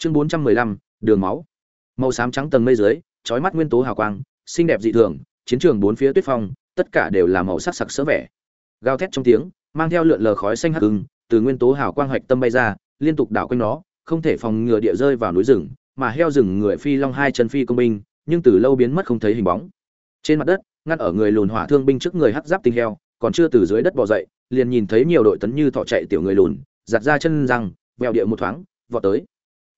chương bốn trăm mười lăm, đường máu. Màu xám trắng tầng mây dưới trói mắt nguyên tố hào quang, xinh đẹp dị thường, chiến trường bốn phía tuyết phong, tất cả đều là màu sắc sặc sỡ vẻ. Gào thét trong tiếng, mang theo lượn lờ khói xanh hắc hưng từ nguyên tố hào quang hoạch tâm bay ra, liên tục đảo quanh nó, không thể phòng ngừa địa rơi vào núi rừng, mà heo rừng người phi long hai chân phi công binh, nhưng từ lâu biến mất không thấy hình bóng. Trên mặt đất, ngăn ở người lùn hỏa thương binh trước người hắc giáp tinh heo, còn chưa từ dưới đất bò dậy, liền nhìn thấy nhiều đội tấn như thọ chạy tiểu người lùn, giặt ra chân răng vèo địa một thoáng, vọt tới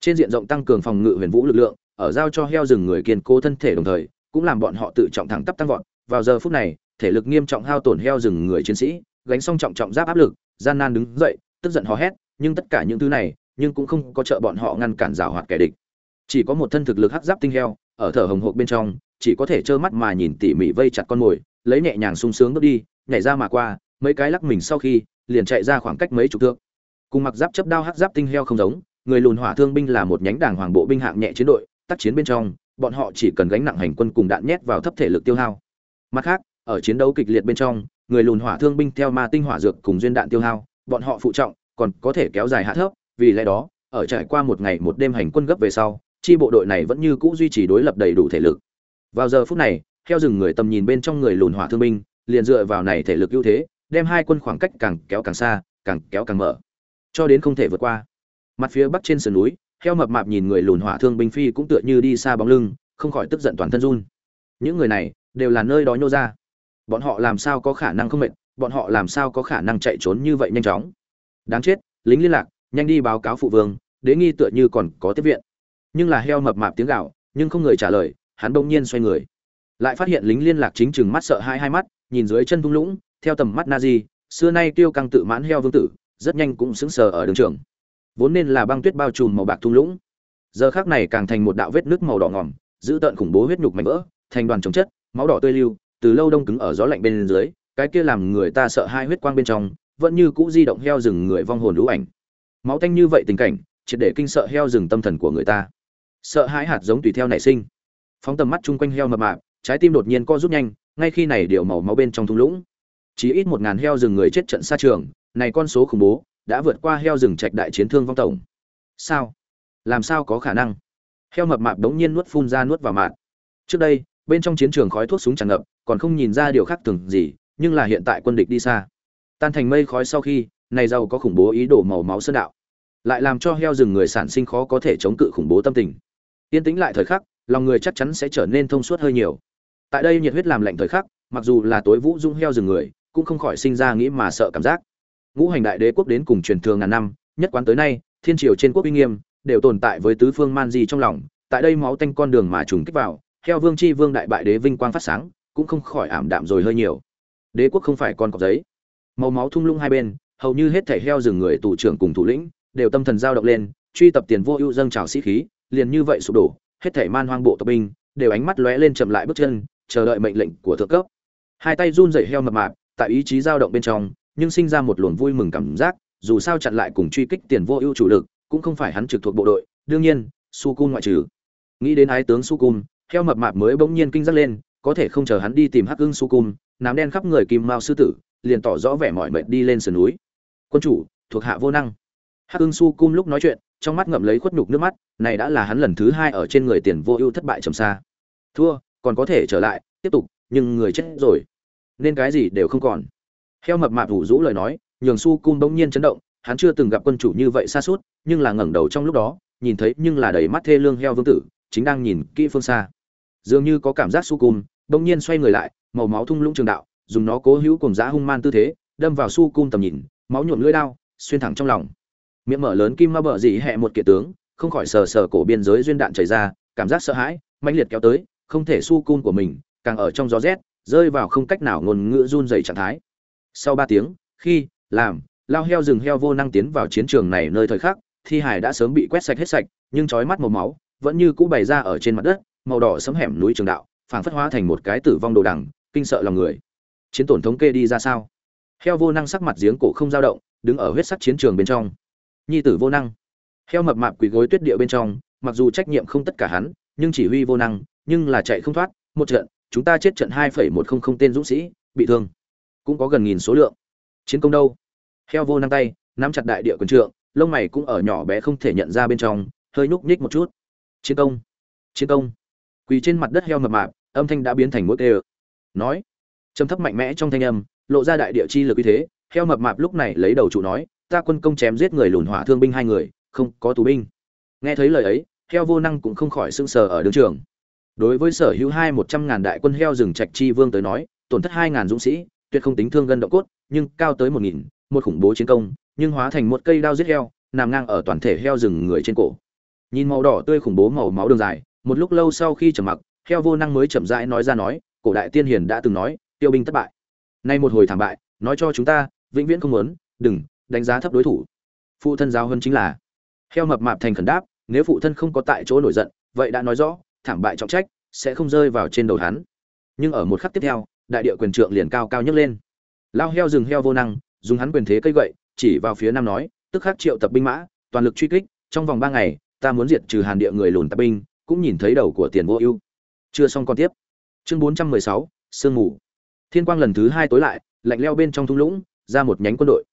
trên diện rộng tăng cường phòng ngự huyền vũ lực lượng, ở giao cho heo rừng người kiên cố thân thể đồng thời, cũng làm bọn họ tự trọng thẳng tắp tăng vọt. Vào giờ phút này, thể lực nghiêm trọng hao tổn heo rừng người chiến sĩ, gánh xong trọng trọng giáp áp lực, gian nan đứng dậy, tức giận hò hét, nhưng tất cả những thứ này, nhưng cũng không có trợ bọn họ ngăn cản rào hoạt kẻ địch. Chỉ có một thân thực lực hắc giáp tinh heo, ở thở hồng hộc bên trong, chỉ có thể trơ mắt mà nhìn tỉ mỉ vây chặt con mồi, lấy nhẹ nhàng sung sướng bước đi, nhảy ra mà qua, mấy cái lắc mình sau khi, liền chạy ra khoảng cách mấy chục thước. Cùng mặc giáp chấp đao hắc giáp tinh heo không giống người lùn hỏa thương binh là một nhánh đảng hoàng bộ binh hạng nhẹ chiến đội, tác chiến bên trong, bọn họ chỉ cần gánh nặng hành quân cùng đạn nhét vào thấp thể lực tiêu hao. Mặt khác, ở chiến đấu kịch liệt bên trong, người lùn hỏa thương binh theo ma tinh hỏa dược cùng duyên đạn tiêu hao, bọn họ phụ trọng, còn có thể kéo dài hạ thấp, vì lẽ đó, ở trải qua một ngày một đêm hành quân gấp về sau, chi bộ đội này vẫn như cũ duy trì đối lập đầy đủ thể lực. Vào giờ phút này, theo rừng người tầm nhìn bên trong người lùn hỏa thương binh, liền dựa vào này thể lực ưu thế, đem hai quân khoảng cách càng kéo càng xa, càng kéo càng mở. Cho đến không thể vượt qua mặt phía bắc trên sườn núi, heo mập mạp nhìn người lùn hỏa thương binh phi cũng tựa như đi xa bóng lưng, không khỏi tức giận toàn thân run. Những người này đều là nơi đó nhô ra. Bọn họ làm sao có khả năng không mệt, bọn họ làm sao có khả năng chạy trốn như vậy nhanh chóng? Đáng chết, lính liên lạc, nhanh đi báo cáo phụ vương, đế nghi tựa như còn có tiếp viện. Nhưng là heo mập mạp tiếng gạo nhưng không người trả lời, hắn bỗng nhiên xoay người. Lại phát hiện lính liên lạc chính chừng mắt sợ hai hai mắt, nhìn dưới chân thung lũng, theo tầm mắt na di xưa nay tiêu căng tự mãn heo vương tử, rất nhanh cũng sững sờ ở đường trường vốn nên là băng tuyết bao trùm màu bạc thung lũng. Giờ khác này càng thành một đạo vết nước màu đỏ ngòm, giữ tợn khủng bố huyết nhục mảnh vỡ, thành đoàn chống chất, máu đỏ tươi lưu, từ lâu đông cứng ở gió lạnh bên dưới, cái kia làm người ta sợ hai huyết quang bên trong, vẫn như cũ di động heo rừng người vong hồn lũ ảnh. Máu tanh như vậy tình cảnh, triệt để kinh sợ heo rừng tâm thần của người ta. Sợ hãi hạt giống tùy theo nảy sinh. Phóng tầm mắt chung quanh heo mập mạp, trái tim đột nhiên co rút nhanh, ngay khi này điều màu máu bên trong thung lũng. Chỉ ít một ngàn heo rừng người chết trận xa trường, này con số khủng bố đã vượt qua heo rừng trạch đại chiến thương vong tổng. Sao? Làm sao có khả năng? Heo mập mạp đống nhiên nuốt phun ra nuốt vào mạn. Trước đây, bên trong chiến trường khói thuốc súng tràn ngập, còn không nhìn ra điều khác thường gì, nhưng là hiện tại quân địch đi xa. Tan thành mây khói sau khi, này giàu có khủng bố ý đồ màu máu sơn đạo, lại làm cho heo rừng người sản sinh khó có thể chống cự khủng bố tâm tình. Yên tĩnh lại thời khắc, lòng người chắc chắn sẽ trở nên thông suốt hơi nhiều. Tại đây nhiệt huyết làm lạnh thời khắc, mặc dù là tối vũ dung heo rừng người, cũng không khỏi sinh ra nghĩ mà sợ cảm giác ngũ hành đại đế quốc đến cùng truyền thường ngàn năm, nhất quán tới nay, thiên triều trên quốc uy nghiêm, đều tồn tại với tứ phương man di trong lòng, tại đây máu tanh con đường mà trùng kích vào heo vương chi vương đại bại đế vinh quang phát sáng, cũng không khỏi ảm đạm rồi hơi nhiều. Đế quốc không phải con cọp giấy. Màu máu thung lũng hai bên, hầu như hết thể heo rừng người tù trưởng cùng thủ lĩnh, đều tâm thần giao động lên, truy tập tiền vô ưu dâng trào sĩ khí, liền như vậy sụp đổ, hết thể man hoang bộ tộc binh, đều ánh mắt lóe lên chậm lại bước chân, chờ đợi mệnh lệnh của thượng cấp. Hai tay run rẩy heo mập mạp, tại ý chí dao động bên trong nhưng sinh ra một luồng vui mừng cảm giác, dù sao chặn lại cùng truy kích tiền vô ưu chủ lực, cũng không phải hắn trực thuộc bộ đội. Đương nhiên su cun ngoại trừ. Nghĩ đến ái tướng su cun theo mập mạp mới bỗng nhiên kinh giác lên, có thể không chờ hắn đi tìm hắc ưng su cun nám đen khắp người kim mao sư tử, liền tỏ rõ vẻ mỏi mệt đi lên sườn núi. Quân chủ, thuộc hạ vô năng. Hắc ưng su cun lúc nói chuyện, trong mắt ngậm lấy khuất nhục nước mắt, này đã là hắn lần thứ hai ở trên người tiền vô ưu thất bại trầm xa. Thua, còn có thể trở lại, tiếp tục, nhưng người chết rồi. Nên cái gì đều không còn heo mập mạp ủ rũ lời nói, nhường su Cung bỗng nhiên chấn động, hắn chưa từng gặp quân chủ như vậy xa suốt, nhưng là ngẩng đầu trong lúc đó, nhìn thấy nhưng là đầy mắt thê lương heo vương tử, chính đang nhìn kỹ phương xa. Dường như có cảm giác su Cung, bỗng nhiên xoay người lại, màu máu thung lũng trường đạo, dùng nó cố hữu cùng giá hung man tư thế, đâm vào su Cung tầm nhìn, máu nhuộm lưỡi đao, xuyên thẳng trong lòng. Miệng mở lớn kim ma bờ dị hẹ một kiệt tướng, không khỏi sờ sờ cổ biên giới duyên đạn chảy ra, cảm giác sợ hãi, mãnh liệt kéo tới, không thể su Cung của mình, càng ở trong gió rét, rơi vào không cách nào ngôn ngữ run dày trạng thái sau ba tiếng, khi, làm, lao heo rừng heo vô năng tiến vào chiến trường này nơi thời khắc, thi hải đã sớm bị quét sạch hết sạch, nhưng trói mắt màu máu, vẫn như cũ bày ra ở trên mặt đất, màu đỏ sấm hẻm núi trường đạo, phảng phất hóa thành một cái tử vong đồ đằng, kinh sợ lòng người. Chiến tổn thống kê đi ra sao? Heo vô năng sắc mặt giếng cổ không dao động, đứng ở huyết sắc chiến trường bên trong. Nhi tử vô năng. Heo mập mạp quỳ gối tuyết địa bên trong, mặc dù trách nhiệm không tất cả hắn, nhưng chỉ huy vô năng, nhưng là chạy không thoát, một trận, chúng ta chết trận hai phẩy một không không tên dũng sĩ, bị thương cũng có gần nghìn số lượng. Chiến công đâu? Heo vô năng tay, nắm chặt đại địa quần trượng, lông mày cũng ở nhỏ bé không thể nhận ra bên trong, hơi nhúc nhích một chút. Chiến công chiến công. Quỳ trên mặt đất heo mập mạp, âm thanh đã biến thành mũi tê nói, trầm thấp mạnh mẽ trong thanh âm, lộ ra đại địa chi lực uy thế, heo mập mạp lúc này lấy đầu trụ nói, ta quân công chém giết người lùn hỏa thương binh hai người, không có tù binh. Nghe thấy lời ấy, heo vô năng cũng không khỏi sưng sờ ở đường trường. Đối với sở hữu hai một trăm ngàn đại quân heo rừng trạch chi vương tới nói, tổn thất hai ngàn dũng sĩ tuyệt không tính thương gân động cốt, nhưng cao tới một nghìn, một khủng bố chiến công, nhưng hóa thành một cây đao giết heo, nằm ngang ở toàn thể heo rừng người trên cổ. Nhìn màu đỏ tươi khủng bố màu máu đường dài, một lúc lâu sau khi trầm mặc, heo vô năng mới chậm rãi nói ra nói, cổ đại tiên hiền đã từng nói, tiêu binh thất bại. Nay một hồi thảm bại, nói cho chúng ta, vĩnh viễn không muốn, đừng, đánh giá thấp đối thủ. Phụ thân giáo hơn chính là. Heo mập mạp thành khẩn đáp, nếu phụ thân không có tại chỗ nổi giận, vậy đã nói rõ, thảm bại trọng trách, sẽ không rơi vào trên đầu hắn. Nhưng ở một khắc tiếp theo đại địa quyền trượng liền cao cao nhấc lên. Lao heo rừng heo vô năng, dùng hắn quyền thế cây gậy, chỉ vào phía nam nói, tức khắc triệu tập binh mã, toàn lực truy kích, trong vòng ba ngày, ta muốn diệt trừ hàn địa người lùn tạp binh, cũng nhìn thấy đầu của tiền vô ưu. Chưa xong con tiếp. Chương bốn trăm mười sáu, sương mù. Thiên quang lần thứ hai tối lại, lạnh leo bên trong thung lũng, ra một nhánh quân đội.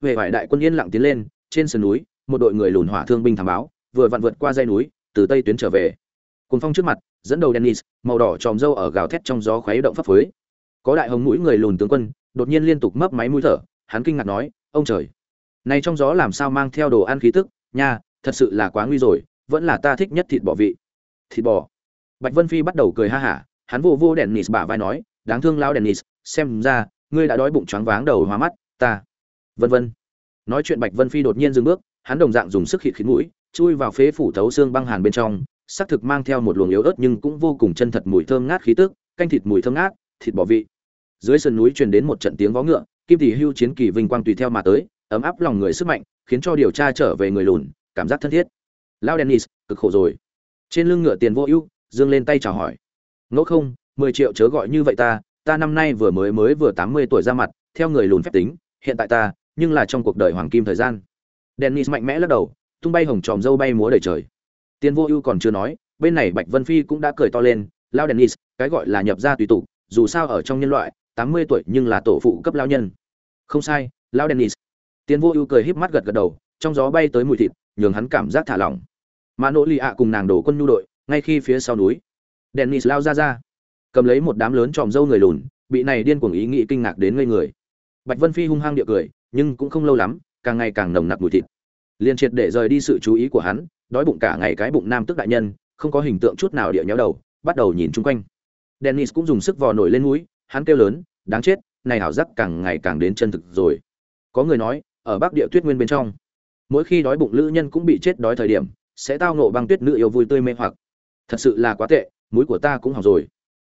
Về vải đại quân yên lặng tiến lên, trên sườn núi, một đội người lùn hỏa thương binh thám báo, vừa vặn vượt qua dây núi, từ tây tuyến trở về. Cùng phong trước mặt, dẫn đầu dennis, màu đỏ tròm râu ở gào thét trong gió khuấy động phấp phới có đại hồng mũi người lùn tướng quân, đột nhiên liên tục mấp máy mũi thở, hắn kinh ngạc nói, ông trời, này trong gió làm sao mang theo đồ ăn khí tức? Nha, thật sự là quá nguy rồi, vẫn là ta thích nhất thịt bò vị. Thịt bò? Bạch vân phi bắt đầu cười ha hả, hắn vô vô dennis bả vai nói, đáng thương lao dennis xem ra, ngươi đã đói bụng choáng váng đầu hóa mắt, ta. Vân vân. Nói chuyện bạch vân phi đột nhiên dừng bước, hắn đồng dạng dùng sức khịt khít mũi, chui vào phế phủ thấu xương băng hàn bên trong, xác thực mang theo một luồng yếu ớt nhưng cũng vô cùng chân thật mùi thơm ngát khí tức, canh thịt mùi thơm ngát, thịt bò vị dưới sườn núi truyền đến một trận tiếng vó ngựa, kim tỷ hưu chiến kỳ vinh quang tùy theo mà tới, ấm áp lòng người sức mạnh, khiến cho điều tra trở về người lùn, cảm giác thân thiết. Lao dennis, cực khổ rồi. Trên lưng ngựa tiền vô ưu, dương lên tay chào hỏi. Ngỗ không, mười triệu chớ gọi như vậy ta ta năm nay vừa mới mới vừa tám mươi tuổi ra mặt, theo người lùn phép tính, hiện tại ta, nhưng là trong cuộc đời hoàng kim thời gian. Dennis mạnh mẽ lắc đầu, tung bay hồng tròm dâu bay múa đầy trời. Tiền vô ưu còn chưa nói, bên này bạch vân phi cũng đã cười to lên lao dennis, cái gọi là nhập gia tùy tục, dù sao ở trong nhân loại tám mươi tuổi nhưng là tổ phụ cấp lao nhân. Không sai lao dennis. Tiến vô ưu cười híp mắt gật gật đầu, trong gió bay tới mùi thịt, nhường hắn cảm giác thả lỏng. Mà nỗ lì ạ cùng nàng đổ quân nhu đội, ngay khi phía sau núi, dennis lao ra ra. Cầm lấy một đám lớn tròm dâu người lùn, bị này điên cuồng ý nghĩ kinh ngạc đến ngây người. Bạch vân phi hung hăng địa cười, nhưng cũng không lâu lắm, càng ngày càng nồng nặc mùi thịt. Liền triệt để rời đi sự chú ý của hắn, đói bụng cả ngày cái bụng nam tức đại nhân, không có hình tượng chút nào địa nhéo đầu, bắt đầu nhìn chung quanh. Dennis cũng dùng sức vò nổi lên núi hắn kêu lớn, đáng chết, này hảo giác càng ngày càng đến chân thực rồi. Có người nói, ở bắc địa tuyết nguyên bên trong, mỗi khi đói bụng lữ nhân cũng bị chết đói thời điểm, sẽ tao nộ băng tuyết nữ yêu vui tươi mê hoặc. Thật sự là quá tệ, mũi của ta cũng hỏng rồi.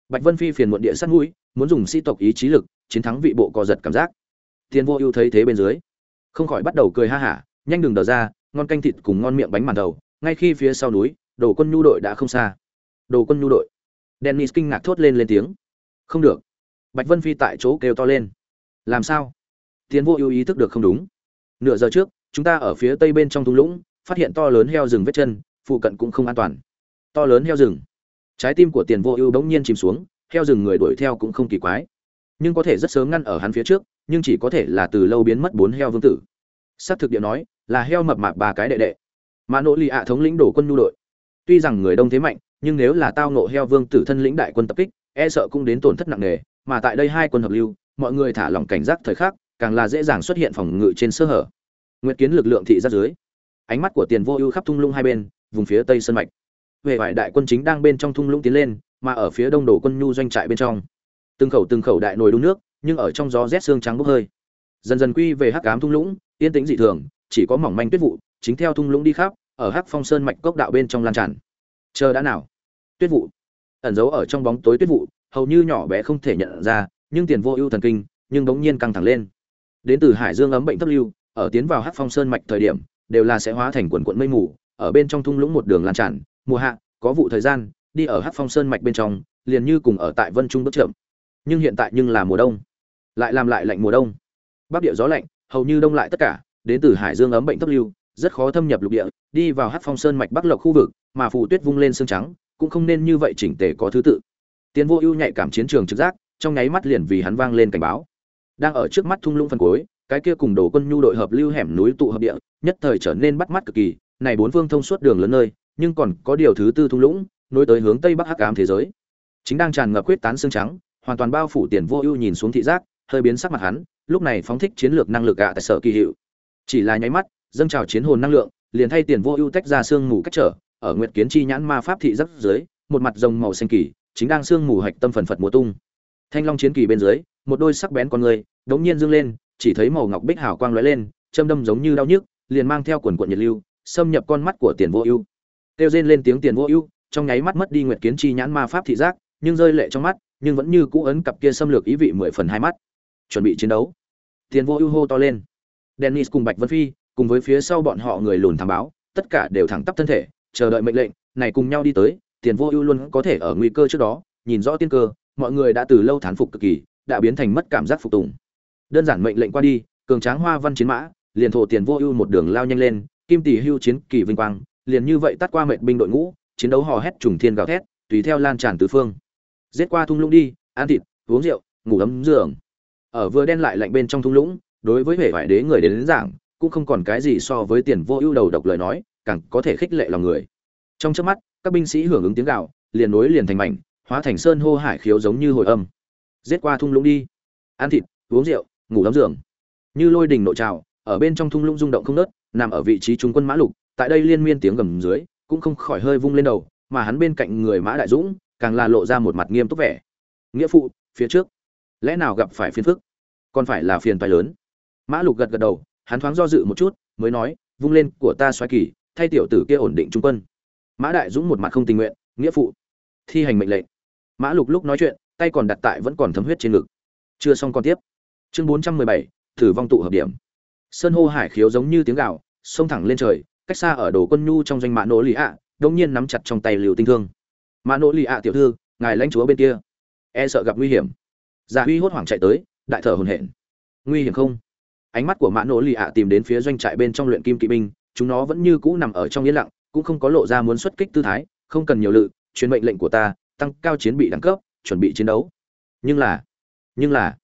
Bạch vân phi phiền muộn địa sát mũi, muốn dùng sĩ tộc ý chí lực, chiến thắng vị bộ co giật cảm giác. Tiền vô ưu thấy thế bên dưới, không khỏi bắt đầu cười ha hả, nhanh đường đờ ra, ngon canh thịt cùng ngon miệng bánh màn đầu, ngay khi phía sau núi, đồ quân nhu đội đã không xa. Đồ quân nhu đội. Dennis kinh ngạc thốt lên lên tiếng. Không được bạch vân phi tại chỗ kêu to lên. Làm sao? Tiến vô ưu ý thức được không đúng. Nửa giờ trước, chúng ta ở phía tây bên trong thung lũng, phát hiện to lớn heo rừng vết chân, phụ cận cũng không an toàn. To lớn heo rừng. Trái tim của tiền vô ưu bỗng nhiên chìm xuống, heo rừng người đuổi theo cũng không kỳ quái. Nhưng có thể rất sớm ngăn ở hắn phía trước, nhưng chỉ có thể là từ lâu biến mất bốn heo vương tử. Sát thực địa nói, là heo mập mạp ba cái đệ đệ. Mà nỗ lì ạ thống lĩnh đổ quân nhu đội. Tuy rằng người đông thế mạnh, nhưng nếu là tao nộ heo vương tử thân lĩnh đại quân tập kích e sợ cũng đến tổn thất nặng nề mà tại đây hai quân hợp lưu, mọi người thả lỏng cảnh giác thời khắc, càng là dễ dàng xuất hiện phòng ngự trên sơ hở. Nguyệt kiến lực lượng thị ra dưới, ánh mắt của tiền vô ưu khắp thung lũng hai bên, vùng phía tây sơn mạch. Về vải đại quân chính đang bên trong thung lũng tiến lên, mà ở phía đông đổ quân nhu doanh trại bên trong. Từng khẩu từng khẩu đại nồi đun nước, nhưng ở trong gió rét xương trắng bốc hơi. Dần dần quy về hắc ám thung lũng, yên tĩnh dị thường, chỉ có mỏng manh tuyết vụ, chính theo thung lũng đi khắp, ở hắc phong sơn mạch cốc đạo bên trong lan tràn. Chờ đã nào? Tuyết vụ. Ẩn giấu ở trong bóng tối tuyết vụ hầu như nhỏ bé không thể nhận ra, nhưng tiền vô ưu thần kinh, nhưng bỗng nhiên căng thẳng lên. Đến từ hải dương ấm bệnh thấp lưu, ở tiến vào hắc phong sơn mạch thời điểm, đều là sẽ hóa thành quần quần mây mù, ở bên trong thung lũng một đường lan tràn, mùa hạ, có vụ thời gian, đi ở hắc phong sơn mạch bên trong, liền như cùng ở tại vân trung bất chậm. Nhưng hiện tại nhưng là mùa đông, lại làm lại lạnh mùa đông. Bắc địa gió lạnh, hầu như đông lại tất cả, đến từ hải dương ấm bệnh thấp lưu, rất khó thâm nhập lục địa, đi vào hắc phong sơn mạch bắc lộc khu vực, mà phủ tuyết vung lên sương trắng, cũng không nên như vậy chỉnh tề có thứ tự. Tiền vô ưu nhạy cảm chiến trường trực giác, trong nháy mắt liền vì hắn vang lên cảnh báo. Đang ở trước mắt thung lũng phân cuối, cái kia cùng đổ quân nhu đội hợp lưu hẻm núi tụ hợp địa, nhất thời trở nên bắt mắt cực kỳ, này bốn phương thông suốt đường lớn nơi, nhưng còn có điều thứ tư thung lũng, nối tới hướng tây bắc hắc ám thế giới. Chính đang tràn ngập quyết tán xương trắng, hoàn toàn bao phủ tiền vô ưu nhìn xuống thị giác, hơi biến sắc mặt hắn, lúc này phóng thích chiến lược năng lực gạ tại sở kỳ hiệu. Chỉ là nháy mắt, dâng trào chiến hồn năng lượng, liền thay tiền vô ưu tách ra xương ngủ cách trở, ở nguyệt kiến chi nhãn ma pháp thị rất dưới, một mặt rồng màu xanh kỳ chính đang sương mù hạch tâm phần phật mùa tung. Thanh long chiến kỳ bên dưới, một đôi sắc bén con người, đống nhiên dương lên, chỉ thấy màu ngọc bích hào quang lóe lên, châm đâm giống như đau nhức, liền mang theo quần quận nhiệt lưu, xâm nhập con mắt của tiền vô ưu. Kêu rên lên tiếng tiền vô ưu, trong nháy mắt mất đi nguyệt kiến chi nhãn ma pháp thị giác, nhưng rơi lệ trong mắt, nhưng vẫn như cũ ấn cặp kia xâm lược ý vị mười phần hai mắt. Chuẩn bị chiến đấu. Tiền vô ưu hô to lên. Dennis cùng bạch vân phi, cùng với phía sau bọn họ người lùn thám báo, tất cả đều thẳng tắp thân thể, chờ đợi mệnh lệnh, này cùng nhau đi tới tiền vô ưu luôn có thể ở nguy cơ trước đó nhìn rõ tiên cơ mọi người đã từ lâu thán phục cực kỳ đã biến thành mất cảm giác phục tùng. Đơn giản mệnh lệnh qua đi cường tráng hoa văn chiến mã liền thổ tiền vô ưu một đường lao nhanh lên kim tỷ hưu chiến kỳ vinh quang liền như vậy tắt qua mệnh binh đội ngũ chiến đấu hò hét trùng thiên gào thét tùy theo lan tràn tứ phương. Giết qua thung lũng đi ăn thịt uống rượu ngủ ấm giường. Ở vừa đen lại lạnh bên trong thung lũng đối với hệ vải đế người đến, đến giảng cũng không còn cái gì so với tiền vô ưu đầu độc lời nói càng có thể khích lệ lòng người. Trong trước mắt các binh sĩ hưởng ứng tiếng gạo liền nối liền thành mảnh, hóa thành sơn hô hải khiếu giống như hồi âm. Giết qua thung lũng đi. Ăn thịt, uống rượu, ngủ ấm giường. Như lôi đình nội trào, ở bên trong thung lũng rung động không nớt, nằm ở vị trí trung quân mã lục, tại đây liên miên tiếng gầm dưới, cũng không khỏi hơi vung lên đầu, mà hắn bên cạnh người mã đại dũng, càng là lộ ra một mặt nghiêm túc vẻ. Nghĩa phụ, phía trước. Lẽ nào gặp phải phiền phức? Còn phải là phiền toái lớn. Mã lục gật gật đầu, hắn thoáng do dự một chút, mới nói, vung lên của ta xoáy kỳ, thay tiểu tử kia ổn định trung quân mã đại dũng một mặt không tình nguyện, nghĩa phụ, thi hành mệnh lệnh. Mã lục lúc nói chuyện, tay còn đặt tại vẫn còn thấm huyết trên ngực. Chưa xong còn tiếp. Chương bốn trăm mười bảy thử vong tụ hợp điểm. Sơn hô hải khiếu giống như tiếng gạo xông thẳng lên trời, cách xa ở đồ quân nhu trong doanh mã nỗ lì ạ đông nhiên nắm chặt trong tay liều tinh thương. Mã nỗ lì ạ tiểu thư, ngài lãnh chúa bên kia. E sợ gặp nguy hiểm. Giả huy hốt hoảng chạy tới, đại thở hồn hển. Nguy hiểm không? Ánh mắt của mã nỗ lì ạ tìm đến phía doanh trại bên trong luyện kim kỵ binh, chúng nó vẫn như cũ nằm ở trong yên lặng cũng không có lộ ra muốn xuất kích tư thái, không cần nhiều lự, truyền mệnh lệnh của ta, tăng cao chiến bị đẳng cấp, chuẩn bị chiến đấu. Nhưng là nhưng là,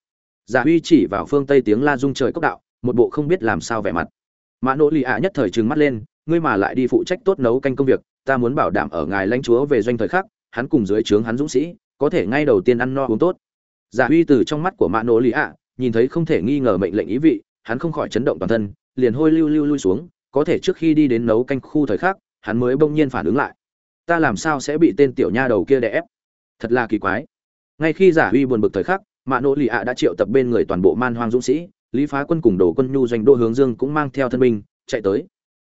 giả huy chỉ vào phương tây tiếng la dung trời cốc đạo, một bộ không biết làm sao vẻ mặt. Mã nỗ lì ạ nhất thời trừng mắt lên, ngươi mà lại đi phụ trách tốt nấu canh công việc, ta muốn bảo đảm ở ngài lãnh chúa về doanh thời khắc, hắn cùng dưới trướng hắn dũng sĩ, có thể ngay đầu tiên ăn no uống tốt. Giả huy từ trong mắt của mã nỗ lì ạ, nhìn thấy không thể nghi ngờ mệnh lệnh ý vị, hắn không khỏi chấn động toàn thân, liền hôi lưu lưu lui xuống, có thể trước khi đi đến nấu canh khu thời khắc hắn mới bỗng nhiên phản ứng lại. Ta làm sao sẽ bị tên tiểu nha đầu kia đè ép? Thật là kỳ quái. Ngay khi giả huy buồn bực thời khắc, mạ nỗ lì ạ đã triệu tập bên người toàn bộ man hoang dũng sĩ, lý phá quân cùng đồ quân nhu doanh đô hướng dương cũng mang theo thân binh, chạy tới.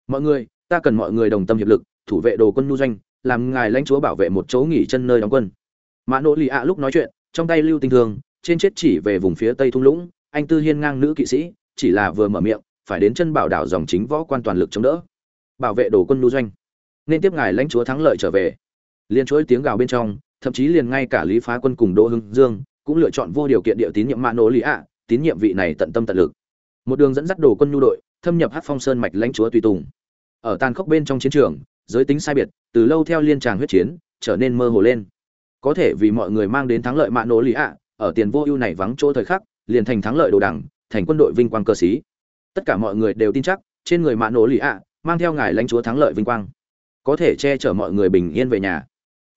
Mọi người, ta cần mọi người đồng tâm hiệp lực, thủ vệ đồ quân nhu doanh, làm ngài lãnh chúa bảo vệ một chỗ nghỉ chân nơi đóng quân. Mã nỗ lì ạ lúc nói chuyện, trong tay lưu tinh thường trên chết chỉ về vùng phía tây thung lũng, anh tư hiên ngang nữ kỵ sĩ, chỉ là vừa mở miệng, phải đến chân bảo đảo dòng chính võ quan toàn lực chống đỡ bảo vệ đồ quân nhu doanh. Nên tiếp ngài lãnh chúa thắng lợi trở về. Liên chuỗi tiếng gào bên trong, thậm chí liền ngay cả lý phá quân cùng đỗ hưng dương cũng lựa chọn vô điều kiện địa tín nhiệm mạ nỗ lý ạ, tín nhiệm vị này tận tâm tận lực. Một đường dẫn dắt đồ quân nhu đội, thâm nhập hát phong sơn mạch lãnh chúa tùy tùng. Ở tàn khốc bên trong chiến trường, giới tính sai biệt, từ lâu theo liên tràng huyết chiến, trở nên mơ hồ lên. Có thể vì mọi người mang đến thắng lợi mạ nỗ lý ạ, ở tiền vô ưu này vắng chỗ thời khắc, liền thành thắng lợi đồ đẳng thành quân đội vinh quang cơ sĩ. Tất cả mọi người đều tin chắc, trên người mạ nỗ lý ạ mang theo ngài lãnh chúa thắng lợi vinh quang. Có thể che chở mọi người bình yên về nhà.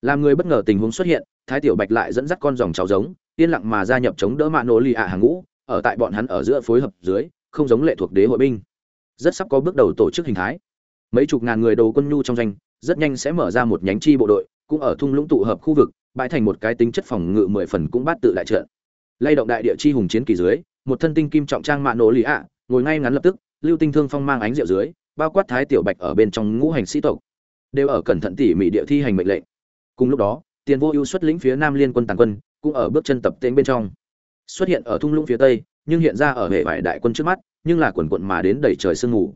Làm người bất ngờ tình huống xuất hiện, thái tiểu bạch lại dẫn dắt con dòng cháu giống, yên lặng mà gia nhập chống đỡ mạ nổ lì ạ hàng ngũ, ở tại bọn hắn ở giữa phối hợp dưới, không giống lệ thuộc đế hội binh. Rất sắp có bước đầu tổ chức hình thái. Mấy chục ngàn người đầu quân nhu trong danh rất nhanh sẽ mở ra một nhánh chi bộ đội, cũng ở thung lũng tụ hợp khu vực, bãi thành một cái tính chất phòng ngự mười phần cũng bát tự lại trận. Lay động đại địa chi hùng chiến kỳ dưới, một thân tinh kim trọng trang mạ nổ lì ạ, ngồi ngay ngắn lập tức, lưu tinh thương phong mang ánh rượu dưới bao quát thái tiểu bạch ở bên trong ngũ hành sĩ tộc, đều ở cẩn thận tỉ mỉ địa thi hành mệnh lệnh. Cùng lúc đó, tiền vô ưu xuất lĩnh phía nam liên quân tàn quân, cũng ở bước chân tập tên bên trong. Xuất hiện ở thung lũng phía tây, nhưng hiện ra ở hệ vải đại quân trước mắt, nhưng là quần quận mà đến đầy trời sương mù.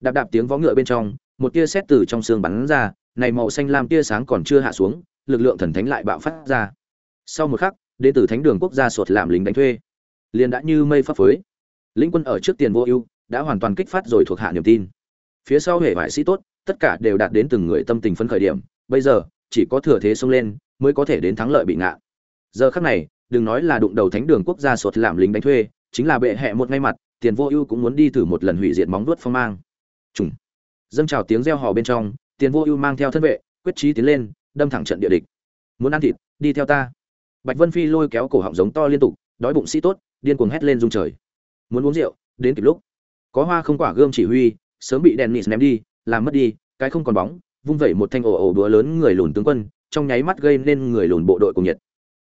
Đạp đạp tiếng vó ngựa bên trong, một tia xét từ trong xương bắn ra, này màu xanh lam tia sáng còn chưa hạ xuống, lực lượng thần thánh lại bạo phát ra. Sau một khắc đệ tử thánh đường quốc gia sột làm lính đánh thuê. Liền đã như mây pháp phối lĩnh quân ở trước tiền vô ưu, đã hoàn toàn kích phát rồi thuộc hạ niềm tin phía sau hệ vải sĩ tốt, tất cả đều đạt đến từng người tâm tình phấn khởi điểm. Bây giờ, chỉ có thừa thế xông lên, mới có thể đến thắng lợi bị ngạ. Giờ khắc này, đừng nói là đụng đầu thánh đường quốc gia sột làm lính đánh thuê, chính là bệ hẹ một ngay mặt, tiền vô ưu cũng muốn đi thử một lần hủy diệt móng vuốt phong mang. Trùng. Dâng trào tiếng reo hò bên trong, tiền vô ưu mang theo thân vệ, quyết chí tiến lên, đâm thẳng trận địa địch. Muốn ăn thịt, đi theo ta. Bạch vân phi lôi kéo cổ họng giống to liên tục, đói bụng sĩ tốt, điên cuồng hét lên rung trời. Muốn uống rượu, đến kịp lúc. Có hoa không quả gươm chỉ huy sớm bị Dennis ném đi, làm mất đi, cái không còn bóng, vung vẩy một thanh ổ ổ đũa lớn người lùn tướng quân, trong nháy mắt gây nên người lùn bộ đội cùng nhiệt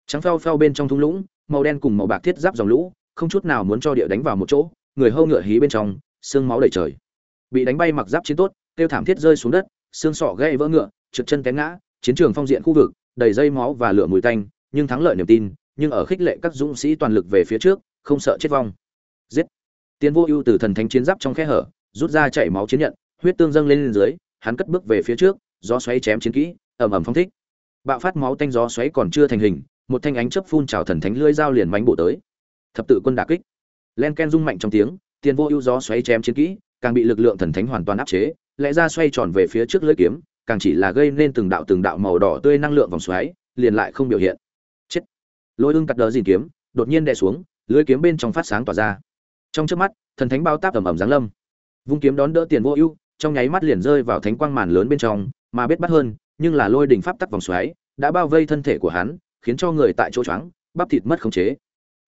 trắng phao phao bên trong thung lũng, màu đen cùng màu bạc thiết giáp dòng lũ, không chút nào muốn cho địa đánh vào một chỗ, người hâu ngựa hí bên trong xương máu đầy trời. Bị đánh bay mặc giáp chiến tốt, tiêu thảm thiết rơi xuống đất, xương sọ gãy vỡ ngựa, trượt chân té ngã, chiến trường phong diện khu vực, đầy dây máu và lửa mùi tanh, nhưng thắng lợi niềm tin, nhưng ở khích lệ các dũng sĩ toàn lực về phía trước, không sợ chết vong. Giết. Tiên vô ưu từ thần thánh chiến giáp trong khe hở rút ra chảy máu chiến nhận, huyết tương dâng lên dưới, hắn cất bước về phía trước, gió xoáy chém chiến kỹ, ầm ầm phong thích. Bạo phát máu tanh gió xoáy còn chưa thành hình, một thanh ánh chớp phun trào thần thánh lưỡi dao liền mánh bổ tới. Thập tự quân đả kích. Len ken rung mạnh trong tiếng, tiền vô ưu gió xoáy chém chiến kỹ, càng bị lực lượng thần thánh hoàn toàn áp chế, lẽ ra xoay tròn về phía trước lưỡi kiếm, càng chỉ là gây nên từng đạo từng đạo màu đỏ tươi năng lượng vòng xoáy, liền lại không biểu hiện. Chết. Lôi ương cắt đờ dìn kiếm, đột nhiên đè xuống, lưỡi kiếm bên trong phát sáng tỏa ra. Trong chớp mắt, thần thánh bao táp ẩm ẩm giáng lâm vung kiếm đón đỡ tiền vô ưu, trong nháy mắt liền rơi vào thánh quang màn lớn bên trong, mà biết bắt hơn, nhưng là lôi đỉnh pháp tắc vòng xoáy, đã bao vây thân thể của hắn, khiến cho người tại chỗ choáng, bắp thịt mất khống chế.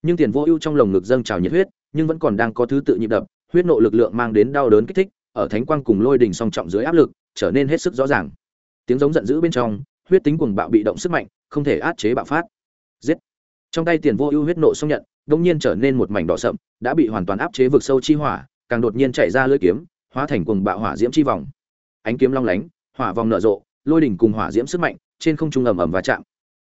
Nhưng tiền vô ưu trong lồng ngực dâng trào nhiệt huyết, nhưng vẫn còn đang có thứ tự nhịp đập, huyết nộ lực lượng mang đến đau đớn kích thích, ở thánh quang cùng lôi đỉnh song trọng dưới áp lực, trở nên hết sức rõ ràng. Tiếng giống giận dữ bên trong, huyết tính cuồng bạo bị động sức mạnh, không thể át chế bạo phát. Giết! Trong tay tiền vô ưu huyết nộ xong nhận, đông nhiên trở nên một mảnh đỏ sậm, đã bị hoàn toàn áp chế vực sâu chi hỏa càng đột nhiên chạy ra lưỡi kiếm, hóa thành cuồng bạo hỏa diễm chi vòng. Ánh kiếm long lánh, hỏa vòng nở rộ, lôi đỉnh cùng hỏa diễm sức mạnh, trên không trung ầm ầm va chạm.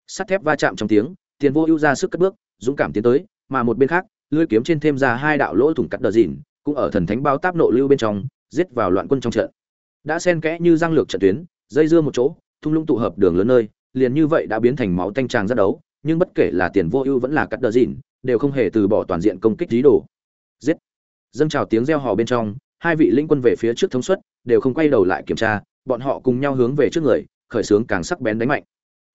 Sắt thép va chạm trong tiếng, tiền vô ưu ra sức cất bước, dũng cảm tiến tới, mà một bên khác, lưỡi kiếm trên thêm ra hai đạo lỗ thủng cắt đờ dìn cũng ở thần thánh bao táp nộ lưu bên trong, giết vào loạn quân trong trận. Đã xen kẽ như răng lược trận tuyến, dây dưa một chỗ, thung lũng tụ hợp đường lớn nơi, liền như vậy đã biến thành máu tanh tràng ra đấu, nhưng bất kể là tiền vô ưu vẫn là cắt đờ dìn đều không hề từ bỏ toàn diện công kích dí đồ. Giết! Dâng trào tiếng reo hò bên trong, hai vị linh quân về phía trước thống suất, đều không quay đầu lại kiểm tra, bọn họ cùng nhau hướng về trước người, khởi xướng càng sắc bén đánh mạnh.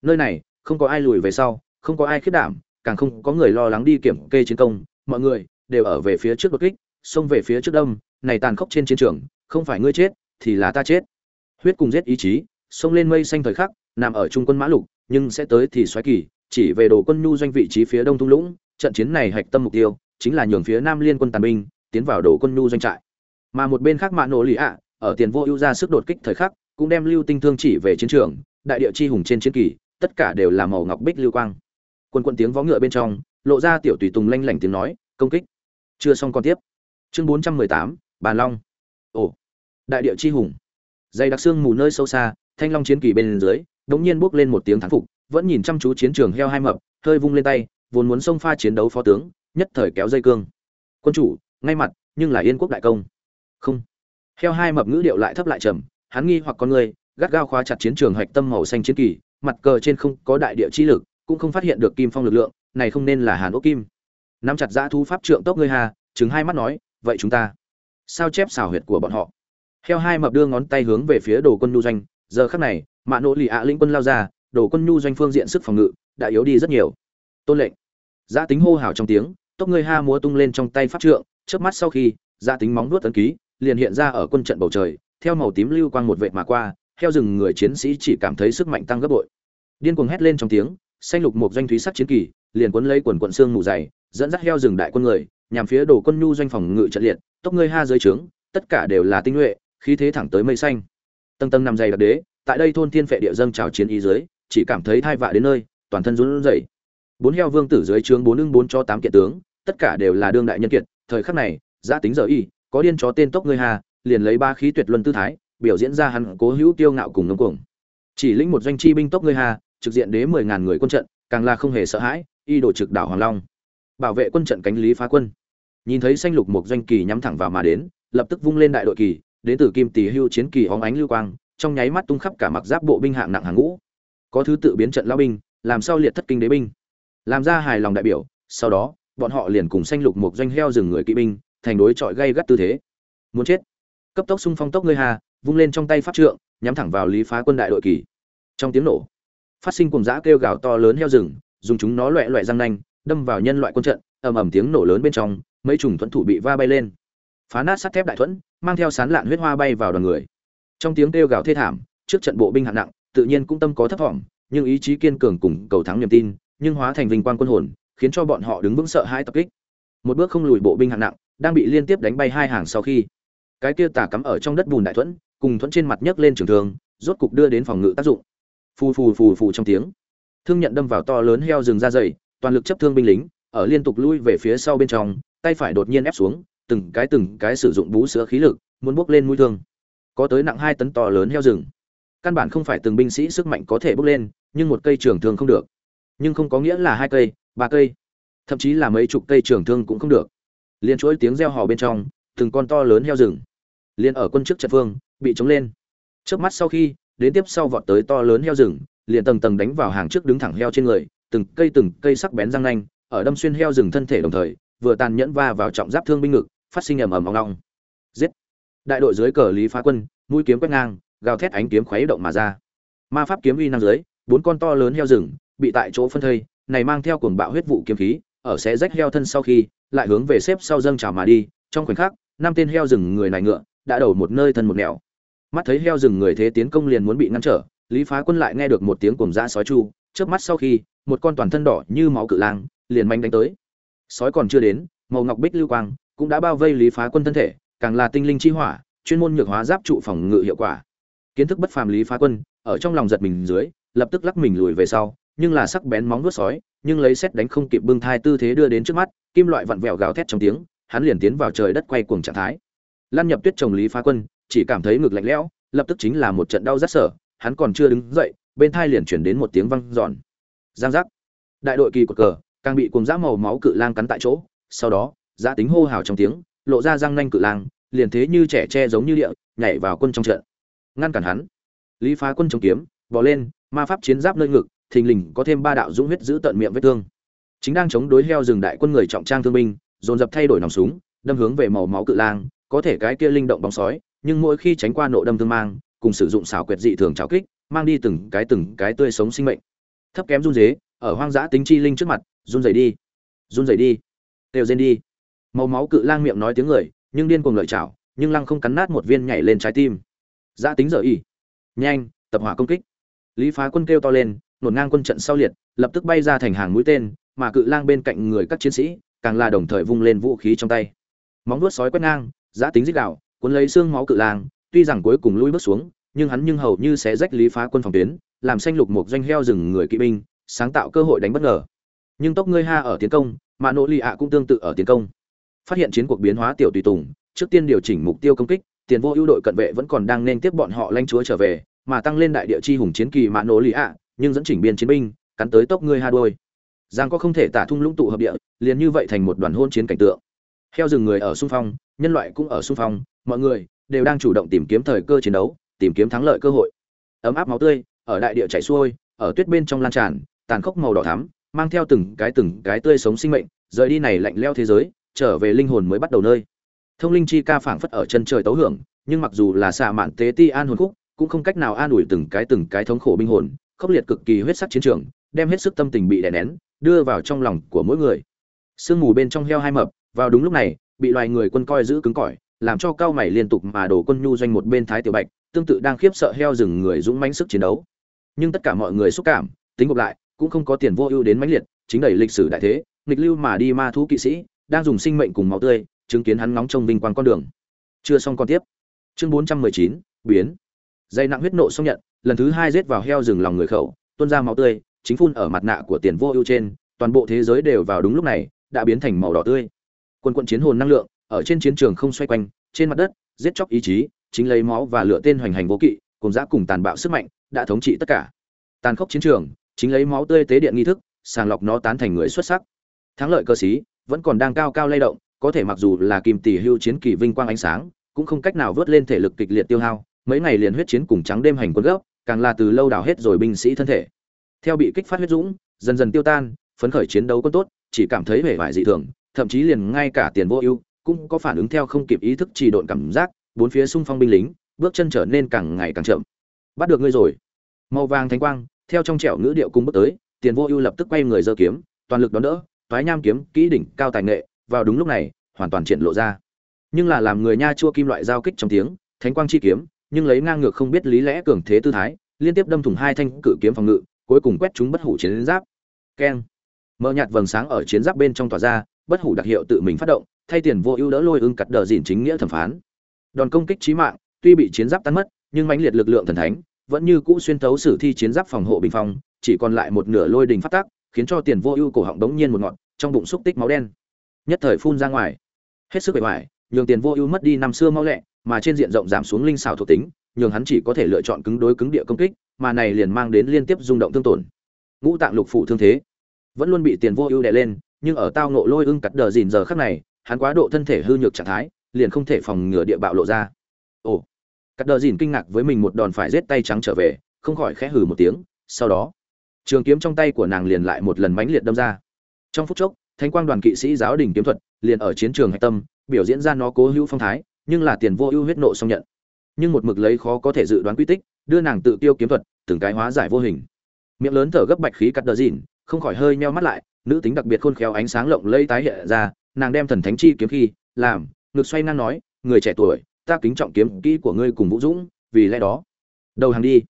Nơi này, không có ai lùi về sau, không có ai khiết đảm, càng không có người lo lắng đi kiểm kê chiến công, mọi người đều ở về phía trước đột kích, xông về phía trước đông này tàn khốc trên chiến trường, không phải ngươi chết, thì là ta chết. Huyết cùng giết ý chí, xông lên mây xanh thời khắc, nằm ở trung quân mã lục, nhưng sẽ tới thì xoáy kỳ, chỉ về đồ quân nhu doanh vị trí phía đông thung lũng, trận chiến này hạch tâm mục tiêu, chính là nhường phía nam liên quân tàn binh tiến vào đồ quân nhu doanh trại. Mà một bên khác mạ nổ lì ạ, ở tiền vô ưu ra sức đột kích thời khắc, cũng đem lưu tinh thương chỉ về chiến trường, đại địa chi hùng trên chiến kỳ, tất cả đều là màu ngọc bích lưu quang. Quân quân tiếng vó ngựa bên trong, lộ ra tiểu tùy tùng lanh lảnh tiếng nói, công kích. Chưa xong còn tiếp. Chương bốn trăm mười tám, bàn long. Ồ, đại địa chi hùng. Dày đặc xương mù nơi sâu xa, thanh long chiến kỳ bên dưới, đống nhiên bước lên một tiếng thắng phục, vẫn nhìn chăm chú chiến trường heo hai mập, hơi vung lên tay, vốn muốn xông pha chiến đấu phó tướng, nhất thời kéo dây cương. Quân chủ ngay mặt, nhưng là yên quốc đại công. Không. Heo hai mập ngữ điệu lại thấp lại trầm, hắn nghi hoặc con người, gắt gao khóa chặt chiến trường hạch tâm màu xanh chiến kỳ, mặt cờ trên không có đại địa chi lực, cũng không phát hiện được kim phong lực lượng, này không nên là hàn ốc kim. Nắm chặt giã thu pháp trượng tốc ngươi hà chứng hai mắt nói, vậy chúng ta sao chép xảo huyệt của bọn họ? Heo hai mập đưa ngón tay hướng về phía đồ quân nhu doanh, giờ khắc này, mạ nỗ lì ạ linh quân lao ra, đồ quân nhu doanh phương diện sức phòng ngự đã yếu đi rất nhiều. Tôn lệnh. Giã tính hô hào trong tiếng, tốc ngươi ha múa tung lên trong tay pháp trượng chớp mắt sau khi ra tính móng nuốt tấn ký, liền hiện ra ở quân trận bầu trời, theo màu tím lưu quang một vệt mà qua, theo rừng người chiến sĩ chỉ cảm thấy sức mạnh tăng gấp bội. Điên cuồng hét lên trong tiếng, xanh lục một doanh thúy sắc chiến kỳ, liền cuốn lấy quần quận xương mù dày, dẫn dắt heo rừng đại quân người, nhằm phía đổ quân nhu doanh phòng ngự trận liệt, tốc ngươi ha dưới trướng, tất cả đều là tinh nhuệ, khí thế thẳng tới mây xanh. Tầng tầng nằm dày đặc đế, tại đây thôn thiên phệ địa dâng trào chiến ý dưới, chỉ cảm thấy thai vạ đến nơi, toàn thân run rẩy. Bốn heo vương tử dưới trướng bốn ưng bốn cho tám kiện tướng, tất cả đều là đương đại nhân kiệt thời khắc này giã tính giờ y, có điên chó tên tốc ngươi hà, liền lấy ba khí tuyệt luân tư thái, biểu diễn ra hắn cố hữu tiêu ngạo cùng ngông cuồng. Chỉ lĩnh một doanh chi binh tốc ngươi hà, trực diện đế mười ngàn người quân trận, càng là không hề sợ hãi, y đổ trực đảo hoàng long. Bảo vệ quân trận cánh lý phá quân. Nhìn thấy xanh lục một doanh kỳ nhắm thẳng vào mà đến, lập tức vung lên đại đội kỳ, đến từ kim tỷ hưu chiến kỳ hóng ánh lưu quang, trong nháy mắt tung khắp cả mặc giáp bộ binh hạng nặng hàng ngũ. Có thứ tự biến trận lao binh, làm sao liệt thất kinh đế binh? Làm ra hài lòng đại biểu, sau đó bọn họ liền cùng xanh lục một doanh heo rừng người kỵ binh, thành đối chọi gây gắt tư thế. Muốn chết. Cấp tốc xung phong tốc ngươi hà, vung lên trong tay pháp trượng, nhắm thẳng vào lý phá quân đại đội kỳ. Trong tiếng nổ, phát sinh cùng dã kêu gào to lớn heo rừng, dùng chúng nó loẹ loẹ răng nanh, đâm vào nhân loại quân trận, ầm ầm tiếng nổ lớn bên trong, mấy trùng thuẫn thủ bị va bay lên. Phá nát sắt thép đại thuẫn, mang theo sán lạn huyết hoa bay vào đoàn người. Trong tiếng kêu gào thê thảm, trước trận bộ binh hạng nặng, tự nhiên cũng tâm có thấp thỏm nhưng ý chí kiên cường cùng cầu thắng niềm tin, nhưng hóa thành vinh quang quân hồn khiến cho bọn họ đứng vững sợ hai tập kích. Một bước không lùi bộ binh hạng nặng, đang bị liên tiếp đánh bay hai hàng sau khi. Cái kia tà cắm ở trong đất bùn đại thuẫn, cùng thuẫn trên mặt nhấc lên trường thương, rốt cục đưa đến phòng ngự tác dụng. Phù phù phù phù trong tiếng. Thương nhận đâm vào to lớn heo rừng ra dày, toàn lực chấp thương binh lính, ở liên tục lui về phía sau bên trong, tay phải đột nhiên ép xuống, từng cái từng cái sử dụng bú sữa khí lực, muốn bước lên mũi thương. Có tới nặng hai tấn to lớn heo rừng. Căn bản không phải từng binh sĩ sức mạnh có thể bước lên, nhưng một cây trường thương không được. Nhưng không có nghĩa là hai cây ba cây. Thậm chí là mấy chục cây trường thương cũng không được. Liên chuỗi tiếng reo hò bên trong, từng con to lớn heo rừng. Liên ở quân trước trận phương, bị chống lên. Trước mắt sau khi, đến tiếp sau vọt tới to lớn heo rừng, liền tầng tầng đánh vào hàng trước đứng thẳng heo trên người, từng cây từng cây sắc bén răng nanh, ở đâm xuyên heo rừng thân thể đồng thời, vừa tàn nhẫn va vào trọng giáp thương binh ngực, phát sinh ầm ầm ong ong. Giết! Đại đội dưới cờ lý phá quân, mũi kiếm quét ngang, gào thét ánh kiếm khuấy động mà ra. Ma pháp kiếm uy năng dưới, bốn con to lớn heo rừng, bị tại chỗ phân thây này mang theo cuồng bạo huyết vụ kiếm khí, ở xé rách heo thân sau khi, lại hướng về xếp sau dâng trào mà đi, trong khoảnh khắc, năm tên heo rừng người này ngựa đã đầu một nơi thân một nẻo. Mắt thấy heo rừng người thế tiến công liền muốn bị ngăn trở, lý phá quân lại nghe được một tiếng cuồng dã sói chu trước mắt sau khi, một con toàn thân đỏ như máu cự lang, liền manh đánh tới. Sói còn chưa đến, màu ngọc bích lưu quang cũng đã bao vây lý phá quân thân thể, càng là tinh linh chi hỏa, chuyên môn nhược hóa giáp trụ phòng ngự hiệu quả. Kiến thức bất phàm lý phá quân, ở trong lòng giật mình dưới, lập tức lắc mình lùi về sau nhưng là sắc bén móng vuốt sói, nhưng lấy xét đánh không kịp bưng thai tư thế đưa đến trước mắt, kim loại vặn vẹo gào thét trong tiếng, hắn liền tiến vào trời đất quay cuồng trạng thái. Lan nhập tuyết chồng lý phá quân, chỉ cảm thấy ngực lạnh lẽo, lập tức chính là một trận đau rát sở, hắn còn chưa đứng dậy, bên thai liền chuyển đến một tiếng vang giòn giang giác. Đại đội kỳ của cờ, càng bị cuồng dã màu máu cự lang cắn tại chỗ, sau đó giá tính hô hào trong tiếng, lộ ra răng nanh cự lang, liền thế như trẻ tre giống như địa, nhảy vào quân trong trận. Ngăn cản hắn. Lý phá quân chống kiếm bỏ lên, ma pháp chiến giáp nơi ngực thình lình có thêm ba đạo dũng huyết giữ tận miệng vết thương. Chính đang chống đối heo rừng đại quân người trọng trang thương binh, dồn dập thay đổi nòng súng, đâm hướng về màu máu cự lang, có thể cái kia linh động bóng sói, nhưng mỗi khi tránh qua nộ đâm thương mang, cùng sử dụng xảo quyệt dị thường chảo kích, mang đi từng cái từng cái tươi sống sinh mệnh. Thấp kém run dế ở hoang dã tính chi linh trước mặt, run rẩy đi, run rẩy đi, đều rên đi. Màu máu cự lang miệng nói tiếng người, nhưng điên cuồng lợi chảo nhưng lăng không cắn nát một viên nhảy lên trái tim. Dã tính giờ ỉ nhanh, tập hỏa công kích. Lý phá quân kêu to lên nổn ngang quân trận sau liệt lập tức bay ra thành hàng mũi tên mà cự lang bên cạnh người các chiến sĩ càng là đồng thời vung lên vũ khí trong tay. Móng vuốt sói quét ngang giá tính rít gào, cuốn lấy xương máu cự lang tuy rằng cuối cùng lui bước xuống nhưng hắn nhưng hầu như sẽ rách lý phá quân phòng tuyến làm xanh lục một doanh heo rừng người kỵ binh sáng tạo cơ hội đánh bất ngờ. Nhưng tốc ngươi ha ở tiến công mà nỗ lì ạ cũng tương tự ở tiến công. Phát hiện chiến cuộc biến hóa tiểu tùy tùng trước tiên điều chỉnh mục tiêu công kích tiền vô ưu đội cận vệ vẫn còn đang nên tiếp bọn họ lãnh chúa trở về mà tăng lên đại địa chi hùng chiến kỳ mã nỗ lì ạ nhưng dẫn chỉnh biên chiến binh, cắn tới tốc ngươi ha đôi giang có không thể tả thung lũng tụ hợp địa, liền như vậy thành một đoàn hôn chiến cảnh tượng. Heo rừng người ở xung phong, nhân loại cũng ở xung phong, mọi người đều đang chủ động tìm kiếm thời cơ chiến đấu, tìm kiếm thắng lợi cơ hội. Ấm áp máu tươi ở đại địa chảy xuôi, ở tuyết bên trong lan tràn, tàn khốc màu đỏ thắm, mang theo từng cái từng cái tươi sống sinh mệnh, rời đi này lạnh leo thế giới, trở về linh hồn mới bắt đầu nơi. Thông linh chi ca phảng phất ở chân trời tấu hưởng, nhưng mặc dù là xạ mạn tế ti an hồn khúc, cũng không cách nào an ủi từng cái từng cái thống khổ binh hồn khốc liệt cực kỳ huyết sắc chiến trường, đem hết sức tâm tình bị đè nén, đưa vào trong lòng của mỗi người. Sương mù bên trong heo hai mập, vào đúng lúc này, bị loài người quân coi giữ cứng cỏi, làm cho cao mày liên tục mà đổ quân nhu doanh một bên thái tiểu bạch, tương tự đang khiếp sợ heo rừng người dũng mãnh sức chiến đấu. Nhưng tất cả mọi người xúc cảm, tính gộp lại, cũng không có tiền vô ưu đến mãnh liệt, chính đẩy lịch sử đại thế, nghịch lưu mà đi ma thú kỵ sĩ, đang dùng sinh mệnh cùng máu tươi, chứng kiến hắn nóng trong vinh quang con đường. Chưa xong con tiếp. Chương bốn trăm mười chín, biến. Dây nặng huyết nộ xong nhận lần thứ hai giết vào heo rừng lòng người khẩu, tuôn ra máu tươi, chính phun ở mặt nạ của tiền vô ưu trên, toàn bộ thế giới đều vào đúng lúc này, đã biến thành màu đỏ tươi. Quân quân chiến hồn năng lượng, ở trên chiến trường không xoay quanh, trên mặt đất, giết chóc ý chí, chính lấy máu và lửa tên hoành hành vô kỵ, cùng giã cùng tàn bạo sức mạnh, đã thống trị tất cả. Tàn khốc chiến trường, chính lấy máu tươi tế điện nghi thức, sàng lọc nó tán thành người xuất sắc. Thắng lợi cơ sĩ, vẫn còn đang cao cao lay động, có thể mặc dù là kim tỷ hưu chiến kỳ vinh quang ánh sáng, cũng không cách nào vớt lên thể lực kịch liệt tiêu hao, mấy ngày liền huyết chiến cùng trắng đêm hành quân gốc càng là từ lâu đào hết rồi binh sĩ thân thể. Theo bị kích phát huyết dũng, dần dần tiêu tan, phấn khởi chiến đấu quân tốt, chỉ cảm thấy vẻ vải dị thường, thậm chí liền ngay cả tiền vô ưu cũng có phản ứng theo không kịp ý thức chỉ độn cảm giác, bốn phía xung phong binh lính, bước chân trở nên càng ngày càng chậm. Bắt được ngươi rồi. Màu vàng thánh quang, theo trong trẻo ngữ điệu cung bước tới, tiền vô ưu lập tức quay người giơ kiếm, toàn lực đón đỡ, toái nham kiếm, kỹ đỉnh, cao tài nghệ, vào đúng lúc này, hoàn toàn triển lộ ra. Nhưng là làm người nha chua kim loại giao kích trong tiếng, thánh quang chi kiếm nhưng lấy ngang ngược không biết lý lẽ cường thế tư thái, liên tiếp đâm thủng hai thanh cự kiếm phòng ngự, cuối cùng quét chúng bất hủ chiến giáp. Keng. Mờ nhạt vầng sáng ở chiến giáp bên trong tỏa ra, bất hủ đặc hiệu tự mình phát động, thay tiền vô ưu đỡ lôi ưng cắt đờ dìn chính nghĩa thẩm phán. Đòn công kích chí mạng, tuy bị chiến giáp tan mất, nhưng mãnh liệt lực lượng thần thánh, vẫn như cũ xuyên thấu sử thi chiến giáp phòng hộ bình phong, chỉ còn lại một nửa lôi đình phát tác, khiến cho tiền vô ưu cổ họng đống nhiên một ngọn, trong bụng xúc tích máu đen. Nhất thời phun ra ngoài. Hết sức bề ngoài, nhường tiền vô ưu mất đi năm xưa mau lẹ mà trên diện rộng giảm xuống linh xảo thuộc tính, nhường hắn chỉ có thể lựa chọn cứng đối cứng địa công kích, mà này liền mang đến liên tiếp rung động thương tổn. Ngũ tạng lục phủ thương thế vẫn luôn bị tiền vô ưu đè lên, nhưng ở tao nộ lôi ưng cắt đờ dìn giờ khắc này, hắn quá độ thân thể hư nhược trạng thái, liền không thể phòng ngừa địa bạo lộ ra. Ồ, cắt đờ dìn kinh ngạc với mình một đòn phải rết tay trắng trở về, không khỏi khẽ hừ một tiếng, sau đó, trường kiếm trong tay của nàng liền lại một lần mãnh liệt đâm ra. Trong phút chốc, thánh quang đoàn kỵ sĩ giáo đình kiếm thuật liền ở chiến trường hạch tâm, biểu diễn ra nó cố hữu phong thái nhưng là tiền vô ưu huyết nộ song nhận. Nhưng một mực lấy khó có thể dự đoán quy tích, đưa nàng tự tiêu kiếm thuật, từng cái hóa giải vô hình. Miệng lớn thở gấp bạch khí cắt đờ dìn không khỏi hơi meo mắt lại, nữ tính đặc biệt khôn khéo ánh sáng lộng lây tái hiện ra, nàng đem thần thánh chi kiếm khi, làm, ngực xoay ngang nói, người trẻ tuổi, ta kính trọng kiếm kỹ của ngươi cùng vũ dũng, vì lẽ đó, đầu hàng đi.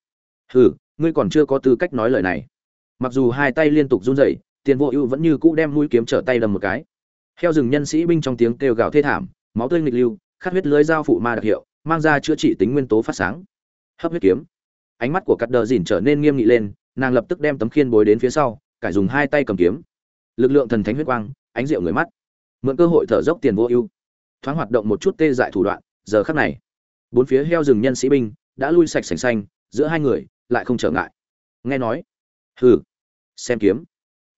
Hừ, ngươi còn chưa có tư cách nói lời này. Mặc dù hai tay liên tục run rẩy, tiền vô ưu vẫn như cũ đem mũi kiếm trở tay đâm một cái. Theo rừng nhân sĩ binh trong tiếng kêu gào thê thảm, máu tươi nghịch lưu khát huyết lưới dao phụ ma đặc hiệu, mang ra chữa trị tính nguyên tố phát sáng. Hấp huyết kiếm. Ánh mắt của cắt đờ dìn trở nên nghiêm nghị lên, nàng lập tức đem tấm khiên bối đến phía sau, cải dùng hai tay cầm kiếm. Lực lượng thần thánh huyết quang, ánh rượu người mắt. Mượn cơ hội thở dốc tiền vô ưu. Thoáng hoạt động một chút tê dại thủ đoạn, giờ khắc này, bốn phía heo rừng nhân sĩ binh đã lui sạch sành xanh, giữa hai người lại không trở ngại. Nghe nói, hừ, xem kiếm.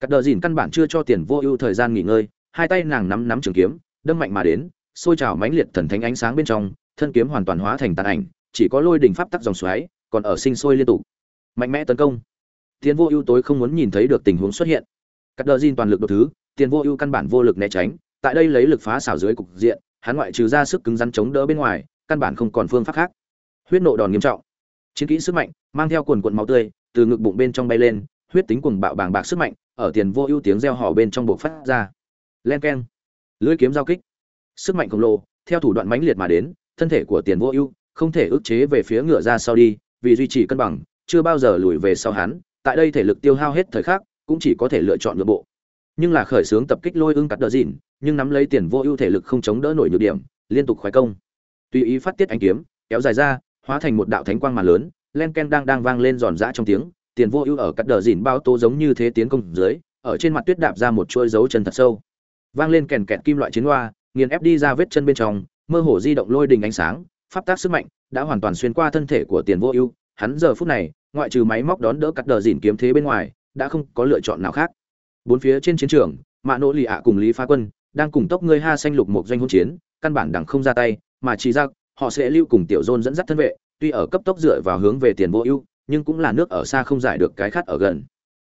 Cắt đờ dìn căn bản chưa cho tiền vô ưu thời gian nghỉ ngơi, hai tay nàng nắm nắm trường kiếm, đâm mạnh mà đến xôi trào mãnh liệt thần thánh ánh sáng bên trong, thân kiếm hoàn toàn hóa thành tàn ảnh, chỉ có lôi đỉnh pháp tắc dòng xoáy, còn ở sinh sôi liên tục. Mạnh mẽ tấn công. Tiền vô ưu tối không muốn nhìn thấy được tình huống xuất hiện. Cắt đờ dìn toàn lực đột thứ tiền vô ưu căn bản vô lực né tránh, tại đây lấy lực phá xảo dưới cục diện, hắn ngoại trừ ra sức cứng rắn chống đỡ bên ngoài, căn bản không còn phương pháp khác. Huyết nộ đòn nghiêm trọng. Chiến kỹ sức mạnh, mang theo quần cuộn máu tươi, từ ngực bụng bên trong bay lên, huyết tính cuồng bạo bàng bạc sức mạnh, ở tiền vô ưu tiếng reo hò bên trong bộc phát ra. Len keng. Lưỡi kiếm giao kích sức mạnh khổng lồ, theo thủ đoạn mãnh liệt mà đến, thân thể của tiền vô ưu, không thể ức chế về phía ngựa ra sau đi, vì duy trì cân bằng, chưa bao giờ lùi về sau hắn, tại đây thể lực tiêu hao hết thời khắc, cũng chỉ có thể lựa chọn ngựa bộ. Nhưng là khởi xướng tập kích lôi ưng cắt đờ dìn nhưng nắm lấy tiền vô ưu thể lực không chống đỡ nổi nhược điểm, liên tục khoái công. Tùy ý phát tiết ánh kiếm, kéo dài ra, hóa thành một đạo thánh quang màn lớn, len ken đang đang vang lên giòn giã trong tiếng, tiền vô ưu ở cắt đờ dìn bao tố giống như thế tiến công dưới, ở trên mặt tuyết đạp ra một chuỗi dấu chân thật sâu. Vang lên kèn kẹt kim loại chiến hoa nghiền ép đi ra vết chân bên trong, mơ hồ di động lôi đình ánh sáng, pháp tác sức mạnh đã hoàn toàn xuyên qua thân thể của tiền vô ưu. Hắn giờ phút này, ngoại trừ máy móc đón đỡ cắt đờ dỉn kiếm thế bên ngoài, đã không có lựa chọn nào khác. Bốn phía trên chiến trường Mã nỗ lì ạ cùng lý phá quân đang cùng tốc ngươi ha xanh lục một doanh hỗn chiến, căn bản đẳng không ra tay, mà chỉ ra họ sẽ lưu cùng tiểu dôn dẫn dắt thân vệ, tuy ở cấp tốc dựa vào hướng về tiền vô ưu, nhưng cũng là nước ở xa không giải được cái khát ở gần.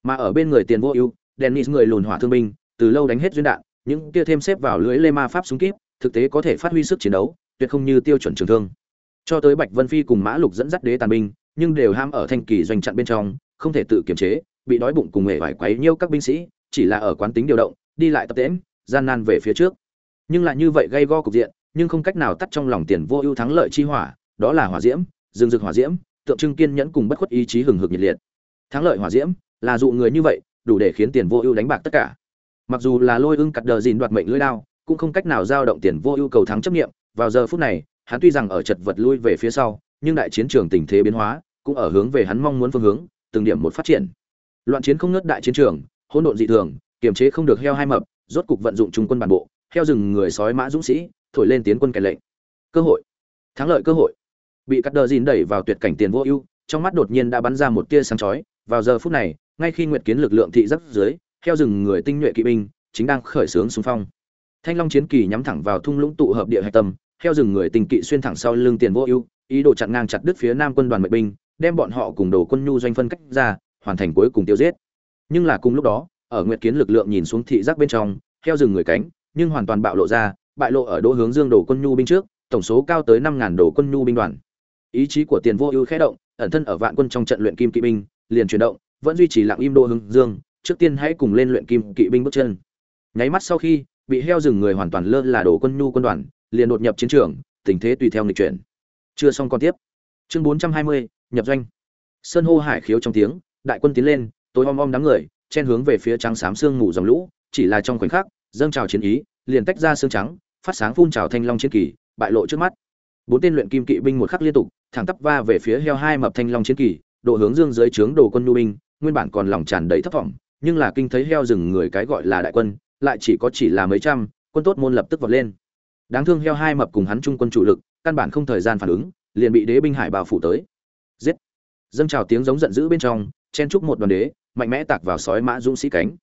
Mà ở bên người tiền vô ưu, dennis người lùn hỏa thương binh, từ lâu đánh hết duyên đạn những kia thêm xếp vào lưới lê ma pháp súng kíp, thực tế có thể phát huy sức chiến đấu, tuyệt không như tiêu chuẩn trường thương. Cho tới bạch vân phi cùng mã lục dẫn dắt đế tàn binh, nhưng đều ham ở thanh kỳ doanh chặn bên trong, không thể tự kiềm chế, bị đói bụng cùng hề vải quấy nhiêu các binh sĩ, chỉ là ở quán tính điều động, đi lại tập tễm gian nan về phía trước. Nhưng lại như vậy gây go cục diện, nhưng không cách nào tắt trong lòng tiền vô ưu thắng lợi chi hỏa, đó là hỏa diễm rừng rực hỏa diễm, tượng trưng kiên nhẫn cùng bất khuất ý chí hừng hực nhiệt liệt. Thắng lợi hỏa diễm, là dụ người như vậy, đủ để khiến tiền vô ưu đánh bạc tất cả mặc dù là lôi ưng cắt đờ dìn đoạt mệnh lưỡi đao, cũng không cách nào giao động tiền vô ưu cầu thắng chấp nghiệm vào giờ phút này, hắn tuy rằng ở chật vật lui về phía sau, nhưng đại chiến trường tình thế biến hóa, cũng ở hướng về hắn mong muốn phương hướng, từng điểm một phát triển. Loạn chiến không ngớt đại chiến trường, hỗn độn dị thường, kiềm chế không được heo hai mập, rốt cục vận dụng trung quân bản bộ, heo rừng người sói mã dũng sĩ, thổi lên tiến quân kèn lệnh. Cơ hội. Thắng lợi cơ hội. Bị cắt đờ dìn đẩy vào tuyệt cảnh tiền vô ưu, trong mắt đột nhiên đã bắn ra một tia sáng chói. Vào giờ phút này, ngay khi nguyệt kiến lực lượng thị giáp dưới heo rừng người tinh nhuệ kỵ binh, chính đang khởi xướng xung phong. Thanh long chiến kỳ nhắm thẳng vào thung lũng tụ hợp địa hạch tâm heo rừng người tinh kỵ xuyên thẳng sau lưng tiền vô ưu, ý đồ chặn ngang chặt đứt phía nam quân đoàn mệnh binh, đem bọn họ cùng đồ quân nhu doanh phân cách ra, hoàn thành cuối cùng tiêu giết. Nhưng là cùng lúc đó, ở nguyệt kiến lực lượng nhìn xuống thị giác bên trong heo rừng người cánh, nhưng hoàn toàn bạo lộ ra, bại lộ ở đỗ hướng dương đồ quân nhu binh trước, tổng số cao tới năm ngàn đồ quân nhu binh đoàn. Ý chí của tiền vô ưu khẽ động, ẩn thân ở vạn quân trong trận luyện kim kỵ binh, liền chuyển động, vẫn duy trì lặng im đô hướng dương trước tiên hãy cùng lên luyện kim kỵ binh bước chân. Nháy mắt sau khi, bị heo rừng người hoàn toàn lơ là đồ quân nhu quân đoàn, liền đột nhập chiến trường, tình thế tùy theo nghịch chuyển. Chưa xong còn tiếp. Chương bốn trăm hai mươi, nhập doanh. Sơn hô hải khiếu trong tiếng, đại quân tiến lên, tối om om đám người, chen hướng về phía trắng xám sương mù dòng lũ, chỉ là trong khoảnh khắc, dâng trào chiến ý, liền tách ra xương trắng, phát sáng phun trào thanh long chiến kỳ, bại lộ trước mắt. Bốn tên luyện kim kỵ binh một khắc liên tục, thẳng tắp va về phía heo hai mập thanh long chiến kỳ, độ hướng dương dưới trướng đồ quân nhu binh, nguyên bản còn lòng tràn đầy thất vọng nhưng là kinh thấy heo rừng người cái gọi là đại quân, lại chỉ có chỉ là mấy trăm, quân tốt môn lập tức vọt lên. Đáng thương heo hai mập cùng hắn trung quân chủ lực, căn bản không thời gian phản ứng, liền bị đế binh hải bào phủ tới. Giết! Dâng trào tiếng giống giận dữ bên trong, chen chúc một đoàn đế, mạnh mẽ tạc vào sói mã dũng sĩ cánh.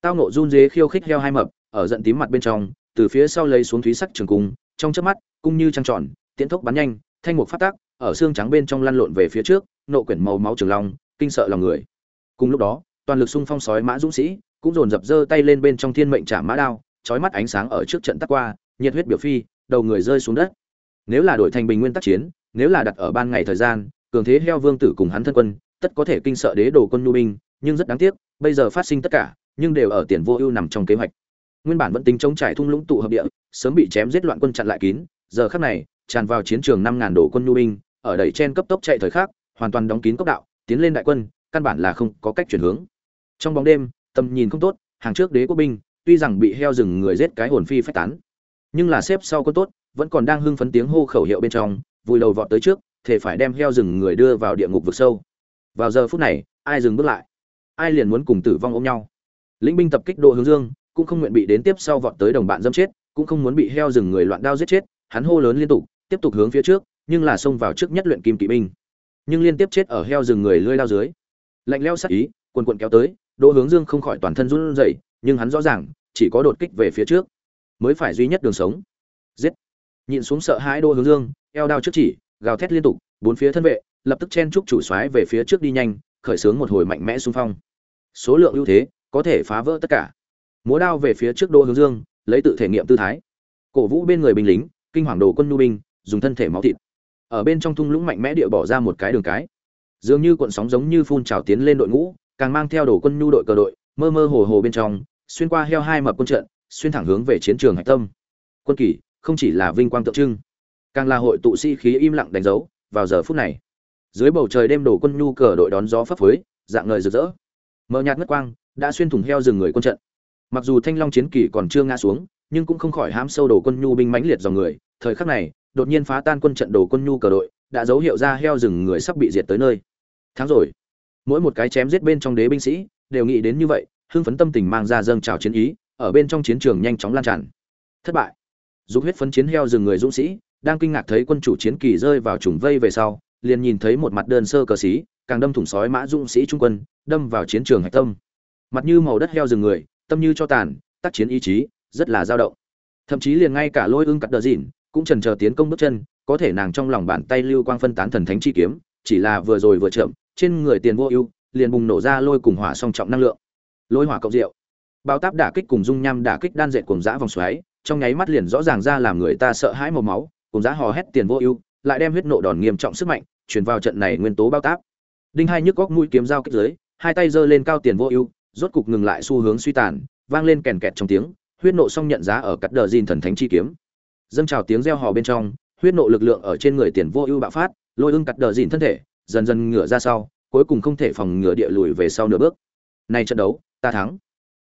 Tao nộ run dế khiêu khích heo hai mập, ở giận tím mặt bên trong, từ phía sau lấy xuống thúy sắc trường cung, trong chớp mắt, cung như trăng tròn, tiễn tốc bắn nhanh, thanh mục phát tác, ở xương trắng bên trong lăn lộn về phía trước, nộ quyển màu máu trường long, kinh sợ lòng người. Cùng lúc đó toàn lực xung phong sói mã dũng sĩ, cũng dồn dập giơ tay lên bên trong thiên mệnh trả mã đao, chói mắt ánh sáng ở trước trận tắc qua, nhiệt huyết biểu phi, đầu người rơi xuống đất. Nếu là đổi thành bình nguyên tác chiến, nếu là đặt ở ban ngày thời gian, cường thế heo vương tử cùng hắn thân quân, tất có thể kinh sợ đế đồ quân nhu binh, nhưng rất đáng tiếc, bây giờ phát sinh tất cả, nhưng đều ở tiền vô ưu nằm trong kế hoạch. Nguyên bản vẫn tính chống trải thung lũng tụ hợp địa, sớm bị chém giết loạn quân chặn lại kín, giờ khắc này, tràn vào chiến trường năm ngàn đồ quân nhu binh, ở đẩy trên cấp tốc chạy thời khắc, hoàn toàn đóng kín cốc đạo, tiến lên đại quân, căn bản là không có cách chuyển hướng trong bóng đêm, tầm nhìn không tốt, hàng trước đế quốc binh, tuy rằng bị heo rừng người giết cái hồn phi phách tán, nhưng là xếp sau quân tốt, vẫn còn đang hưng phấn tiếng hô khẩu hiệu bên trong, vùi đầu vọt tới trước thể phải đem heo rừng người đưa vào địa ngục vực sâu. Vào giờ phút này, ai dừng bước lại? Ai liền muốn cùng tử vong ôm nhau? Lĩnh binh tập kích độ hướng dương, cũng không nguyện bị đến tiếp sau vọt tới đồng bạn dâm chết, cũng không muốn bị heo rừng người loạn đao giết chết, hắn hô lớn liên tục, tiếp tục hướng phía trước, nhưng là xông vào trước nhất luyện kim kỵ binh. Nhưng liên tiếp chết ở heo rừng người lươi lao dưới. Lạnh leo sắc ý, quần quần kéo tới đỗ hướng dương không khỏi toàn thân run rẩy, nhưng hắn rõ ràng, chỉ có đột kích về phía trước, mới phải duy nhất đường sống. Giết! Nhìn xuống sợ hãi đỗ hướng dương, eo đao trước chỉ, gào thét liên tục, bốn phía thân vệ, lập tức chen chúc chủ xoáy về phía trước đi nhanh, khởi xướng một hồi mạnh mẽ xung phong. Số lượng ưu thế, có thể phá vỡ tất cả. Múa đao về phía trước đỗ hướng dương, lấy tự thể nghiệm tư thái. Cổ vũ bên người binh lính, kinh hoàng đồ quân nhu binh, dùng thân thể máu thịt. Ở bên trong thung lũng mạnh mẽ địa bỏ ra một cái đường cái. Dường như cuộn sóng giống như phun trào tiến lên đội ngũ càng mang theo đồ quân nhu đội cờ đội, mơ mơ hồ hồ bên trong, xuyên qua heo hai mập quân trận, xuyên thẳng hướng về chiến trường hạch tâm. Quân kỷ không chỉ là vinh quang tượng trưng, càng là hội tụ sĩ khí im lặng đánh dấu, vào giờ phút này. Dưới bầu trời đêm đổ quân nhu cờ đội đón gió phấp phới, dạng ngời rực rỡ. Mờ nhạt ngất quang, đã xuyên thủng heo rừng người quân trận. Mặc dù thanh long chiến kỳ còn chưa ngã xuống, nhưng cũng không khỏi hám sâu đổ quân nhu binh mãnh liệt dòng người. Thời khắc này, đột nhiên phá tan quân trận đổ quân nhu cờ đội, đã dấu hiệu ra heo rừng người sắp bị diệt tới nơi. Tháng rồi mỗi một cái chém giết bên trong đế binh sĩ đều nghĩ đến như vậy, hưng phấn tâm tình mang ra dâng trào chiến ý, ở bên trong chiến trường nhanh chóng lan tràn. Thất bại. Giúp huyết phấn chiến heo rừng người dũng sĩ, đang kinh ngạc thấy quân chủ chiến kỳ rơi vào trùng vây về sau, liền nhìn thấy một mặt đơn sơ cờ xí càng đâm thủng sói mã dũng sĩ trung quân, đâm vào chiến trường hạch tâm. Mặt như màu đất heo rừng người, tâm như cho tàn, tác chiến ý chí rất là dao động. Thậm chí liền ngay cả lôi ưng cắt đờ dỉn cũng trần chờ tiến công bước chân, có thể nàng trong lòng bàn tay lưu quang phân tán thần thánh chi kiếm, chỉ là vừa rồi vừa chậm trên người tiền vô ưu, liền bùng nổ ra lôi cùng hỏa song trọng năng lượng. Lôi hỏa cộng rượu bao táp đả kích cùng dung nham đả kích đan dệt cùng dã vòng xoáy, trong nháy mắt liền rõ ràng ra làm người ta sợ hãi màu máu cùng giã hò hét tiền vô ưu, lại đem huyết nộ đòn nghiêm trọng sức mạnh chuyển vào trận này nguyên tố bao táp. Đinh hai nhức góc mũi kiếm dao kích dưới, hai tay giơ lên cao tiền vô ưu, rốt cục ngừng lại xu hướng suy tàn, vang lên kèn kẹt trong tiếng, huyết nộ xong nhận giá ở cắt đờ dìn thần thánh chi kiếm. Dâng trào tiếng reo hò bên trong, huyết nộ lực lượng ở trên người tiền vô ưu bạo phát, lôi ưng cắt đờ dìn thân thể dần dần ngửa ra sau, cuối cùng không thể phòng ngừa địa lùi về sau nửa bước. Này trận đấu, ta thắng.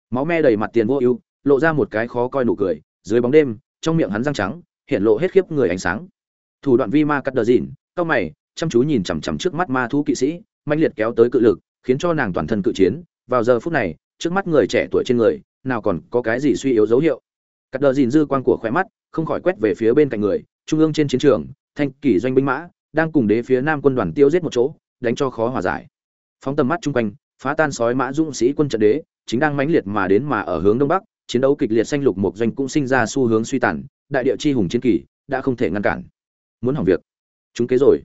Máu me đầy mặt tiền vô ưu, lộ ra một cái khó coi nụ cười, dưới bóng đêm, trong miệng hắn răng trắng, hiện lộ hết khiếp người ánh sáng. Thủ đoạn vi ma cắt đờ dìn cao mày, chăm chú nhìn chằm chằm trước mắt ma thú kỵ sĩ, mãnh liệt kéo tới cự lực, khiến cho nàng toàn thân cự chiến. Vào giờ phút này, trước mắt người trẻ tuổi trên người, nào còn có cái gì suy yếu dấu hiệu. Cắt đờ dìn dư quan của khóe mắt, không khỏi quét về phía bên cạnh người, trung ương trên chiến trường, thanh kỷ doanh binh mã đang cùng đế phía nam quân đoàn tiêu giết một chỗ, đánh cho khó hòa giải. Phóng tầm mắt chung quanh, phá tan sói mã dũng sĩ quân trận đế, chính đang mãnh liệt mà đến mà ở hướng đông bắc, chiến đấu kịch liệt xanh lục một doanh cũng sinh ra xu hướng suy tàn, đại địa chi hùng chiến kỳ, đã không thể ngăn cản. Muốn hỏng việc. Chúng kế rồi.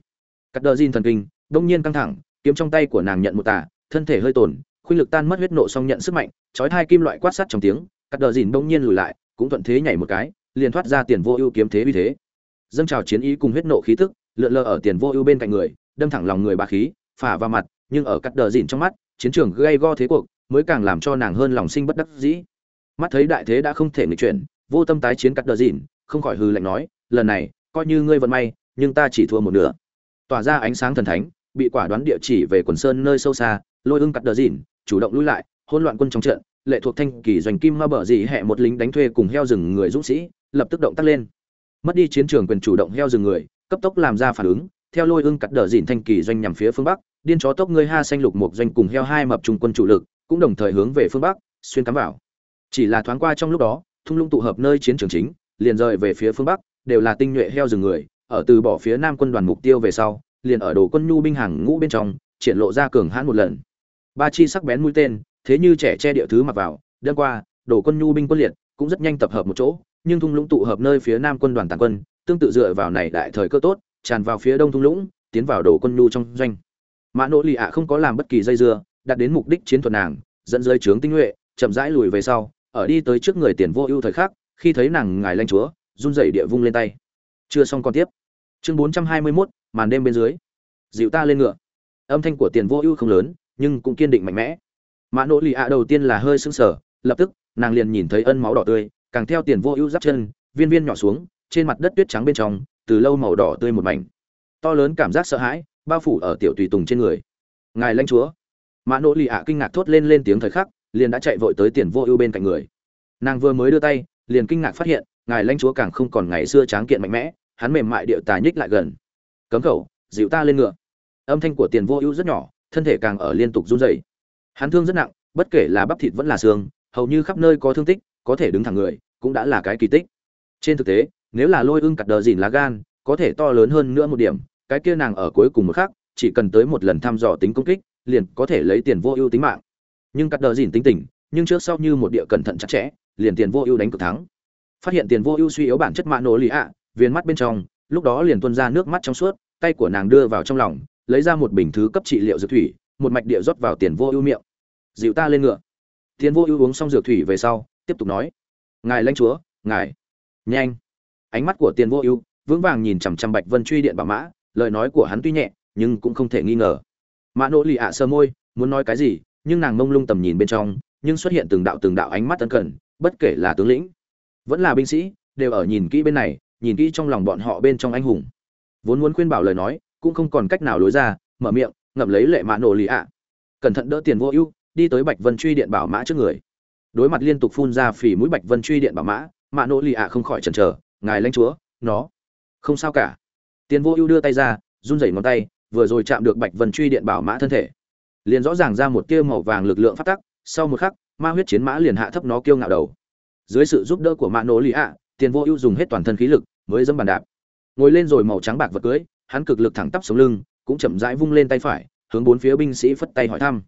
Cắt đờ diên thần kinh, đông nhiên căng thẳng, kiếm trong tay của nàng nhận một tà, thân thể hơi tổn, khuynh lực tan mất huyết nộ song nhận sức mạnh, chói hai kim loại quát sắt trong tiếng cắt đờ diên đông nhiên lùi lại, cũng thuận thế nhảy một cái, liền thoát ra tiền vô ưu kiếm thế uy thế. Dâng trào chiến ý cùng huyết nộ khí tức lượn lờ ở tiền vô ưu bên cạnh người, đâm thẳng lòng người bà khí, phả vào mặt, nhưng ở cắt đờ dìn trong mắt, chiến trường gây go thế cuộc, mới càng làm cho nàng hơn lòng sinh bất đắc dĩ. Mắt thấy đại thế đã không thể nghịch chuyển, vô tâm tái chiến cắt đờ dìn không khỏi hư lạnh nói, lần này, coi như ngươi vận may, nhưng ta chỉ thua một nửa. Tỏa ra ánh sáng thần thánh, bị quả đoán địa chỉ về quần sơn nơi sâu xa, lôi ưng cắt đờ dìn chủ động lui lại, hỗn loạn quân trong trận, lệ thuộc thanh kỳ doanh kim ma bờ dị hẹ một lính đánh thuê cùng heo rừng người dũng sĩ, lập tức động tác lên. Mất đi chiến trường quyền chủ động heo rừng người cấp tốc làm ra phản ứng, theo lôi ưng cắt đờ dìn thanh kỳ doanh nhằm phía phương bắc, điên chó tốc ngươi ha xanh lục một doanh cùng heo hai mập trung quân chủ lực, cũng đồng thời hướng về phương bắc, xuyên cắm vào. Chỉ là thoáng qua trong lúc đó, thung lũng tụ hợp nơi chiến trường chính, liền rời về phía phương bắc, đều là tinh nhuệ heo rừng người, ở từ bỏ phía nam quân đoàn mục tiêu về sau, liền ở đồ quân nhu binh hàng ngũ bên trong, triển lộ ra cường hãn một lần. Ba chi sắc bén mũi tên, thế như trẻ che địa thứ mặc vào đơn qua, đồ quân nhu binh quân liệt, cũng rất nhanh tập hợp một chỗ, nhưng thung lũng tụ hợp nơi phía nam quân đoàn tàn quân tương tự dựa vào này đại thời cơ tốt tràn vào phía đông thung lũng tiến vào đồ quân nhu trong doanh. Mã nỗ lì ạ không có làm bất kỳ dây dưa đạt đến mục đích chiến thuật nàng dẫn dưới trướng tinh nhuệ chậm rãi lùi về sau ở đi tới trước người tiền vô ưu thời khắc khi thấy nàng ngài lanh chúa run rẩy địa vung lên tay. Chưa xong còn tiếp. Chương bốn trăm hai mươi 421, màn đêm bên dưới. Dịu ta lên ngựa. Âm thanh của tiền vô ưu không lớn nhưng cũng kiên định mạnh mẽ. Mã nỗ lì ạ đầu tiên là hơi sững sờ lập tức nàng liền nhìn thấy ân máu đỏ tươi càng theo tiền vô ưu giáp chân viên viên nhỏ xuống trên mặt đất tuyết trắng bên trong, từ lâu màu đỏ tươi một mảnh. To lớn cảm giác sợ hãi, bao phủ ở tiểu tùy tùng trên người. Ngài lãnh chúa. Mã nỗ lì ạ kinh ngạc thốt lên lên tiếng thời khắc, liền đã chạy vội tới tiền vô ưu bên cạnh người. Nàng vừa mới đưa tay, liền kinh ngạc phát hiện, ngài lãnh chúa càng không còn ngày xưa tráng kiện mạnh mẽ, hắn mềm mại điệu tà nhích lại gần. Cấm khẩu, dịu ta lên ngựa. Âm thanh của tiền vô ưu rất nhỏ, thân thể càng ở liên tục run rẩy. Hắn thương rất nặng, bất kể là bắp thịt vẫn là xương, hầu như khắp nơi có thương tích, có thể đứng thẳng người, cũng đã là cái kỳ tích. Trên thực tế nếu là lôi ưng cặt đờ dìn lá gan, có thể to lớn hơn nữa một điểm, cái kia nàng ở cuối cùng một khắc, chỉ cần tới một lần thăm dò tính công kích, liền có thể lấy tiền vô ưu tính mạng. Nhưng cắt đờ dìn tính tình, nhưng trước sau như một địa cẩn thận chặt chẽ, liền tiền vô ưu đánh cực thắng. Phát hiện tiền vô ưu suy yếu bản chất mạ nổ lì ạ viên mắt bên trong, lúc đó liền tuôn ra nước mắt trong suốt, tay của nàng đưa vào trong lòng, lấy ra một bình thứ cấp trị liệu dược thủy, một mạch địa rót vào tiền vô ưu miệng. Dịu ta lên ngựa. Tiền vô ưu uống xong dược thủy về sau, tiếp tục nói. Ngài lãnh chúa, ngài. Nhanh ánh mắt của tiền vô ưu, vững vàng nhìn chằm chằm bạch vân truy điện bảo mã, lời nói của hắn tuy nhẹ, nhưng cũng không thể nghi ngờ. Mã nỗ lì ạ sơ môi, muốn nói cái gì, nhưng nàng mông lung tầm nhìn bên trong, nhưng xuất hiện từng đạo từng đạo ánh mắt tân cần, bất kể là tướng lĩnh, vẫn là binh sĩ, đều ở nhìn kỹ bên này, nhìn kỹ trong lòng bọn họ bên trong anh hùng. Vốn muốn khuyên bảo lời nói, cũng không còn cách nào lối ra, mở miệng, ngậm lấy lệ mã nổ lì ạ. Cẩn thận đỡ tiền vô ưu, đi tới bạch vân truy điện bảo mã trước người. Đối mặt liên tục phun ra phỉ mũi bạch vân truy điện bảo mã mã nỗ lì ạ không khỏi chần chờ ngài lãnh chúa, nó. Không sao cả. Tiền vô ưu đưa tay ra, run rẩy ngón tay, vừa rồi chạm được bạch vân truy điện bảo mã thân thể. Liền rõ ràng ra một tia màu vàng lực lượng phát tắc, sau một khắc, ma huyết chiến mã liền hạ thấp nó kiêu ngạo đầu. Dưới sự giúp đỡ của mã nỗ lý ạ tiền vô ưu dùng hết toàn thân khí lực, mới dẫm bàn đạp. Ngồi lên rồi màu trắng bạc vật cưới, hắn cực lực thẳng tắp sống lưng, cũng chậm rãi vung lên tay phải, hướng bốn phía binh sĩ phất tay hỏi thăm.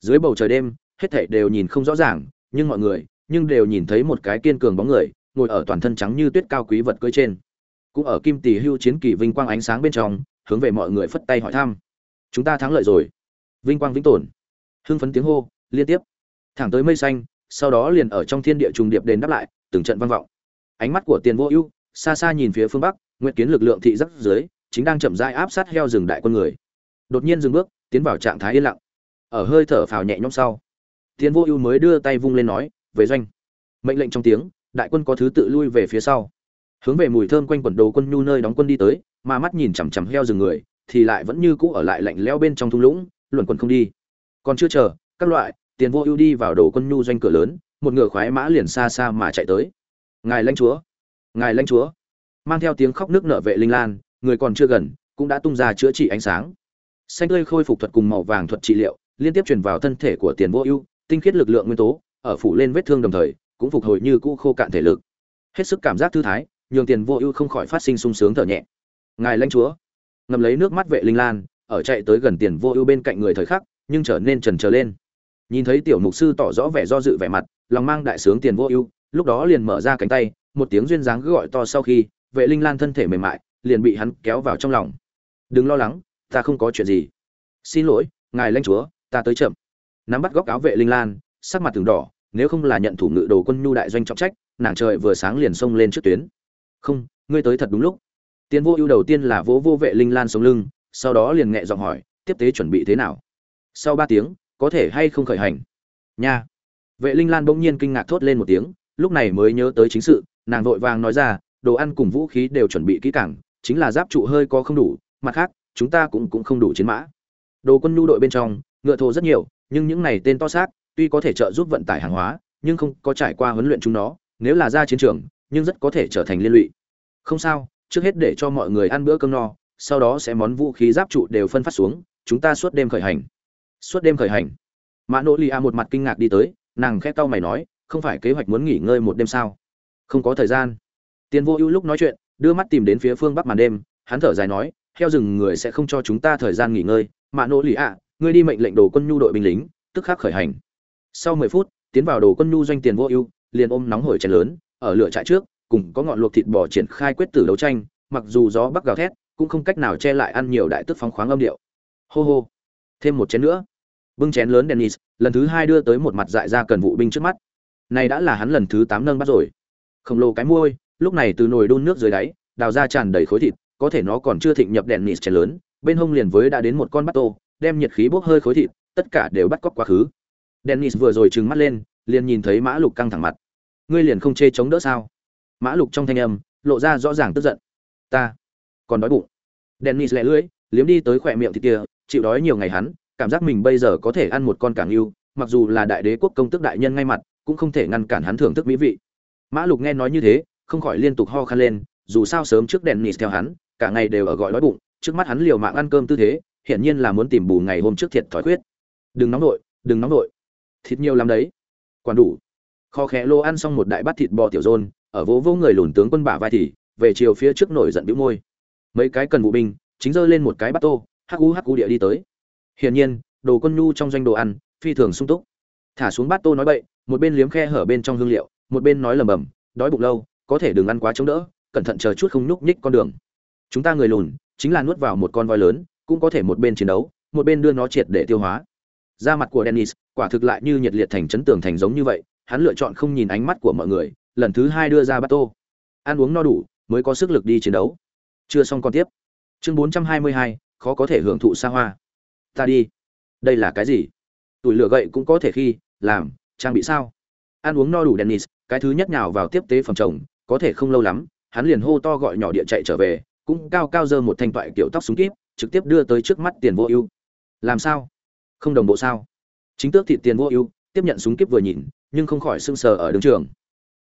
Dưới bầu trời đêm, hết thảy đều nhìn không rõ ràng, nhưng mọi người, nhưng đều nhìn thấy một cái kiên cường bóng người ngồi ở toàn thân trắng như tuyết cao quý vật cưới trên. Cũng ở kim tỷ hưu chiến kỳ vinh quang ánh sáng bên trong, hướng về mọi người phất tay hỏi thăm. Chúng ta thắng lợi rồi. Vinh quang vĩnh tồn. Hưng phấn tiếng hô, liên tiếp. Thẳng tới mây xanh, sau đó liền ở trong thiên địa trùng điệp đền đáp lại, từng trận vang vọng. Ánh mắt của tiền vô ưu, xa xa nhìn phía phương bắc, nguyện kiến lực lượng thị giáp dưới, chính đang chậm rãi áp sát heo rừng đại quân người. Đột nhiên dừng bước, tiến vào trạng thái yên lặng. Ở hơi thở phào nhẹ nhõm sau, tiền vô ưu mới đưa tay vung lên nói với doanh. Mệnh lệnh trong tiếng đại quân có thứ tự lui về phía sau. Hướng về mùi thơm quanh quần đồ quân nhu nơi đóng quân đi tới, mà mắt nhìn chằm chằm heo rừng người, thì lại vẫn như cũ ở lại lạnh leo bên trong thung lũng, luẩn quần không đi. Còn chưa chờ, các loại, tiền vô ưu đi vào đồ quân nhu doanh cửa lớn, một ngựa khoái mã liền xa xa mà chạy tới. Ngài lãnh chúa! Ngài lãnh chúa! Mang theo tiếng khóc nước nở vệ linh lan, người còn chưa gần, cũng đã tung ra chữa trị ánh sáng. Xanh tươi khôi phục thuật cùng màu vàng thuật trị liệu, liên tiếp truyền vào thân thể của tiền vô ưu, tinh khiết lực lượng nguyên tố, ở phủ lên vết thương đồng thời cũng phục hồi như cũ khô cạn thể lực. Hết sức cảm giác thư thái, nhường tiền vô ưu không khỏi phát sinh sung sướng thở nhẹ. Ngài lãnh chúa. Ngầm lấy nước mắt vệ linh lan, ở chạy tới gần tiền vô ưu bên cạnh người thời khắc, nhưng trở nên trần trờ lên. Nhìn thấy tiểu mục sư tỏ rõ vẻ do dự vẻ mặt, lòng mang đại sướng tiền vô ưu, lúc đó liền mở ra cánh tay, một tiếng duyên dáng gọi to sau khi, vệ linh lan thân thể mềm mại, liền bị hắn kéo vào trong lòng. Đừng lo lắng, ta không có chuyện gì. Xin lỗi, ngài lãnh chúa, ta tới chậm. Nắm bắt góc áo vệ linh lan, sắc mặt từng đỏ nếu không là nhận thủ ngự đồ quân nhu đại doanh trọng trách, nàng trời vừa sáng liền xông lên trước tuyến. Không, ngươi tới thật đúng lúc. Tiến vô ưu đầu tiên là vỗ vô vệ linh lan sống lưng, sau đó liền nhẹ giọng hỏi, tiếp tế chuẩn bị thế nào? Sau ba tiếng, có thể hay không khởi hành? Nha. Vệ linh lan bỗng nhiên kinh ngạc thốt lên một tiếng, lúc này mới nhớ tới chính sự, nàng vội vàng nói ra, đồ ăn cùng vũ khí đều chuẩn bị kỹ càng, chính là giáp trụ hơi có không đủ, mặt khác, chúng ta cũng cũng không đủ chiến mã. Đồ quân nhu đội bên trong, ngựa thô rất nhiều, nhưng những này tên to xác tuy có thể trợ giúp vận tải hàng hóa, nhưng không có trải qua huấn luyện chúng nó, nếu là ra chiến trường, nhưng rất có thể trở thành liên lụy. Không sao, trước hết để cho mọi người ăn bữa cơm no, sau đó sẽ món vũ khí giáp trụ đều phân phát xuống, chúng ta suốt đêm khởi hành. Suốt đêm khởi hành. Mã nỗ lì một mặt kinh ngạc đi tới, nàng khẽ cau mày nói, không phải kế hoạch muốn nghỉ ngơi một đêm sao? Không có thời gian. Tiền vô ưu lúc nói chuyện, đưa mắt tìm đến phía phương bắc màn đêm, hắn thở dài nói theo rừng người sẽ không cho chúng ta thời gian nghỉ ngơi. Mã nỗ lì ạ ngươi đi mệnh lệnh đồ quân nhu đội binh lính, tức khắc khởi hành sau mười phút, tiến vào đồ quân nhu doanh tiền vô ưu, liền ôm nóng hổi chén lớn, ở lửa trại trước, cùng có ngọn luộc thịt bò triển khai quyết tử đấu tranh, mặc dù gió bắc gào thét, cũng không cách nào che lại ăn nhiều đại tức phóng khoáng âm điệu. Hô hô. Thêm một chén nữa. Bưng chén lớn dennis, lần thứ hai đưa tới một mặt dại ra cần vụ binh trước mắt. Này đã là hắn lần thứ tám nâng bắt rồi. Khổng lồ cái môi lúc này từ nồi đun nước dưới đáy, đào ra tràn đầy khối thịt, có thể nó còn chưa thịnh nhập đèn nịt chén lớn, bên hông liền với đã đến một con bắt tô, đem nhiệt khí bốc hơi khối thịt, tất cả đều bắt cóc quá khứ dennis vừa rồi trừng mắt lên, liền nhìn thấy mã lục căng thẳng mặt. Ngươi liền không chê chống đỡ sao? Mã lục trong thanh âm lộ ra rõ ràng tức giận. Ta còn đói bụng. Dennis lẹ lưỡi, liếm đi tới khỏe miệng thịt kia, chịu đói nhiều ngày hắn, cảm giác mình bây giờ có thể ăn một con càng yêu, mặc dù là đại đế quốc công tức đại nhân ngay mặt, cũng không thể ngăn cản hắn thưởng thức mỹ vị. Mã lục nghe nói như thế, không khỏi liên tục ho khan lên, dù sao sớm trước dennis theo hắn, cả ngày đều ở gọi đói bụng, trước mắt hắn liều mạng ăn cơm tư thế, hiển nhiên là muốn tìm bù ngày hôm trước thiệt thói khuyết. Đừng nóng nội, đừng nóng nội thịt nhiều lắm đấy. Quản đủ. Kho khẽ lô ăn xong một đại bát thịt bò tiểu rôn ở vỗ vỗ người lùn tướng quân bả vai thì, về chiều phía trước nổi giận bĩu môi. Mấy cái cần vụ binh, chính giơ lên một cái bát tô, hắc u hắc u địa đi tới. Hiển nhiên, đồ quân nhu trong doanh đồ ăn, phi thường sung túc. Thả xuống bát tô nói bậy, một bên liếm khe hở bên trong hương liệu, một bên nói lầm bầm, đói bụng lâu, có thể đừng ăn quá chống đỡ, cẩn thận chờ chút không nhúc nhích con đường. Chúng ta người lùn, chính là nuốt vào một con voi lớn, cũng có thể một bên chiến đấu, một bên đưa nó triệt để tiêu hóa da mặt của dennis, quả thực lại như nhiệt liệt thành chấn tường thành giống như vậy, hắn lựa chọn không nhìn ánh mắt của mọi người, lần thứ hai đưa ra bát tô ăn uống no đủ, mới có sức lực đi chiến đấu. Chưa xong còn tiếp. Chương bốn trăm hai mươi hai, khó có thể hưởng thụ xa hoa. Ta đi. Đây là cái gì? Tuổi lửa gậy cũng có thể khi, làm, trang bị sao? Ăn uống no đủ dennis, cái thứ nhất nhào vào tiếp tế phòng chồng, có thể không lâu lắm, hắn liền hô to gọi nhỏ địa chạy trở về, cũng cao cao dơ một thanh toại kiểu tóc súng kíp, trực tiếp đưa tới trước mắt tiền vô ưu. Làm sao? Không đồng bộ sao? Chính tước thị tiền vô ưu, tiếp nhận súng kíp vừa nhìn, nhưng không khỏi sưng sờ ở đường trường.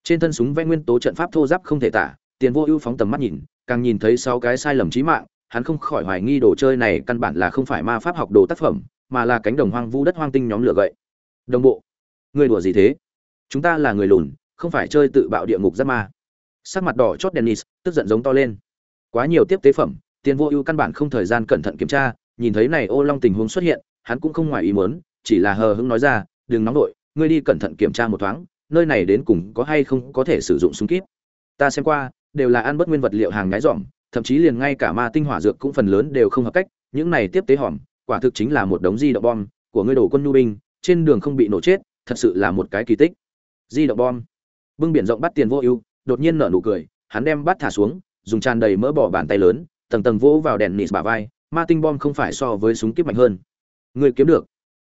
Trên thân súng vẽ nguyên tố trận pháp thô giáp không thể tả, tiền vô ưu phóng tầm mắt nhìn, càng nhìn thấy sáu cái sai lầm chí mạng, hắn không khỏi hoài nghi đồ chơi này căn bản là không phải ma pháp học đồ tác phẩm, mà là cánh đồng hoang vu đất hoang tinh nhóm lửa gậy. Đồng bộ. Người đùa gì thế? Chúng ta là người lùn, không phải chơi tự bạo địa ngục giáp ma. Sắc mặt đỏ chót dennis, tức giận giống to lên. Quá nhiều tiếp tế phẩm, tiền vô ưu căn bản không thời gian cẩn thận kiểm tra, nhìn thấy này ô long tình huống xuất hiện hắn cũng không ngoài ý muốn, chỉ là hờ hững nói ra, đừng nóng đội ngươi đi cẩn thận kiểm tra một thoáng, nơi này đến cùng có hay không có thể sử dụng súng kíp. Ta xem qua, đều là ăn bất nguyên vật liệu hàng nhái dỏm, thậm chí liền ngay cả ma tinh hỏa dược cũng phần lớn đều không hợp cách, những này tiếp tế hòm quả thực chính là một đống di động bom của ngươi đổ quân nhu binh, trên đường không bị nổ chết, thật sự là một cái kỳ tích. Di động bom. Bưng biển rộng bắt tiền vô ưu, đột nhiên nở nụ cười, hắn đem bắt thả xuống, dùng tràn đầy mỡ bỏ bàn tay lớn, tầng tầng vỗ vào đèn nịt bả vai, ma tinh bom không phải so với súng kíp mạnh hơn ngươi kiếm được.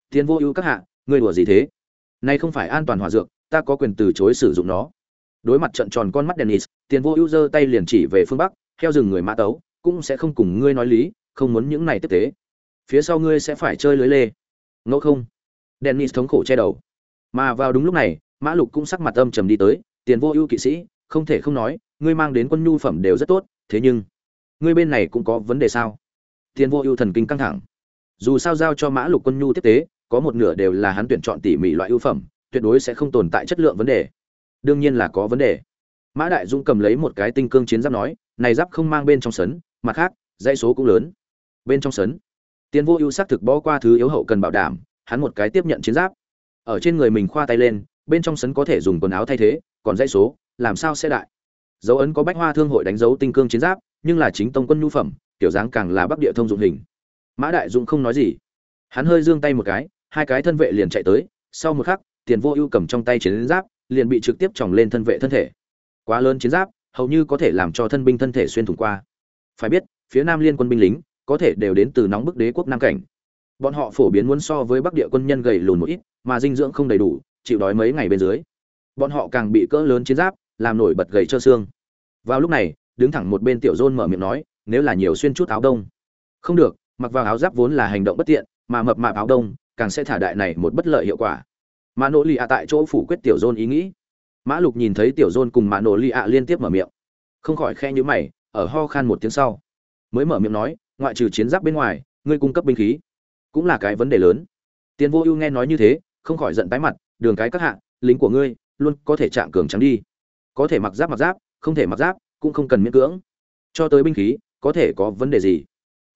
Tiền vô ưu các hạ, ngươi đùa gì thế? Nay không phải an toàn hòa dược, ta có quyền từ chối sử dụng nó. Đối mặt trận tròn con mắt dennis tiền vô ưu giơ tay liền chỉ về phương bắc, theo rừng người mã tấu, cũng sẽ không cùng ngươi nói lý, không muốn những này tiếp tế. Phía sau ngươi sẽ phải chơi lưới lê. Ngẫu không? Dennis thống khổ che đầu. Mà vào đúng lúc này, mã lục cũng sắc mặt âm trầm đi tới tiền vô ưu kỵ sĩ, không thể không nói, ngươi mang đến quân nhu phẩm đều rất tốt, thế nhưng, ngươi bên này cũng có vấn đề sao? Tiền vô ưu thần kinh căng thẳng dù sao giao cho mã lục quân nhu tiếp tế, có một nửa đều là hắn tuyển chọn tỉ mỉ loại ưu phẩm, tuyệt đối sẽ không tồn tại chất lượng vấn đề. Đương nhiên là có vấn đề. Mã đại dũng cầm lấy một cái tinh cương chiến giáp nói, này giáp không mang bên trong sấn mặt khác, dãy số cũng lớn. Bên trong sấn tiến vô ưu xác thực bỏ qua thứ yếu hậu cần bảo đảm, hắn một cái tiếp nhận chiến giáp. Ở trên người mình khoa tay lên, bên trong sấn có thể dùng quần áo thay thế, còn dãy số, làm sao sẽ đại? Dấu ấn có bách hoa thương hội đánh dấu tinh cương chiến giáp, nhưng là chính tông quân nhu phẩm, kiểu dáng càng là bắc địa thông dụng hình mã đại dũng không nói gì. Hắn hơi giương tay một cái, hai cái thân vệ liền chạy tới, sau một khắc, tiền vô ưu cầm trong tay chiến giáp, liền bị trực tiếp chòng lên thân vệ thân thể. Quá lớn chiến giáp, hầu như có thể làm cho thân binh thân thể xuyên thủng qua. Phải biết, phía nam liên quân binh lính, có thể đều đến từ nóng bức đế quốc nam cảnh. Bọn họ phổ biến muốn so với bắc địa quân nhân gầy lùn một ít, mà dinh dưỡng không đầy đủ, chịu đói mấy ngày bên dưới. Bọn họ càng bị cỡ lớn chiến giáp, làm nổi bật gầy trơ xương. Vào lúc này, đứng thẳng một bên tiểu dôn mở miệng nói, nếu là nhiều xuyên chút áo đông. Không được mặc vào áo giáp vốn là hành động bất tiện, mà mập mạp áo đông càng sẽ thả đại này một bất lợi hiệu quả. Mã nỗ lì ạ tại chỗ phủ quyết tiểu dôn ý nghĩ. Mã lục nhìn thấy tiểu dôn cùng mã nỗ lì ạ liên tiếp mở miệng. Không khỏi khe nhữ mày, ở ho khan một tiếng sau, mới mở miệng nói, ngoại trừ chiến giáp bên ngoài, ngươi cung cấp binh khí cũng là cái vấn đề lớn. Tiền vô ưu nghe nói như thế, không khỏi giận tái mặt, đường cái các hạ, lính của ngươi luôn có thể chạm cường trắng đi. Có thể mặc giáp mặc giáp, không thể mặc giáp, cũng không cần miễn cưỡng. Cho tới binh khí, có thể có vấn đề gì?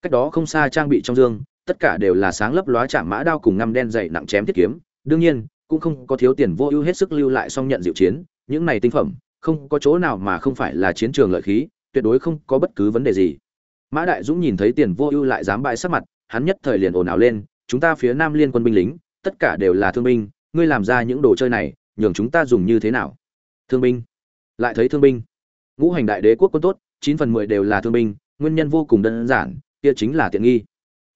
Cách đó không xa trang bị trong dương, tất cả đều là sáng lấp lóa chạm mã đao cùng ngăm đen dày nặng chém thiết kiếm. Đương nhiên, cũng không có thiếu tiền vô ưu hết sức lưu lại xong nhận diệu chiến, những này tinh phẩm, không có chỗ nào mà không phải là chiến trường lợi khí, tuyệt đối không có bất cứ vấn đề gì. Mã đại dũng nhìn thấy tiền vô ưu lại dám bại sắc mặt, hắn nhất thời liền ồn ào lên, chúng ta phía nam liên quân binh lính, tất cả đều là thương binh, ngươi làm ra những đồ chơi này, nhường chúng ta dùng như thế nào? Thương binh? Lại thấy thương binh. Ngũ hành đại đế quốc quân tốt, chín phần mười đều là thương binh, nguyên nhân vô cùng đơn giản kia chính là tiện nghi.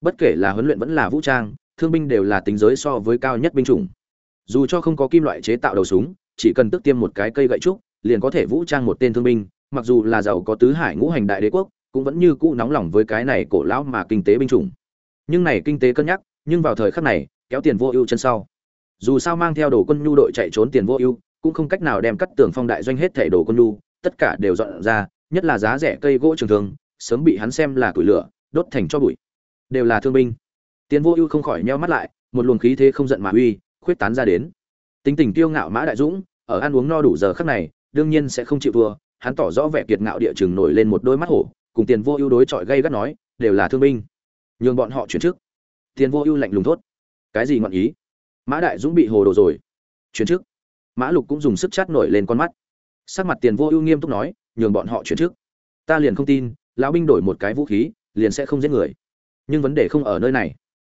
Bất kể là huấn luyện vẫn là vũ trang, thương binh đều là tính giới so với cao nhất binh chủng. Dù cho không có kim loại chế tạo đầu súng, chỉ cần tức tiêm một cái cây gậy trúc, liền có thể vũ trang một tên thương binh, mặc dù là giàu có tứ hải ngũ hành đại đế quốc, cũng vẫn như cũ nóng lòng với cái này cổ lão mà kinh tế binh chủng. Nhưng này kinh tế cân nhắc, nhưng vào thời khắc này, kéo tiền vô ưu chân sau. Dù sao mang theo đồ quân nhu đội chạy trốn tiền vô ưu, cũng không cách nào đem cắt tường phong đại doanh hết thẻ đồ quân nhu, tất cả đều dọn ra, nhất là giá rẻ cây gỗ trường thường, sớm bị hắn xem là củi lửa đốt thành cho bụi. Đều là thương binh. Tiền vô ưu không khỏi nheo mắt lại, một luồng khí thế không giận mà uy, khuyết tán ra đến. Tính tình tiêu ngạo mã đại dũng, ở ăn uống no đủ giờ khắc này, đương nhiên sẽ không chịu thua, hắn tỏ rõ vẻ kiệt ngạo địa chừng nổi lên một đôi mắt hổ, cùng tiền vô ưu đối chọi gây gắt nói, đều là thương binh. Nhường bọn họ chuyển trước tiền vô ưu lạnh lùng thốt, cái gì ngọn ý? Mã đại dũng bị hồ đồ rồi. Chuyển trước mã lục cũng dùng sức chát nổi lên con mắt. Sắc mặt tiền vô ưu nghiêm túc nói, nhường bọn họ chuyển trước ta liền không tin, lão binh đổi một cái vũ khí liền sẽ không giết người. Nhưng vấn đề không ở nơi này.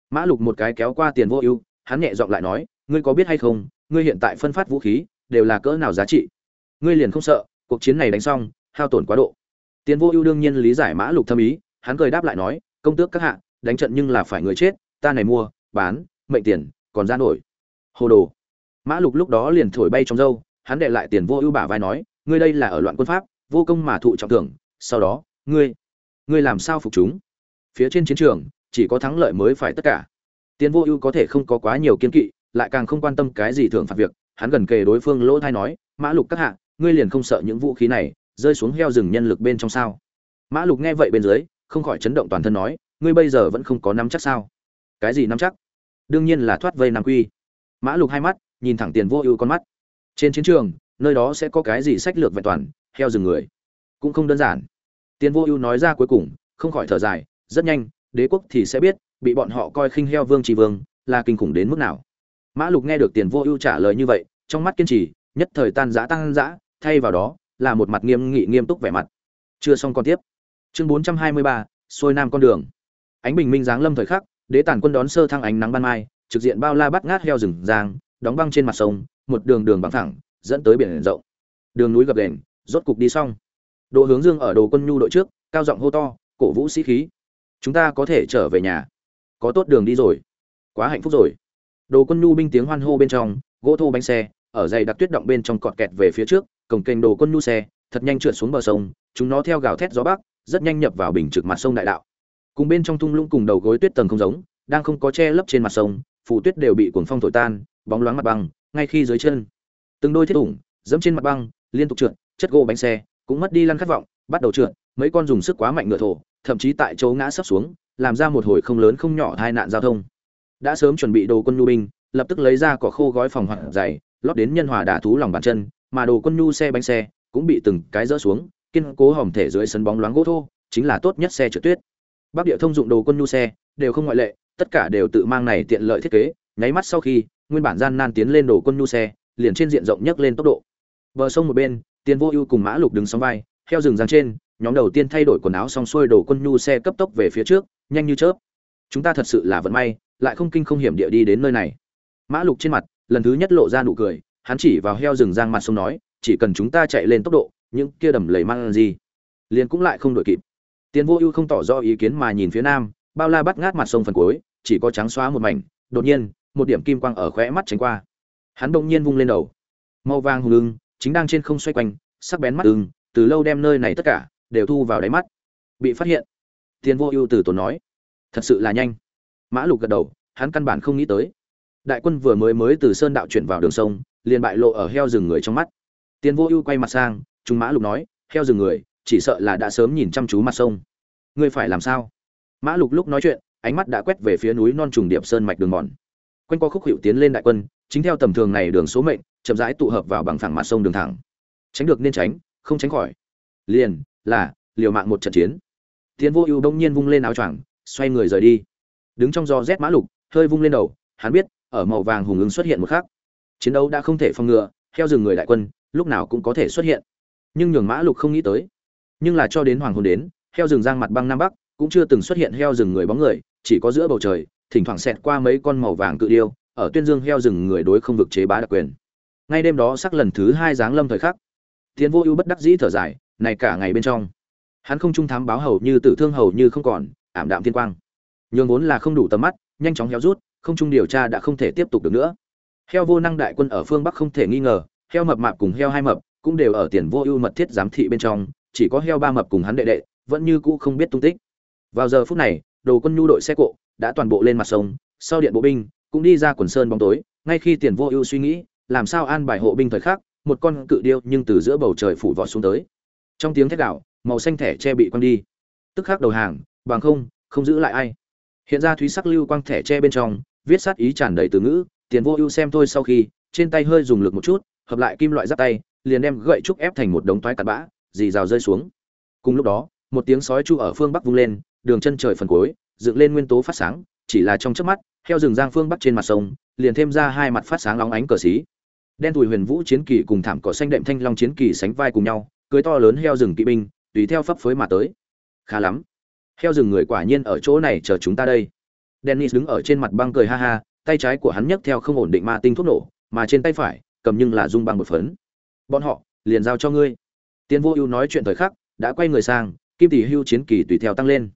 Mã lục một cái kéo qua tiền vô ưu, hắn nhẹ giọng lại nói, ngươi có biết hay không, ngươi hiện tại phân phát vũ khí, đều là cỡ nào giá trị? Ngươi liền không sợ, cuộc chiến này đánh xong, hao tổn quá độ. Tiền vô ưu đương nhiên lý giải mã lục thâm ý, hắn cười đáp lại nói, công tước các hạ, đánh trận nhưng là phải người chết, ta này mua, bán, mệnh tiền, còn ra nổi. Hồ đồ. Mã lục lúc đó liền thổi bay trong dâu, hắn đệ lại tiền vô ưu bả vai nói, ngươi đây là ở loạn quân pháp, vô công mà thụ trọng thưởng, sau đó, ngươi ngươi làm sao phục chúng? Phía trên chiến trường, chỉ có thắng lợi mới phải tất cả. Tiền vô ưu có thể không có quá nhiều kiên kỵ, lại càng không quan tâm cái gì thưởng phạt việc. Hắn gần kề đối phương lỗ thai nói, mã lục các hạ, ngươi liền không sợ những vũ khí này rơi xuống heo rừng nhân lực bên trong sao? Mã lục nghe vậy bên dưới, không khỏi chấn động toàn thân nói, ngươi bây giờ vẫn không có nắm chắc sao? Cái gì nắm chắc? Đương nhiên là thoát vây nam quy. Mã lục hai mắt, nhìn thẳng tiền vô ưu con mắt. Trên chiến trường, nơi đó sẽ có cái gì sách lược vẹn toàn, heo rừng người? Cũng không đơn giản tiền vô ưu nói ra cuối cùng không khỏi thở dài rất nhanh đế quốc thì sẽ biết bị bọn họ coi khinh heo vương tri vương là kinh khủng đến mức nào. Mã lục nghe được tiền vô ưu trả lời như vậy trong mắt kiên trì nhất thời tan dã tăng dã, thay vào đó là một mặt nghiêm nghị nghiêm túc vẻ mặt. Chưa xong còn tiếp. Chương bốn trăm hai mươi ba xuôi nam con đường. Ánh bình minh giáng lâm thời khắc đế tàn quân đón sơ thăng ánh nắng ban mai trực diện bao la bắt ngát heo rừng giang đóng băng trên mặt sông một đường đường bằng thẳng dẫn tới biển rộng. Đường núi gập ghềnh, rốt cục đi xong. Đỗ hướng dương ở đồ quân nhu đội trước, cao giọng hô to, cổ vũ sĩ khí, chúng ta có thể trở về nhà. Có tốt đường đi rồi. Quá hạnh phúc rồi. Đồ quân nhu binh tiếng hoan hô bên trong, gỗ thô bánh xe, ở dày đặc tuyết động bên trong cọt kẹt về phía trước, cổng kênh đồ quân nhu xe, thật nhanh trượt xuống bờ sông, chúng nó theo gào thét gió bắc, rất nhanh nhập vào bình trực mặt sông đại đạo. Cùng bên trong thung lũng cùng đầu gối tuyết tầng không giống, đang không có che lấp trên mặt sông phủ tuyết đều bị cuồng phong thổi tan, bóng loáng mặt băng, ngay khi dưới chân. Từng đôi thiết ủng, dẫm trên mặt băng, liên tục trượt, chất gỗ bánh xe cũng mất đi lăn khát vọng, bắt đầu trượt, mấy con dùng sức quá mạnh ngựa thổ, thậm chí tại chỗ ngã sấp xuống, làm ra một hồi không lớn không nhỏ tai nạn giao thông. Đã sớm chuẩn bị đồ quân nhu binh, lập tức lấy ra cỏ khô gói phòng hoặc dày, lót đến nhân hòa đả thú lòng bàn chân, mà đồ quân nhu xe bánh xe cũng bị từng cái rỡ xuống, kiên cố hỏng thể dưới sân bóng loáng gỗ thô, chính là tốt nhất xe trượt tuyết. Bắc địa thông dụng đồ quân nhu xe đều không ngoại lệ, tất cả đều tự mang này tiện lợi thiết kế, nháy mắt sau khi, nguyên bản gian nan tiến lên đồ quân nhu xe, liền trên diện rộng nhất lên tốc độ. Bờ sông một bên tiền vô ưu cùng mã lục đứng song vai, theo rừng giang trên, nhóm đầu tiên thay đổi quần áo xong xuôi đổ quân nhu xe cấp tốc về phía trước, nhanh như chớp. Chúng ta thật sự là vận may, lại không kinh không hiểm địa đi đến nơi này. Mã lục trên mặt, lần thứ nhất lộ ra nụ cười, hắn chỉ vào heo rừng giang mặt sông nói, chỉ cần chúng ta chạy lên tốc độ, những kia đầm lầy mang gì, liền cũng lại không đổi kịp. Tiền vô ưu không tỏ rõ ý kiến mà nhìn phía nam, bao la bắt ngát mặt sông phần cuối, chỉ có trắng xóa một mảnh, đột nhiên, một điểm kim quang ở khóe mắt tránh qua. Hắn đột nhiên vung lên đầu. Màu vàng hùng lưng chính đang trên không xoay quanh, sắc bén mắt ưng, từ lâu đem nơi này tất cả đều thu vào đáy mắt. Bị phát hiện tiền vô ưu từ tốn nói, thật sự là nhanh. Mã lục gật đầu, hắn căn bản không nghĩ tới. Đại quân vừa mới mới từ sơn đạo chuyển vào đường sông, liền bại lộ ở heo rừng người trong mắt. Tiền vô ưu quay mặt sang, chúng mã lục nói, heo rừng người, chỉ sợ là đã sớm nhìn chăm chú mặt sông. Ngươi phải làm sao? Mã lục lúc nói chuyện, ánh mắt đã quét về phía núi non trùng điệp sơn mạch đường mòn. Quanh qua khúc hiệu tiến lên đại quân, chính theo tầm thường này đường số mệnh chậm rãi tụ hợp vào bằng phẳng mặt sông đường thẳng. Tránh được nên tránh, không tránh khỏi. Liền, là, liều mạng một trận chiến. Tiến vô ưu đông nhiên vung lên áo choàng, xoay người rời đi. Đứng trong gió rét mã lục, hơi vung lên đầu, hắn biết, ở màu vàng hùng ứng xuất hiện một khác chiến đấu đã không thể phòng ngừa theo rừng người đại quân, lúc nào cũng có thể xuất hiện. Nhưng nhường mã lục không nghĩ tới. Nhưng là cho đến hoàng hôn đến, heo rừng giang mặt băng nam bắc, cũng chưa từng xuất hiện heo rừng người bóng người, chỉ có giữa bầu trời, thỉnh thoảng xẹt qua mấy con màu vàng cự điêu, ở tuyên dương heo rừng người đối không vực chế bá đặc quyền ngay đêm đó sắc lần thứ hai giáng lâm thời khắc tiến vô ưu bất đắc dĩ thở dài, này cả ngày bên trong, hắn không trung thám báo hầu như tử thương hầu như không còn, ảm đạm thiên quang. Nhường vốn là không đủ tầm mắt, nhanh chóng héo rút, không trung điều tra đã không thể tiếp tục được nữa. Heo vô năng đại quân ở phương bắc không thể nghi ngờ, heo mập mạp cùng heo hai mập cũng đều ở tiền vô ưu mật thiết giám thị bên trong, chỉ có heo ba mập cùng hắn đệ đệ, vẫn như cũ không biết tung tích. Vào giờ phút này, đồ quân nhu đội xe cộ đã toàn bộ lên mặt sông, sau điện bộ binh cũng đi ra quần sơn bóng tối, ngay khi tiền vô ưu suy nghĩ làm sao an bài hộ binh thời khắc, một con cự điêu nhưng từ giữa bầu trời phủ vọt xuống tới. Trong tiếng thét đảo màu xanh thẻ che bị quăng đi. Tức khắc đầu hàng, bằng không không giữ lại ai. Hiện ra thúy sắc lưu quang thẻ che bên trong, viết sát ý tràn đầy từ ngữ, tiền vô ưu xem thôi sau khi, trên tay hơi dùng lực một chút, hợp lại kim loại giáp tay, liền đem gậy trúc ép thành một đống toái cặn bã, dì rào rơi xuống. Cùng lúc đó, một tiếng sói chu ở phương bắc vung lên, đường chân trời phần cuối, dựng lên nguyên tố phát sáng, chỉ là trong chớp mắt, theo rừng giang phương bắc trên mặt sông, liền thêm ra hai mặt phát sáng lóng ánh cờ xí đen tùi huyền vũ chiến kỳ cùng thảm cỏ xanh đệm thanh long chiến kỳ sánh vai cùng nhau, cưới to lớn heo rừng kỵ binh, tùy theo phấp phới mà tới. Khá lắm. Heo rừng người quả nhiên ở chỗ này chờ chúng ta đây. Dennis đứng ở trên mặt băng cười ha ha, tay trái của hắn nhấc theo không ổn định ma tinh thuốc nổ, mà trên tay phải, cầm nhưng là dung băng một phấn. Bọn họ, liền giao cho ngươi. Tiến vô ưu nói chuyện thời khắc, đã quay người sang, kim tỷ hưu chiến kỳ tùy theo tăng lên.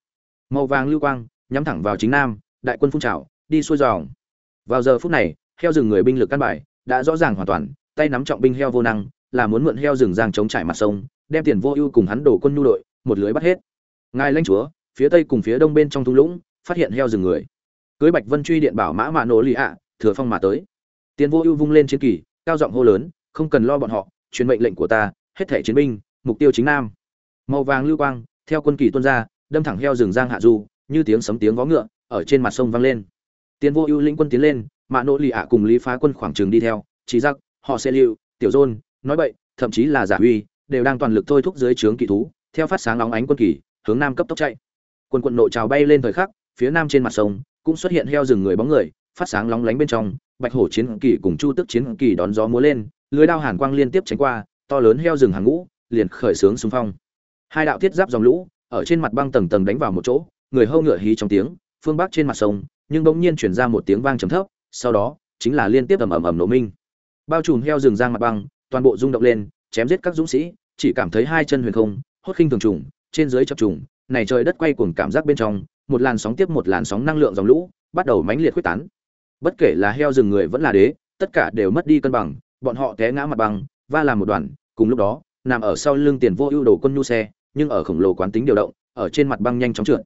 Màu vàng lưu quang, nhắm thẳng vào chính nam, đại quân phun trào, đi xuôi dòng. Vào giờ phút này, heo rừng người binh lực căn bài đã rõ ràng hoàn toàn, tay nắm trọng binh heo vô năng, là muốn mượn heo rừng giang chống trải mặt sông, đem tiền vô ưu cùng hắn đổ quân nhu đội, một lưới bắt hết. Ngài lãnh chúa, phía tây cùng phía đông bên trong thung lũng, phát hiện heo rừng người. Cưới bạch vân truy điện bảo mã mạ nổ lì ạ, thừa phong mà tới. Tiền vô ưu vung lên chiến kỳ, cao giọng hô lớn, không cần lo bọn họ, truyền mệnh lệnh của ta, hết thẻ chiến binh, mục tiêu chính nam. Màu vàng lưu quang, theo quân kỳ tuân ra, đâm thẳng heo rừng giang hạ du, như tiếng sấm tiếng vó ngựa, ở trên mặt sông vang lên. Tiền vô ưu lĩnh quân tiến lên mạ nỗ lì ạ cùng lý phá quân khoảng trường đi theo trí giặc họ sẽ lưu, tiểu dôn, nói bậy, thậm chí là giả huy, đều đang toàn lực thôi thúc dưới trướng kỳ thú, theo phát sáng óng ánh quân kỳ, hướng nam cấp tốc chạy. Quân quận nội trào bay lên thời khắc, phía nam trên mặt sông cũng xuất hiện heo rừng người bóng người, phát sáng lóng lánh bên trong, bạch hổ chiến kỳ cùng chu tức chiến kỳ đón gió múa lên, lưới đao hàn quang liên tiếp tránh qua, to lớn heo rừng hàng ngũ liền khởi sướng xung phong. Hai đạo thiết giáp dòng lũ ở trên mặt băng tầng tầng đánh vào một chỗ, người hâu ngựa hí trong tiếng, phương bắc trên mặt sông, nhưng bỗng nhiên chuyển ra một tiếng vang trầm thấp sau đó, chính là liên tiếp ầm ầm ầm nổ minh. Bao trùm heo rừng giang mặt băng, toàn bộ rung động lên, chém giết các dũng sĩ, chỉ cảm thấy hai chân huyền không, hốt khinh thường trùng, trên dưới chập trùng, này trời đất quay cuồng cảm giác bên trong, một làn sóng tiếp một làn sóng năng lượng dòng lũ, bắt đầu mãnh liệt quyết tán. Bất kể là heo rừng người vẫn là đế, tất cả đều mất đi cân bằng, bọn họ té ngã mặt băng, va làm một đoàn, cùng lúc đó, nằm ở sau lưng tiền vô ưu đồ quân nhu xe, nhưng ở khổng lồ quán tính điều động, ở trên mặt băng nhanh chóng trượt.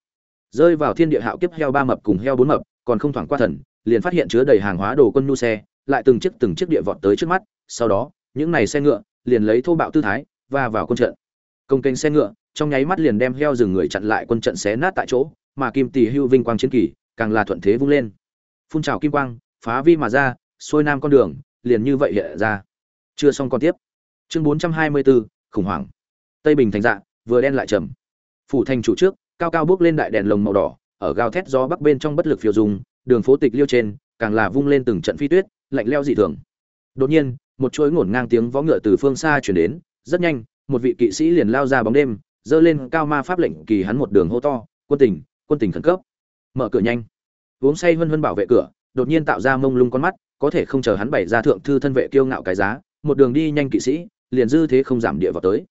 Rơi vào thiên địa hạo kiếp heo ba mập cùng heo bốn mập, còn không thoảng qua thần liền phát hiện chứa đầy hàng hóa đồ quân nhu xe lại từng chiếc từng chiếc địa vọt tới trước mắt sau đó những này xe ngựa liền lấy thô bạo tư thái và vào quân trận. Công kênh xe ngựa trong nháy mắt liền đem heo rừng người chặn lại quân trận xé nát tại chỗ mà kim tỷ hưu vinh quang chiến kỳ càng là thuận thế vung lên. Phun trào kim quang phá vi mà ra xuôi nam con đường liền như vậy hiện ra. Chưa xong còn tiếp. Chương 424, khủng hoảng. Tây bình thành dạ vừa đen lại trầm. Phủ thành chủ trước cao cao bước lên đại đèn lồng màu đỏ ở gào thét gió bắc bên trong bất lực phiêu dùng đường phố tịch liêu trên, càng là vung lên từng trận phi tuyết, lạnh leo dị thường. Đột nhiên, một chuỗi ngổn ngang tiếng vó ngựa từ phương xa chuyển đến, rất nhanh, một vị kỵ sĩ liền lao ra bóng đêm dơ lên cao ma pháp lệnh kỳ hắn một đường hô to, quân tình quân tình khẩn cấp. Mở cửa nhanh. Uống say hân hân bảo vệ cửa, đột nhiên tạo ra mông lung con mắt, có thể không chờ hắn bày ra thượng thư thân vệ kiêu ngạo cái giá, một đường đi nhanh kỵ sĩ, liền dư thế không giảm địa vào tới.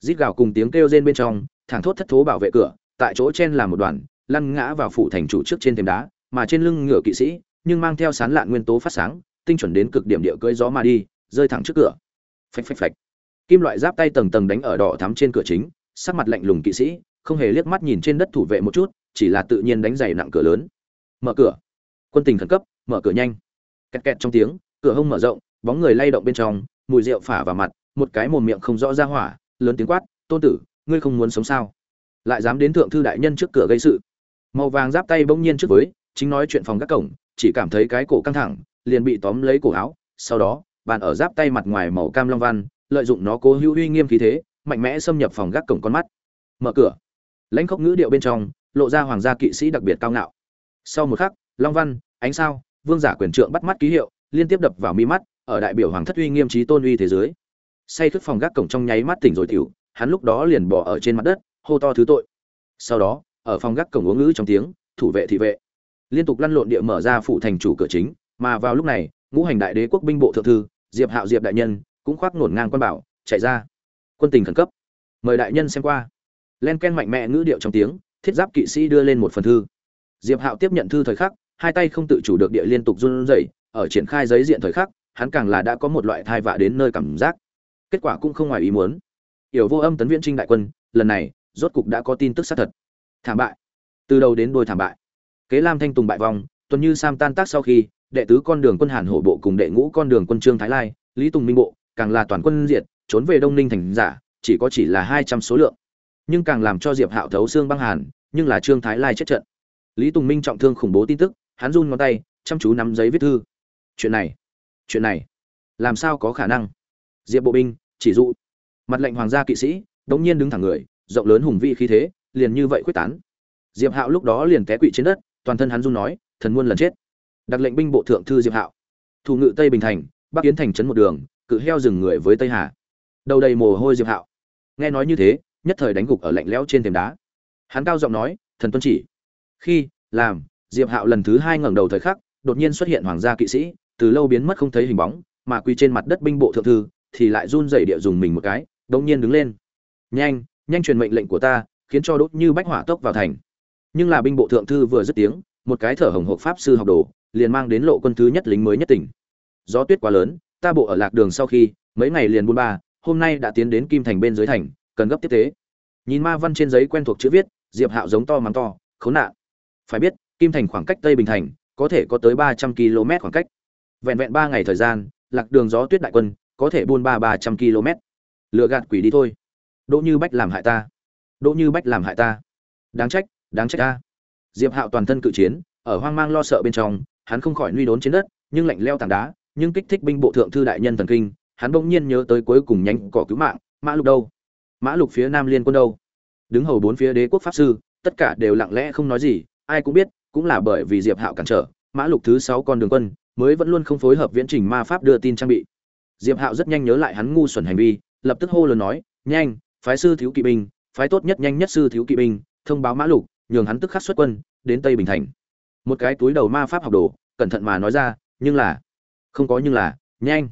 Rít gào cùng tiếng kêu rên bên trong, thẳng thốt thất thố bảo vệ cửa, tại chỗ chen làm một đoàn, lăn ngã vào phủ thành chủ trước trên thềm đá mà trên lưng ngựa kỵ sĩ, nhưng mang theo sán lạn nguyên tố phát sáng, tinh chuẩn đến cực điểm địa cưỡi gió mà đi, rơi thẳng trước cửa. Phạch phạch phạch. Kim loại giáp tay tầng tầng đánh ở đỏ thắm trên cửa chính, sắc mặt lạnh lùng kỵ sĩ, không hề liếc mắt nhìn trên đất thủ vệ một chút, chỉ là tự nhiên đánh giày nặng cửa lớn. Mở cửa. Quân tình khẩn cấp, mở cửa nhanh. Kẹt kẹt trong tiếng, cửa hông mở rộng, bóng người lay động bên trong, mùi rượu phả vào mặt, một cái mồm miệng không rõ ra hỏa, lớn tiếng quát, tôn tử, ngươi không muốn sống sao? Lại dám đến thượng thư đại nhân trước cửa gây sự. Màu vàng giáp tay bỗng nhiên trước với chính nói chuyện phòng các cổng, chỉ cảm thấy cái cổ căng thẳng, liền bị tóm lấy cổ áo, sau đó bàn ở giáp tay mặt ngoài màu cam long văn, lợi dụng nó cố hữu uy nghiêm khí thế, mạnh mẽ xâm nhập phòng gác cổng con mắt. Mở cửa. Lãnh khốc ngữ điệu bên trong, lộ ra hoàng gia kỵ sĩ đặc biệt cao ngạo. Sau một khắc, long văn, ánh sao, vương giả quyền trượng bắt mắt ký hiệu, liên tiếp đập vào mi mắt, ở đại biểu hoàng thất uy nghiêm trí tôn uy thế giới. Say thức phòng gác cổng trong nháy mắt tỉnh rồi tiểu, hắn lúc đó liền bỏ ở trên mặt đất, hô to thứ tội. Sau đó, ở phòng gác cổng uống ngữ trong tiếng, thủ vệ thị vệ liên tục lăn lộn địa mở ra phủ thành chủ cửa chính, mà vào lúc này, ngũ hành đại đế quốc binh bộ thượng thư, diệp hạo diệp đại nhân, cũng khoác nổn ngang quan bảo, chạy ra. Quân tình khẩn cấp. Mời đại nhân xem qua. Len ken mạnh mẽ ngữ điệu trong tiếng, thiết giáp kỵ sĩ đưa lên một phần thư. Diệp hạo tiếp nhận thư thời khắc, hai tay không tự chủ được địa liên tục run rẩy, ở triển khai giấy diện thời khắc, hắn càng là đã có một loại thai vạ đến nơi cảm giác. Kết quả cũng không ngoài ý muốn. Yểu vô âm tấn viễn trinh đại quân, lần này, rốt cục đã có tin tức xác thật. Thảm bại. Từ đầu đến đôi thảm bại kế lam thanh tùng bại vong, tuần như sam tan tác sau khi, đệ tứ con đường quân hàn hổ bộ cùng đệ ngũ con đường quân trương thái lai, lý tùng minh bộ, càng là toàn quân diệt, trốn về đông ninh thành giả, chỉ có chỉ là hai trăm số lượng. Nhưng càng làm cho diệp hạo thấu xương băng hàn, nhưng là trương thái lai chết trận. Lý tùng minh trọng thương khủng bố tin tức, hắn run ngón tay, chăm chú nắm giấy viết thư. Chuyện này chuyện này, làm sao có khả năng? Diệp bộ binh, chỉ dụ. Mặt lệnh hoàng gia kỵ sĩ, đống nhiên đứng thẳng người, rộng lớn hùng vị khí thế, liền như vậy quyết tán. Diệp hạo lúc đó liền té quỵ trên đất toàn thân hắn run nói, thần muôn lần chết. Đặc lệnh binh bộ thượng thư diệp hạo. Thủ ngự tây bình thành, bắc kiến thành trấn một đường, cự heo dừng người với tây hà. Đầu đầy mồ hôi diệp hạo. Nghe nói như thế, nhất thời đánh gục ở lạnh lẽo trên thềm đá. Hắn cao giọng nói, thần tuân chỉ. Khi, làm, diệp hạo lần thứ hai ngẩng đầu thời khắc, đột nhiên xuất hiện hoàng gia kỵ sĩ, từ lâu biến mất không thấy hình bóng, mà quy trên mặt đất binh bộ thượng thư thì lại run rẩy địa dùng mình một cái, đống nhiên đứng lên. Nhanh nhanh truyền mệnh lệnh của ta, khiến cho đốt như bách hỏa tốc vào thành nhưng là binh bộ thượng thư vừa dứt tiếng, một cái thở hồng hộc pháp sư học đồ, liền mang đến lộ quân thứ nhất lính mới nhất tỉnh. Gió tuyết quá lớn, ta bộ ở lạc đường sau khi, mấy ngày liền buôn ba, hôm nay đã tiến đến kim thành bên dưới thành, cần gấp tiếp tế. Nhìn ma văn trên giấy quen thuộc chữ viết, diệp hạo giống to mắng to, khốn nạn. Phải biết, kim thành khoảng cách tây bình thành, có thể có tới ba trăm km khoảng cách. Vẹn vẹn ba ngày thời gian, lạc đường gió tuyết đại quân, có thể buôn ba ba trăm km. Lựa gạt quỷ đi thôi. Đỗ như bách làm hại ta. Đỗ như bách làm hại ta. Đáng trách đáng trách ta. Diệp hạo toàn thân cự chiến, ở hoang mang lo sợ bên trong, hắn không khỏi nuôi đốn trên đất, nhưng lạnh leo tảng đá, nhưng kích thích binh bộ thượng thư đại nhân thần kinh, hắn bỗng nhiên nhớ tới cuối cùng nhánh cỏ cứu mạng, mã lục đâu? Mã lục phía nam liên quân đâu? Đứng hầu bốn phía đế quốc pháp sư, tất cả đều lặng lẽ không nói gì, ai cũng biết, cũng là bởi vì diệp hạo cản trở, mã lục thứ sáu con đường quân, mới vẫn luôn không phối hợp viễn trình ma pháp đưa tin trang bị. Diệp hạo rất nhanh nhớ lại hắn ngu xuẩn hành vi, lập tức hô lớn nói, nhanh, phái sư thiếu kỵ binh, phái tốt nhất nhanh nhất sư thiếu kỵ binh, thông báo mã lục nhường hắn tức khắc xuất quân, đến tây bình thành. Một cái túi đầu ma pháp học đồ, cẩn thận mà nói ra, nhưng là, không có nhưng là, nhanh.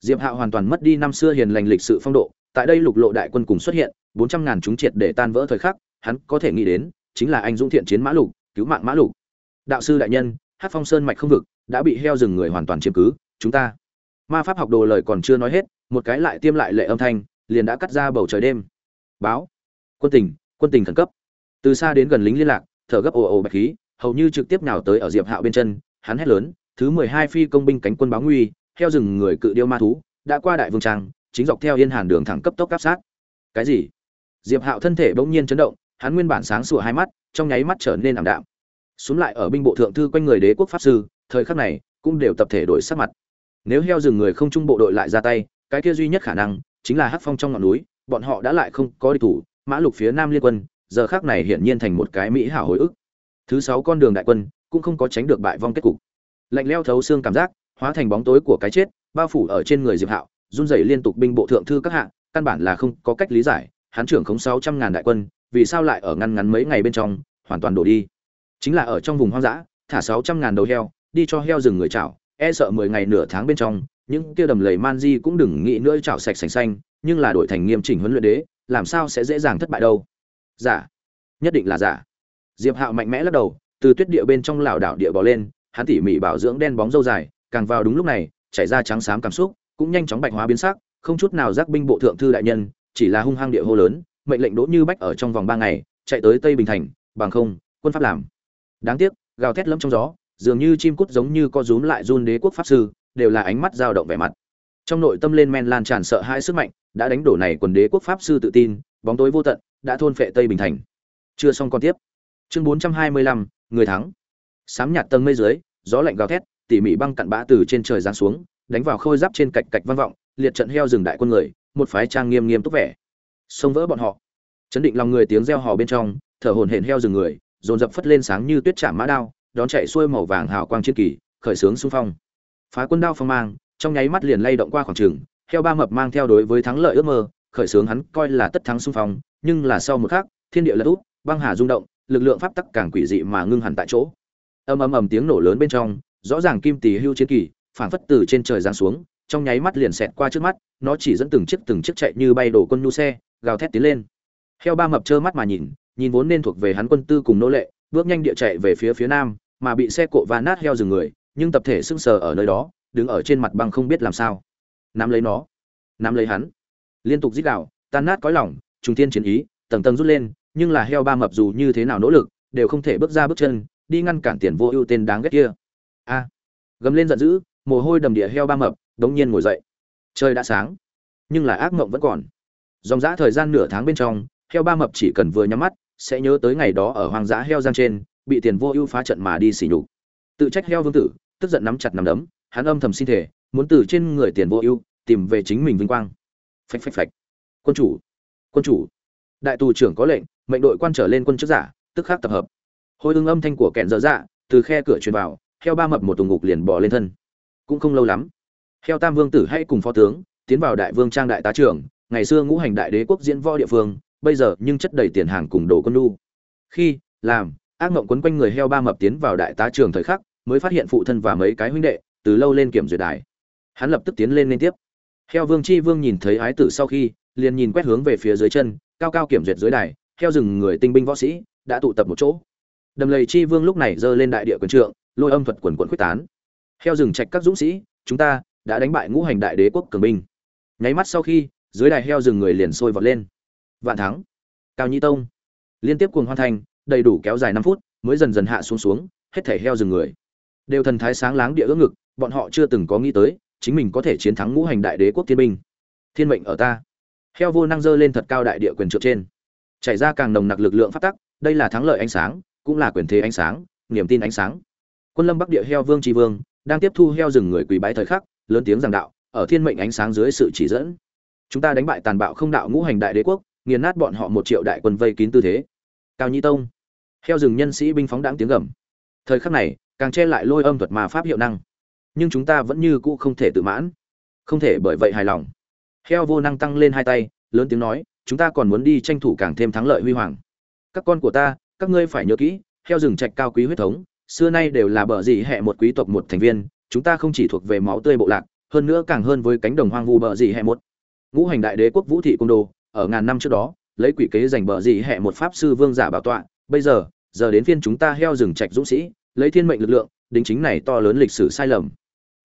Diệp hạo hoàn toàn mất đi năm xưa hiền lành lịch sự phong độ, tại đây lục lộ đại quân cùng xuất hiện, bốn trăm ngàn chúng triệt để tan vỡ thời khắc, hắn có thể nghĩ đến, chính là anh dũng thiện chiến mã lục, cứu mạng mã lục. Đạo sư đại nhân hát phong sơn mạch không vực, đã bị heo rừng người hoàn toàn chiếm cứ, chúng ta. Ma pháp học đồ lời còn chưa nói hết, một cái lại tiêm lại lệ âm thanh, liền đã cắt ra bầu trời đêm. Báo. Quân tình quân tình khẩn cấp từ xa đến gần lính liên lạc, thở gấp ồ ồ bạch khí, hầu như trực tiếp nào tới ở diệp hạo bên chân, hắn hét lớn, thứ mười hai phi công binh cánh quân báo nguy theo rừng người cự điêu ma thú, đã qua đại vương trang, chính dọc theo yên hàn đường thẳng cấp tốc áp sát. Cái gì? Diệp hạo thân thể bỗng nhiên chấn động, hắn nguyên bản sáng sủa hai mắt, trong nháy mắt trở nên ảm đạm. Xuống lại ở binh bộ thượng thư quanh người đế quốc pháp sư, thời khắc này cũng đều tập thể đổi sắc mặt. Nếu heo rừng người không trung bộ đội lại ra tay, cái kia duy nhất khả năng chính là hắc phong trong ngọn núi, bọn họ đã lại không có địch thủ, mã lục phía nam liên quân giờ khác này hiển nhiên thành một cái mỹ hảo hồi ức. Thứ sáu con đường đại quân cũng không có tránh được bại vong kết cục. Lạnh leo thấu xương cảm giác, hóa thành bóng tối của cái chết, bao phủ ở trên người diệp hạo, run rẩy liên tục binh bộ thượng thư các hạng căn bản là không có cách lý giải, hắn trưởng khống sáu trăm ngàn đại quân, vì sao lại ở ngăn ngắn mấy ngày bên trong, hoàn toàn đổ đi. Chính là ở trong vùng hoang dã, thả sáu trăm ngàn đầu heo, đi cho heo rừng người chảo e sợ mười ngày nửa tháng bên trong, những kia đầm lầy man di cũng đừng nghĩ nữa chảo sạch sành xanh, nhưng là đổi thành nghiêm chỉnh huấn luyện đế, làm sao sẽ dễ dàng thất bại đâu giả. Nhất định là giả. Diệp hạo mạnh mẽ lắc đầu, từ tuyết địa bên trong lảo đảo địa bò lên, hắn tỉ mỉ bảo dưỡng đen bóng dâu dài, càng vào đúng lúc này, chảy ra trắng xám cảm xúc, cũng nhanh chóng bạch hóa biến sắc, không chút nào giác binh bộ thượng thư đại nhân, chỉ là hung hăng địa hô lớn, mệnh lệnh đỗ như bách ở trong vòng ba ngày, chạy tới tây bình thành, bằng không, quân pháp làm. Đáng tiếc, gào thét lẫm trong gió, dường như chim cút giống như co rúm lại run đế quốc pháp sư, đều là ánh mắt dao động vẻ mặt. Trong nội tâm lên men lan tràn sợ hãi sức mạnh, đã đánh đổ này quần đế quốc pháp sư tự tin, bóng tối vô tận đã thôn phệ tây bình thành. Chưa xong còn tiếp. Chương 425, người thắng. Sám nhạt tầng mây dưới gió lạnh gào thét tỉ mỉ băng cặn bã từ trên trời giáng xuống đánh vào khôi giáp trên cạch cạch vang vọng liệt trận heo rừng đại quân người một phái trang nghiêm nghiêm túc vẻ. Xông vỡ bọn họ. Chấn định lòng người tiếng reo hò bên trong thở hổn hển heo rừng người dồn dập phất lên sáng như tuyết chạm mã đao đón chạy xuôi màu vàng hào quang chiến kỳ khởi sướng xung phong. Phá quân đao phong mang trong nháy mắt liền lay động qua khoảng trường heo ba mập mang theo đối với thắng lợi ước mơ khởi sướng hắn coi là tất thắng xung phong nhưng là sau một khắc thiên địa lật úp băng hà rung động lực lượng pháp tắc càng quỷ dị mà ngưng hẳn tại chỗ. Ầm ầm ầm tiếng nổ lớn bên trong rõ ràng kim tỷ hưu chiến kỳ phảng phất từ trên trời giáng xuống trong nháy mắt liền xẹt qua trước mắt nó chỉ dẫn từng chiếc từng chiếc chạy như bay đổ quân nhu xe gào thét tiến lên. Heo ba mập trơ mắt mà nhìn nhìn vốn nên thuộc về hắn quân tư cùng nô lệ bước nhanh địa chạy về phía phía nam mà bị xe cộ va nát heo dừng người nhưng tập thể sững sờ ở nơi đó đứng ở trên mặt băng không biết làm sao. Nắm lấy nó. Nắm lấy hắn. Liên tục rít gào, tan nát cõi lòng trùng thiên chiến ý, tầng tầng rút lên, nhưng là heo ba mập dù như thế nào nỗ lực, đều không thể bước ra bước chân, đi ngăn cản tiền vô ưu tên đáng ghét kia. A. Gầm lên giận dữ, mồ hôi đầm địa heo ba mập, đống nhiên ngồi dậy. Trời đã sáng, nhưng là ác mộng vẫn còn. Dòng dã thời gian nửa tháng bên trong, heo ba mập chỉ cần vừa nhắm mắt, sẽ nhớ tới ngày đó ở hoang dã heo giang trên, bị tiền vô ưu phá trận mà đi xỉ nhục. Tự trách heo vương tử, tức giận nắm chặt nắm đấm, hắn âm thầm xin thể muốn từ trên người tiền vô ưu, tìm về chính mình vinh quang. Phách phách phách quân chủ quân chủ. Đại tù trưởng có lệnh, mệnh đội quan trở lên quân chức giả, tức khắc tập hợp. Hồi hương âm thanh của kẹn dở dạ từ khe cửa truyền vào, heo ba mập một tùng ngục liền bỏ lên thân. Cũng không lâu lắm, heo tam vương tử hay cùng phó tướng, tiến vào đại vương trang đại tá trưởng, ngày xưa ngũ hành đại đế quốc diễn võ địa phương, bây giờ nhưng chất đầy tiền hàng cùng đồ quân đu khi, làm, ác mộng quấn quanh người heo ba mập tiến vào đại tá trường thời khắc, mới phát hiện phụ thân và mấy cái huynh đệ, từ lâu lên kiểm duyệt đài. Hắn lập tức tiến lên liên tiếp. Heo vương chi vương nhìn thấy ái tử sau khi liền nhìn quét hướng về phía dưới chân, cao cao kiểm duyệt dưới đài heo rừng người tinh binh võ sĩ đã tụ tập một chỗ. Đầm lầy chi vương lúc này giơ lên đại địa quân trượng, lôi âm thuật quần quần quyết tán. Heo rừng trạch các dũng sĩ, chúng ta đã đánh bại ngũ hành đại đế quốc cường binh. Nháy mắt sau khi, dưới đài heo rừng người liền sôi vọt lên. Vạn thắng, cao nhi tông. Liên tiếp cuồng hoàn thành đầy đủ kéo dài năm phút, mới dần dần hạ xuống xuống, hết thể heo rừng người. Đều thần thái sáng láng địa ước ngực, bọn họ chưa từng có nghĩ tới, chính mình có thể chiến thắng ngũ hành đại đế quốc thiên binh. Thiên mệnh ở ta heo vô năng dơ lên thật cao đại địa quyền trượng trên. Chảy ra càng nồng nặc lực lượng phát tắc, đây là thắng lợi ánh sáng, cũng là quyền thế ánh sáng, niềm tin ánh sáng. Quân lâm bắc địa heo vương tri vương, đang tiếp thu heo rừng người quỳ bái thời khắc, lớn tiếng giảng đạo, ở thiên mệnh ánh sáng dưới sự chỉ dẫn, chúng ta đánh bại tàn bạo không đạo ngũ hành đại đế quốc, nghiền nát bọn họ một triệu đại quân vây kín tư thế. Cao nhi tông, heo rừng nhân sĩ binh phóng đáng tiếng gầm. Thời khắc này, càng che lại lôi âm thuật mà pháp hiệu năng. Nhưng chúng ta vẫn như cũ không thể tự mãn. Không thể bởi vậy hài lòng heo vô năng tăng lên hai tay, lớn tiếng nói, chúng ta còn muốn đi tranh thủ càng thêm thắng lợi huy hoàng. Các con của ta, các ngươi phải nhớ kỹ heo rừng trạch cao quý huyết thống, xưa nay đều là bờ dị hệ một quý tộc một thành viên, chúng ta không chỉ thuộc về máu tươi bộ lạc, hơn nữa càng hơn với cánh đồng hoang vu bờ dị hệ một. Ngũ hành đại đế quốc vũ thị cung đồ ở ngàn năm trước đó, lấy quỷ kế giành bờ dị hệ một pháp sư vương giả bảo tọa, bây giờ giờ đến phiên chúng ta heo rừng trạch dũng sĩ, lấy thiên mệnh lực lượng, đính chính này to lớn lịch sử sai lầm.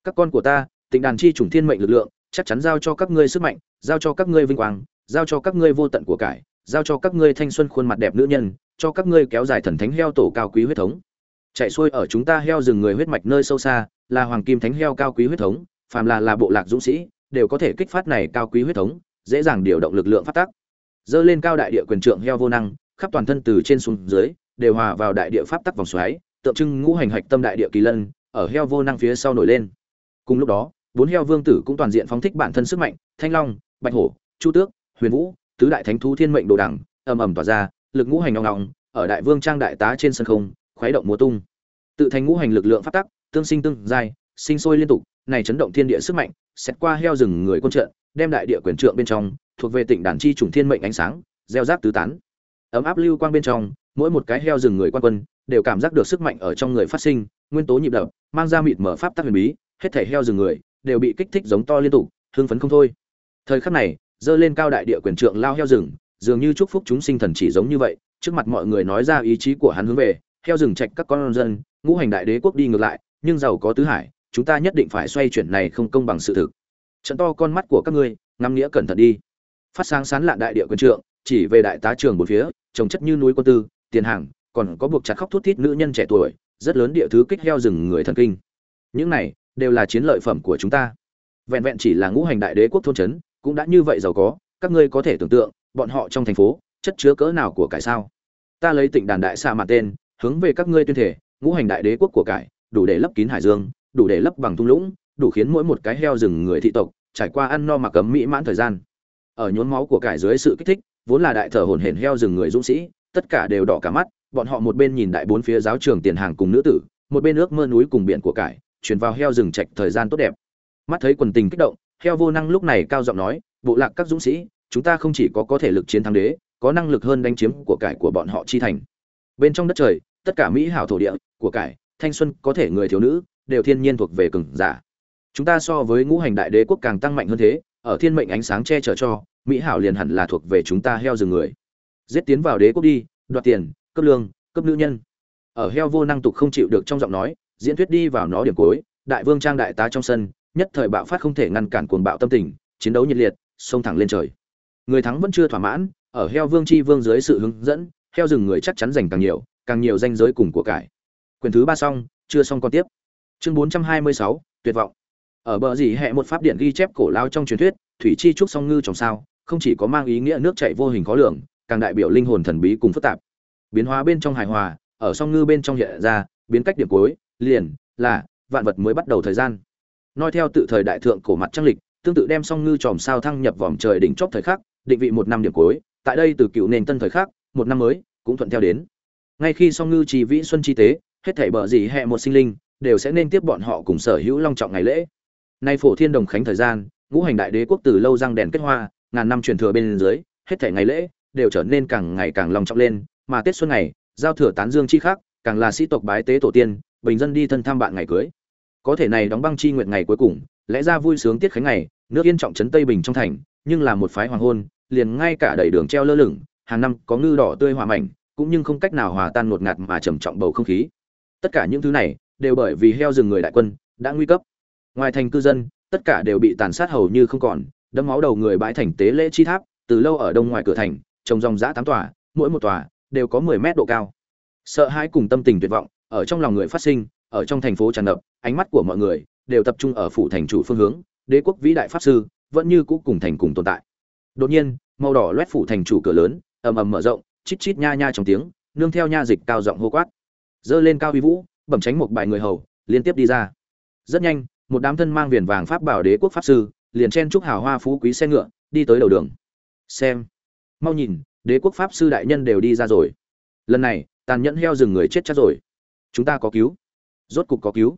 Các con của ta, tịnh đàn chi chủng thiên mệnh lực lượng chắc chắn giao cho các ngươi sức mạnh, giao cho các ngươi vinh quang, giao cho các ngươi vô tận của cải, giao cho các ngươi thanh xuân khuôn mặt đẹp nữ nhân, cho các ngươi kéo dài thần thánh heo tổ cao quý huyết thống. Chạy xuôi ở chúng ta heo rừng người huyết mạch nơi sâu xa, là hoàng kim thánh heo cao quý huyết thống, phàm là là bộ lạc dũng sĩ, đều có thể kích phát này cao quý huyết thống, dễ dàng điều động lực lượng phát tác. Dơ lên cao đại địa quyền trượng heo vô năng, khắp toàn thân từ trên xuống dưới, đều hòa vào đại địa pháp tắc vòng xoáy, tượng trưng ngũ hành hạch tâm đại địa kỳ lân, ở heo vô năng phía sau nổi lên. Cùng lúc đó bốn heo vương tử cũng toàn diện phóng thích bản thân sức mạnh, thanh long, bạch hổ, chu tước, huyền vũ, tứ đại thánh thú thiên mệnh đồ đẳng, ầm ầm tỏa ra, lực ngũ hành ngọng ngọng, ở đại vương trang đại tá trên sân không, khuấy động múa tung. Tự thành ngũ hành lực lượng phát tắc, tương sinh tương giai, sinh sôi liên tục, này chấn động thiên địa sức mạnh xét qua heo rừng người quân trận, đem đại địa quyền trượng bên trong, thuộc về tỉnh đàn chi trùng thiên mệnh ánh sáng, gieo rác tứ tán. Ấm áp lưu quang bên trong, mỗi một cái heo rừng người quan quân, đều cảm giác được sức mạnh ở trong người phát sinh, nguyên tố nhịp đập, mang ra mịt mở pháp tắc huyền bí, hết thể heo rừng người đều bị kích thích giống to liên tục, hưng phấn không thôi. Thời khắc này, dơ lên cao đại địa quyền trượng lao heo rừng, dường như chúc phúc chúng sinh thần chỉ giống như vậy, trước mặt mọi người nói ra ý chí của hắn hướng về, heo rừng trạch các con dân, ngũ hành đại đế quốc đi ngược lại, nhưng giàu có tứ hải, chúng ta nhất định phải xoay chuyển này không công bằng sự thực. Trận to con mắt của các ngươi, ngắm nghĩa cẩn thận đi. Phát sáng sán lạ đại địa quyền trượng, chỉ về đại tá trường bốn phía, trồng chất như núi quân tư, tiền hàng, còn có buộc chặt khóc thút thít nữ nhân trẻ tuổi, rất lớn địa thứ kích heo rừng người thần kinh. Những này đều là chiến lợi phẩm của chúng ta. Vẹn vẹn chỉ là ngũ hành đại đế quốc thôn trấn, cũng đã như vậy giàu có, các ngươi có thể tưởng tượng, bọn họ trong thành phố, chất chứa cỡ nào của cải sao? Ta lấy tịnh đàn đại xa mặt tên, hướng về các ngươi tuyên thể ngũ hành đại đế quốc của cải, đủ để lấp kín hải dương, đủ để lấp bằng thung lũng, đủ khiến mỗi một cái heo rừng người thị tộc, trải qua ăn no mặc cấm mỹ mãn thời gian. Ở nhốn máu của cải dưới sự kích thích, vốn là đại thở hồn hển heo rừng người dũng sĩ, tất cả đều đỏ cả mắt, bọn họ một bên nhìn đại bốn phía giáo trường tiền hàng cùng nữ tử, một bên ước mơ núi cùng biển của cải chuyển vào heo rừng trạch thời gian tốt đẹp. Mắt thấy quần tình kích động, heo vô năng lúc này cao giọng nói, bộ lạc các dũng sĩ, chúng ta không chỉ có có thể lực chiến thắng đế, có năng lực hơn đánh chiếm của cải của bọn họ chi thành. Bên trong đất trời, tất cả mỹ hảo thổ địa của cải, thanh xuân, có thể người thiếu nữ, đều thiên nhiên thuộc về cường giả. Chúng ta so với ngũ hành đại đế quốc càng tăng mạnh hơn thế, ở thiên mệnh ánh sáng che chở cho, mỹ hảo liền hẳn là thuộc về chúng ta heo rừng người. Giết tiến vào đế quốc đi, đoạt tiền cấp lương cấp nữ nhân. Ở heo vô năng tục không chịu được trong giọng nói diễn thuyết đi vào nó điểm cuối, đại vương trang đại tá trong sân, nhất thời bạo phát không thể ngăn cản cuồng bạo tâm tình, chiến đấu nhiệt liệt, xông thẳng lên trời. Người thắng vẫn chưa thỏa mãn, ở heo vương chi vương dưới sự hướng dẫn, heo rừng người chắc chắn giành càng nhiều càng nhiều danh giới cùng của cải. Quyền thứ ba xong, chưa xong còn tiếp. Chương bốn trăm hai mươi sáu, tuyệt vọng. Ở bờ dỉ hẹ một pháp điện ghi chép cổ lao trong truyền thuyết, thủy chi trúc song ngư trong sao, không chỉ có mang ý nghĩa nước chảy vô hình khó lường, càng đại biểu linh hồn thần bí cùng phức tạp. Biến hóa bên trong hài hòa, ở song ngư bên trong hiện ra, biến cách điểm cuối liền, là, vạn vật mới bắt đầu thời gian. Nói theo tự thời đại thượng cổ mặt trăng lịch, tương tự đem song ngư tròm sao thăng nhập vòm trời đỉnh chóp thời khắc, định vị một năm điểm cuối, tại đây từ cựu nền tân thời khắc, một năm mới, cũng thuận theo đến. Ngay khi song ngư trì vĩ xuân chi tế, hết thảy bờ gì hẹ một sinh linh, đều sẽ nên tiếp bọn họ cùng sở hữu long trọng ngày lễ. Nay phổ thiên đồng khánh thời gian, ngũ hành đại đế quốc từ lâu răng đèn kết hoa, ngàn năm truyền thừa bên dưới, hết thảy ngày lễ, đều trở nên càng ngày càng long trọng lên, mà tết xuân này, giao thừa tán dương chi khác, càng là sĩ tộc bái tế tổ tiên bình dân đi thân thăm bạn ngày cưới. Có thể này đóng băng chi nguyện ngày cuối cùng, lẽ ra vui sướng tiết khánh ngày, nước yên trọng trấn tây bình trong thành, nhưng là một phái hoàng hôn, liền ngay cả đầy đường treo lơ lửng, hàng năm có ngư đỏ tươi hòa mảnh, cũng nhưng không cách nào hòa tan ngột ngạt mà trầm trọng bầu không khí. Tất cả những thứ này, đều bởi vì heo rừng người đại quân, đã nguy cấp. Ngoài thành cư dân, tất cả đều bị tàn sát hầu như không còn, đẫm máu đầu người bãi thành tế lễ chi tháp, từ lâu ở đông ngoài cửa thành, trồng dòng giã tám tòa, mỗi một tòa, đều có mười mét độ cao. Sợ hãi cùng tâm tình tuyệt vọng ở trong lòng người phát sinh, ở trong thành phố tràn ngập, ánh mắt của mọi người đều tập trung ở phủ thành chủ phương hướng, đế quốc vĩ đại pháp sư vẫn như cũ cùng thành cùng tồn tại. Đột nhiên, màu đỏ loét phủ thành chủ cửa lớn, ầm ầm mở rộng, chít chít nha nha trong tiếng, nương theo nha dịch cao giọng hô quát. Dơ lên cao uy vũ, bẩm tránh một bài người hầu, liên tiếp đi ra. Rất nhanh, một đám thân mang viền vàng pháp bảo đế quốc pháp sư liền chen chúc hào hoa phú quý xe ngựa, đi tới đầu đường. Xem, mau nhìn, đế quốc pháp sư đại nhân đều đi ra rồi. Lần này, tàn nhẫn heo rừng người chết chắc rồi chúng ta có cứu. Rốt cục có cứu.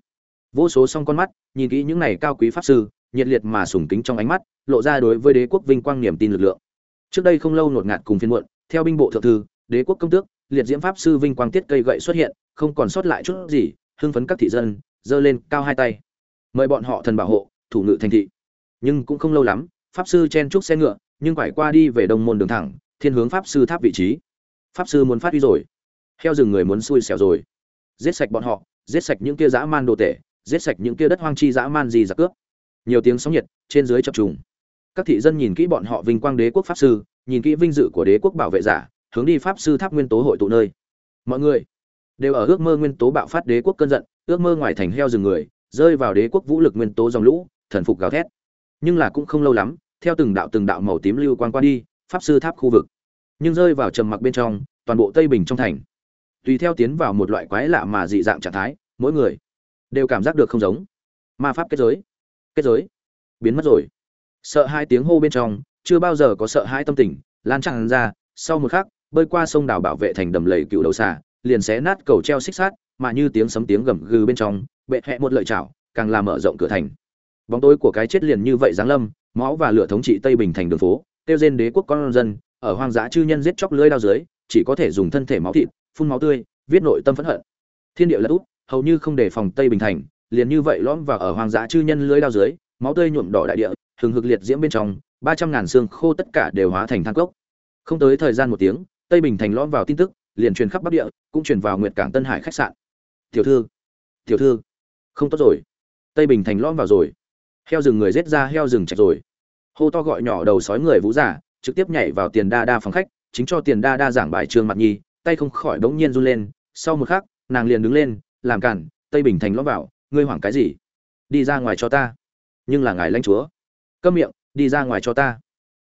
Vô số song con mắt, nhìn kỹ những này cao quý pháp sư, nhiệt liệt mà sùng kính trong ánh mắt, lộ ra đối với đế quốc vinh quang niềm tin lực lượng. Trước đây không lâu ngột ngạt cùng phiên muộn, theo binh bộ thượng thư, đế quốc công tước, liệt diễm pháp sư vinh quang tiết cây gậy xuất hiện, không còn sót lại chút gì, hưng phấn các thị dân, giơ lên cao hai tay. Mời bọn họ thần bảo hộ, thủ ngự thành thị. Nhưng cũng không lâu lắm, pháp sư chen trúc xe ngựa, nhưng quải qua đi về đông môn đường thẳng, thiên hướng pháp sư tháp vị trí. Pháp sư muốn phát huy rồi. Heo rừng người muốn xui xẻo rồi giết sạch bọn họ, giết sạch những kia dã man đồ tể, giết sạch những kia đất hoang chi dã man gì giặc cướp. Nhiều tiếng sóng nhiệt trên dưới chập trùng. Các thị dân nhìn kỹ bọn họ vinh quang đế quốc pháp sư, nhìn kỹ vinh dự của đế quốc bảo vệ giả, hướng đi pháp sư tháp nguyên tố hội tụ nơi. Mọi người đều ở ước mơ nguyên tố bạo phát đế quốc cơn giận, ước mơ ngoài thành heo rừng người, rơi vào đế quốc vũ lực nguyên tố dòng lũ, thần phục gào thét. Nhưng là cũng không lâu lắm, theo từng đạo từng đạo màu tím lưu quan qua đi, pháp sư tháp khu vực. Nhưng rơi vào trầm mặc bên trong, toàn bộ tây bình trong thành tùy theo tiến vào một loại quái lạ mà dị dạng trạng thái, mỗi người đều cảm giác được không giống. Ma pháp kết giới. Kết giới. Biến mất rồi. Sợ hai tiếng hô bên trong, chưa bao giờ có sợ hai tâm tình, lan tràn ra, sau một khắc, bơi qua sông đảo bảo vệ thành đầm lầy cựu đầu xà, liền xé nát cầu treo xích sát mà như tiếng sấm tiếng gầm gừ bên trong, bệ hẹ một lợi chảo, càng làm mở rộng cửa thành. Bóng tối của cái chết liền như vậy giáng lâm, máu và lửa thống trị tây bình thành đường phố tiêu diên đế quốc con dân, ở hoang dã chư nhân giết chóc lưỡi đao dưới, chỉ có thể dùng thân thể máu thịt phun máu tươi, viết nội tâm phẫn hận. Thiên địa lật úp, hầu như không để phòng tây bình thành, liền như vậy lõm vào ở hoang dã chư nhân lưới đao dưới, máu tươi nhuộm đỏ đại địa, hừng hực liệt diễm bên trong, ba trăm ngàn xương khô tất cả đều hóa thành than cốc. Không tới thời gian một tiếng, tây bình thành lõm vào tin tức, liền truyền khắp bắc địa, cũng truyền vào nguyệt cảng tân hải khách sạn. Tiểu thư tiểu thư, không tốt rồi. Tây bình thành lõm vào rồi. Heo rừng người rết ra heo rừng chạch rồi. Hô to gọi nhỏ đầu sói người vũ giả, trực tiếp nhảy vào tiền đa đa phòng khách, chính cho tiền đa đa giảng bài trương mặt nhi tay không khỏi bỗng nhiên run lên, sau một khắc, nàng liền đứng lên, làm cản, tây bình thành lõm vào, ngươi hoảng cái gì? Đi ra ngoài cho ta. Nhưng là ngài lãnh chúa. Câm miệng, đi ra ngoài cho ta.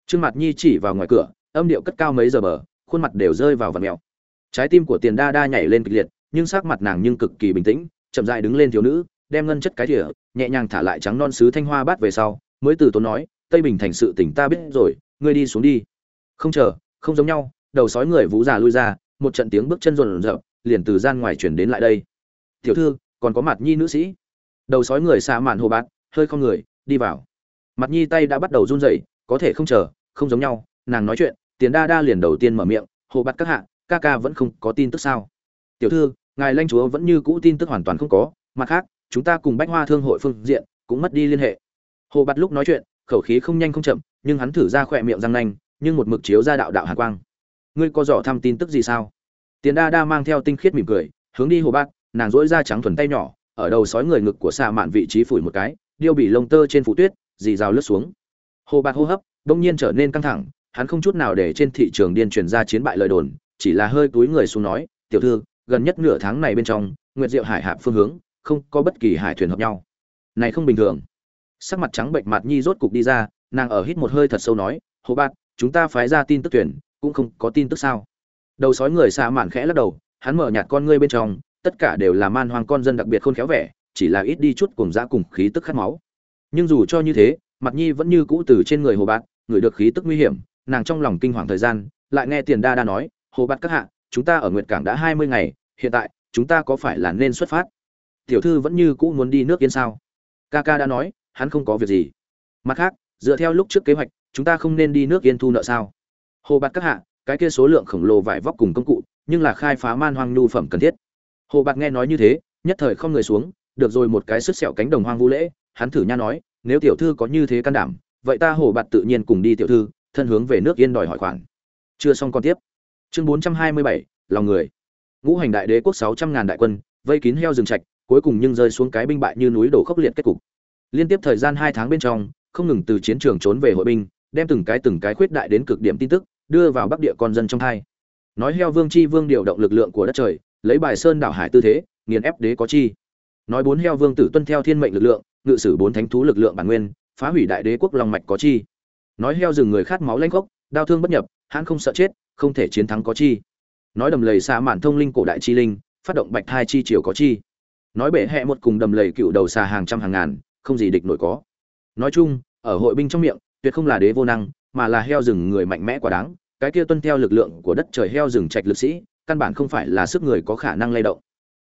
Trương mặt nhi chỉ vào ngoài cửa, âm điệu cất cao mấy giờ bờ, khuôn mặt đều rơi vào vạt mèo. Trái tim của tiền đa đa nhảy lên kịch liệt, nhưng sắc mặt nàng nhưng cực kỳ bình tĩnh, chậm dại đứng lên thiếu nữ, đem ngân chất cái thìa, nhẹ nhàng thả lại trắng non sứ thanh hoa bát về sau, mới từ tốn nói, tây bình thành sự tỉnh ta biết rồi, ngươi đi xuống đi. Không chờ, không giống nhau. Đầu sói người vũ già lui ra một trận tiếng bước chân rộn rộn liền từ gian ngoài chuyển đến lại đây. Tiểu thư, còn có mặt nhi nữ sĩ. Đầu sói người xa mạn hồ bát hơi không người, đi vào. Mặt nhi tay đã bắt đầu run rẩy, có thể không chờ, không giống nhau, nàng nói chuyện, tiền đa đa liền đầu tiên mở miệng, hồ bát các hạ, ca ca vẫn không có tin tức sao? Tiểu thư, ngài lanh chúa vẫn như cũ tin tức hoàn toàn không có, mặt khác, chúng ta cùng bách hoa thương hội phương diện cũng mất đi liên hệ. Hồ bát lúc nói chuyện, khẩu khí không nhanh không chậm, nhưng hắn thử ra khỏe miệng răng nanh, nhưng một mực chiếu ra đạo đạo hàn quang ngươi có dò thăm tin tức gì sao? Tiền đa đa mang theo tinh khiết mỉm cười, hướng đi hồ bát nàng dỗi ra trắng thuần tay nhỏ, ở đầu sói người ngực của xạ mạn vị trí phủi một cái, điêu bị lông tơ trên phủ tuyết, dì rào lướt xuống. Hồ bạc hô hấp đông nhiên trở nên căng thẳng, hắn không chút nào để trên thị trường điên truyền ra chiến bại lời đồn, chỉ là hơi túi người xuống nói, tiểu thư, gần nhất nửa tháng này bên trong, nguyệt diệu hải hạp phương hướng, không có bất kỳ hải thuyền hợp nhau. Này không bình thường. Sắc mặt trắng bệnh mặt nhi rốt cục đi ra, nàng ở hít một hơi thật sâu nói, hồ bạc chúng ta phái ra tin tức tuyển cũng không có tin tức sao? Đầu sói người xa mạn khẽ lắc đầu, hắn mở nhạt con ngươi bên trong, tất cả đều là man hoang con dân đặc biệt khôn khéo vẻ, chỉ là ít đi chút cùng ra cùng khí tức khát máu. Nhưng dù cho như thế, mặt nhi vẫn như cũ từ trên người hồ bát người được khí tức nguy hiểm, nàng trong lòng kinh hoàng thời gian, lại nghe tiền đa đa nói, hồ bát các hạ, chúng ta ở nguyệt cảng đã hai mươi ngày, hiện tại, chúng ta có phải là nên xuất phát? Tiểu thư vẫn như cũ muốn đi nước yên sao? Ca ca đã nói, hắn không có việc gì. Mặt khác, dựa theo lúc trước kế hoạch, chúng ta không nên đi nước yên thu nợ sao? Hồ Bạt các hạ, cái kia số lượng khổng lồ vải vóc cùng công cụ, nhưng là khai phá man hoang nhu phẩm cần thiết. Hồ bạc nghe nói như thế, nhất thời không người xuống, được rồi một cái sứt sẹo cánh đồng hoang vũ lễ, hắn thử nha nói, nếu tiểu thư có như thế can đảm, vậy ta hồ bạc tự nhiên cùng đi tiểu thư, thân hướng về nước yên đòi hỏi khoản. Chưa xong còn tiếp. Chương bốn trăm hai mươi bảy, lòng người. Ngũ hành đại đế quốc sáu trăm ngàn đại quân, vây kín heo rừng trạch, cuối cùng nhưng rơi xuống cái binh bại như núi đổ khốc liệt kết cục. Liên tiếp thời gian hai tháng bên trong, không ngừng từ chiến trường trốn về hội binh đem từng cái từng cái khuyết đại đến cực điểm tin tức đưa vào bắc địa con dân trong thai nói heo vương chi vương điều động lực lượng của đất trời, lấy bài sơn đảo hải tư thế, nghiền ép đế có chi. Nói bốn heo vương tử tuân theo thiên mệnh lực lượng, ngự sử bốn thánh thú lực lượng bản nguyên, phá hủy đại đế quốc long mạch có chi. Nói heo rừng người khát máu lanh gốc, đau thương bất nhập, hãn không sợ chết, không thể chiến thắng có chi. Nói đầm lầy xa mạn thông linh cổ đại chi linh, phát động bạch thai chi triều có chi. Nói bể hẹ một cùng đầm lầy cựu đầu xà hàng trăm hàng ngàn, không gì địch nổi có. Nói chung, ở hội binh trong miệng tuyệt không là đế vô năng, mà là heo rừng người mạnh mẽ quá đáng, cái kia tuân theo lực lượng của đất trời heo rừng trạch lực sĩ, căn bản không phải là sức người có khả năng lay động.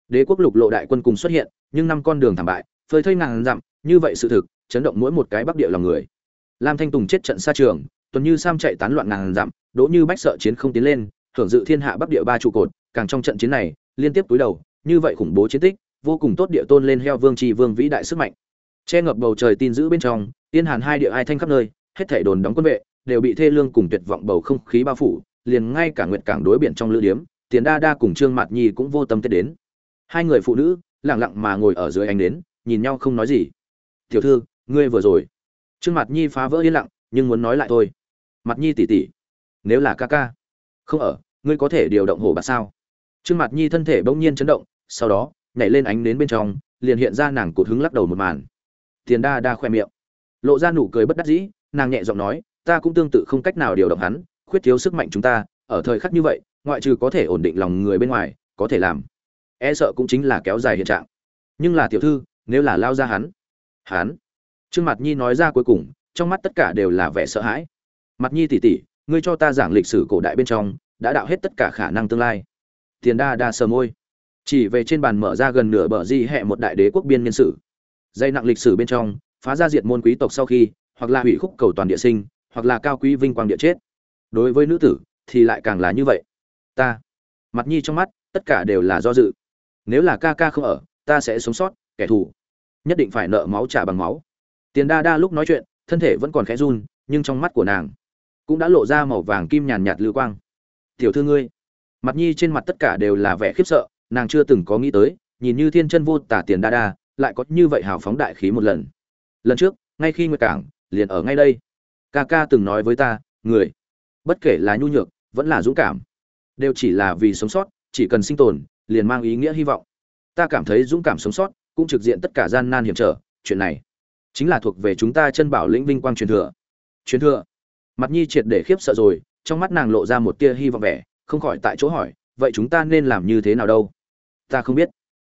Đế quốc lục lộ đại quân cùng xuất hiện, nhưng năm con đường thảm bại, phơi thây ngàn dặm, như vậy sự thực, chấn động mỗi một cái bắc địa lòng người. Lam thanh tùng chết trận xa trường, tuần như sam chạy tán loạn ngàn dặm, đỗ như bách sợ chiến không tiến lên, thưởng dự thiên hạ bắc địa ba trụ cột, càng trong trận chiến này, liên tiếp túi đầu, như vậy khủng bố chiến tích, vô cùng tốt địa tôn lên heo vương trì vương vĩ đại sức mạnh. Che ngập bầu trời tin giữ bên trong tiên hàn hai địa ai thanh khắp nơi hết thảy đồn đóng quân vệ, đều bị thê lương cùng tuyệt vọng bầu không khí bao phủ, liền ngay cả nguyệt cảng đối biển trong lữ điếm, tiền đa đa cùng trương mạt nhi cũng vô tâm tới đến. Hai người phụ nữ, lặng lặng mà ngồi ở dưới ánh đến nhìn nhau không nói gì. Tiểu thư, ngươi vừa rồi. Trương mạt nhi phá vỡ yên lặng, nhưng muốn nói lại thôi. Mặt nhi tỷ tỷ nếu là ca ca, không ở, ngươi có thể điều động hổ bạc sao? Trương mạt nhi thân thể bỗng nhiên chấn động, sau đó, nhảy lên ánh đến bên trong, liền hiện ra nàng cột hứng lắc đầu một màn. Tiền đa đa khoe miệng. Lộ ra nụ cười bất đắc dĩ nàng nhẹ giọng nói, ta cũng tương tự không cách nào điều động hắn, khuyết thiếu sức mạnh chúng ta, ở thời khắc như vậy, ngoại trừ có thể ổn định lòng người bên ngoài, có thể làm. E sợ cũng chính là kéo dài hiện trạng. Nhưng là tiểu thư, nếu là lao ra hắn hắn. Trương mặt nhi nói ra cuối cùng, trong mắt tất cả đều là vẻ sợ hãi. Mặt nhi tỉ tỉ ngươi cho ta giảng lịch sử cổ đại bên trong, đã đạo hết tất cả khả năng tương lai. Tiền đa đa sờ môi. Chỉ về trên bàn mở ra gần nửa bờ di hẹ một đại đế quốc biên nhân sử. Dây nặng lịch sử bên trong, phá ra diệt môn quý tộc sau khi hoặc là hủy khúc cầu toàn địa sinh, hoặc là cao quý vinh quang địa chết. Đối với nữ tử, thì lại càng là như vậy. Ta, mặt nhi trong mắt, tất cả đều là do dự. Nếu là ca ca không ở, ta sẽ sống sót, kẻ thù. Nhất định phải nợ máu trả bằng máu. Tiền đa đa lúc nói chuyện, thân thể vẫn còn khẽ run, nhưng trong mắt của nàng cũng đã lộ ra màu vàng kim nhàn nhạt lưu quang. Tiểu thư ngươi. Mặt nhi trên mặt tất cả đều là vẻ khiếp sợ, nàng chưa từng có nghĩ tới, nhìn như thiên chân vô tả tiền đa đa, lại có như vậy hào phóng đại khí một lần. Lần trước, ngay khi nguyệt cảng liền ở ngay đây. Ca ca từng nói với ta, người, bất kể là nhu nhược, vẫn là dũng cảm, đều chỉ là vì sống sót, chỉ cần sinh tồn, liền mang ý nghĩa hy vọng. Ta cảm thấy dũng cảm sống sót cũng trực diện tất cả gian nan hiểm trở, chuyện này chính là thuộc về chúng ta chân bảo lĩnh vinh quang truyền thừa. Truyền thừa. Mặt nhi triệt để khiếp sợ rồi, trong mắt nàng lộ ra một tia hy vọng vẻ, không khỏi tại chỗ hỏi, vậy chúng ta nên làm như thế nào đâu? Ta không biết.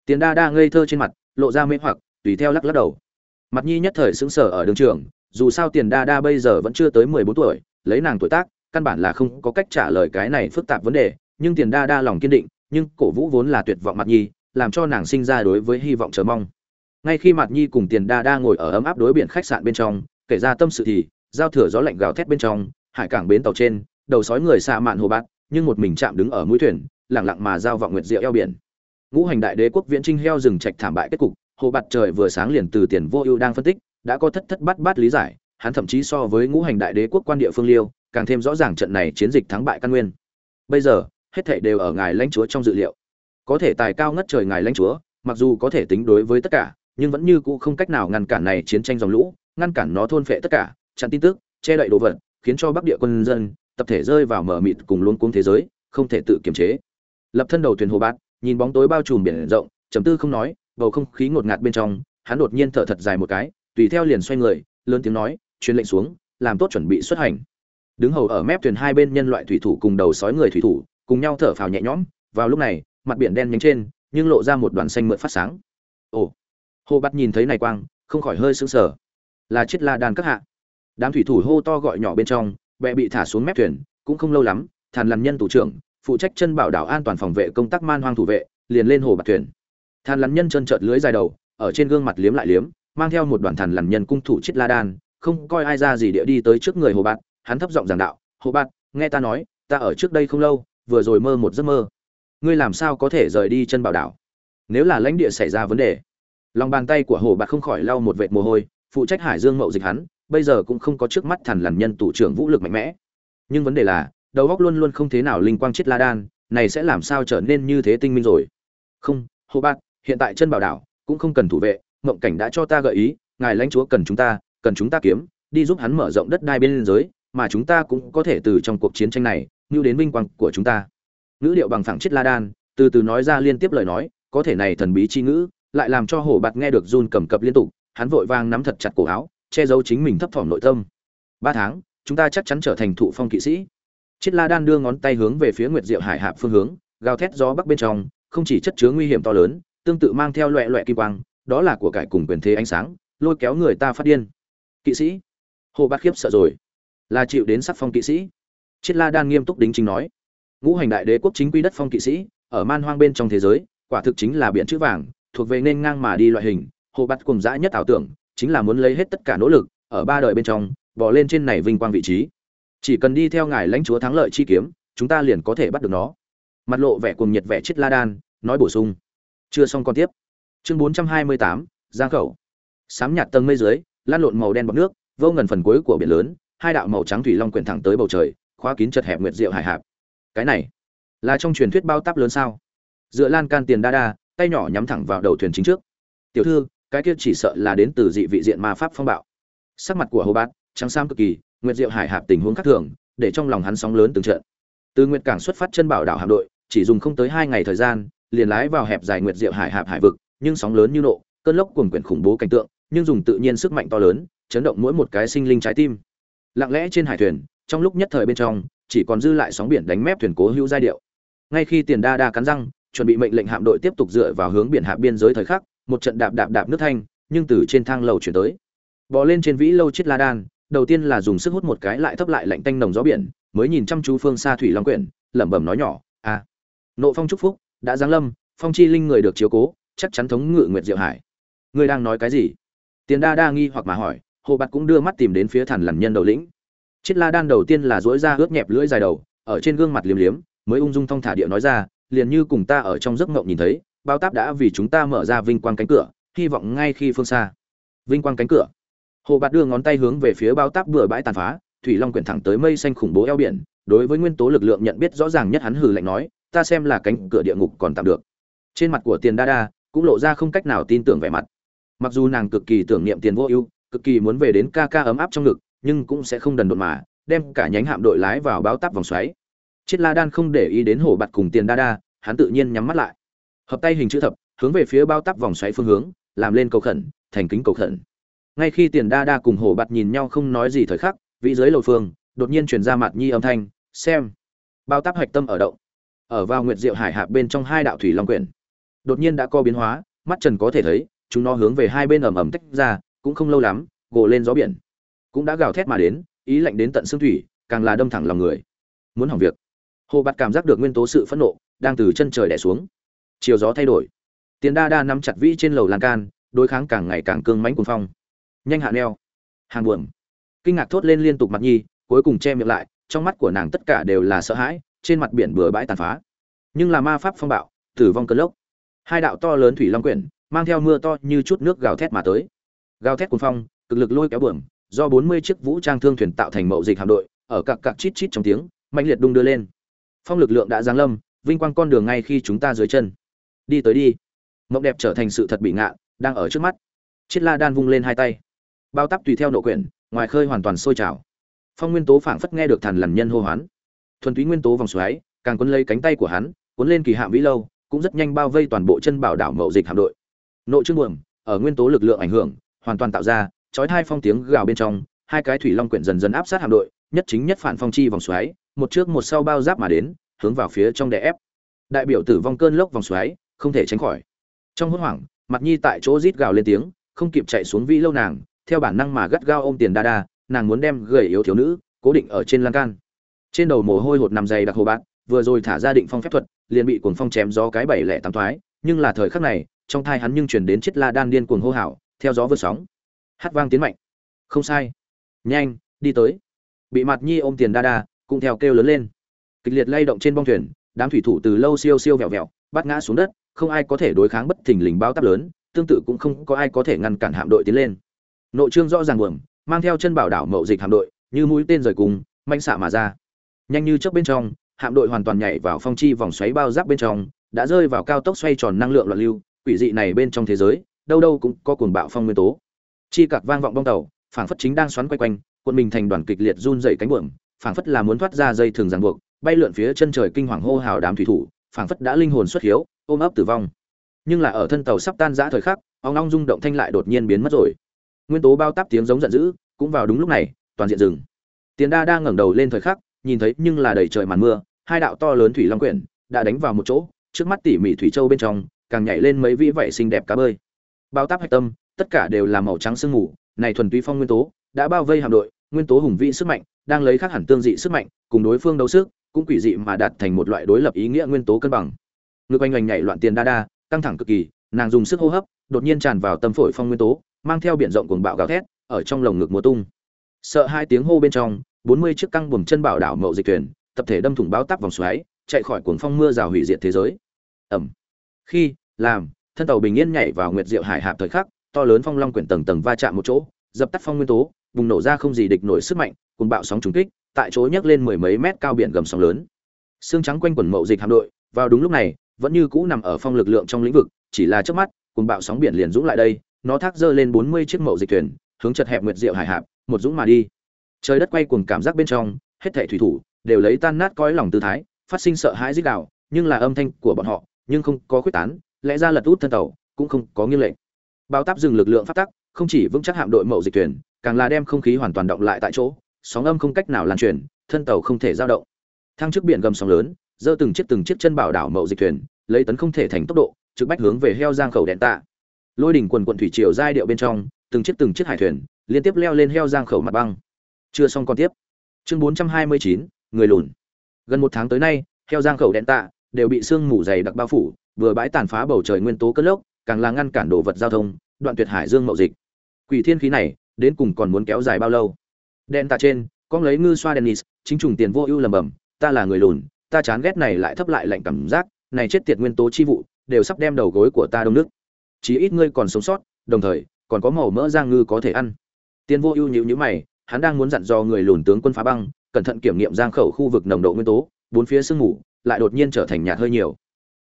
Tiền đa đa ngây thơ trên mặt, lộ ra mê hoặc, tùy theo lắc lắc đầu. Mặt nhi nhất thời sững sờ ở đường trường dù sao tiền đa đa bây giờ vẫn chưa tới mười bốn tuổi, lấy nàng tuổi tác, căn bản là không có cách trả lời cái này phức tạp vấn đề, nhưng tiền đa đa lòng kiên định, nhưng cổ vũ vốn là tuyệt vọng mặt nhi, làm cho nàng sinh ra đối với hy vọng chờ mong. Ngay khi mặt nhi cùng tiền đa đa ngồi ở ấm áp đối biển khách sạn bên trong, kể ra tâm sự thì, giao thừa gió lạnh gào thét bên trong, hải cảng bến tàu trên, đầu sói người xa mạn hồ bát nhưng một mình chạm đứng ở mũi thuyền, lặng lặng mà giao vọng nguyệt diệu eo biển. Ngũ hành đại đế quốc viễn trinh heo rừng trạch thảm bại kết cục, hồ bạt trời vừa sáng liền từ tiền vô ưu đang phân tích đã có thất thất bát bát lý giải, hắn thậm chí so với ngũ hành đại đế quốc quan địa phương liêu, càng thêm rõ ràng trận này chiến dịch thắng bại căn nguyên. Bây giờ, hết thảy đều ở ngài lãnh chúa trong dự liệu. Có thể tài cao ngất trời ngài lãnh chúa, mặc dù có thể tính đối với tất cả, nhưng vẫn như cũ không cách nào ngăn cản này chiến tranh dòng lũ, ngăn cản nó thôn phệ tất cả, chặn tin tức, che đậy đồ vật, khiến cho bắc địa quân dân, tập thể rơi vào mở mịt cùng luống cuống thế giới, không thể tự kiềm chế. Lập thân đầu thuyền hồ bát, nhìn bóng tối bao trùm biển rộng, trầm tư không nói, bầu không khí ngột ngạt bên trong, hắn đột nhiên thở thật dài một cái tùy theo liền xoay người, lớn tiếng nói, truyền lệnh xuống, làm tốt chuẩn bị xuất hành. Đứng hầu ở mép thuyền hai bên nhân loại thủy thủ cùng đầu sói người thủy thủ, cùng nhau thở phào nhẹ nhõm. Vào lúc này, mặt biển đen nhánh trên, nhưng lộ ra một đoàn xanh mượt phát sáng. Ồ, hồ bắt nhìn thấy này quang, không khỏi hơi sững sờ. Là chiết la đàn các hạ. Đám thủy thủ hô to gọi nhỏ bên trong bẹ bị thả xuống mép thuyền, cũng không lâu lắm, thàn lằn nhân thủ trưởng, phụ trách chân bảo đảo an toàn phòng vệ công tác man hoang thủ vệ, liền lên hồ bạc thuyền. Thàn lằn nhân chân trợt lưới dài đầu, ở trên gương mặt liếm lại liếm mang theo một đoàn thần lằn nhân cung thủ chết la đan không coi ai ra gì địa đi tới trước người hồ Bạt, hắn thấp giọng giảng đạo hồ Bạt, nghe ta nói ta ở trước đây không lâu vừa rồi mơ một giấc mơ. Ngươi làm sao có thể rời đi chân bảo đảo? Nếu là lãnh địa xảy ra vấn đề. Lòng bàn tay của hồ Bạt không khỏi lau một vệt mồ hôi phụ trách hải dương mậu dịch hắn bây giờ cũng không có trước mắt thần lằn nhân tủ trưởng vũ lực mạnh mẽ. Nhưng vấn đề là đầu óc luôn luôn không thế nào linh quang chết la đan này sẽ làm sao trở nên như thế tinh minh rồi? Không hồ Bạt, hiện tại chân bảo đảo cũng không cần thủ vệ mộng cảnh đã cho ta gợi ý, ngài lãnh chúa cần chúng ta, cần chúng ta kiếm, đi giúp hắn mở rộng đất đai bên giới, mà chúng ta cũng có thể từ trong cuộc chiến tranh này như đến vinh quang của chúng ta. Ngữ điệu bằng phẳng chết la đan, từ từ nói ra liên tiếp lời nói, có thể này thần bí chi ngữ, lại làm cho hồ Bạt nghe được run cầm cập liên tục, hắn vội vang nắm thật chặt cổ áo, che giấu chính mình thấp thỏm nội tâm. Ba tháng, chúng ta chắc chắn trở thành thụ phong kỵ sĩ. Chiết la đan đưa ngón tay hướng về phía nguyệt diệu hải hạp phương hướng, gào thét gió bắc bên trong, không chỉ chất chứa nguy hiểm to lớn, tương tự mang theo loẹ loẹ kim quang đó là của cải cùng quyền thế ánh sáng, lôi kéo người ta phát điên. Kỵ sĩ. Hồ bát khiếp sợ rồi. Là chịu đến sắc phong kỵ sĩ. Triết la đan nghiêm túc đính chính nói. Ngũ hành đại đế quốc chính quy đất phong kỵ sĩ, ở man hoang bên trong thế giới, quả thực chính là biển chữ vàng, thuộc về nên ngang mà đi loại hình. Hồ bát cùng dã nhất ảo tưởng, chính là muốn lấy hết tất cả nỗ lực, ở ba đời bên trong, bỏ lên trên này vinh quang vị trí. Chỉ cần đi theo ngài lãnh chúa thắng lợi chi kiếm, chúng ta liền có thể bắt được nó. Mặt lộ vẻ cùng nhiệt vẻ triết la đan, nói bổ sung. Chưa xong còn tiếp chương bốn trăm hai mươi tám, giang khẩu. Sám nhạt tầng mây dưới, lan lộn màu đen bọc nước, vô ngần phần cuối của biển lớn, hai đạo màu trắng thủy long quyển thẳng tới bầu trời, khóa kín chật hẹp nguyệt diệu hải hạp. Cái này là trong truyền thuyết bao táp lớn sao? Dựa lan can tiền đa đa, tay nhỏ nhắm thẳng vào đầu thuyền chính trước. Tiểu thư, cái kia chỉ sợ là đến từ dị vị diện ma pháp phong bạo. Sắc mặt của hồ bát, trắng sam cực kỳ, nguyệt diệu hải hạp tình huống khác thường, để trong lòng hắn sóng lớn từng trận. Từ nguyệt cảng xuất phát chân bảo đảo hạm đội, chỉ dùng không tới hai ngày thời gian, liền lái vào hẹp dài nguyệt diệu hải hạp hải vực nhưng sóng lớn như nộ, cơn lốc cuồng quyển khủng bố cảnh tượng, nhưng dùng tự nhiên sức mạnh to lớn, chấn động mỗi một cái sinh linh trái tim. Lặng lẽ trên hải thuyền, trong lúc nhất thời bên trong, chỉ còn dư lại sóng biển đánh mép thuyền cố hữu giai điệu. Ngay khi tiền đa đa cắn răng, chuẩn bị mệnh lệnh hạm đội tiếp tục dựa vào hướng biển hạ biên giới thời khắc, một trận đạp đạp đạp nước thanh, nhưng từ trên thang lầu chuyển tới. Bò lên trên vĩ lâu chết la đan, đầu tiên là dùng sức hút một cái lại thấp lại lạnh tanh nồng gió biển, mới nhìn chăm chú phương xa thủy long quyển, lẩm bẩm nói nhỏ à nộ phong chúc phúc, đã giáng lâm, phong chi linh người được chiếu cố chắc chắn thống ngự nguyệt diệu hải. Người đang nói cái gì? Tiền đa đa nghi hoặc mà hỏi, hồ bạt cũng đưa mắt tìm đến phía thản lằn nhân đầu lĩnh. Chiết la đan đầu tiên là dỗi ra ướt nhẹp lưỡi dài đầu, ở trên gương mặt liếm liếm, mới ung dung thong thả địa nói ra, liền như cùng ta ở trong giấc mộng nhìn thấy, bao táp đã vì chúng ta mở ra vinh quang cánh cửa, hy vọng ngay khi phương xa. Vinh quang cánh cửa. Hồ bạt đưa ngón tay hướng về phía bao táp bừa bãi tàn phá, thủy long quyển thẳng tới mây xanh khủng bố eo biển, đối với nguyên tố lực lượng nhận biết rõ ràng nhất hắn hừ lạnh nói, ta xem là cánh cửa địa ngục còn tạm được. Trên mặt của tiền đa đa cũng lộ ra không cách nào tin tưởng vẻ mặt. Mặc dù nàng cực kỳ tưởng niệm tiền vô ưu, cực kỳ muốn về đến ca ca ấm áp trong ngực, nhưng cũng sẽ không đần độn mà, đem cả nhánh hạm đội lái vào báo táp vòng xoáy. Chiết la đan không để ý đến hổ bạt cùng tiền đa đa, hắn tự nhiên nhắm mắt lại. Hợp tay hình chữ thập, hướng về phía bao tắp vòng xoáy phương hướng, làm lên cầu khẩn, thành kính cầu khẩn. Ngay khi tiền đa đa cùng hổ bạt nhìn nhau không nói gì thời khắc, vị dưới lầu phương, đột nhiên truyền ra mặt nhi âm thanh, xem. Bao tắp hạch tâm ở động. Ở vào nguyệt diệu hải hạ bên trong hai đạo thủy long quyển đột nhiên đã co biến hóa, mắt trần có thể thấy, chúng nó hướng về hai bên ầm ầm tách ra, cũng không lâu lắm, gồ lên gió biển. Cũng đã gào thét mà đến, ý lạnh đến tận xương thủy, càng là đâm thẳng lòng người. Muốn hỏng việc. Hồ bạt cảm giác được nguyên tố sự phẫn nộ, đang từ chân trời đẻ xuống. Chiều gió thay đổi. Tiền đa đa nắm chặt vĩ trên lầu lan can, đối kháng càng ngày càng cương mãnh cuồng phong. Nhanh hạ neo. Hàng buồm. Kinh ngạc thốt lên liên tục mặt nhi, cuối cùng che miệng lại, trong mắt của nàng tất cả đều là sợ hãi, trên mặt biển bừa bãi tàn phá. Nhưng là ma pháp phong bạo, tử vong cơn lốc hai đạo to lớn thủy long quyển, mang theo mưa to như chút nước gào thét mà tới. Gào thét cuồng phong, cực lực lôi kéo bờm do bốn mươi chiếc vũ trang thương thuyền tạo thành mậu dịch hạm đội, ở cặc cặc chít chít trong tiếng mạnh liệt đung đưa lên. Phong lực lượng đã giáng lâm, vinh quang con đường ngay khi chúng ta dưới chân. Đi tới đi. Mộng đẹp trở thành sự thật bị ngạ, đang ở trước mắt. Chiết la đan vung lên hai tay. Bao tắp tùy theo nộ quyển, ngoài khơi hoàn toàn sôi trào. Phong nguyên tố phảng phất nghe được thần lằn nhân hô hoán. Thuần túy nguyên tố vòng xoáy, càng cuốn lấy cánh tay của hắn, cuốn lên kỳ hạm vĩ lâu cũng rất nhanh bao vây toàn bộ chân bảo đảo mậu dịch hạm đội. Nội chương buồm, ở nguyên tố lực lượng ảnh hưởng, hoàn toàn tạo ra, chói hai phong tiếng gào bên trong, hai cái thủy long quyển dần dần áp sát hạm đội, nhất chính nhất phản phong chi vòng xoáy, một trước một sau bao giáp mà đến, hướng vào phía trong đè ép. Đại biểu tử vong cơn lốc vòng xoáy, không thể tránh khỏi. Trong hốt hoảng mặt nhi tại chỗ rít gào lên tiếng, không kịp chạy xuống vĩ lâu nàng, theo bản năng mà gắt gao ôm tiền đa đa, nàng muốn đem gầy yếu thiếu nữ cố định ở trên lan can. Trên đầu mồ hôi hột nằm dày đặc hồ bạc vừa rồi thả ra định phong phép thuật, liền bị cuồng phong chém gió cái bảy lẻ tám thoái, nhưng là thời khắc này, trong thai hắn nhưng truyền đến chiếc la đan điên cuồng hô hào, theo gió vượt sóng. Hát vang tiến mạnh. Không sai. Nhanh, đi tới. Bị mặt nhi ôm tiền đa đa, cũng theo kêu lớn lên. Kịch liệt lay động trên bong thuyền, đám thủy thủ từ lâu siêu siêu vẹo vẹo, bắt ngã xuống đất, không ai có thể đối kháng bất thình lình báo táp lớn, tương tự cũng không có ai có thể ngăn cản hạm đội tiến lên. Nội trương rõ ràng buồm, mang theo chân bảo đảo mậu dịch hạm đội, như mũi tên rời cùng, manh xạ mà ra. Nhanh như chớp bên trong hạm đội hoàn toàn nhảy vào phong chi vòng xoáy bao giáp bên trong, đã rơi vào cao tốc xoay tròn năng lượng loạn lưu, quỷ dị này bên trong thế giới, đâu đâu cũng có cuồng bạo phong nguyên tố. Chi cạc vang vọng bong tàu, phảng phất chính đang xoắn quay quanh, cuộn mình thành đoàn kịch liệt run rẩy cánh buồm, phảng phất là muốn thoát ra dây thường ràng buộc, bay lượn phía chân trời kinh hoàng hô hào đám thủy thủ, phảng phất đã linh hồn xuất hiếu, ôm ấp tử vong. Nhưng là ở thân tàu sắp tan rã thời khắc, ong ong rung động thanh lại đột nhiên biến mất rồi. Nguyên tố bao táp tiếng giống giận dữ, cũng vào đúng lúc này, toàn diện dừng. tiền đa đang ngẩng đầu lên thời khắc, nhìn thấy nhưng là đầy trời màn mưa hai đạo to lớn thủy long quyển đã đánh vào một chỗ, trước mắt tỉ mỉ thủy châu bên trong, càng nhảy lên mấy vĩ vảy xinh đẹp cá bơi. Bao táp hạch tâm, tất cả đều là màu trắng sương mù, này thuần túy phong nguyên tố, đã bao vây hạm đội, nguyên tố hùng vĩ sức mạnh, đang lấy khác hẳn tương dị sức mạnh, cùng đối phương đấu sức, cũng quỷ dị mà đạt thành một loại đối lập ý nghĩa nguyên tố cân bằng. Ngực oanh oanh nhảy loạn tiền đa đa, căng thẳng cực kỳ, nàng dùng sức hô hấp, đột nhiên tràn vào tâm phổi phong nguyên tố, mang theo biển rộng cuồng bạo gào thét, ở trong lồng ngực mùa tung. Sợ hai tiếng hô bên trong, bốn mươi chiếc căng buồm chân bảo đảo mậu dịch thuyền tập thể đâm thủng báo táp vòng xoáy, chạy khỏi cuồng phong mưa rào hủy diệt thế giới. Ẩm. Khi, làm, thân tàu bình yên nhảy vào nguyệt diệu hải hạp thời khắc, to lớn phong long quyển tầng tầng va chạm một chỗ, dập tắt phong nguyên tố, bùng nổ ra không gì địch nổi sức mạnh cùng bạo sóng trùng kích, tại chỗ nhấc lên mười mấy mét cao biển gầm sóng lớn. Xương trắng quanh quần mậu dịch hạm đội, vào đúng lúc này, vẫn như cũ nằm ở phong lực lượng trong lĩnh vực, chỉ là trước mắt cùng bạo sóng biển liền dũng lại đây, nó thác dơ lên bốn mươi chiếc mậu dịch thuyền, hướng chật hẹp nguyệt diệu hải hạp, một dũng mà đi. Trời đất quay cuồng cảm giác bên trong, hết thảy thủy thủ đều lấy tan nát cõi lòng tư thái phát sinh sợ hãi rít gào, nhưng là âm thanh của bọn họ nhưng không có khuyết tán lẽ ra lật út thân tàu cũng không có nghiêng lệnh. Bao táp dừng lực lượng phát tắc không chỉ vững chắc hạm đội mậu dịch thuyền càng là đem không khí hoàn toàn động lại tại chỗ sóng âm không cách nào lan truyền thân tàu không thể dao động. Thang trước biển gầm sóng lớn giơ từng chiếc từng chiếc chân bảo đảo mậu dịch thuyền lấy tấn không thể thành tốc độ trực bách hướng về heo giang khẩu đèn tạ. Lôi đỉnh quần quần thủy triều giai điệu bên trong từng chiếc từng chiếc hải thuyền liên tiếp leo lên heo giang khẩu mặt băng. Chưa xong còn tiếp. Chương 429, người lùn. Gần một tháng tới nay theo giang khẩu đen tạ, đều bị sương mù dày đặc bao phủ, vừa bãi tàn phá bầu trời nguyên tố cất lốc, càng là ngăn cản đồ vật giao thông, đoạn tuyệt hải dương mậu dịch. Quỷ thiên khí này, đến cùng còn muốn kéo dài bao lâu? Đen tạ trên con lấy ngư xoa dennis chính trùng tiền vô ưu lầm bầm ta là người lùn, ta chán ghét này lại thấp lại lạnh cảm giác, này chết tiệt nguyên tố chi vụ, đều sắp đem đầu gối của ta đông nước. Chỉ ít ngươi còn sống sót, đồng thời, còn có màu mỡ giang ngư có thể ăn. Tiền vô ưu nhíu nhíu mày, hắn đang muốn dặn dò người lùn tướng quân phá băng cẩn thận kiểm nghiệm giang khẩu khu vực nồng độ nguyên tố, bốn phía sương mù lại đột nhiên trở thành nhạt hơi nhiều.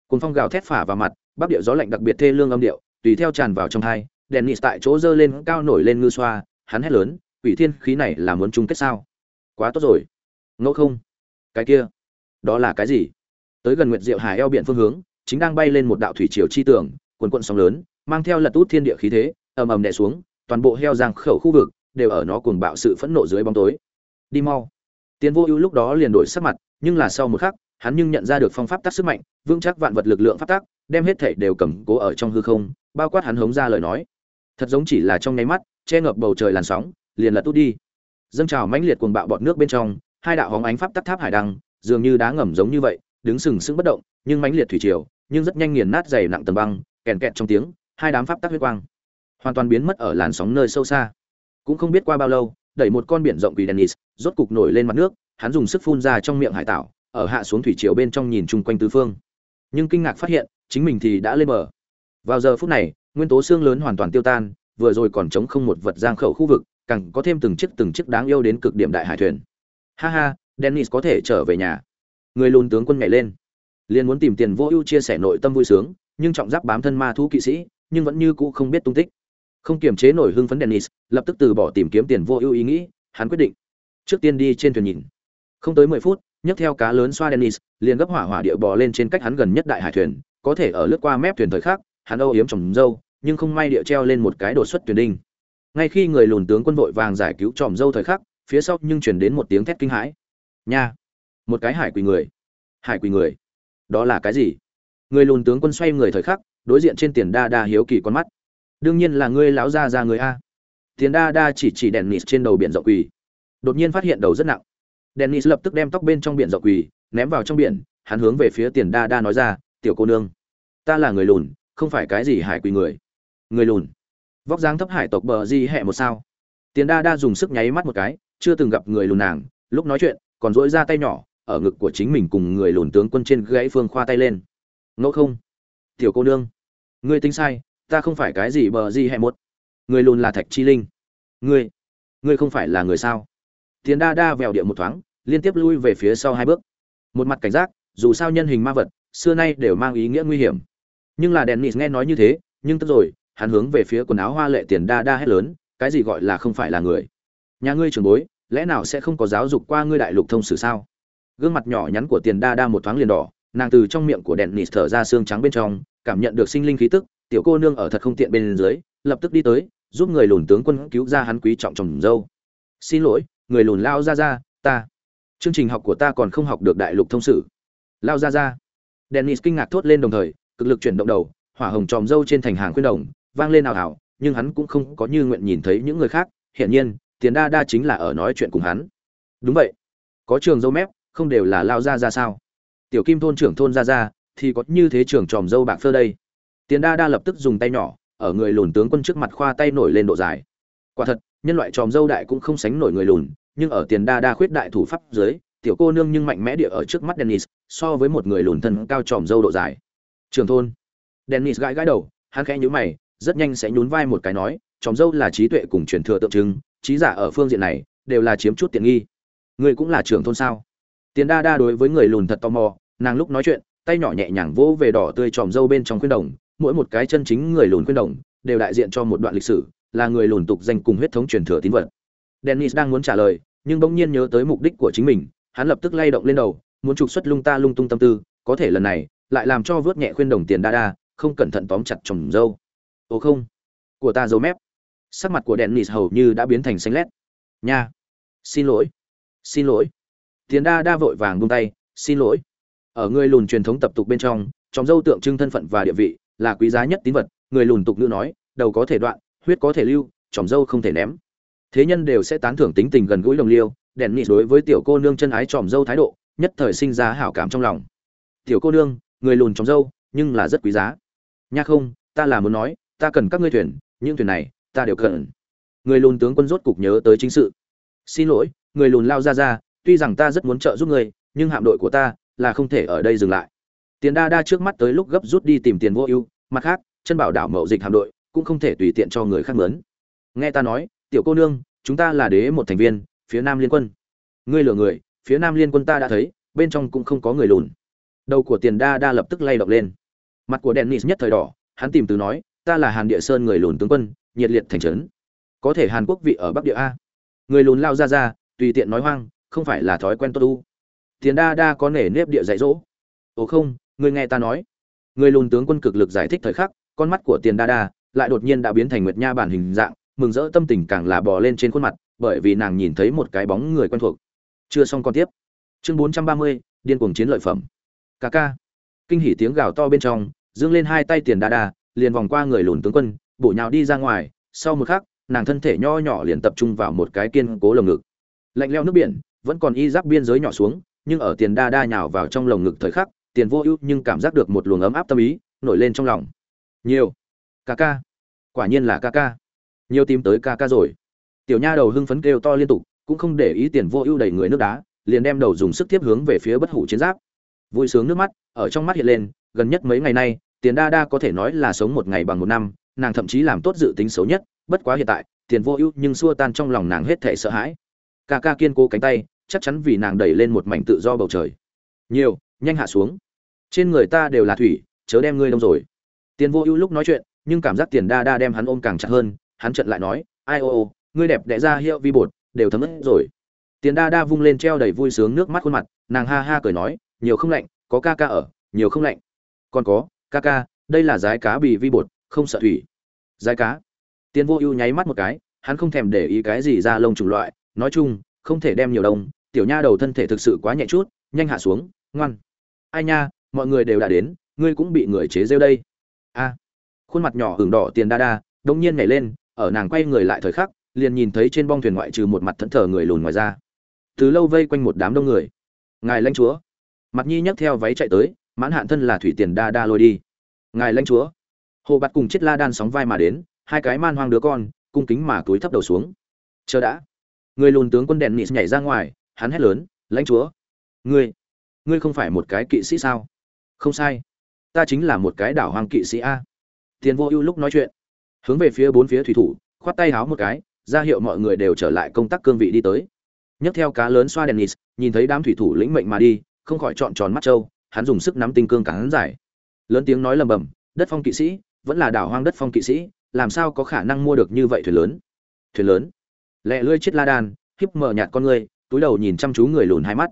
Cuốn phong gào thét phả vào mặt, bắc điệu gió lạnh đặc biệt thê lương âm điệu, tùy theo tràn vào trong hai dennis tại chỗ dơ lên cao nổi lên ngư xoa, hắn hét lớn, quỷ thiên, khí này là muốn chung kết sao? Quá tốt rồi. Ngẫu không? Cái kia, đó là cái gì? Tới gần nguyệt diệu hải eo biển phương hướng, chính đang bay lên một đạo thủy triều chi tưởng quần quận sóng lớn, mang theo lật út thiên địa khí thế, ầm ầm đè xuống, toàn bộ heo giang khẩu khu vực đều ở nó cuồng bạo sự phẫn nộ dưới bóng tối. Đi mau. Tiền vô ưu lúc đó liền đổi sắc mặt, nhưng là sau một khắc, hắn nhưng nhận ra được phong pháp tác sức mạnh, vững chắc vạn vật lực lượng pháp tác, đem hết thể đều cầm cố ở trong hư không, bao quát hắn hống ra lời nói. Thật giống chỉ là trong nháy mắt, che ngập bầu trời làn sóng, liền là tu đi. Dâng trào mãnh liệt cuồng bạo bọt nước bên trong, hai đạo hóng ánh pháp tắc tháp hải đăng, dường như đá ngầm giống như vậy, đứng sừng sững bất động, nhưng mãnh liệt thủy triều, nhưng rất nhanh nghiền nát dày nặng tầng băng, kèn kẹt trong tiếng, hai đám pháp tắc huyết quang hoàn toàn biến mất ở làn sóng nơi sâu xa. Cũng không biết qua bao lâu, đẩy một con biển rộng quỷ dennis rốt cục nổi lên mặt nước, hắn dùng sức phun ra trong miệng hải tảo, ở hạ xuống thủy triều bên trong nhìn chung quanh tứ phương. Nhưng kinh ngạc phát hiện, chính mình thì đã lên bờ. Vào giờ phút này, nguyên tố xương lớn hoàn toàn tiêu tan, vừa rồi còn chống không một vật giang khẩu khu vực, càng có thêm từng chiếc từng chiếc đáng yêu đến cực điểm đại hải thuyền. Ha ha, dennis có thể trở về nhà. Người lùn tướng quân nhảy lên. Liền muốn tìm tiền vô ưu chia sẻ nội tâm vui sướng, nhưng trọng giáp bám thân ma thú kỵ sĩ, nhưng vẫn như cũ không biết tung tích. Không kiềm chế nổi hưng phấn dennis, lập tức từ bỏ tìm kiếm tiền vô ưu ý nghĩ, hắn quyết định trước tiên đi trên thuyền nhìn. Không tới mười phút, nhấc theo cá lớn xoa dennis, liền gấp hỏa hỏa địa bò lên trên cách hắn gần nhất đại hải thuyền, có thể ở lướt qua mép thuyền thời khác hắn âu yếm trồng dâu, nhưng không may địa treo lên một cái đột xuất thuyền đinh. Ngay khi người lùn tướng quân vội vàng giải cứu tròm dâu thời khắc, phía sau nhưng chuyển đến một tiếng thét kinh hãi. Nha! Một cái hải quỳ người. Hải quỳ người. Đó là cái gì? Người lùn tướng quân xoay người thời khắc, đối diện trên tiền đa đa hiếu kỳ con mắt. Đương nhiên là ngươi lão gia ra người a. Tiền đa đa chỉ chỉ đèn nịt trên đầu biển rộng quỳ đột nhiên phát hiện đầu rất nặng. Dennis lập tức đem tóc bên trong biển rộng quỳ, ném vào trong biển, hắn hướng về phía tiền đa đa nói ra, tiểu cô nương, ta là người lùn, không phải cái gì hải quỳ người. Người lùn? Vóc dáng thấp hải tộc bờ di hẹ một sao? Tiền đa đa dùng sức nháy mắt một cái, chưa từng gặp người lùn nàng, lúc nói chuyện, còn dỗi ra tay nhỏ, ở ngực của chính mình cùng người lùn tướng quân trên gãy phương khoa tay lên. Ngẫu không? Tiểu cô nương, ngươi tính sai, ta không phải cái gì bờ di hẹ một. Người lùn là thạch chi linh. Ngươi ngươi không phải là người sao? Tiền đa đa vèo địa một thoáng, liên tiếp lui về phía sau hai bước. Một mặt cảnh giác, dù sao nhân hình ma vật, xưa nay đều mang ý nghĩa nguy hiểm. Nhưng là đèn nịt nghe nói như thế, nhưng tức rồi, hắn hướng về phía quần áo hoa lệ tiền đa đa hét lớn, cái gì gọi là không phải là người? Nhà ngươi trưởng bối, lẽ nào sẽ không có giáo dục qua ngươi đại lục thông sử sao? Gương mặt nhỏ nhắn của tiền đa đa một thoáng liền đỏ, nàng từ trong miệng của đèn nịt thở ra xương trắng bên trong, cảm nhận được sinh linh khí tức, tiểu cô nương ở thật không tiện bên dưới, lập tức đi tới, giúp người lùn tướng quân cứu ra hắn quý trọng chồng dâu. Xin lỗi người lùn lao ra ra ta. Chương trình học của ta còn không học được đại lục thông sử. Lao ra ra dennis kinh ngạc thốt lên đồng thời, cực lực chuyển động đầu, hỏa hồng tròm dâu trên thành hàng khuyên đồng, vang lên ảo ảo nhưng hắn cũng không có như nguyện nhìn thấy những người khác. Hiển nhiên, tiền đa đa chính là ở nói chuyện cùng hắn. Đúng vậy. Có trường dâu mép, không đều là lao ra ra sao? Tiểu kim thôn trưởng thôn ra ra thì có như thế trường tròm dâu bạc phơ đây. Tiền đa đa lập tức dùng tay nhỏ, ở người lùn tướng quân trước mặt khoa tay nổi lên độ dài. Quả thật, nhân loại tròm dâu đại cũng không sánh nổi người lùn nhưng ở tiền đa đa khuyết đại thủ pháp dưới, tiểu cô nương nhưng mạnh mẽ địa ở trước mắt dennis, so với một người lùn thân cao tròm dâu độ dài. Trường thôn. Dennis gãi gãi đầu, hắn khẽ nhữ mày, rất nhanh sẽ nhún vai một cái nói, tròm dâu là trí tuệ cùng truyền thừa tượng trưng, trí giả ở phương diện này, đều là chiếm chút tiện nghi. Người cũng là trưởng thôn sao? Tiền đa đa đối với người lùn thật tò mò, nàng lúc nói chuyện, tay nhỏ nhẹ nhàng vỗ về đỏ tươi tròm dâu bên trong khuyên đồng, mỗi một cái chân chính người lùn khuyên đồng, đều đại diện cho một đoạn lịch sử, là người lùn tục danh cùng huyết thống truyền thừa tín vật dennis đang muốn trả lời, nhưng bỗng nhiên nhớ tới mục đích của chính mình, hắn lập tức lay động lên đầu, muốn trục xuất lung ta lung tung tâm tư, có thể lần này, lại làm cho vớt nhẹ khuyên đồng tiền đa đa, không cẩn thận tóm chặt chồng dâu. Ồ không, của ta dâu mép. Sắc mặt của dennis hầu như đã biến thành xanh lét. Nha, xin lỗi xin lỗi. Tiền đa đa vội vàng buông tay, xin lỗi. Ở người lùn truyền thống tập tục bên trong, chồng dâu tượng trưng thân phận và địa vị là quý giá nhất tín vật, người lùn tục ngữ nói, đầu có thể đoạn, huyết có thể lưu, chồng dâu không thể ném thế nhân đều sẽ tán thưởng tính tình gần gũi đồng liêu đèn nị đối với tiểu cô nương chân ái tròm dâu thái độ nhất thời sinh ra hảo cảm trong lòng. Tiểu cô nương người lùn tròm dâu nhưng là rất quý giá. Nha không ta là muốn nói ta cần các ngươi thuyền những thuyền này ta đều cần. Người lùn tướng quân rốt cục nhớ tới chính sự. Xin lỗi người lùn lao ra ra tuy rằng ta rất muốn trợ giúp người, nhưng hạm đội của ta là không thể ở đây dừng lại. Tiền đa đa trước mắt tới lúc gấp rút đi tìm tiền vô ưu mặt khác chân bảo đảo mậu dịch hạm đội cũng không thể tùy tiện cho người khác mướn. Nghe ta nói tiểu cô nương, chúng ta là đế một thành viên, phía nam liên quân. Ngươi lừa người, phía nam liên quân ta đã thấy, bên trong cũng không có người lùn. Đầu của tiền đa đa lập tức lay động lên. Mặt của dennis nhất thời đỏ, hắn tìm từ nói, ta là hàn địa sơn người lùn tướng quân, nhiệt liệt thành trấn. Có thể hàn quốc vị ở bắc địa a. Người lùn lao ra ra, tùy tiện nói hoang, không phải là thói quen tốt u. Tiền đa đa có nể nếp địa dạy dỗ. Ồ không, người nghe ta nói. Người lùn tướng quân cực lực giải thích thời khắc, con mắt của tiền đa đa lại đột nhiên đã biến thành nguyệt nha bản hình dạng mừng rỡ tâm tình càng là bò lên trên khuôn mặt bởi vì nàng nhìn thấy một cái bóng người quen thuộc. Chưa xong con tiếp. Chương bốn trăm ba mươi điên cuồng chiến lợi phẩm. Kaka, ca. Kinh hỉ tiếng gào to bên trong dương lên hai tay tiền đa đa liền vòng qua người lùn tướng quân bổ nhào đi ra ngoài. Sau một khắc nàng thân thể nho nhỏ liền tập trung vào một cái kiên cố lồng ngực. Lạnh leo nước biển vẫn còn y giáp biên giới nhỏ xuống nhưng ở tiền đa đa nhào vào trong lồng ngực thời khắc tiền vô ưu nhưng cảm giác được một luồng ấm áp tâm ý nổi lên trong lòng. Nhiều. Kaka, ca. Quả nhiên là ca ca nhiều tìm tới ca ca rồi. Tiểu nha đầu hưng phấn kêu to liên tục, cũng không để ý tiền vô ưu đẩy người nước đá, liền đem đầu dùng sức tiếp hướng về phía bất hủ chiến giáp. Vui sướng nước mắt ở trong mắt hiện lên, gần nhất mấy ngày nay, tiền đa đa có thể nói là sống một ngày bằng một năm, nàng thậm chí làm tốt dự tính xấu nhất, bất quá hiện tại, tiền vô ưu nhưng xua tan trong lòng nàng hết thể sợ hãi. Ca ca kiên cố cánh tay, chắc chắn vì nàng đẩy lên một mảnh tự do bầu trời. Nhiều, nhanh hạ xuống. Trên người ta đều là thủy, chớ đem ngươi đông rồi. Tiền vô ưu lúc nói chuyện, nhưng cảm giác tiền đa đa đem hắn ôm càng chặt hơn hắn trận lại nói, ai, ô ô, ngươi đẹp đẽ ra hiệu vi bột, đều thấm ướt rồi. Tiền đa đa vung lên treo đầy vui sướng nước mắt khuôn mặt, nàng ha ha cười nói, nhiều không lạnh, có ca ca ở, nhiều không lạnh. Còn có, ca ca, đây là giái cá bì vi bột, không sợ thủy. Giái cá? Tiền vô ưu nháy mắt một cái, hắn không thèm để ý cái gì ra lông chủng loại, nói chung, không thể đem nhiều đông tiểu nha đầu thân thể thực sự quá nhẹ chút, nhanh hạ xuống, ngoan. Ai nha, mọi người đều đã đến, ngươi cũng bị người chế rêu đây. A. Khuôn mặt nhỏ hưởng đỏ tiền đa đa đông nhiên nhảy lên ở nàng quay người lại thời khắc, liền nhìn thấy trên bong thuyền ngoại trừ một mặt thẫn thờ người lùn ngoài ra. Từ lâu vây quanh một đám đông người. Ngài lãnh chúa. Mặt nhi nhấc theo váy chạy tới, mãn hạn thân là thủy tiền đa đa lôi đi. Ngài lãnh chúa. Hồ bạt cùng chết la đan sóng vai mà đến, hai cái man hoang đứa con, cung kính mà túi thấp đầu xuống. Chờ đã. Người lùn tướng quân đèn nịt nhảy ra ngoài, hắn hét lớn, lãnh chúa. Ngươi ngươi không phải một cái kỵ sĩ sao? Không sai. Ta chính là một cái đảo hoàng kỵ sĩ a. Tiền vô ưu lúc nói chuyện hướng về phía bốn phía thủy thủ, khoát tay háo một cái, ra hiệu mọi người đều trở lại công tác cương vị đi tới. Nhấc theo cá lớn xoa dennis nhìn thấy đám thủy thủ lĩnh mệnh mà đi, không khỏi chọn tròn mắt trâu, hắn dùng sức nắm tinh cương cả hắn giải. Lớn tiếng nói lầm bầm, đất phong kỵ sĩ, vẫn là đảo hoang đất phong kỵ sĩ, làm sao có khả năng mua được như vậy thuyền lớn? Thuyền lớn? Lẹ lưỡi chết la đan híp mở nhạt con ngươi, túi đầu nhìn chăm chú người lùn hai mắt.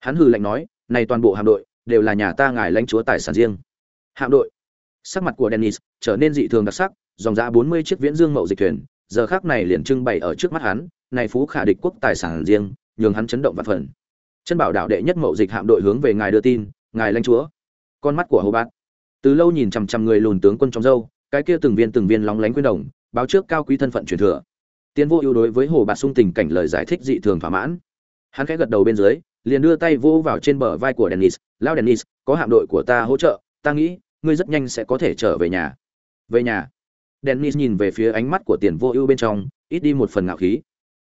Hắn hừ lạnh nói, này toàn bộ hạm đội, đều là nhà ta ngài lãnh chúa tài sản riêng. Hạm đội? Sắc mặt của dennis trở nên dị thường đặc sắc dòng giá bốn mươi chiếc viễn dương mậu dịch thuyền, giờ khắc này liền trưng bày ở trước mắt hắn, này phú khả địch quốc tài sản riêng, nhường hắn chấn động và phần. Chân bảo đạo đệ nhất mậu dịch hạm đội hướng về ngài đưa tin, ngài lãnh chúa. Con mắt của Hồ Bạt từ lâu nhìn chằm chằm người lùn tướng quân trong dâu cái kia từng viên từng viên lóng lánh quyên đồng, báo trước cao quý thân phận truyền thừa. Tiến vô ưu đối với hồ bạt sung tình cảnh lời giải thích dị thường thỏa mãn. Hắn khẽ gật đầu bên dưới, liền đưa tay vô vào trên bờ vai của dennis. Lão dennis, có hạm đội của ta hỗ trợ, ta nghĩ, ngươi rất nhanh sẽ có thể trở về nhà. Về nhà? Dennis nhìn về phía ánh mắt của tiền vô ưu bên trong ít đi một phần ngạo khí.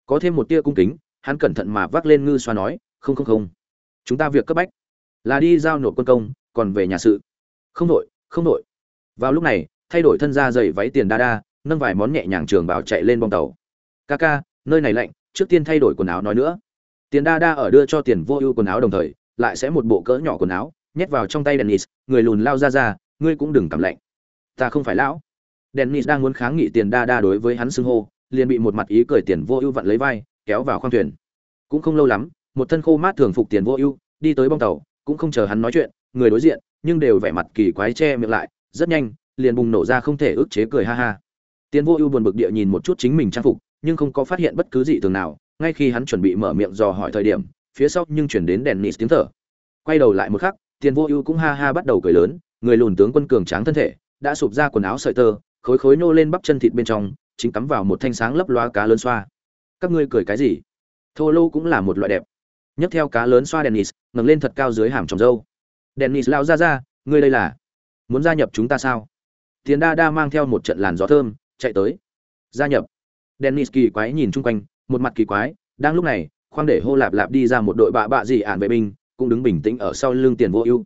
Có thêm một tia cung kính hắn cẩn thận mà vác lên ngư xoa nói không không không. Chúng ta việc cấp bách là đi giao nộp quân công còn về nhà sự. Không đội không đội. Vào lúc này thay đổi thân ra giày váy tiền đa đa nâng vài món nhẹ nhàng trường bảo chạy lên bong tàu. Kaka, nơi này lạnh trước tiên thay đổi quần áo nói nữa. Tiền đa đa ở đưa cho tiền vô ưu quần áo đồng thời lại sẽ một bộ cỡ nhỏ quần áo nhét vào trong tay dennis người lùn lao ra ra ngươi cũng đừng cảm lạnh. Ta không phải lão dennis đang muốn kháng nghị tiền đa đa đối với hắn xưng hô, liền bị một mặt ý cười tiền vô ưu vặn lấy vai, kéo vào khoang thuyền. Cũng không lâu lắm, một thân khô mát thường phục tiền vô ưu, đi tới bong tàu, cũng không chờ hắn nói chuyện, người đối diện, nhưng đều vẻ mặt kỳ quái che miệng lại, rất nhanh, liền bùng nổ ra không thể ức chế cười ha ha. Tiền vô ưu buồn bực địa nhìn một chút chính mình trang phục, nhưng không có phát hiện bất cứ gì thường nào, ngay khi hắn chuẩn bị mở miệng dò hỏi thời điểm, phía sau nhưng chuyển đến đèn nịt tiếng thở. Quay đầu lại một khắc, tiền vô ưu cũng ha ha bắt đầu cười lớn, người lùn tướng quân cường tráng thân thể, đã sụp ra quần áo sợi tơ khối khối nô lên bắp chân thịt bên trong, chính cắm vào một thanh sáng lấp loa cá lớn xoa. Các ngươi cười cái gì? Thô lô cũng là một loại đẹp. Nhấc theo cá lớn xoa dennis, ngẩng lên thật cao dưới hàm tròng dâu. dennis lao ra ra, ngươi đây là muốn gia nhập chúng ta sao? Tiền đa đa mang theo một trận làn gió thơm, chạy tới. Gia nhập. Dennis kỳ quái nhìn chung quanh, một mặt kỳ quái, đang lúc này, khoang để hô lạp lạp đi ra một đội bạ bạ dị ản vệ binh, cũng đứng bình tĩnh ở sau lưng tiền vô ưu.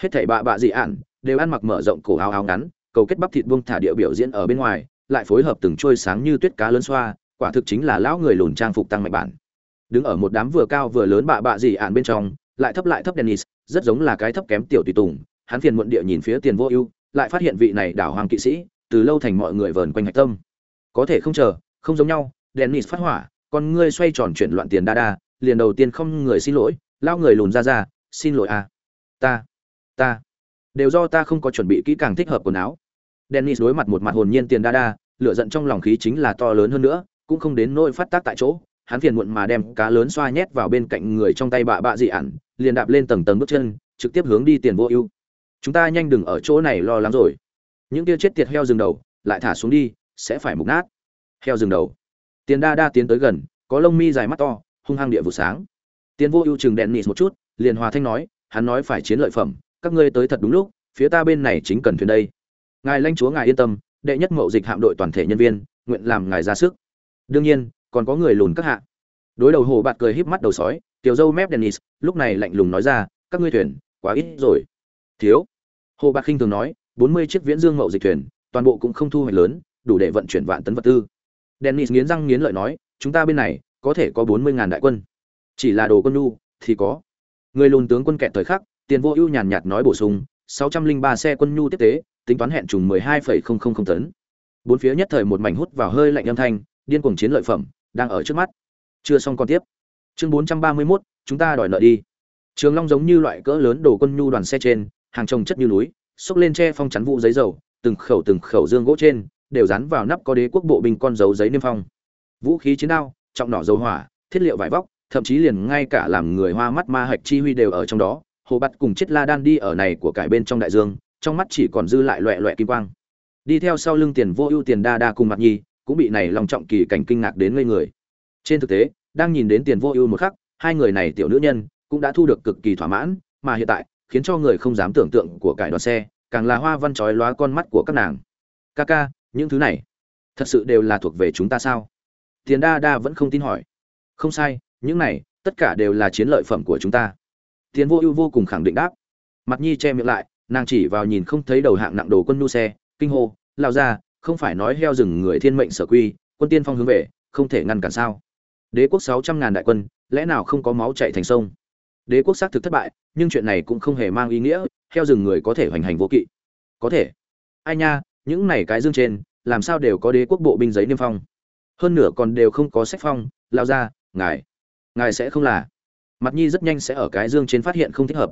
Hết thảy bạ bạ dị ản đều ăn mặc mở rộng cổ áo áo ngắn cầu kết bắp thịt buông thả địa biểu diễn ở bên ngoài, lại phối hợp từng trôi sáng như tuyết cá lớn xoa, quả thực chính là lão người lùn trang phục tăng mạnh bản. Đứng ở một đám vừa cao vừa lớn bạ bạ gì ạn bên trong, lại thấp lại thấp dennis, rất giống là cái thấp kém tiểu tùy tùng, hắn phiền muộn địa nhìn phía tiền vô ưu, lại phát hiện vị này đảo hoàng kỵ sĩ, từ lâu thành mọi người vờn quanh hạch tâm. Có thể không chờ, không giống nhau, dennis phát hỏa, con ngươi xoay tròn chuyển loạn tiền đa đa, liền đầu tiên không người xin lỗi, lão người lùn ra ra, xin lỗi à. Ta ta. Đều do ta không có chuẩn bị kỹ càng thích hợp quần áo dennis đối mặt một mặt hồn nhiên tiền đa đa lửa giận trong lòng khí chính là to lớn hơn nữa cũng không đến nỗi phát tác tại chỗ hắn phiền muộn mà đem cá lớn xoa nhét vào bên cạnh người trong tay bạ bạ dị ẩn, liền đạp lên tầng tầng bước chân trực tiếp hướng đi tiền vô ưu. Chúng ta nhanh đừng ở chỗ này lo lắng rồi. Những kia chết tiệt heo rừng đầu lại thả xuống đi sẽ phải mục nát. Heo rừng đầu. Tiền đa đa tiến tới gần có lông mi dài mắt to hung hăng địa vụ sáng. Tiền vô ưu chừng Dennis một chút liền hòa thanh nói hắn nói phải chiến lợi phẩm các ngươi tới thật đúng lúc phía ta bên này chính cần thuyền đây ngài lãnh chúa ngài yên tâm, đệ nhất mậu dịch hạm đội toàn thể nhân viên, nguyện làm ngài ra sức. Đương nhiên, còn có người lùn các hạ. Đối đầu hồ bạt cười híp mắt đầu sói, tiểu dâu mép dennis, lúc này lạnh lùng nói ra, các ngươi thuyền, quá ít rồi. Thiếu. Hồ bạt khinh thường nói, bốn mươi chiếc viễn dương mậu dịch thuyền, toàn bộ cũng không thu hoạch lớn, đủ để vận chuyển vạn tấn vật tư. Dennis nghiến răng nghiến lợi nói, chúng ta bên này, có thể có bốn mươi ngàn đại quân. Chỉ là đồ quân nhu, thì có. Người lùn tướng quân kẹt thời khắc, tiền vô ưu nhàn nhạt nói bổ sung, sáu trăm linh ba xe quân nhu tiếp tế tính toán hẹn trùng mười hai phẩy không không không tấn. Bốn phía nhất thời một mảnh hút vào hơi lạnh âm thanh điên cuồng chiến lợi phẩm đang ở trước mắt. Chưa xong còn tiếp. Chương bốn trăm ba mươi 431, chúng ta đòi nợ đi. Trường long giống như loại cỡ lớn đồ quân nhu đoàn xe trên hàng trồng chất như núi xốc lên che phong chắn vụ giấy dầu từng khẩu từng khẩu dương gỗ trên đều dán vào nắp có đế quốc bộ binh con dấu giấy niêm phong. Vũ khí chiến đao trọng nỏ dầu hỏa thiết liệu vải vóc thậm chí liền ngay cả làm người hoa mắt ma hạch chi huy đều ở trong đó. Hồ bắt cùng chết la đan đi ở này của cải bên trong đại dương trong mắt chỉ còn dư lại loẹ loẹ kim quang. Đi theo sau lưng tiền vô ưu tiền đa đa cùng mặt nhi cũng bị này lòng trọng kỳ cảnh kinh ngạc đến ngây người. Trên thực tế, đang nhìn đến tiền vô ưu một khắc, hai người này tiểu nữ nhân cũng đã thu được cực kỳ thỏa mãn, mà hiện tại, khiến cho người không dám tưởng tượng của cải đoàn xe, càng là hoa văn trói lóa con mắt của các nàng. Ca ca, những thứ này thật sự đều là thuộc về chúng ta sao? Tiền đa đa vẫn không tin hỏi. Không sai, những này, tất cả đều là chiến lợi phẩm của chúng ta. Tiền vô ưu vô cùng khẳng định đáp. Mặt nhi che miệng lại nàng chỉ vào nhìn không thấy đầu hạng nặng đồ quân nhu xe, kinh hô lao ra không phải nói heo rừng người thiên mệnh sở quy, quân tiên phong hướng về, không thể ngăn cản sao? Đế quốc sáu trăm ngàn đại quân, lẽ nào không có máu chạy thành sông? Đế quốc xác thực thất bại, nhưng chuyện này cũng không hề mang ý nghĩa, heo rừng người có thể hoành hành vô kỵ. Có thể. Ai nha, những này cái dương trên, làm sao đều có đế quốc bộ binh giấy niêm phong? Hơn nửa còn đều không có sách phong lao ra ngài ngài sẽ không là. Mặt nhi rất nhanh sẽ ở cái dương trên phát hiện không thích hợp.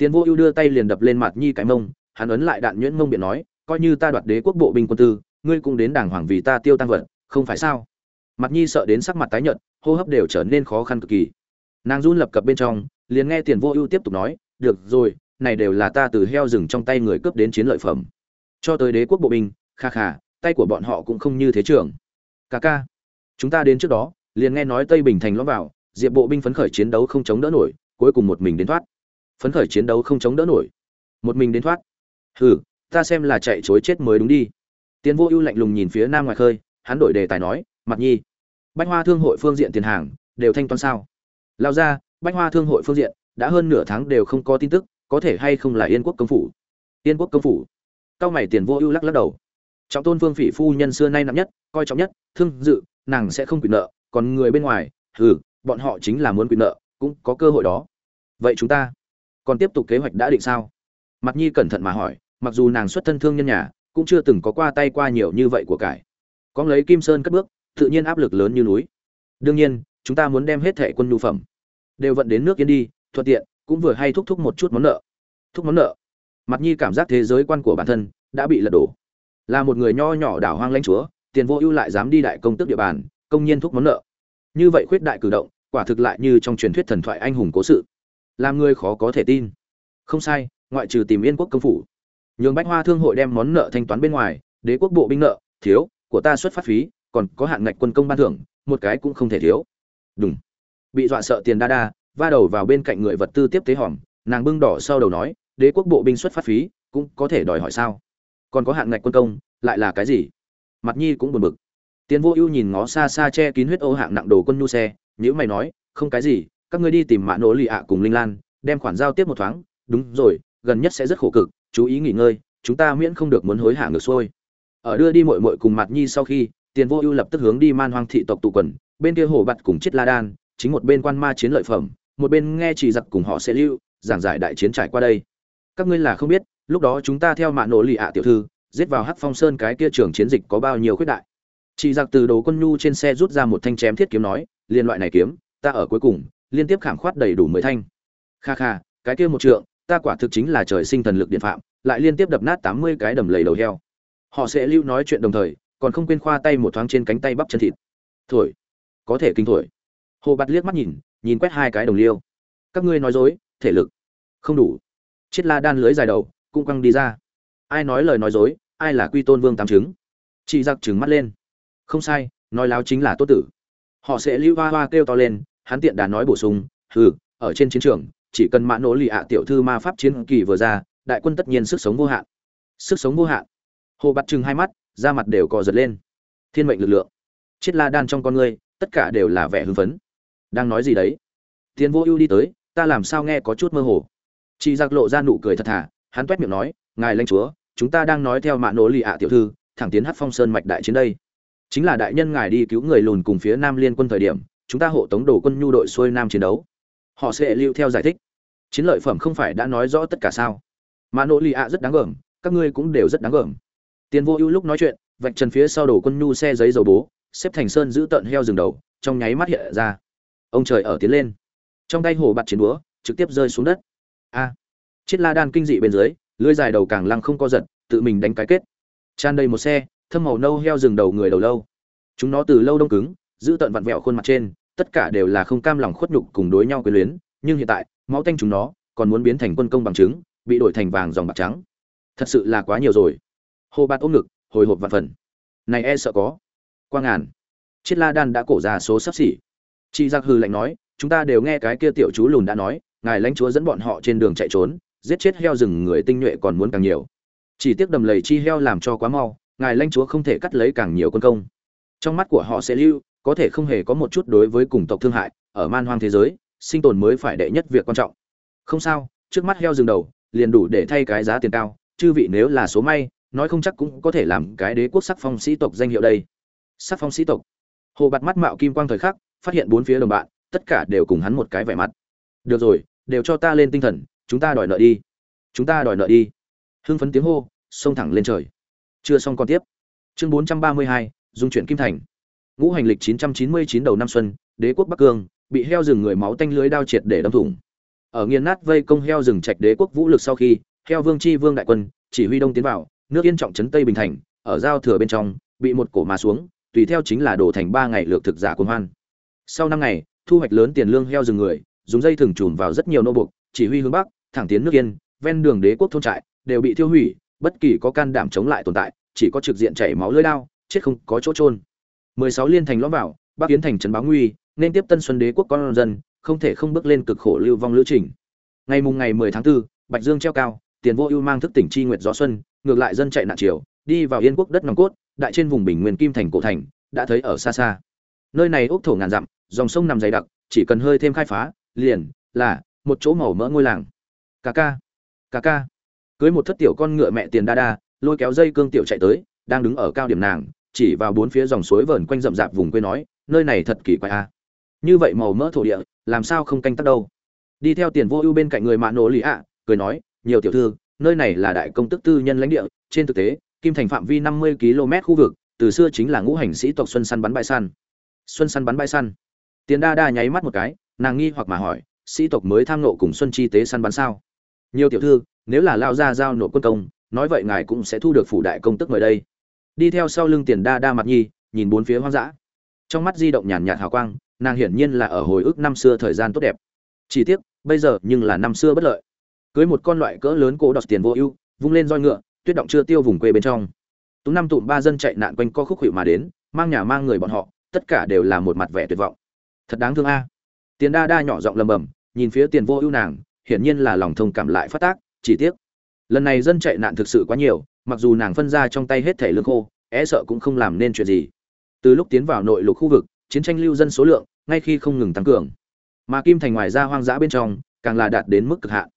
Tiền vô ưu đưa tay liền đập lên mặt nhi cái mông, hắn ấn lại đạn nhuyễn mông biện nói, coi như ta đoạt đế quốc bộ binh quân tư, ngươi cũng đến đàng hoàng vì ta tiêu tăng vật không phải sao? Mặt nhi sợ đến sắc mặt tái nhợt, hô hấp đều trở nên khó khăn cực kỳ. Nàng run lập cập bên trong, liền nghe tiền vô ưu tiếp tục nói, được rồi, này đều là ta từ heo rừng trong tay người cướp đến chiến lợi phẩm. Cho tới đế quốc bộ binh, kha kha, tay của bọn họ cũng không như thế trưởng. Ca ca, chúng ta đến trước đó. Liền nghe nói tây bình thành lõm vào, diệp bộ binh phấn khởi chiến đấu không chống đỡ nổi, cuối cùng một mình đến thoát phấn khởi chiến đấu không chống đỡ nổi. Một mình đến thoát. Hừ, ta xem là chạy chối chết mới đúng đi. Tiến vô ưu lạnh lùng nhìn phía nam ngoài khơi, hắn đổi đề tài nói, mặt nhi, bách hoa thương hội phương diện tiền hàng đều thanh toán sao? Lao ra, bách hoa thương hội phương diện đã hơn nửa tháng đều không có tin tức, có thể hay không là yên quốc công phủ? Yên quốc công phủ? Cao mày tiền vô ưu lắc lắc đầu. Trọng tôn vương phỉ phu nhân xưa nay nặng nhất, coi trọng nhất, thương dự, nàng sẽ không quyền nợ, còn người bên ngoài ừ bọn họ chính là muốn quyền nợ, cũng có cơ hội đó. Vậy chúng ta còn tiếp tục kế hoạch đã định sao? Mặt nhi cẩn thận mà hỏi, mặc dù nàng xuất thân thương nhân nhà, cũng chưa từng có qua tay qua nhiều như vậy của cải. Có lấy kim sơn cất bước, tự nhiên áp lực lớn như núi. Đương nhiên, chúng ta muốn đem hết thẻ quân nhu phẩm, đều vận đến nước yên đi, thuận tiện, cũng vừa hay thúc thúc một chút món nợ. Thúc món nợ. Mặt nhi cảm giác thế giới quan của bản thân đã bị lật đổ. Là một người nho nhỏ đảo hoang lãnh chúa, tiền vô ưu lại dám đi đại công tức địa bàn, công nhiên thúc món nợ. Như vậy khuyết đại cử động, quả thực lại như trong truyền thuyết thần thoại anh hùng cố sự làm người khó có thể tin. Không sai, ngoại trừ tìm yên quốc công phủ. Nhường bách hoa thương hội đem món nợ thanh toán bên ngoài, đế quốc bộ binh nợ, thiếu, của ta xuất phát phí, còn có hạn ngạch quân công ban thưởng, một cái cũng không thể thiếu. Đúng bị dọa sợ tiền đa đa, va đầu vào bên cạnh người vật tư tiếp tế hòm, nàng bưng đỏ sau đầu nói, đế quốc bộ binh xuất phát phí, cũng có thể đòi hỏi sao? Còn có hạn ngạch quân công, lại là cái gì? Mặt nhi cũng buồn bực. Tiến vô ưu nhìn ngó xa xa che kín huyết ô hạng nặng đồ quân nhu xe nhữ mày nói, không cái gì các ngươi đi tìm mạ nỗ lì ạ cùng linh lan, đem khoản giao tiếp một thoáng, đúng rồi, gần nhất sẽ rất khổ cực, chú ý nghỉ ngơi, chúng ta miễn không được muốn hối hả ngược xuôi. Ở đưa đi mội mội cùng mặt nhi sau khi, tiền vô ưu lập tức hướng đi man hoang thị tộc tụ quần, bên kia hồ bặt cùng chết la đan, chính một bên quan ma chiến lợi phẩm, một bên nghe chỉ giặc cùng họ sẽ lưu, giảng giải đại chiến trải qua đây. Các ngươi là không biết, lúc đó chúng ta theo mạ nổ lì ạ tiểu thư, giết vào hắc phong sơn cái kia trường chiến dịch có bao nhiêu khuyết đại. Chỉ giặc từ đồ quân nhu trên xe rút ra một thanh chém thiết kiếm nói, liên loại này kiếm, ta ở cuối cùng liên tiếp khảm khoát đầy đủ mười thanh. Kha kha, cái kia một trượng, ta quả thực chính là trời sinh thần lực điện phạm, lại liên tiếp đập nát tám mươi cái đầm lầy đầu heo. Họ sẽ lưu nói chuyện đồng thời, còn không quên khoa tay một thoáng trên cánh tay bắp chân thịt. Thổi. Có thể kinh thổi. Hồ bạt liếc mắt nhìn nhìn quét hai cái đồng liêu. Các ngươi nói dối, thể lực. Không đủ. Chiết la đan lưới dài đầu, cũng quăng đi ra. Ai nói lời nói dối, ai là quy tôn vương tám trứng chị giặc trứng mắt lên. Không sai, nói láo chính là tốt tử. Họ sẽ lưu hoa hoa kêu to lên hắn tiện đà nói bổ sung, hừ, ở trên chiến trường, chỉ cần mã nỗ lì ạ tiểu thư ma pháp chiến kỳ vừa ra, đại quân tất nhiên sức sống vô hạn. Sức sống vô hạn. Hồ bắt chừng hai mắt, da mặt đều cò giật lên. Thiên mệnh lực lượng chiết la đan trong con ngươi, tất cả đều là vẻ hưng phấn. Đang nói gì đấy? Tiến vô ưu đi tới, ta làm sao nghe có chút mơ hồ. Chị giặc lộ ra nụ cười thật thà, hắn t miệng nói, ngài lãnh chúa, chúng ta đang nói theo mạ nỗ lì ạ tiểu thư, thẳng tiến hát phong sơn mạch đại chiến đây. Chính là đại nhân ngài đi cứu người lùn cùng phía nam liên quân thời điểm chúng ta hộ tống đồ quân nhu đội xuôi nam chiến đấu. Họ sẽ lưu theo giải thích. Chiến lợi phẩm không phải đã nói rõ tất cả sao? Mà nỗ lì ạ rất đáng gờm các ngươi cũng đều rất đáng gờm. Tiền vô ưu lúc nói chuyện vạch trần phía sau đồ quân nhu xe giấy dầu bố xếp thành sơn giữ tận heo rừng đầu trong nháy mắt hiện ra. Ông trời ở tiến lên. Trong tay hồ bạt chiến búa trực tiếp rơi xuống đất. A! À, la đan kinh dị bên dưới lưỡi dài đầu càng lăng không co giật tự mình đánh cái kết. Tràn đầy một xe thâm màu nâu heo rừng đầu người đầu lâu. Chúng nó từ lâu đông cứng giữ tận vặn vẹo khuôn mặt trên tất cả đều là không cam lòng khuất nhục cùng đối nhau quyến luyến, nhưng hiện tại, máu tanh chúng nó còn muốn biến thành quân công bằng chứng, bị đổi thành vàng dòng bạc trắng. Thật sự là quá nhiều rồi. Hồ bạt ôm ngực, hồi hộp vạn phần. Này e sợ có. Qua ngàn chiết la đan đã cổ ra số sắp xỉ. Chị giặc hư lạnh nói, chúng ta đều nghe cái kia tiểu chú lùn đã nói, ngài lãnh chúa dẫn bọn họ trên đường chạy trốn, giết chết heo rừng người tinh nhuệ còn muốn càng nhiều. Chỉ tiếc đầm lầy chi heo làm cho quá mau, ngài lãnh chúa không thể cắt lấy càng nhiều quân công. Trong mắt của họ sẽ lưu có thể không hề có một chút đối với cùng tộc thương hại, ở man hoang thế giới, sinh tồn mới phải đệ nhất việc quan trọng. Không sao, trước mắt heo rừng đầu, liền đủ để thay cái giá tiền cao, chư vị nếu là số may, nói không chắc cũng có thể làm cái đế quốc sắc phong sĩ tộc danh hiệu đây. Sắc phong sĩ tộc. Hồ bạt mắt mạo kim quang thời khắc, phát hiện bốn phía đồng bạn, tất cả đều cùng hắn một cái vẻ mặt. Được rồi, đều cho ta lên tinh thần, chúng ta đòi nợ đi. Chúng ta đòi nợ đi. Hưng phấn tiếng hô, xông thẳng lên trời. Chưa xong còn tiếp. Chương bốn trăm ba mươi hai, dung chuyển kim thành ngũ hành lịch chín trăm chín mươi chín đầu năm xuân, đế quốc bắc cương, bị heo rừng người máu tanh lưới đao triệt để đâm thủng. Ở nghiền nát vây công heo rừng trạch đế quốc vũ lực sau khi, heo vương chi vương đại quân, chỉ huy đông tiến vào, nước yên trọng trấn tây bình thành, ở giao thừa bên trong, bị một cổ mà xuống, tùy theo chính là đổ thành ba ngày lược thực giả cuồng hoan. Sau năm ngày, thu hoạch lớn tiền lương heo rừng người, dùng dây thừng trùm vào rất nhiều nô buộc, chỉ huy hướng bắc, thẳng tiến nước yên, ven đường đế quốc thôn trại, đều bị tiêu hủy, bất kỳ có can đảm chống lại tồn tại, chỉ có trực diện chảy máu lưỡi đao, chết không có chỗ trôn 16 liên thành lõm vào bắc kiến thành trấn báo nguy nên tiếp tân xuân đế quốc con dân không thể không bước lên cực khổ lưu vong lữ trình. Ngày mùng ngày 10 tháng 4, bạch dương treo cao tiền vô ưu mang thức tỉnh chi nguyệt gió xuân ngược lại dân chạy nạn chiều đi vào yên quốc đất nòng cốt đại trên vùng bình nguyên kim thành cổ thành đã thấy ở xa xa. Nơi này ốc thổ ngàn dặm dòng sông nằm dày đặc chỉ cần hơi thêm khai phá liền là một chỗ màu mỡ ngôi làng. Cà ca cà ca. Cưới một thất tiểu con ngựa mẹ tiền đa đa lôi kéo dây cương tiểu chạy tới đang đứng ở cao điểm nàng chỉ vào bốn phía dòng suối vờn quanh rậm rạp vùng quê nói, nơi này thật kỳ quái a như vậy màu mỡ thổ địa, làm sao không canh tác đâu? Đi theo tiền vô ưu bên cạnh người mạ nổ lì ạ, cười nói, nhiều tiểu thư, nơi này là đại công tức tư nhân lãnh địa, trên thực tế, kim thành phạm vi năm mươi km khu vực, từ xưa chính là ngũ hành sĩ tộc xuân săn bắn bãi săn. Xuân săn bắn bãi săn. Tiền đa đa nháy mắt một cái, nàng nghi hoặc mà hỏi, sĩ tộc mới tham nộ cùng xuân chi tế săn bắn sao? Nhiều tiểu thư, nếu là lao ra giao nộp quân công, nói vậy ngài cũng sẽ thu được phủ đại công tức mời đây đi theo sau lưng tiền đa đa mặt nhi, nhìn bốn phía hoang dã. Trong mắt di động nhàn nhạt hào quang, nàng hiển nhiên là ở hồi ức năm xưa thời gian tốt đẹp. Chỉ tiếc, bây giờ nhưng là năm xưa bất lợi. Cưới một con loại cỡ lớn cố đọc tiền vô ưu, vung lên roi ngựa, tuyết động chưa tiêu vùng quê bên trong. Tú năm tụm ba dân chạy nạn quanh co khúc hiệu mà đến, mang nhà mang người bọn họ, tất cả đều là một mặt vẻ tuyệt vọng. Thật đáng thương a. Tiền đa đa nhỏ giọng lầm bầm, nhìn phía tiền vô ưu nàng, hiển nhiên là lòng thông cảm lại phát tác, chỉ tiếc. Lần này dân chạy nạn thực sự quá nhiều mặc dù nàng phân ra trong tay hết thể lương khô é sợ cũng không làm nên chuyện gì. Từ lúc tiến vào nội lục khu vực, chiến tranh lưu dân số lượng ngay khi không ngừng tăng cường. Mà kim thành ngoài ra hoang dã bên trong, càng là đạt đến mức cực hạn.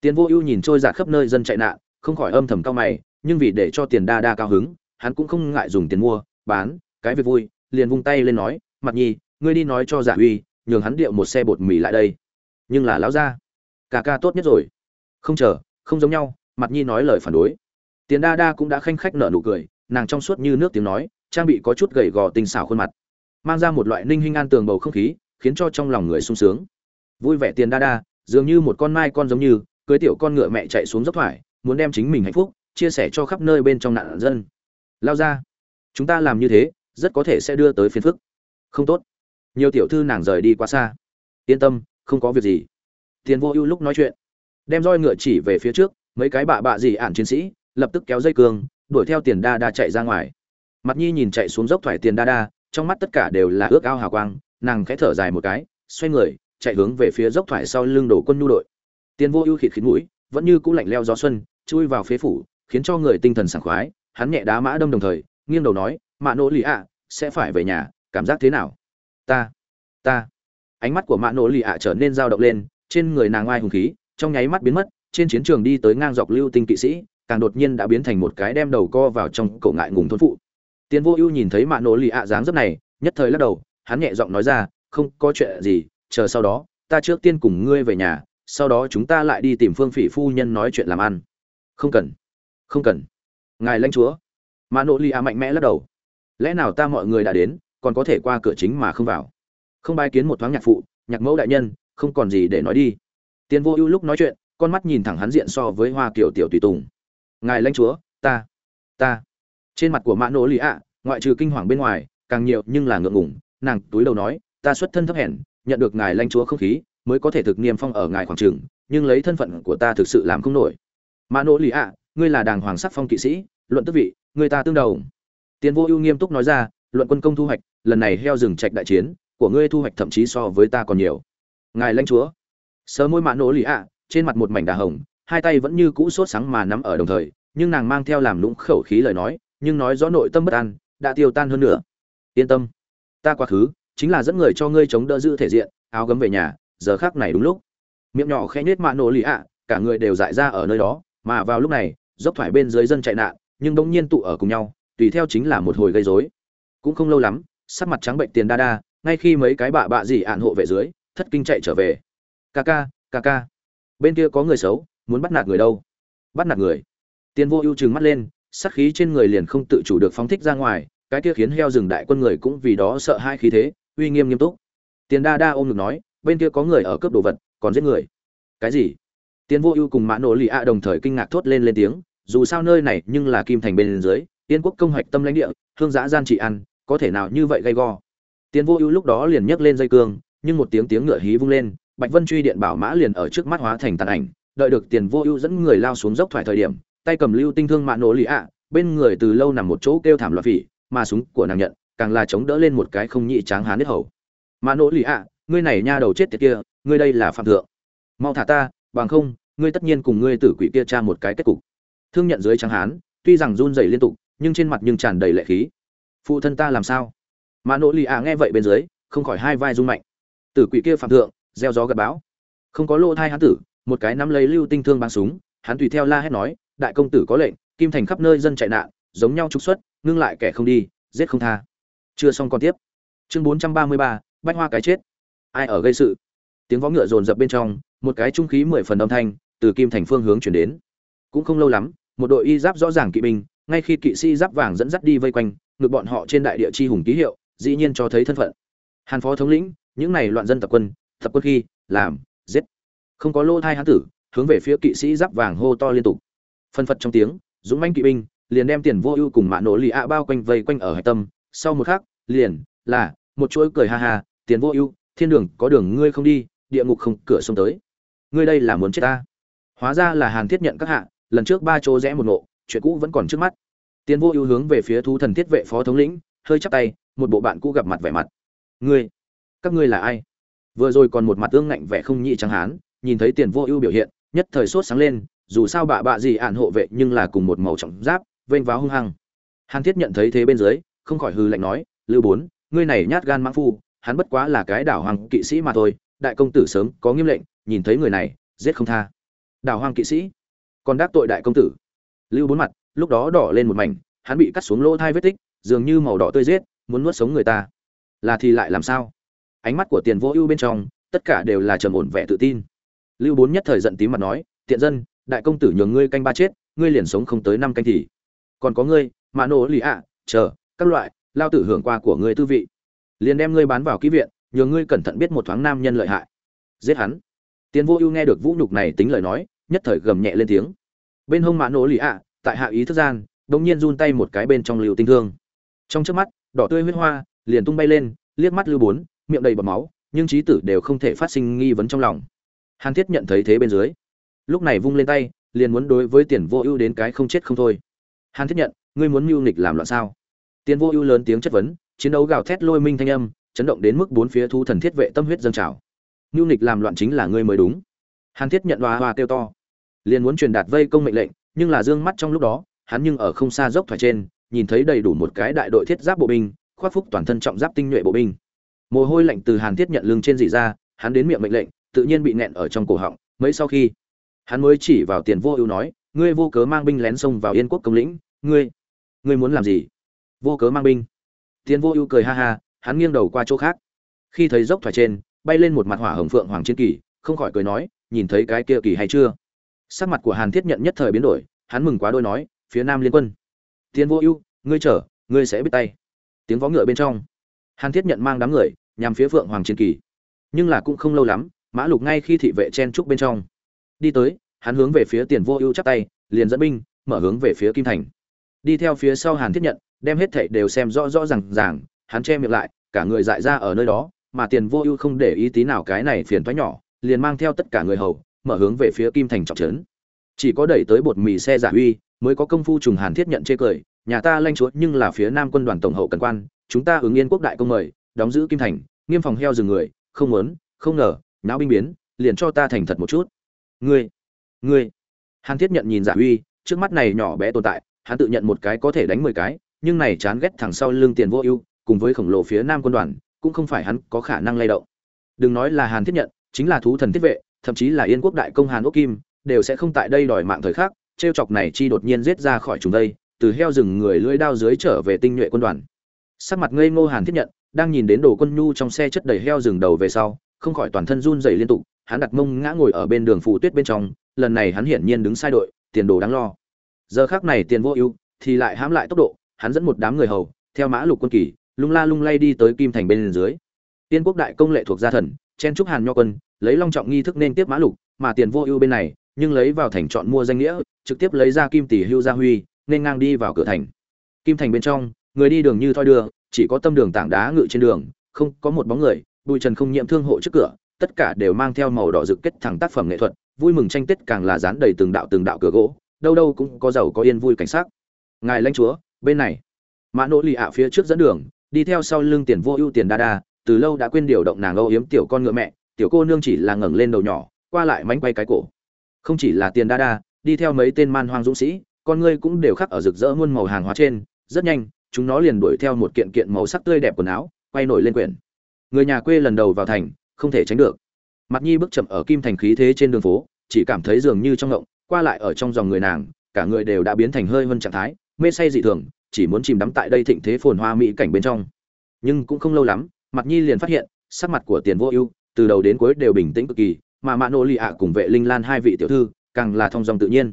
Tiền vô ưu nhìn trôi giạt khắp nơi dân chạy nạn, không khỏi âm thầm cao mày, nhưng vì để cho tiền đa đa cao hứng, hắn cũng không ngại dùng tiền mua, bán, cái việc vui, liền vung tay lên nói, mặt nhi, ngươi đi nói cho giả uy, nhường hắn điệu một xe bột mì lại đây. Nhưng là lão gia, ca ca tốt nhất rồi. Không chờ, không giống nhau. Mặt nhi nói lời phản đối tiền đa đa cũng đã khanh khách nở nụ cười, nàng trong suốt như nước tiếng nói, trang bị có chút gầy gò tinh xảo khuôn mặt, mang ra một loại ninh hinh an tường bầu không khí, khiến cho trong lòng người sung sướng. Vui vẻ tiền đa đa, dường như một con mai con giống như, cưới tiểu con ngựa mẹ chạy xuống dốc thoải, muốn đem chính mình hạnh phúc, chia sẻ cho khắp nơi bên trong nạn dân. Lao ra, chúng ta làm như thế, rất có thể sẽ đưa tới phiền phức. Không tốt. Nhiều tiểu thư nàng rời đi quá xa. Yên tâm, không có việc gì. Tiền vô ưu lúc nói chuyện, đem roi ngựa chỉ về phía trước, mấy cái bạ bạ gì ản chiến sĩ lập tức kéo dây cương, đuổi theo tiền đa đa chạy ra ngoài. Mặt nhi nhìn chạy xuống dốc thoải tiền đa đa, trong mắt tất cả đều là ước ao hào quang, nàng khẽ thở dài một cái, xoay người, chạy hướng về phía dốc thoải sau lưng đổ quân nhu đội. Tiền vô ưu khịt khít mũi, vẫn như cũ lạnh leo gió xuân, chui vào phế phủ, khiến cho người tinh thần sảng khoái, hắn nhẹ đá mã đâm đồng thời, nghiêng đầu nói, mạ nỗ lì ạ, sẽ phải về nhà, cảm giác thế nào? Ta ta. Ánh mắt của mạ nỗ lì ạ trở nên dao động lên, trên người nàng oai hùng khí, trong nháy mắt biến mất, trên chiến trường đi tới ngang dọc lưu tinh kỵ sĩ càng đột nhiên đã biến thành một cái đem đầu co vào trong cổ ngại ngùng thôn phụ. Tiến vô ưu nhìn thấy mạ nỗ lì ạ dáng dấp này, nhất thời lắc đầu, hắn nhẹ giọng nói ra, không có chuyện gì, chờ sau đó, ta trước tiên cùng ngươi về nhà, sau đó chúng ta lại đi tìm phương phỉ phu nhân nói chuyện làm ăn. Không cần không cần. Ngài lãnh chúa. Mạ nỗ lì ạ mạnh mẽ lắc đầu. Lẽ nào ta mọi người đã đến, còn có thể qua cửa chính mà không vào? Không bài kiến một thoáng nhạc phụ, nhạc mẫu đại nhân, không còn gì để nói đi. Tiên vô ưu lúc nói chuyện, con mắt nhìn thẳng hắn diện so với hoa kiểu tiểu tùy tùng ngài lãnh chúa, ta ta. Trên mặt của mã nỗ lì ạ, ngoại trừ kinh hoàng bên ngoài, càng nhiều nhưng là ngượng ngủng nàng túi đầu nói, ta xuất thân thấp hèn, nhận được ngài lãnh chúa không khí, mới có thể thực niêm phong ở ngài khoảng trường, nhưng lấy thân phận của ta thực sự làm không nổi. Mã nỗ lì ạ, ngươi là đàng hoàng sắc phong kỵ sĩ, luận tức vị, người ta tương đầu tiến vô ưu nghiêm túc nói ra, luận quân công thu hoạch, lần này heo rừng trạch đại chiến, của ngươi thu hoạch thậm chí so với ta còn nhiều. Ngài lãnh chúa. Sớ môi mã nỗ lì ạ, trên mặt một mảnh đà hồng hai tay vẫn như cũ sốt sáng mà nắm ở đồng thời, nhưng nàng mang theo làm lũng khẩu khí lời nói, nhưng nói rõ nội tâm bất an, đã tiêu tan hơn nữa. Yên tâm, ta quá khứ, chính là dẫn người cho ngươi chống đỡ giữ thể diện, áo gấm về nhà, giờ khác này đúng lúc. Miệng nhỏ khẽ nhếch mạ nổ lì ạ, cả người đều dại ra ở nơi đó, mà vào lúc này, dốc thoải bên dưới dân chạy nạn, nhưng bỗng nhiên tụ ở cùng nhau, tùy theo chính là một hồi gây rối. Cũng không lâu lắm, sắc mặt trắng bệnh tiền đa đa, ngay khi mấy cái bạ bạ gì ạn hộ về dưới, thất kinh chạy trở về. Ca ca ca ca. Bên kia có người xấu muốn bắt nạt người đâu? Bắt nạt người? Tiền vô ưu chừng mắt lên, sát khí trên người liền không tự chủ được phóng thích ra ngoài, cái kia khiến heo rừng đại quân người cũng vì đó sợ hai khí thế, uy nghiêm nghiêm túc. Tiền đa đa ôm ngực nói, bên kia có người ở cướp đồ vật, còn giết người. Cái gì? Tiền vô ưu cùng mã nổ lì ạ đồng thời kinh ngạc thốt lên lên tiếng, dù sao nơi này nhưng là kim thành bên dưới, tiên quốc công hoạch tâm lãnh địa, hương giã gian trị ăn, có thể nào như vậy gay go? Tiền vô ưu lúc đó liền nhấc lên dây cương, nhưng một tiếng tiếng ngựa hí vung lên, bạch vân truy điện bảo mã liền ở trước mắt hóa thành tàn ảnh đợi được tiền vô ưu dẫn người lao xuống dốc thoải thời điểm, tay cầm lưu tinh thương mạ nổ lì ạ, bên người từ lâu nằm một chỗ kêu thảm loạn phỉ, mà súng của nàng nhận, càng là chống đỡ lên một cái không nhị tráng hán hết hầu. Mạ nổ lì ạ, ngươi này nha đầu chết tiệt kia, ngươi đây là phạm thượng. Mau thả ta, bằng không, ngươi tất nhiên cùng ngươi tử quỷ kia tra một cái kết cục. Thương nhận dưới tráng hán, tuy rằng run rẩy liên tục, nhưng trên mặt nhưng tràn đầy lệ khí. Phụ thân ta làm sao? Mạ nổ lì ạ nghe vậy bên dưới, không khỏi hai vai rung mạnh. Tử quỷ kia phạm thượng, gieo gió gặt bão. Không có lỗ thai hán tử một cái nắm lấy lưu tinh thương bắn súng, hắn tùy theo la hét nói, đại công tử có lệnh, kim thành khắp nơi dân chạy nạn, giống nhau trục xuất, ngưng lại kẻ không đi, giết không tha. Chưa xong còn tiếp. Chương bốn trăm ba mươi ba, bách hoa cái chết. Ai ở gây sự? Tiếng vó ngựa rồn rập bên trong, một cái trung khí mười phần âm thanh từ kim thành phương hướng chuyển đến. Cũng không lâu lắm, một đội y giáp rõ ràng kỵ binh, ngay khi kỵ sĩ giáp vàng dẫn dắt đi vây quanh ngược bọn họ trên đại địa chi hùng ký hiệu, dĩ nhiên cho thấy thân phận. Hàn phó thống lĩnh, những này loạn dân tập quân tập quân khi, làm không có lô thai hán tử, hướng về phía kỵ sĩ giáp vàng hô to liên tục. Phân phật trong tiếng, dũng manh kỵ binh, liền đem tiền vô ưu cùng mạ nổ lì ạ bao quanh vây quanh ở hạch tâm. Sau một khắc, liền, là, một chuỗi cười ha ha, tiền vô ưu, thiên đường, có đường ngươi không đi, địa ngục không, cửa sông tới. Ngươi đây là muốn chết ta. Hóa ra là hàn thiết nhận các hạ, lần trước ba chỗ rẽ một nộ chuyện cũ vẫn còn trước mắt. Tiền vô ưu hướng về phía thú thần thiết vệ phó thống lĩnh, hơi chắp tay, một bộ bạn cũ gặp mặt vẻ mặt. Ngươi, các ngươi là ai? Vừa rồi còn một mặt ương ngạnh vẻ không nhị trắng hán nhìn thấy tiền vô ưu biểu hiện, nhất thời sốt sáng lên, dù sao bạ bạ gì ạn hộ vệ nhưng là cùng một màu trọng giáp, vênh váo hung hăng. Hàn thiết nhận thấy thế bên dưới, không khỏi hư lạnh nói, lưu bốn, ngươi này nhát gan mãng phu, hắn bất quá là cái đảo hoàng kỵ sĩ mà thôi, đại công tử sớm có nghiêm lệnh, nhìn thấy người này, giết không tha. Đảo hoàng kỵ sĩ? Còn đáp tội đại công tử? Lưu bốn mặt, lúc đó đỏ lên một mảnh, hắn bị cắt xuống lỗ thai vết tích, dường như màu đỏ tươi giết, muốn nuốt sống người ta. Là thì lại làm sao? Ánh mắt của tiền vô ưu bên trong, tất cả đều là trầm ổn vẻ tự tin lưu bốn nhất thời giận tím mặt nói, tiện dân, đại công tử nhường ngươi canh ba chết, ngươi liền sống không tới năm canh thì. Còn có ngươi mạ nổ lì ạ, chờ, các loại, lao tử hưởng qua của ngươi tư vị. Liền đem ngươi bán vào ký viện, nhường ngươi cẩn thận biết một thoáng nam nhân lợi hại. Giết hắn. Tiền vô ưu nghe được vũ nhục này tính lời nói, nhất thời gầm nhẹ lên tiếng. Bên hông mã nổ lì ạ, tại hạ ý thức gian, đống nhiên run tay một cái bên trong liều tinh thương. Trong trước mắt, đỏ tươi huyết hoa liền tung bay lên, liếc mắt lưu bốn, miệng đầy bọt máu, nhưng trí tử đều không thể phát sinh nghi vấn trong lòng hàn thiết nhận thấy thế bên dưới. Lúc này vung lên tay, liền muốn đối với tiền vô ưu đến cái không chết không thôi. Hàn thiết nhận, ngươi muốn mưu nghịch làm loạn sao? Tiền vô ưu lớn tiếng chất vấn, chiến đấu gào thét lôi minh thanh âm, chấn động đến mức bốn phía thu thần thiết vệ tâm huyết dâng trào. Mưu nghịch làm loạn chính là ngươi mới đúng. Hàn thiết nhận hoa hoa kêu to. Liền muốn truyền đạt vây công mệnh lệnh, nhưng là dương mắt trong lúc đó, hắn nhưng ở không xa dốc thoải trên, nhìn thấy đầy đủ một cái đại đội thiết giáp bộ binh, khoác phúc toàn thân trọng giáp tinh nhuệ bộ binh. Mồ hôi lạnh từ hàn thiết nhận lưng trên dị ra, hắn đến miệng mệnh lệnh tự nhiên bị nẹn ở trong cổ họng, mấy sau khi, hắn mới chỉ vào tiền vô ưu nói, ngươi vô cớ mang binh lén xông vào yên quốc công lĩnh, ngươi ngươi muốn làm gì? Vô cớ mang binh. Tiền vô ưu cười ha ha, hắn nghiêng đầu qua chỗ khác. Khi thấy dốc thoải trên, bay lên một mặt hỏa hồng phượng hoàng chiến kỳ, không khỏi cười nói, nhìn thấy cái kia kỳ hay chưa? Sắc mặt của hàn thiết nhận nhất thời biến đổi, hắn mừng quá đôi nói, phía nam liên quân. Tiền vô ưu, ngươi chở ngươi sẽ biết tay. Tiếng vó ngựa bên trong. Hàn thiết nhận mang đám người, nhằm phía phượng hoàng chiến kỳ. Nhưng là cũng không lâu lắm mã lục ngay khi thị vệ chen trúc bên trong. Đi tới, hắn hướng về phía tiền vô ưu chắp tay, liền dẫn binh, mở hướng về phía kim thành. Đi theo phía sau hàn thiết nhận, đem hết thảy đều xem rõ rõ ràng ràng, hắn che miệng lại, cả người dại ra ở nơi đó, mà tiền vô ưu không để ý tí nào cái này phiền thoái nhỏ, liền mang theo tất cả người hầu, mở hướng về phía kim thành trọng trấn. Chỉ có đẩy tới bột mì xe giả uy, mới có công phu trùng hàn thiết nhận chê cười, nhà ta lanh chúa, nhưng là phía nam quân đoàn tổng hậu cần quan, chúng ta ứng yên quốc đại công mời, đóng giữ kim thành, nghiêm phòng heo rừng người, không muốn, không ngờ Náo binh biến, liền cho ta thành thật một chút. Ngươi ngươi. Hàn thiết nhận nhìn giả uy trước mắt này nhỏ bé tồn tại, hắn tự nhận một cái có thể đánh mười cái, nhưng này chán ghét thẳng sau lưng tiền vô ưu, cùng với khổng lồ phía nam quân đoàn, cũng không phải hắn có khả năng lay động. Đừng nói là hàn thiết nhận, chính là thú thần thiết vệ, thậm chí là yên quốc đại công hàn ốc kim, đều sẽ không tại đây đòi mạng thời khắc, trêu chọc này chi đột nhiên giết ra khỏi chúng đây, từ heo rừng người lưỡi đao dưới trở về tinh nhuệ quân đoàn. Sắc mặt ngây ngô hàn thiết nhận, đang nhìn đến đồ quân nhu trong xe chất đầy heo rừng đầu về sau không khỏi toàn thân run rẩy liên tục, hắn đặt mông ngã ngồi ở bên đường phủ tuyết bên trong, lần này hắn hiển nhiên đứng sai đội, tiền đồ đáng lo. Giờ khắc này tiền vô ưu, thì lại hãm lại tốc độ, hắn dẫn một đám người hầu, theo mã lục quân kỳ, lung la lung lay đi tới kim thành bên dưới. Tiên quốc đại công lệ thuộc gia thần, chen trúc hàn nho quân, lấy long trọng nghi thức nên tiếp mã lục, mà tiền vô ưu bên này, nhưng lấy vào thành chọn mua danh nghĩa, trực tiếp lấy ra kim tỷ hưu gia huy, nên ngang đi vào cửa thành. Kim thành bên trong, người đi đường như thoi đưa, chỉ có tâm đường tảng đá ngự trên đường, không có một bóng người bụi trần không nhiễm thương hộ trước cửa, tất cả đều mang theo màu đỏ rực kết thẳng tác phẩm nghệ thuật, vui mừng tranh tết càng là dán đầy từng đạo từng đạo cửa gỗ, đâu đâu cũng có giàu có yên vui cảnh sắc. Ngài lãnh chúa, bên này. Mã nỗ lì ạ phía trước dẫn đường, đi theo sau lưng tiền vô ưu tiền đa đa, từ lâu đã quên điều động nàng âu yếm tiểu con ngựa mẹ, tiểu cô nương chỉ là ngẩng lên đầu nhỏ, qua lại mánh quay cái cổ. Không chỉ là tiền đa đa, đi theo mấy tên man hoang dũng sĩ, con ngươi cũng đều khắc ở rực rỡ muôn màu hàng hóa trên, rất nhanh, chúng nó liền đuổi theo một kiện kiện màu sắc tươi đẹp quần áo, quay nổi lên quyển người nhà quê lần đầu vào thành, không thể tránh được. Mặt nhi bước chậm ở kim thành khí thế trên đường phố, chỉ cảm thấy dường như trong ngộng, qua lại ở trong dòng người nàng, cả người đều đã biến thành hơi hơn trạng thái, mê say dị thường, chỉ muốn chìm đắm tại đây thịnh thế phồn hoa mỹ cảnh bên trong. Nhưng cũng không lâu lắm mặt nhi liền phát hiện, sắc mặt của tiền vô ưu, từ đầu đến cuối đều bình tĩnh cực kỳ, mà mạ nô lì ạ cùng vệ linh lan hai vị tiểu thư, càng là thong dòng tự nhiên.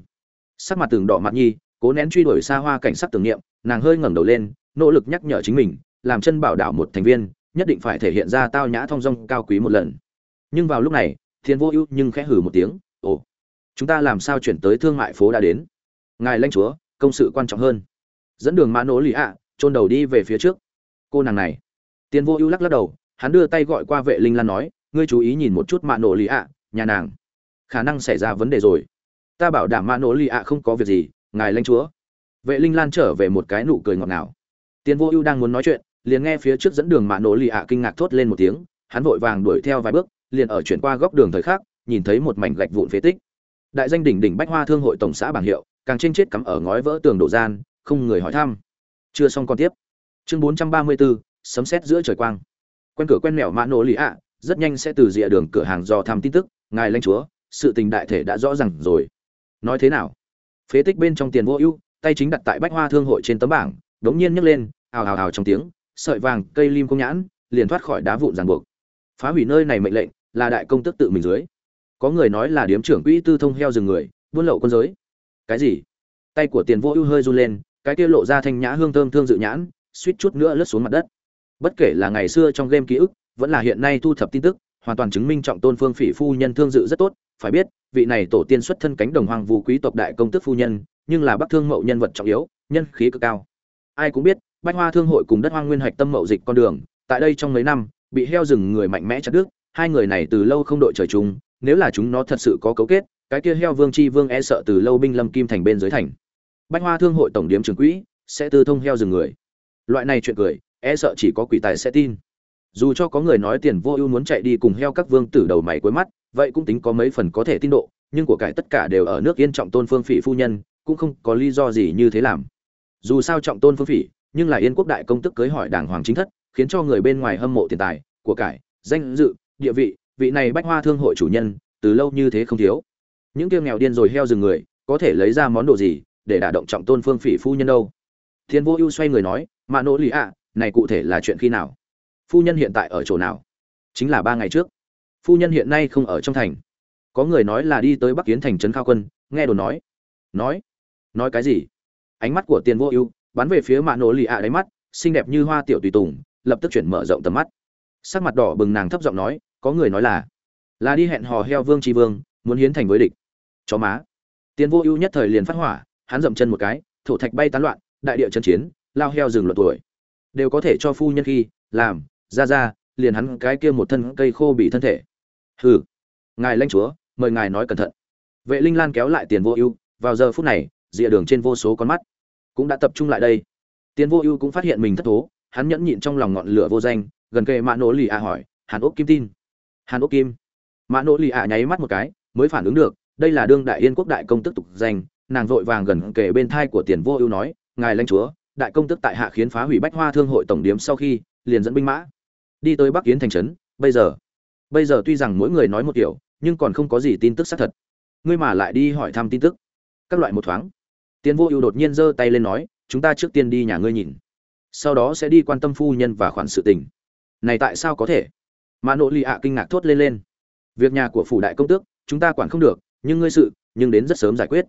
Sắc mặt tường đỏ mặt nhi, cố nén truy đuổi xa hoa cảnh sắc tưởng niệm, nàng hơi ngẩng đầu lên, nỗ lực nhắc nhở chính mình, làm chân bảo đảo một thành viên nhất định phải thể hiện ra tao nhã thong dong cao quý một lần. Nhưng vào lúc này, thiên vô ưu nhưng khẽ hử một tiếng, ồ, chúng ta làm sao chuyển tới thương mại phố đã đến? Ngài lãnh chúa, công sự quan trọng hơn. Dẫn đường mã nỗ lì ạ trôn đầu đi về phía trước. Cô nàng này, thiên vô ưu lắc lắc đầu, hắn đưa tay gọi qua vệ linh lan nói, ngươi chú ý nhìn một chút mã nỗ lì ạ, nhà nàng, khả năng xảy ra vấn đề rồi. Ta bảo đảm mã nỗ lì ạ không có việc gì, ngài lãnh chúa. Vệ linh lan trở về một cái nụ cười ngọt ngào. Tiền vô ưu đang muốn nói chuyện liền nghe phía trước dẫn đường mạ nổ lì ạ kinh ngạc thốt lên một tiếng, hắn vội vàng đuổi theo vài bước, liền ở chuyển qua góc đường thời khắc, nhìn thấy một mảnh gạch vụn phế tích. Đại danh đỉnh đỉnh bách hoa thương hội tổng xã bảng hiệu, càng trên chết cắm ở ngói vỡ tường đổ gian, không người hỏi thăm. Chưa xong còn tiếp. Chương bốn trăm ba mươi bốn sấm sét giữa trời quang. Quen cửa quen mẹo mạ nổ lì ạ, rất nhanh sẽ từ rìa đường cửa hàng do thăm tin tức, ngài lãnh chúa, sự tình đại thể đã rõ ràng rồi. Nói thế nào? Phế tích bên trong tiền vô ưu, tay chính đặt tại bách hoa thương hội trên tấm bảng, đống nhiên nhấc lên, ào ào ào trong tiếng sợi vàng cây lim công nhãn, liền thoát khỏi đá vụn ràng buộc. Phá hủy nơi này mệnh lệnh là đại công tức tự mình dưới. Có người nói là điếm trưởng quỹ tư thông heo rừng người, buôn lậu quân giới. Cái gì? Tay của tiền vô ưu hơi run lên, cái kia lộ ra thanh nhã hương thơm thương dự nhãn, suýt chút nữa lướt xuống mặt đất. Bất kể là ngày xưa trong game ký ức, vẫn là hiện nay thu thập tin tức, hoàn toàn chứng minh trọng tôn phương phỉ phu nhân thương dự rất tốt. Phải biết, vị này tổ tiên xuất thân cánh đồng hoàng vũ quý tộc đại công tước phu nhân, nhưng là bắc thương mậu nhân vật trọng yếu, nhân khí cực cao. Ai cũng biết bách hoa thương hội cùng đất hoang nguyên hạch tâm mậu dịch con đường, tại đây trong mấy năm, bị heo rừng người mạnh mẽ chặt đứt, hai người này từ lâu không đội trời chung, nếu là chúng nó thật sự có cấu kết, cái kia heo vương chi vương e sợ từ lâu binh lâm kim thành bên dưới thành. Bách hoa thương hội tổng điếm trường quỹ, sẽ tư thông heo rừng người. Loại này chuyện cười e sợ chỉ có quỷ tài sẽ tin. Dù cho có người nói tiền vô ưu muốn chạy đi cùng heo các vương tử đầu mày cuối mắt, vậy cũng tính có mấy phần có thể tin độ, nhưng của cải tất cả đều ở nước yên trọng tôn phương phỉ phu nhân, cũng không có lý do gì như thế làm. Dù sao trọng tôn phương phỉ nhưng là yên quốc đại công tức cưới hỏi đảng hoàng chính thất, khiến cho người bên ngoài hâm mộ tiền tài, của cải, danh dự, địa vị vị này bách hoa thương hội chủ nhân, từ lâu như thế không thiếu. Những kiêng nghèo điên rồi heo rừng người, có thể lấy ra món đồ gì để đả động trọng tôn phương phỉ phu nhân đâu? Thiên vô ưu xoay người nói mà nỗ lì ạ, này cụ thể là chuyện khi nào? Phu nhân hiện tại ở chỗ nào? Chính là ba ngày trước. Phu nhân hiện nay không ở trong thành. Có người nói là đi tới bắc kiến thành trấn khao quân, nghe đồn nói. Nói nói cái gì? Ánh mắt của tiền vô ưu bắn về phía mạ nổ lì ạ đáy mắt, xinh đẹp như hoa tiểu tùy tùng, lập tức chuyển mở rộng tầm mắt. Sắc mặt đỏ bừng nàng thấp giọng nói, có người nói là là đi hẹn hò heo vương tri vương, muốn hiến thành với địch. Chó má. Tiền vô ưu nhất thời liền phát hỏa, hắn dậm chân một cái, thổ thạch bay tán loạn, đại địa chân chiến, lao heo rừng luận tuổi. Đều có thể cho phu nhân khi, làm, ra ra, liền hắn cái kia một thân cây khô bị thân thể. Hừ, ngài lãnh chúa, mời ngài nói cẩn thận. Vệ linh lan kéo lại tiền vô ưu, vào giờ phút này rìa đường trên vô số con mắt cũng đã tập trung lại đây. Tiền vô ưu cũng phát hiện mình thất thố, hắn nhẫn nhịn trong lòng ngọn lửa vô danh, gần kề mạ nỗ lì ạ hỏi, hàn ốc kim tin? Hàn ốc kim. Mạ nỗ lì ạ nháy mắt một cái, mới phản ứng được, đây là đương đại yên quốc đại công tức tục danh, nàng vội vàng gần kề bên thai của tiền vô ưu nói, ngài lãnh chúa, đại công tức tại hạ khiến phá hủy bách hoa thương hội tổng điếm sau khi, liền dẫn binh mã, đi tới bắc kiến thành trấn, bây giờ. Bây giờ tuy rằng mỗi người nói một kiểu, nhưng còn không có gì tin tức xác thật. Ngươi mà lại đi hỏi thăm tin tức. Các loại một thoáng tiến vô ưu đột nhiên giơ tay lên nói, chúng ta trước tiên đi nhà ngươi nhìn. Sau đó sẽ đi quan tâm phu nhân và khoản sự tình. Này tại sao có thể? Mà nội lì ạ kinh ngạc thốt lên lên. Việc nhà của phủ đại công tước, chúng ta quản không được, nhưng ngươi sự, nhưng đến rất sớm giải quyết.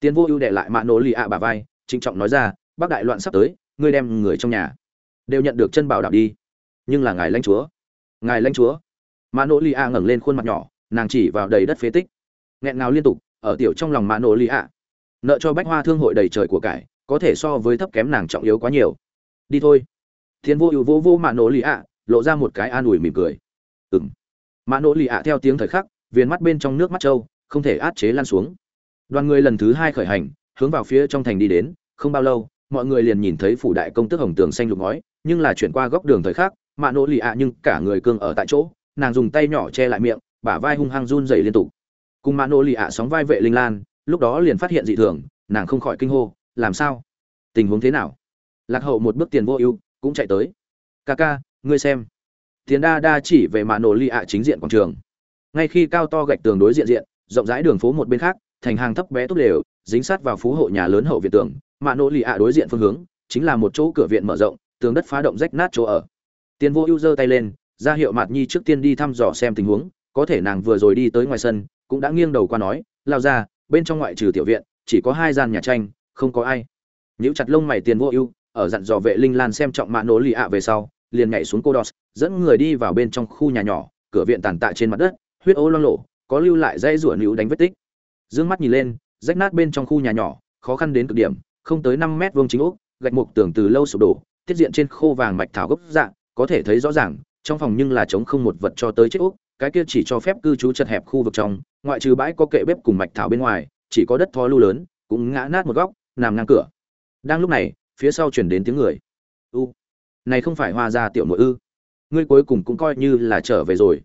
Tiến vô ưu đệ lại mạ nỗ lì ạ bà vai, trịnh trọng nói ra, bác đại loạn sắp tới, ngươi đem người trong nhà đều nhận được chân bảo đảm đi. Nhưng là ngài lãnh chúa. Ngài lãnh chúa? Mạ nỗ lì ạ ngẩng lên khuôn mặt nhỏ, nàng chỉ vào đầy đất phế tích. Nghẹn ngào liên tục, ở tiểu trong lòng mạ nỗ lì ạ nợ cho bách hoa thương hội đầy trời của cải, có thể so với thấp kém nàng trọng yếu quá nhiều. Đi thôi. Thiên vô ưu vô vô mạ nổ lì ạ, lộ ra một cái an ủi mỉm cười. Ừng mạ nổ lì ạ theo tiếng thời khắc, viền mắt bên trong nước mắt trâu, không thể át chế lan xuống. Đoàn người lần thứ hai khởi hành, hướng vào phía trong thành đi đến, không bao lâu, mọi người liền nhìn thấy phủ đại công tức hồng tường xanh lục ngói, nhưng là chuyển qua góc đường thời khắc mạ nỗ lì ạ nhưng cả người cương ở tại chỗ, nàng dùng tay nhỏ che lại miệng, bả vai hung hăng run dày liên tục. Cùng mạ nỗ lì ạ sóng vai vệ linh lan lúc đó liền phát hiện dị thường, nàng không khỏi kinh hô, làm sao? Tình huống thế nào? Lạc hậu một bước tiền vô ưu, cũng chạy tới. Ca ca, ngươi xem. Tiền đa đa chỉ về mạ nổ ly ạ chính diện quảng trường. Ngay khi cao to gạch tường đối diện diện, rộng rãi đường phố một bên khác, thành hàng thấp bé tốt đều dính sát vào phú hộ nhà lớn hậu viện tường mạ nổ ly ạ đối diện phương hướng, chính là một chỗ cửa viện mở rộng, tường đất phá động rách nát chỗ ở. Tiền vô ưu giơ tay lên, ra hiệu mạt nhi trước tiên đi thăm dò xem tình huống, có thể nàng vừa rồi đi tới ngoài sân, cũng đã nghiêng đầu qua nói, lao ra bên trong ngoại trừ tiểu viện, chỉ có hai gian nhà tranh, không có ai. Nhíu chặt lông mày tiền vô ưu, ở dặn dò vệ linh lan xem trọng mạ nổ lì ạ về sau, liền nhảy xuống cô đọt dẫn người đi vào bên trong khu nhà nhỏ, cửa viện tàn tạ trên mặt đất, huyết ô loang lộ có lưu lại dây rủa nữ đánh vết tích. Dương mắt nhìn lên, rách nát bên trong khu nhà nhỏ, khó khăn đến cực điểm, không tới năm mét vuông chính ốc, gạch mục tường từ lâu sụp đổ, tiết diện trên khô vàng mạch thảo gốc dạng có thể thấy rõ ràng, trong phòng nhưng là trống không một vật cho tới chết ốc, cái kia chỉ cho phép cư trú chật hẹp khu vực trong ngoại trừ bãi có kệ bếp cùng mạch thảo bên ngoài, chỉ có đất thó lưu lớn, cũng ngã nát một góc, nằm ngang cửa. Đang lúc này, phía sau chuyển đến tiếng người. U, này không phải hoa gia tiểu nội ư? Ngươi cuối cùng cũng coi như là trở về rồi.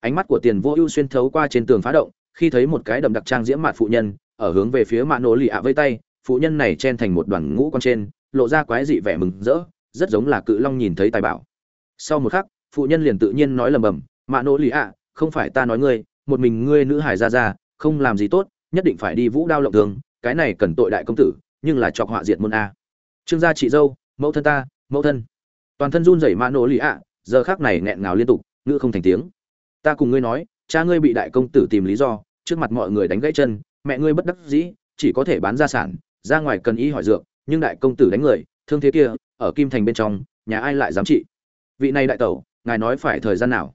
Ánh mắt của tiền vô ưu xuyên thấu qua trên tường phá động, khi thấy một cái đậm đặc trang diễm mạn phụ nhân, ở hướng về phía mã nổ lì ạ với tay, phụ nhân này chen thành một đoàn ngũ con trên, lộ ra quái dị vẻ mừng rỡ, rất giống là cự long nhìn thấy tài bảo. Sau một khắc, phụ nhân liền tự nhiên nói lầm bầm mã nổ lì ạ, không phải ta nói ngươi một mình ngươi nữ hải ra ra, không làm gì tốt, nhất định phải đi vũ đao lộng tường cái này cần tội đại công tử, nhưng là chọc họa diệt môn a. Trương gia chị dâu, mẫu thân ta, mẫu thân. Toàn thân run rẩy mã nổ lì ạ, giờ khác này nghẹn ngào liên tục, ngữ không thành tiếng. Ta cùng ngươi nói, cha ngươi bị đại công tử tìm lý do, trước mặt mọi người đánh gãy chân, mẹ ngươi bất đắc dĩ, chỉ có thể bán gia sản, ra ngoài cần y hỏi dược, nhưng đại công tử đánh người, thương thế kia, ở kim thành bên trong, nhà ai lại dám trị? Vị này đại tẩu, ngài nói phải thời gian nào?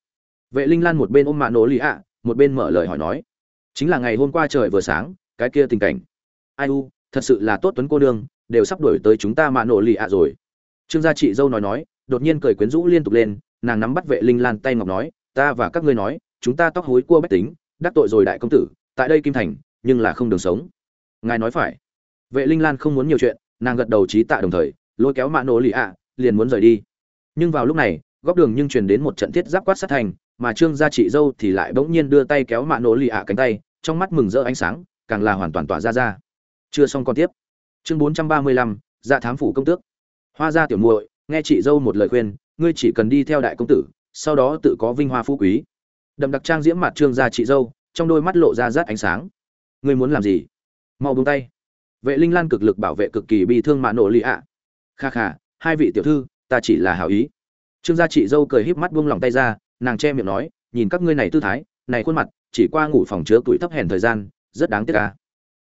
Vệ linh lan một bên ôm mạ nổ lì ạ một bên mở lời hỏi nói, chính là ngày hôm qua trời vừa sáng, cái kia tình cảnh. Ai u, thật sự là tốt tuấn cô nương, đều sắp đuổi tới chúng ta mạ nổ lì ạ rồi. Trương gia chị dâu nói nói, đột nhiên cười quyến rũ liên tục lên, nàng nắm bắt vệ linh lan tay ngọc nói, ta và các ngươi nói, chúng ta tóc hối cua bách tính, đắc tội rồi đại công tử, tại đây kim thành, nhưng là không đường sống. Ngài nói phải. Vệ linh lan không muốn nhiều chuyện, nàng gật đầu trí tạ đồng thời, lôi kéo mạ nổ lì ạ, liền muốn rời đi. Nhưng vào lúc này, góc đường nhưng truyền đến một trận thiết giáp quát sát thành mà trương gia chị dâu thì lại bỗng nhiên đưa tay kéo mạ nổ lì ạ cánh tay, trong mắt mừng rỡ ánh sáng, càng là hoàn toàn tỏa ra ra. Chưa xong còn tiếp. Chương bốn trăm ba mươi lăm dạ thám phủ công tước. Hoa gia tiểu muội, nghe chị dâu một lời khuyên, ngươi chỉ cần đi theo đại công tử, sau đó tự có vinh hoa phú quý. Đậm đặc trang diễm mặt trương gia chị dâu, trong đôi mắt lộ ra rát ánh sáng. Ngươi muốn làm gì? Mau buông tay. Vệ linh lan cực lực bảo vệ cực kỳ bị thương mạ nổ lì ạ. Kha kha, hai vị tiểu thư, ta chỉ là hảo ý. Trương gia chị dâu cười híp mắt buông lòng tay ra nàng che miệng nói, nhìn các ngươi này tư thái, này khuôn mặt, chỉ qua ngủ phòng chứa tuổi thấp hèn thời gian, rất đáng tiếc ca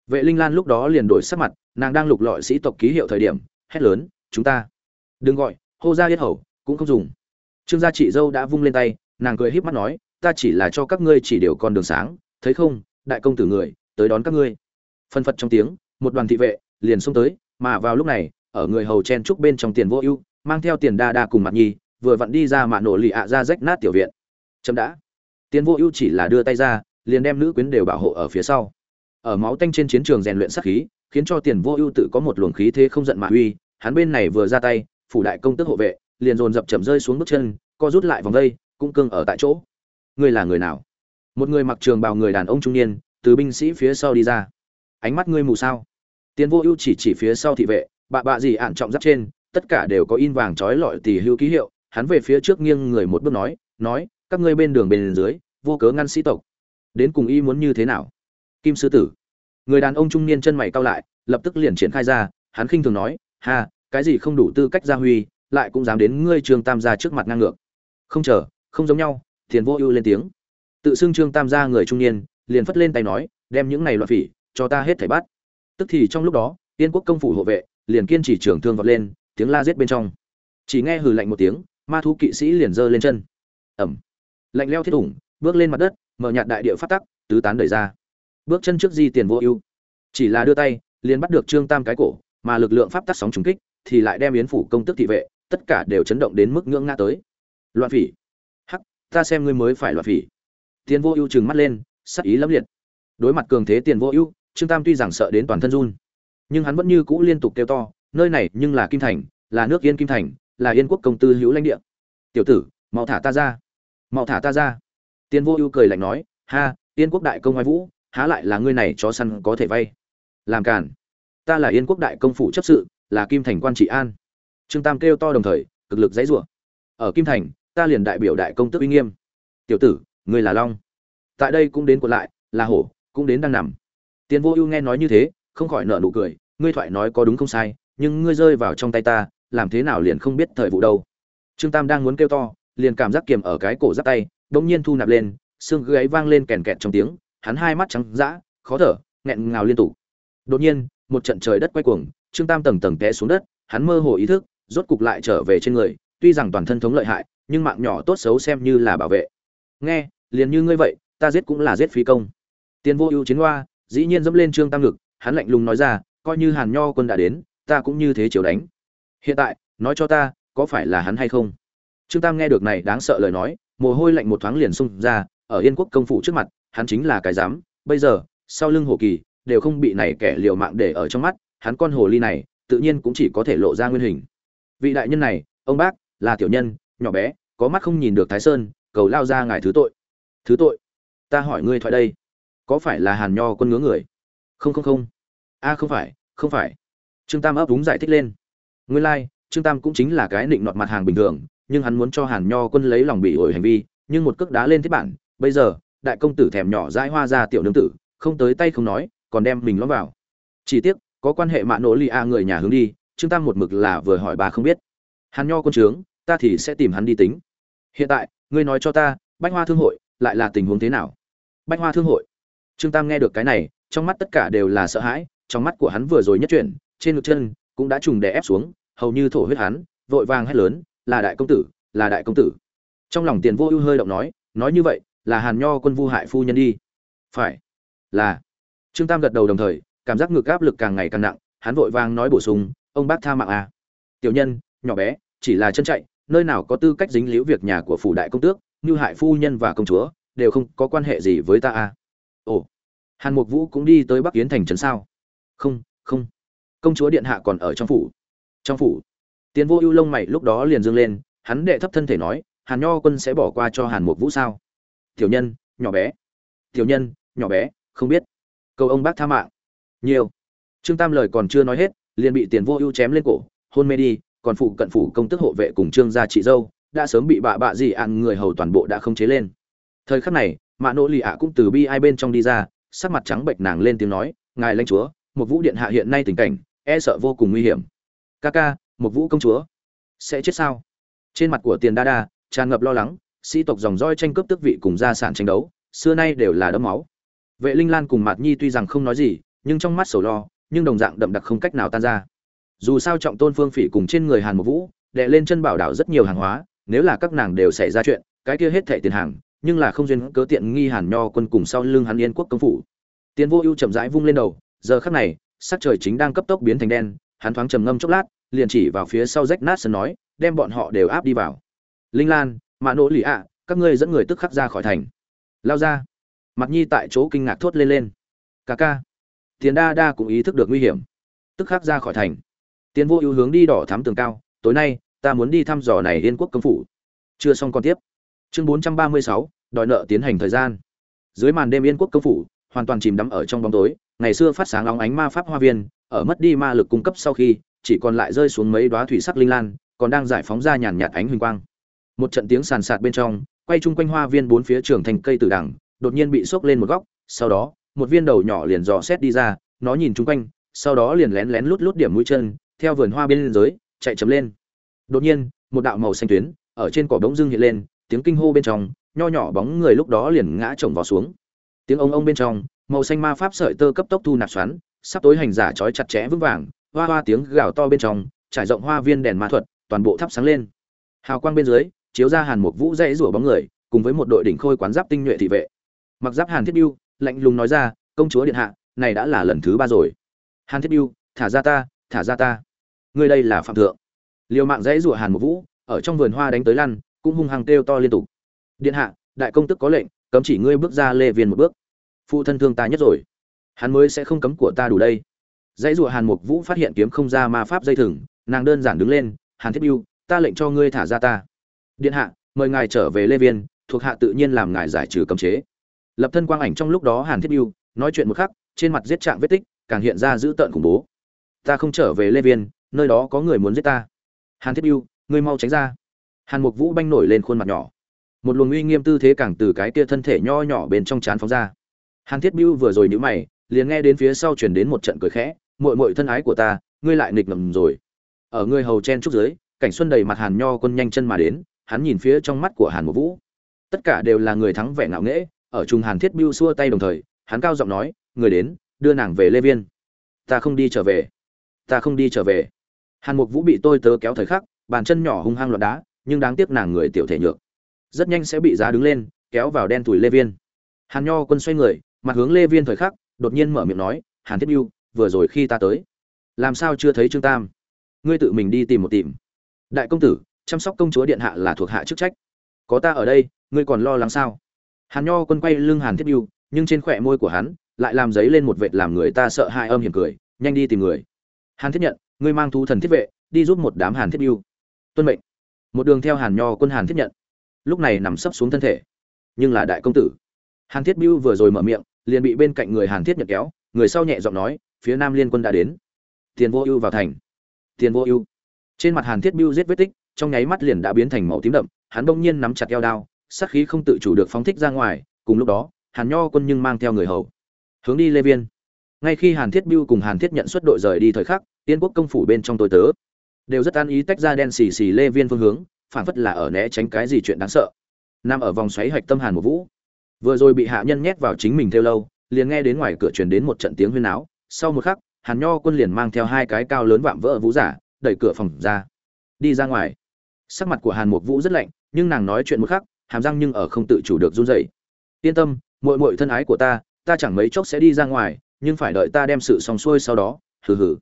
vệ linh lan lúc đó liền đổi sắc mặt, nàng đang lục lọi sĩ tộc ký hiệu thời điểm, hét lớn, chúng ta, đừng gọi, hô ra yết hầu, cũng không dùng. Trương gia chị dâu đã vung lên tay, nàng cười híp mắt nói, ta chỉ là cho các ngươi chỉ điều con đường sáng, thấy không, đại công tử người, tới đón các ngươi. Phân phật trong tiếng, một đoàn thị vệ, liền xông tới, mà vào lúc này, ở người hầu chen trúc bên trong tiền vô ưu, mang theo tiền đa đa cùng mặt nhi vừa vặn đi ra mạ nổ lì ạ ra rách nát tiểu viện. Chậm đã. Tiến vô ưu chỉ là đưa tay ra, liền đem nữ quyến đều bảo hộ ở phía sau. Ở máu tanh trên chiến trường rèn luyện sát khí, khiến cho tiền vô ưu tự có một luồng khí thế không giận mà uy, hắn bên này vừa ra tay, phủ đại công tức hộ vệ, liền dồn dập chậm rơi xuống bước chân, co rút lại vòng vây cũng cương ở tại chỗ. Ngươi là người nào? Một người mặc trường bào người đàn ông trung niên, từ binh sĩ phía sau đi ra. Ánh mắt ngươi mù sao? Tiến vô ưu chỉ chỉ phía sau thị vệ, bạ bạ gì ạn trọng giáp trên, tất cả đều có in vàng trói lọi tỉ hưu ký hiệu hắn về phía trước nghiêng người một bước nói nói, các ngươi bên đường bên dưới, vô cớ ngăn sĩ tộc. Đến cùng y muốn như thế nào? Kim sư tử. Người đàn ông trung niên chân mày cau lại, lập tức liền triển khai ra, hắn khinh thường nói, ha, cái gì không đủ tư cách gia huy, lại cũng dám đến ngươi trương tam gia trước mặt ngang ngược. Không chờ, không giống nhau tiền vô ưu lên tiếng. Tự xưng trương tam gia người trung niên, liền phất lên tay nói, đem những này loạn phỉ, cho ta hết thảy bắt. Tức thì trong lúc đó tiên quốc công phủ hộ vệ, liền kiên trì trưởng thương vọt lên, tiếng la giết bên trong. Chỉ nghe hừ lạnh một tiếng ma thú kỵ sĩ liền giơ lên chân. Ẩm. Lạnh leo thiết ủng, bước lên mặt đất, mở nhạt đại địa phát tắc, tứ tán đẩy ra. Bước chân trước di tiền vô ưu. Chỉ là đưa tay, liền bắt được trương tam cái cổ, mà lực lượng pháp tắc sóng trùng kích, thì lại đem yến phủ công tức thị vệ, tất cả đều chấn động đến mức ngưỡng ngã tới. Loạn phỉ. Hắc, ta xem ngươi mới phải loạn phỉ. Tiền vô ưu trừng mắt lên, sắc ý lẫm liệt. Đối mặt cường thế tiền vô ưu, trương tam tuy rằng sợ đến toàn thân run, nhưng hắn vẫn như cũ liên tục kêu to, nơi này nhưng là kim thành, là nước yên kim thành là yên quốc công tư hữu lãnh địa. Tiểu tử, mau thả ta ra. Mau thả ta ra. Tiên vô ưu cười lạnh nói, ha, yên quốc đại công ngoại vũ, há lại là ngươi này chó săn có thể vay. Làm cản ta là yên quốc đại công phủ chấp sự, là kim thành quan trị an. Trương tam kêu to đồng thời, cực lực dãy rủa. Ở kim thành, ta liền đại biểu đại công tức uy nghiêm. Tiểu tử, ngươi là long. Tại đây cũng đến quật lại, là hổ, cũng đến đang nằm. Tiền vô ưu nghe nói như thế, không khỏi nợ nụ cười, ngươi thoại nói có đúng không sai, nhưng ngươi rơi vào trong tay ta làm thế nào liền không biết thời vụ đâu. Trương tam đang muốn kêu to, liền cảm giác kiềm ở cái cổ giáp tay, đột nhiên thu nạp lên, xương gáy vang lên kèn kẹt trong tiếng, hắn hai mắt trắng dã, khó thở, nghẹn ngào liên tục. Đột nhiên, một trận trời đất quay cuồng, trương tam tầng tầng té xuống đất, hắn mơ hồ ý thức, rốt cục lại trở về trên người, tuy rằng toàn thân thống lợi hại, nhưng mạng nhỏ tốt xấu xem như là bảo vệ. Nghe, liền như ngươi vậy, ta giết cũng là giết phi công. Tiền vô ưu chiến hoa, dĩ nhiên dẫm lên trương tam ngực, hắn lạnh lùng nói ra, coi như hàn nho quân đã đến, ta cũng như thế chiều đánh hiện tại, nói cho ta, có phải là hắn hay không? Trương tam nghe được này đáng sợ lời nói, mồ hôi lạnh một thoáng liền xung ra, ở yên quốc công phủ trước mặt, hắn chính là cái dám bây giờ, sau lưng hồ kỳ, đều không bị này kẻ liều mạng để ở trong mắt, hắn con hồ ly này, tự nhiên cũng chỉ có thể lộ ra nguyên hình. Vị đại nhân này, ông bác, là tiểu nhân, nhỏ bé, có mắt không nhìn được thái sơn, cầu lao ra ngài thứ tội. Thứ tội? Ta hỏi ngươi thoại đây. Có phải là hàn nho quân ngứa người? Không không không. A không phải không phải. Trương tam ấp úng giải thích lên nguyên lai、like, trương tam cũng chính là cái định nọt mặt hàng bình thường nhưng hắn muốn cho hàn nho quân lấy lòng bị ổi hành vi nhưng một cước đá lên thiết bản bây giờ đại công tử thèm nhỏ dãi hoa ra tiểu nương tử không tới tay không nói còn đem mình lõm vào. Chỉ tiếc có quan hệ mạ nỗ li a người nhà hướng đi trương tam một mực là vừa hỏi bà không biết. Hàn nho quân trướng ta thì sẽ tìm hắn đi tính. Hiện tại ngươi nói cho ta bách hoa thương hội lại là tình huống thế nào? Bách hoa thương hội. Trương tam nghe được cái này trong mắt tất cả đều là sợ hãi trong mắt của hắn vừa rồi nhất chuyển trên ngực chân cũng đã trùng đè ép xuống hầu như thổ huyết hắn, vội vàng hét lớn, là đại công tử, là đại công tử. Trong lòng tiền vô ưu hơi động nói nói như vậy, là hàn nho quân vu hại phu nhân đi. Phải. Là. Trương tam gật đầu đồng thời, cảm giác ngực áp lực càng ngày càng nặng, hắn vội vàng nói bổ sung, ông bác tha mạng à. tiểu nhân, nhỏ bé, chỉ là chân chạy, nơi nào có tư cách dính líu việc nhà của phủ đại công tước, như hại phu nhân và công chúa, đều không có quan hệ gì với ta à. ồ. Hàn mục vũ cũng đi tới bắc yến thành trấn sao. Không không. Công chúa điện hạ còn ở trong phủ trong phủ tiến vô ưu lông mày lúc đó liền dương lên, hắn đệ thấp thân thể nói, hàn nho quân sẽ bỏ qua cho hàn mục vũ sao? Tiểu nhân, nhỏ bé. Tiểu nhân, nhỏ bé, không biết. Cầu ông bác tha mạng. Nhiều. Trương tam lời còn chưa nói hết, liền bị tiền vô ưu chém lên cổ, hôn mê đi, còn phụ cận phủ công tức hộ vệ cùng trương gia chị dâu, đã sớm bị bạ bạ gì ạn người hầu toàn bộ đã không chế lên. Thời khắc này mạ nỗ lì ạ cũng từ bi ai bên trong đi ra, sắc mặt trắng bệnh nàng lên tiếng nói, ngài lãnh chúa một vũ điện hạ hiện nay tình cảnh e sợ vô cùng nguy hiểm ca ca, một vũ công chúa. Sẽ chết sao? Trên mặt của tiền đa đa, tràn ngập lo lắng, sĩ tộc dòng roi tranh cướp tước vị cùng gia sản tranh đấu, xưa nay đều là đẫm máu. Vệ linh lan cùng mạt nhi tuy rằng không nói gì, nhưng trong mắt sầu lo, nhưng đồng dạng đậm đặc không cách nào tan ra. Dù sao trọng tôn phương phỉ cùng trên người hàn một vũ đệ lên chân bảo đảo rất nhiều hàng hóa, nếu là các nàng đều xảy ra chuyện, cái kia hết thẻ tiền hàng, nhưng là không duyên cớ tiện nghi hàn nho quân cùng sau lưng hàn yên quốc công phủ. Tiến vô ưu chậm rãi vung lên đầu, giờ khắc này, sắc trời chính đang cấp tốc biến thành đen hắn thoáng trầm ngâm chốc lát, liền chỉ vào phía sau rách nát sân nói, đem bọn họ đều áp đi vào. Linh lan mạ nỗ lì ạ, các ngươi dẫn người tức khắc ra khỏi thành. Lao ra. Mặt nhi tại chỗ kinh ngạc thốt lên lên. Ca ca. Tiền đa đa cũng ý thức được nguy hiểm. Tức khắc ra khỏi thành. Tiến vô ưu hướng đi đỏ thám tường cao, tối nay, ta muốn đi thăm dò này liên quốc công phủ. Chưa xong còn tiếp. Chương bốn trăm ba mươi sáu, đòi nợ tiến hành thời gian. Dưới màn đêm yên quốc công phủ hoàn toàn chìm đắm ở trong bóng tối, ngày xưa phát sáng óng ánh ma pháp hoa viên ở mất đi ma lực cung cấp sau khi, chỉ còn lại rơi xuống mấy đóa thủy sắc linh lan, còn đang giải phóng ra nhàn nhạt ánh huỳnh quang. Một trận tiếng sàn sạt bên trong, quay chung quanh hoa viên bốn phía trường thành cây tử đằng đột nhiên bị sốc lên một góc, sau đó, một viên đầu nhỏ liền dò xét đi ra, nó nhìn chung quanh, sau đó liền lén lén lút lút điểm mũi chân, theo vườn hoa bên dưới, chạy chấm lên. Đột nhiên, một đạo màu xanh tuyến, ở trên cỏ bỗng dưng hiện lên, tiếng kinh hô bên trong, nho nhỏ bóng người lúc đó liền ngã chồng vào xuống. Tiếng ông ông bên trong, màu xanh ma pháp sợi tơ cấp tốc thu nạp xoắn sắp tối hành giả trói chặt chẽ vững vàng, hoa hoa tiếng gào to bên trong, trải rộng hoa viên đèn ma thuật, toàn bộ thắp sáng lên. Hào quang bên dưới, chiếu ra hàn một vũ dãy rủa bóng người, cùng với một đội đỉnh khôi quán giáp tinh nhuệ thị vệ. Mặc giáp hàn thiết biêu, lạnh lùng nói ra, công chúa điện hạ, này đã là lần thứ ba rồi. Hàn thiết biêu, thả ra ta, thả ra ta. Ngươi đây là phạm thượng. Liều mạng dãy rủa hàn một vũ, ở trong vườn hoa đánh tới lăn, cũng hung hăng kêu to liên tục. Điện hạ, đại công tức có lệnh, cấm chỉ ngươi bước ra lê viên một bước. Phụ thân thương ta nhất rồi hắn mới sẽ không cấm của ta đủ đây. Dãy rủa hàn mục vũ phát hiện kiếm không ra ma pháp dây thừng, nàng đơn giản đứng lên, hàn thiết biêu ta lệnh cho ngươi thả ra ta. Điện hạ, mời ngài trở về lê viên, thuộc hạ tự nhiên làm ngài giải trừ cấm chế. Lập thân quang ảnh trong lúc đó hàn thiết biêu nói chuyện một khắc, trên mặt giết trạng vết tích, càng hiện ra dữ tợn khủng bố. Ta không trở về lê viên, nơi đó có người muốn giết ta. Hàn thiết biêu ngươi mau tránh ra. Hàn mục vũ banh nổi lên khuôn mặt nhỏ. Một luồng uy nghiêm tư thế càng từ cái kia thân thể nho nhỏ bên trong trán phóng ra. Hàn thiết biêu vừa rồi nhữ mày liền nghe đến phía sau chuyển đến một trận cười khẽ, muội muội thân ái của ta, ngươi lại nghịch ngầm rồi. Ở ngươi hầu chen trúc dưới, cảnh xuân đầy mặt hàn nho quân nhanh chân mà đến, hắn nhìn phía trong mắt của hàn mục vũ. Tất cả đều là người thắng vẻ ngạo nghễ, ở trung hàn thiết biêu xua tay đồng thời, hắn cao giọng nói, người đến, đưa nàng về lê viên. Ta không đi trở về. Ta không đi trở về. Hàn mục vũ bị tôi tớ kéo thời khắc, bàn chân nhỏ hung hăng loạn đá, nhưng đáng tiếc nàng người tiểu thể nhược. Rất nhanh sẽ bị giá đứng lên, kéo vào đen tuổi lê viên. Hàn nho quân xoay người, mặt hướng lê viên thời khắc đột nhiên mở miệng nói, hàn thiết biêu vừa rồi khi ta tới, làm sao chưa thấy trương tam? Ngươi tự mình đi tìm một tìm. Đại công tử, chăm sóc công chúa điện hạ là thuộc hạ chức trách. Có ta ở đây, ngươi còn lo lắng sao? Hàn nho quân quay lưng hàn thiết biêu nhưng trên khỏe môi của hắn lại làm giấy lên một vệt làm người ta sợ hãi âm hiểm cười, nhanh đi tìm người. Hàn thiết nhận, ngươi mang thú thần thiết vệ, đi giúp một đám hàn thiết biêu tuân mệnh. Một đường theo hàn nho quân hàn thiết nhận. Lúc này nằm sấp xuống thân thể. Nhưng là đại công tử. Hàn thiết biêu vừa rồi mở miệng liền bị bên cạnh người hàn thiết Nhật kéo, người sau nhẹ giọng nói, phía nam liên quân đã đến. Tiền vô ưu vào thành. Tiền vô ưu. Trên mặt hàn thiết Bưu giết vết tích, trong nháy mắt liền đã biến thành màu tím đậm, hắn bỗng nhiên nắm chặt eo đao, sát khí không tự chủ được phóng thích ra ngoài, cùng lúc đó, hàn nho quân nhưng mang theo người hầu, hướng đi lê viên. Ngay khi hàn thiết Bưu cùng hàn thiết nhận xuất đội rời đi thời khắc, tiên quốc công phủ bên trong tối tớ, đều rất an ý tách ra đen xì xì lê viên phương hướng phản phất là ở né tránh cái gì chuyện đáng sợ. Nam ở vòng xoáy hạch tâm hàn một vũ vừa rồi bị hạ nhân nhét vào chính mình theo lâu, liền nghe đến ngoài cửa truyền đến một trận tiếng huyên áo sau một khắc, hàn nho quân liền mang theo hai cái cao lớn vạm vỡ vũ giả, đẩy cửa phòng ra. Đi ra ngoài. Sắc mặt của hàn mục vũ rất lạnh, nhưng nàng nói chuyện một khắc, hàm răng nhưng ở không tự chủ được run rẩy. Yên tâm, muội muội thân ái của ta ta chẳng mấy chốc sẽ đi ra ngoài, nhưng phải đợi ta đem sự xong xuôi sau đó. Hừ hừ.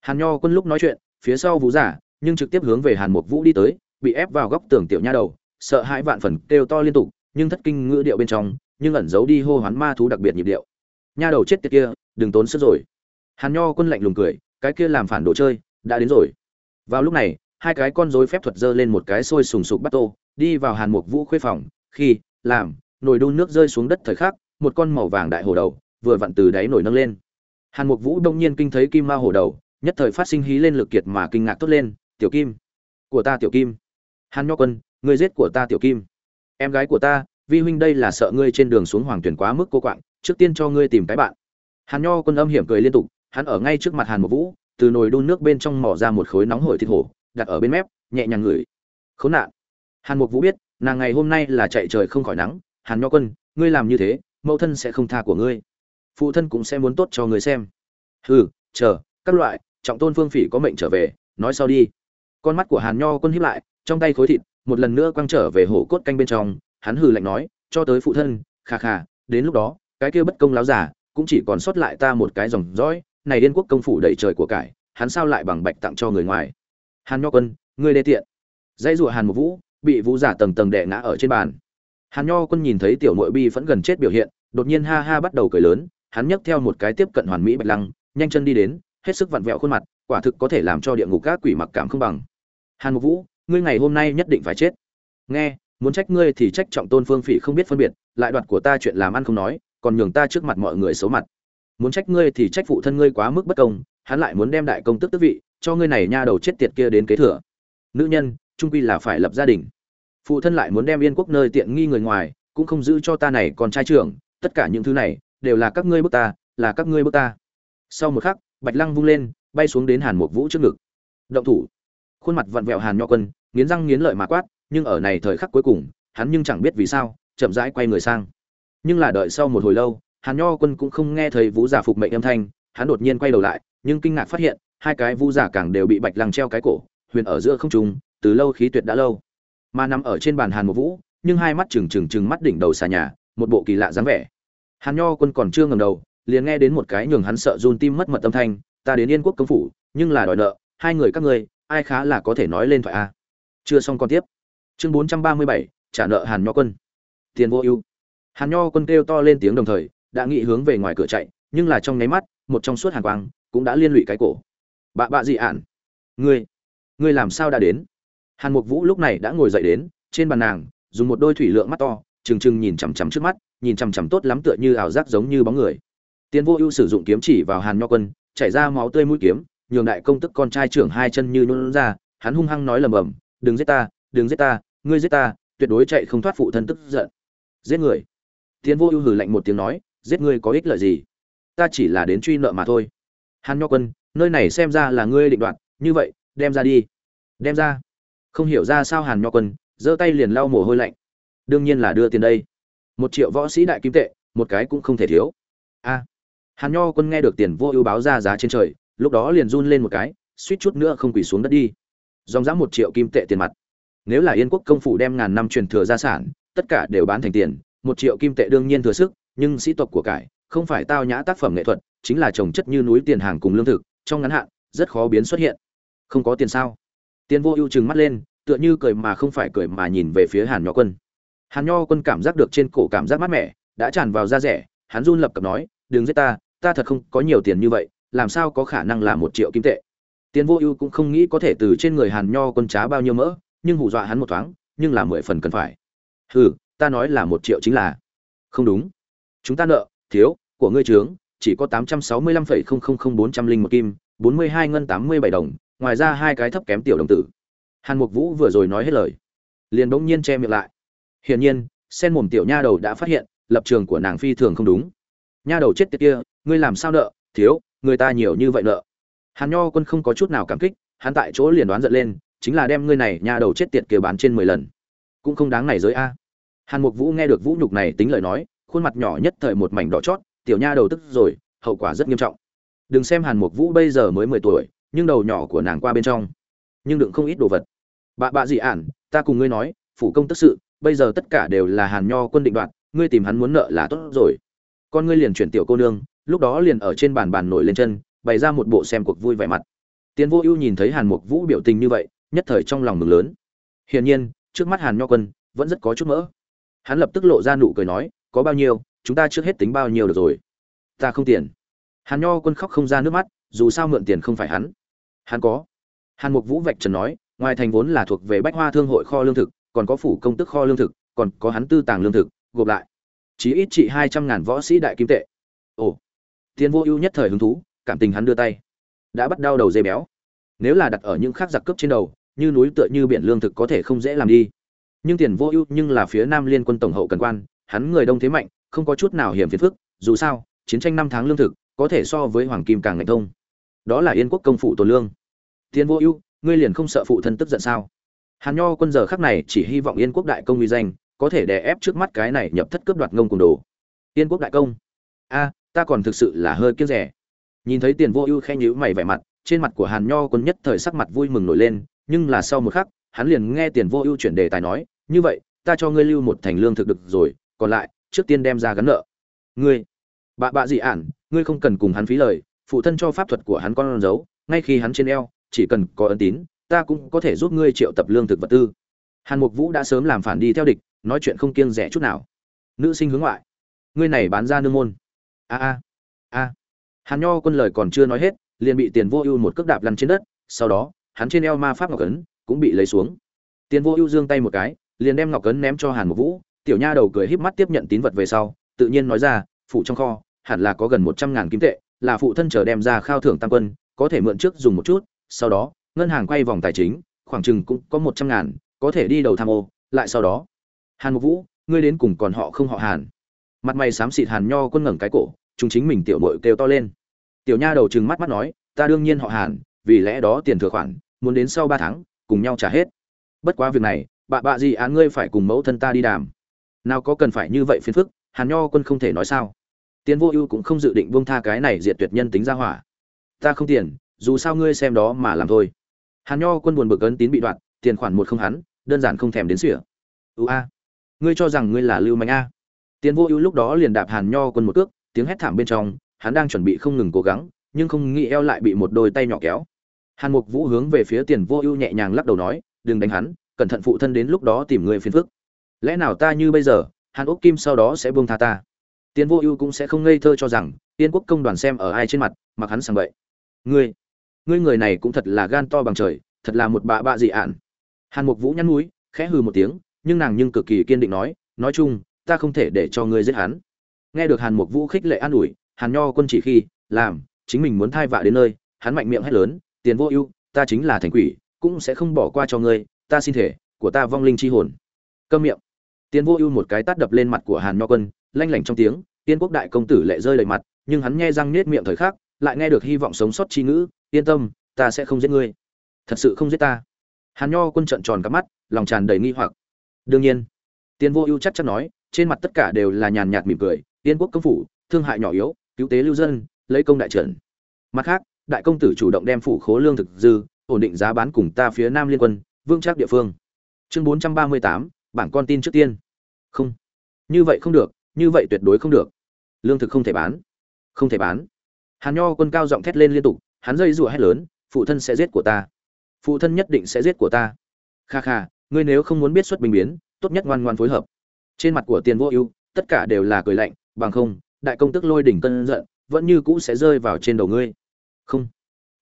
Hàn nho quân lúc nói chuyện, phía sau vũ giả, nhưng trực tiếp hướng về hàn mục vũ đi tới, bị ép vào góc tường tiểu nha đầu, sợ hãi vạn phần kêu to liên tục nhưng thất kinh ngữ điệu bên trong, nhưng ẩn giấu đi hô hoán ma thú đặc biệt nhịp điệu. Nha đầu chết tiệt kia, đừng tốn sức rồi. Hàn nho quân lạnh lùng cười, cái kia làm phản đồ chơi, đã đến rồi. Vào lúc này, hai cái con rối phép thuật dơ lên một cái sôi sùng sục bắt tô, đi vào hàn mục vũ khuê phòng, khi, làm, nồi đun nước rơi xuống đất thời khắc, một con màu vàng đại hồ đầu, vừa vặn từ đáy nổi nâng lên. Hàn mục vũ đông nhiên kinh thấy kim ma hồ đầu, nhất thời phát sinh hí lên lực kiệt mà kinh ngạc tốt lên, tiểu kim, của ta tiểu kim. Hàn nho quân, người giết của ta tiểu kim em gái của ta, vi huynh đây là sợ ngươi trên đường xuống hoàng tuyển quá mức cô quạng, trước tiên cho ngươi tìm cái bạn. Hàn nho quân âm hiểm cười liên tục, hắn ở ngay trước mặt hàn một vũ, từ nồi đun nước bên trong mỏ ra một khối nóng hổi thịt hổ, đặt ở bên mép, nhẹ nhàng ngửi. Khốn nạn. Hàn mục vũ biết, nàng ngày hôm nay là chạy trời không khỏi nắng, hàn nho quân, ngươi làm như thế, mẫu thân sẽ không tha của ngươi. Phụ thân cũng sẽ muốn tốt cho người xem. Hừ, chờ, các loại, trọng tôn phương phỉ có mệnh trở về, nói sau đi. Con mắt của hàn nho quân hiếp lại, trong tay khối thịt một lần nữa quăng trở về hổ cốt canh bên trong, hắn hừ lạnh nói, cho tới phụ thân, kha kha, đến lúc đó, cái kia bất công láo giả cũng chỉ còn sót lại ta một cái dòng dõi, này điên quốc công phủ đầy trời của cải, hắn sao lại bằng bạch tặng cho người ngoài? Hàn nho quân, ngươi đê tiện. Dãy rụa hàn một vũ bị vũ giả tầng tầng đè ngã ở trên bàn. Hàn nho quân nhìn thấy tiểu nội bi vẫn gần chết biểu hiện, đột nhiên ha ha bắt đầu cười lớn, hắn nhấc theo một cái tiếp cận hoàn mỹ bạch lăng, nhanh chân đi đến, hết sức vặn vẹo khuôn mặt, quả thực có thể làm cho địa ngục các quỷ mặc cảm không bằng. Hàn một vũ ngươi ngày hôm nay nhất định phải chết. Nghe, muốn trách ngươi thì trách trọng tôn phương phỉ không biết phân biệt, lại đoạt của ta chuyện làm ăn không nói, còn nhường ta trước mặt mọi người xấu mặt. Muốn trách ngươi thì trách phụ thân ngươi quá mức bất công, hắn lại muốn đem đại công tức tước vị, cho ngươi này nha đầu chết tiệt kia đến kế thừa. Nữ nhân, trung quy là phải lập gia đình. Phụ thân lại muốn đem yên quốc nơi tiện nghi người ngoài, cũng không giữ cho ta này còn trai trưởng, tất cả những thứ này, đều là các ngươi bức ta, là các ngươi bức ta. Sau một khắc, bạch lăng vung lên, bay xuống đến hàn mục vũ trước ngực. Động thủ. Khuôn mặt vặn vẹo hàn nho quân nghiến răng nghiến lợi mà quát, nhưng ở này thời khắc cuối cùng, hắn nhưng chẳng biết vì sao, chậm rãi quay người sang. Nhưng là đợi sau một hồi lâu, hàn nho quân cũng không nghe thấy vũ giả phục mệnh âm thanh, hắn đột nhiên quay đầu lại, nhưng kinh ngạc phát hiện, hai cái vũ giả càng đều bị bạch lăng treo cái cổ, huyền ở giữa không trung, từ lâu khí tuyệt đã lâu. Mà nằm ở trên bàn hàn một vũ, nhưng hai mắt trừng trừng trừng mắt đỉnh đầu xà nhà, một bộ kỳ lạ dáng vẻ. Hàn nho quân còn chưa ngầm đầu, liền nghe đến một cái nhường hắn sợ run tim mất mật âm thanh, ta đến yên quốc công phủ, nhưng là đòi nợ, hai người các ngươi, ai khá là có thể nói lên thoại a? Chưa xong còn tiếp. Chương bốn trăm ba mươi bảy trả nợ hàn nho quân. Tiền vô ưu. Hàn nho quân kêu to lên tiếng đồng thời đã nghĩ hướng về ngoài cửa chạy nhưng là trong nháy mắt một trong suốt hàn quang cũng đã liên lụy cái cổ. Bạ bạ dị ạn ngươi ngươi làm sao đã đến? Hàn mục vũ lúc này đã ngồi dậy đến trên bàn nàng dùng một đôi thủy lượng mắt to trừng trừng nhìn chằm chằm trước mắt nhìn chằm chằm tốt lắm tựa như ảo giác giống như bóng người. Tiền Vô Ưu sử dụng kiếm chỉ vào Hàn Nho Quân, chảy ra máu tươi mũi kiếm, nhường đại công tức con trai trưởng hai chân như nôn ra, hắn hung hăng nói lầm bầm "Đừng giết ta, đừng giết ta, ngươi giết ta, tuyệt đối chạy không thoát phụ thân tức giận." Giết người? tiến Vô Ưu hừ lạnh một tiếng nói, "Giết ngươi có ích lợi gì? Ta chỉ là đến truy nợ mà thôi." Hàn Nho Quân, nơi này xem ra là ngươi định đoạt, như vậy, đem ra đi. Đem ra? Không hiểu ra sao Hàn Nho Quân, giơ tay liền lau mồ hôi lạnh. Đương nhiên là đưa tiền đây. Một triệu võ sĩ đại kim tệ, một cái cũng không thể thiếu. A. hàn nho quân nghe được tiền vô ưu báo ra giá trên trời lúc đó liền run lên một cái suýt chút nữa không quỳ xuống đất đi dòng dã một triệu kim tệ tiền mặt. Nếu là yên quốc công phủ đem ngàn năm truyền thừa gia sản, tất cả đều bán thành tiền, một triệu kim tệ đương nhiên thừa sức, nhưng sĩ tộc của cải, không phải tao nhã tác phẩm nghệ thuật, chính là trồng chất như núi tiền hàng cùng lương thực, trong ngắn hạn, rất khó biến xuất hiện. Không có tiền sao? Tiền vô ưu chừng mắt lên, tựa như cười mà không phải cười mà nhìn về phía hàn nho quân. Hàn nho quân cảm giác được trên cổ cảm giác mát mẻ, đã tràn vào da rẻ, hắn run lập cập nói, đừng giết ta ta thật không có nhiều tiền như vậy, làm sao có khả năng là một triệu kim tệ? Tiền vô ưu cũng không nghĩ có thể từ trên người hàn nho quân trá bao nhiêu mỡ, nhưng hù dọa hắn một thoáng, nhưng là mười phần cần phải. Hừ, ta nói là một triệu chính là. Không đúng. Chúng ta nợ, thiếu, của ngươi trướng, chỉ có tám trăm sáu mươi lăm phẩy không không không bốn trăm linh một kim, bốn mươi hai ngân tám mươi bảy đồng, ngoài ra hai cái thấp kém tiểu đồng tử. Hàn mục vũ vừa rồi nói hết lời, liền bỗng nhiên che miệng lại. Hiển nhiên, sen mồm tiểu nha đầu đã phát hiện, lập trường của nàng phi thường không đúng. Nha đầu chết tiệt kia, ngươi làm sao nợ, thiếu, người ta nhiều như vậy nợ hàn nho quân không có chút nào cảm kích, hắn tại chỗ liền đoán giận lên, chính là đem ngươi này nhà đầu chết tiệt kia bán trên mười lần. Cũng không đáng này giới a. Hàn mục vũ nghe được vũ nhục này tính lời nói, khuôn mặt nhỏ nhất thời một mảnh đỏ chót, tiểu nha đầu tức rồi, hậu quả rất nghiêm trọng. Đừng xem hàn mục vũ bây giờ mới mười tuổi, nhưng đầu nhỏ của nàng qua bên trong, nhưng đựng không ít đồ vật. Bà bạ dị ản, ta cùng ngươi nói, phủ công tức sự, bây giờ tất cả đều là hàn nho quân định đoạt, ngươi tìm hắn muốn nợ là tốt rồi. Con ngươi liền chuyển tiểu cô nương, lúc đó liền ở trên bàn bàn nổi lên chân bày ra một bộ xem cuộc vui vẻ mặt. Tiến vô ưu nhìn thấy hàn mục vũ biểu tình như vậy, nhất thời trong lòng mừng lớn. Hiển nhiên, trước mắt hàn nho quân vẫn rất có chút mỡ. Hắn lập tức lộ ra nụ cười nói, có bao nhiêu, chúng ta trước hết tính bao nhiêu được rồi? Ta không tiền. Hàn nho quân khóc không ra nước mắt, dù sao mượn tiền không phải hắn. Hắn có. Hàn mục vũ vạch trần nói, ngoài thành vốn là thuộc về bách hoa thương hội kho lương thực, còn có phủ công tức kho lương thực, còn có hắn tư tàng lương thực, gộp lại. Chí ít trị hai trăm ngàn võ sĩ đại kim tệ. Ồ. Tiền vô ưu nhất thời hứng thú cảm tình hắn đưa tay. Đã bắt đau đầu dây béo. Nếu là đặt ở những khác giặc cướp trên đầu, như núi tựa như biển lương thực có thể không dễ làm đi. Nhưng tiền vô ưu, nhưng là phía nam liên quân tổng hậu cần quan, hắn người đông thế mạnh, không có chút nào hiểm phiền phức, dù sao, chiến tranh năm tháng lương thực, có thể so với hoàng kim càng ngạch thông. Đó là yên quốc công phụ tồn lương. Tiền vô ưu, ngươi liền không sợ phụ thân tức giận sao? Hàn nho quân giờ khắc này chỉ hy vọng yên quốc đại công uy danh, có thể đè ép trước mắt cái này nhập thất cướp đoạt ngông cùng đồ. Yên quốc đại công. A, ta còn thực sự là hơi kiêng rẻ nhìn thấy tiền vô ưu khen nhíu mày vẻ mặt, trên mặt của hàn nho quân nhất thời sắc mặt vui mừng nổi lên, nhưng là sau một khắc, hắn liền nghe tiền vô ưu chuyển đề tài nói, như vậy, ta cho ngươi lưu một thành lương thực được rồi, còn lại, trước tiên đem ra gắn nợ. Ngươi bạ bạ dị ản, ngươi không cần cùng hắn phí lời, phụ thân cho pháp thuật của hắn con giấu, ngay khi hắn trên eo, chỉ cần có ân tín, ta cũng có thể giúp ngươi triệu tập lương thực vật tư. Hàn mục vũ đã sớm làm phản đi theo địch, nói chuyện không kiêng rẻ chút nào. Nữ sinh hướng ngoại, ngươi này bán ra nương môn. A a a hàn nho quân lời còn chưa nói hết, liền bị tiền vô ưu một cước đạp lăn trên đất, sau đó, hắn trên eo ma pháp ngọc ấn cũng bị lấy xuống. Tiền vô ưu giương tay một cái, liền đem ngọc ấn ném cho hàn mục vũ, tiểu nha đầu cười híp mắt tiếp nhận tín vật về sau, tự nhiên nói ra phụ trong kho, hẳn là có gần một trăm ngàn kim tệ, là phụ thân chờ đem ra khao thưởng tam quân, có thể mượn trước dùng một chút, sau đó, ngân hàng quay vòng tài chính, khoảng chừng cũng có một trăm ngàn, có thể đi đầu tham ô, lại sau đó. Hàn mục vũ, ngươi đến cùng còn họ không họ hàn. Mặt mày xám xịt hàn nho quân ngẩng cái cổ chúng chính mình tiểu mội kêu to lên tiểu nha đầu trừng mắt mắt nói, ta đương nhiên họ hàn, vì lẽ đó tiền thừa khoản, muốn đến sau ba tháng, cùng nhau trả hết. Bất quá việc này bạ bạ gì án ngươi phải cùng mẫu thân ta đi đàm. Nào có cần phải như vậy phiền phức, hàn nho quân không thể nói sao. Tiến vô ưu cũng không dự định buông tha cái này diệt tuyệt nhân tính ra hỏa. Ta không tiền, dù sao ngươi xem đó mà làm thôi. Hàn nho quân buồn bực ấn tín bị đoạn tiền khoản một không hắn, đơn giản không thèm đến sỉa ưu a, ngươi cho rằng ngươi là lưu mạnh a? Tiến vô ưu lúc đó liền đạp hàn nho quân một cước, tiếng hét thảm bên trong hắn đang chuẩn bị không ngừng cố gắng nhưng không nghĩ eo lại bị một đôi tay nhỏ kéo. Hàn mục vũ hướng về phía tiền vô ưu nhẹ nhàng lắc đầu nói đừng đánh hắn cẩn thận phụ thân đến lúc đó tìm người phiền phức. Lẽ nào ta như bây giờ hàn Úc kim sau đó sẽ buông tha ta? Tiền vô ưu cũng sẽ không ngây thơ cho rằng tiên quốc công đoàn xem ở ai trên mặt mặc hắn sang vậy ngươi ngươi người này cũng thật là gan to bằng trời thật là một bạ bạ dị ạn. Hàn mục vũ nhăn mũi, khẽ hừ một tiếng nhưng nàng nhưng cực kỳ kiên định nói nói chung ta không thể để cho ngươi giết hắn. Nghe được hàn mục vũ khích lệ an ủi hàn nho quân chỉ khi, làm, chính mình muốn thai vạ đến nơi, hắn mạnh miệng hét lớn, tiền vô ưu, ta chính là thành quỷ, cũng sẽ không bỏ qua cho ngươi, ta xin thể, của ta vong linh chi hồn. Câm miệng. Tiền vô ưu một cái tát đập lên mặt của hàn nho quân, lanh lảnh trong tiếng, tiên quốc đại công tử lệ rơi đầy mặt, nhưng hắn nghe răng nết miệng thời khắc, lại nghe được hy vọng sống sót chi ngữ, yên tâm, ta sẽ không giết ngươi. Thật sự không giết ta. Hàn nho quân trợn tròn cả mắt, lòng tràn đầy nghi hoặc. Đương nhiên. Tiền vô ưu chắc chắn nói, trên mặt tất cả đều là nhàn nhạt mỉm cười, tiên quốc công phủ, thương hại nhỏ yếu cứu tế lưu dân, lấy công đại trận. Mặt khác, đại công tử chủ động đem phủ khố lương thực dư, ổn định giá bán cùng ta phía nam liên quân vương trác địa phương. Chương bốn trăm ba mươi tám, bảng con tin trước tiên. Không. Như vậy không được, như vậy tuyệt đối không được. Lương thực không thể bán. Không thể bán. Hàn nho quân cao giọng thét lên liên tục, hắn dây rủa hét lớn, phụ thân sẽ giết của ta. Phụ thân nhất định sẽ giết của ta. Kha kha, ngươi nếu không muốn biết xuất bình biến, tốt nhất ngoan ngoan phối hợp. Trên mặt của tiền vô ưu, tất cả đều là cười lạnh, bằng không đại công tức lôi đỉnh cơn giận, vẫn như cũ sẽ rơi vào trên đầu ngươi. Không.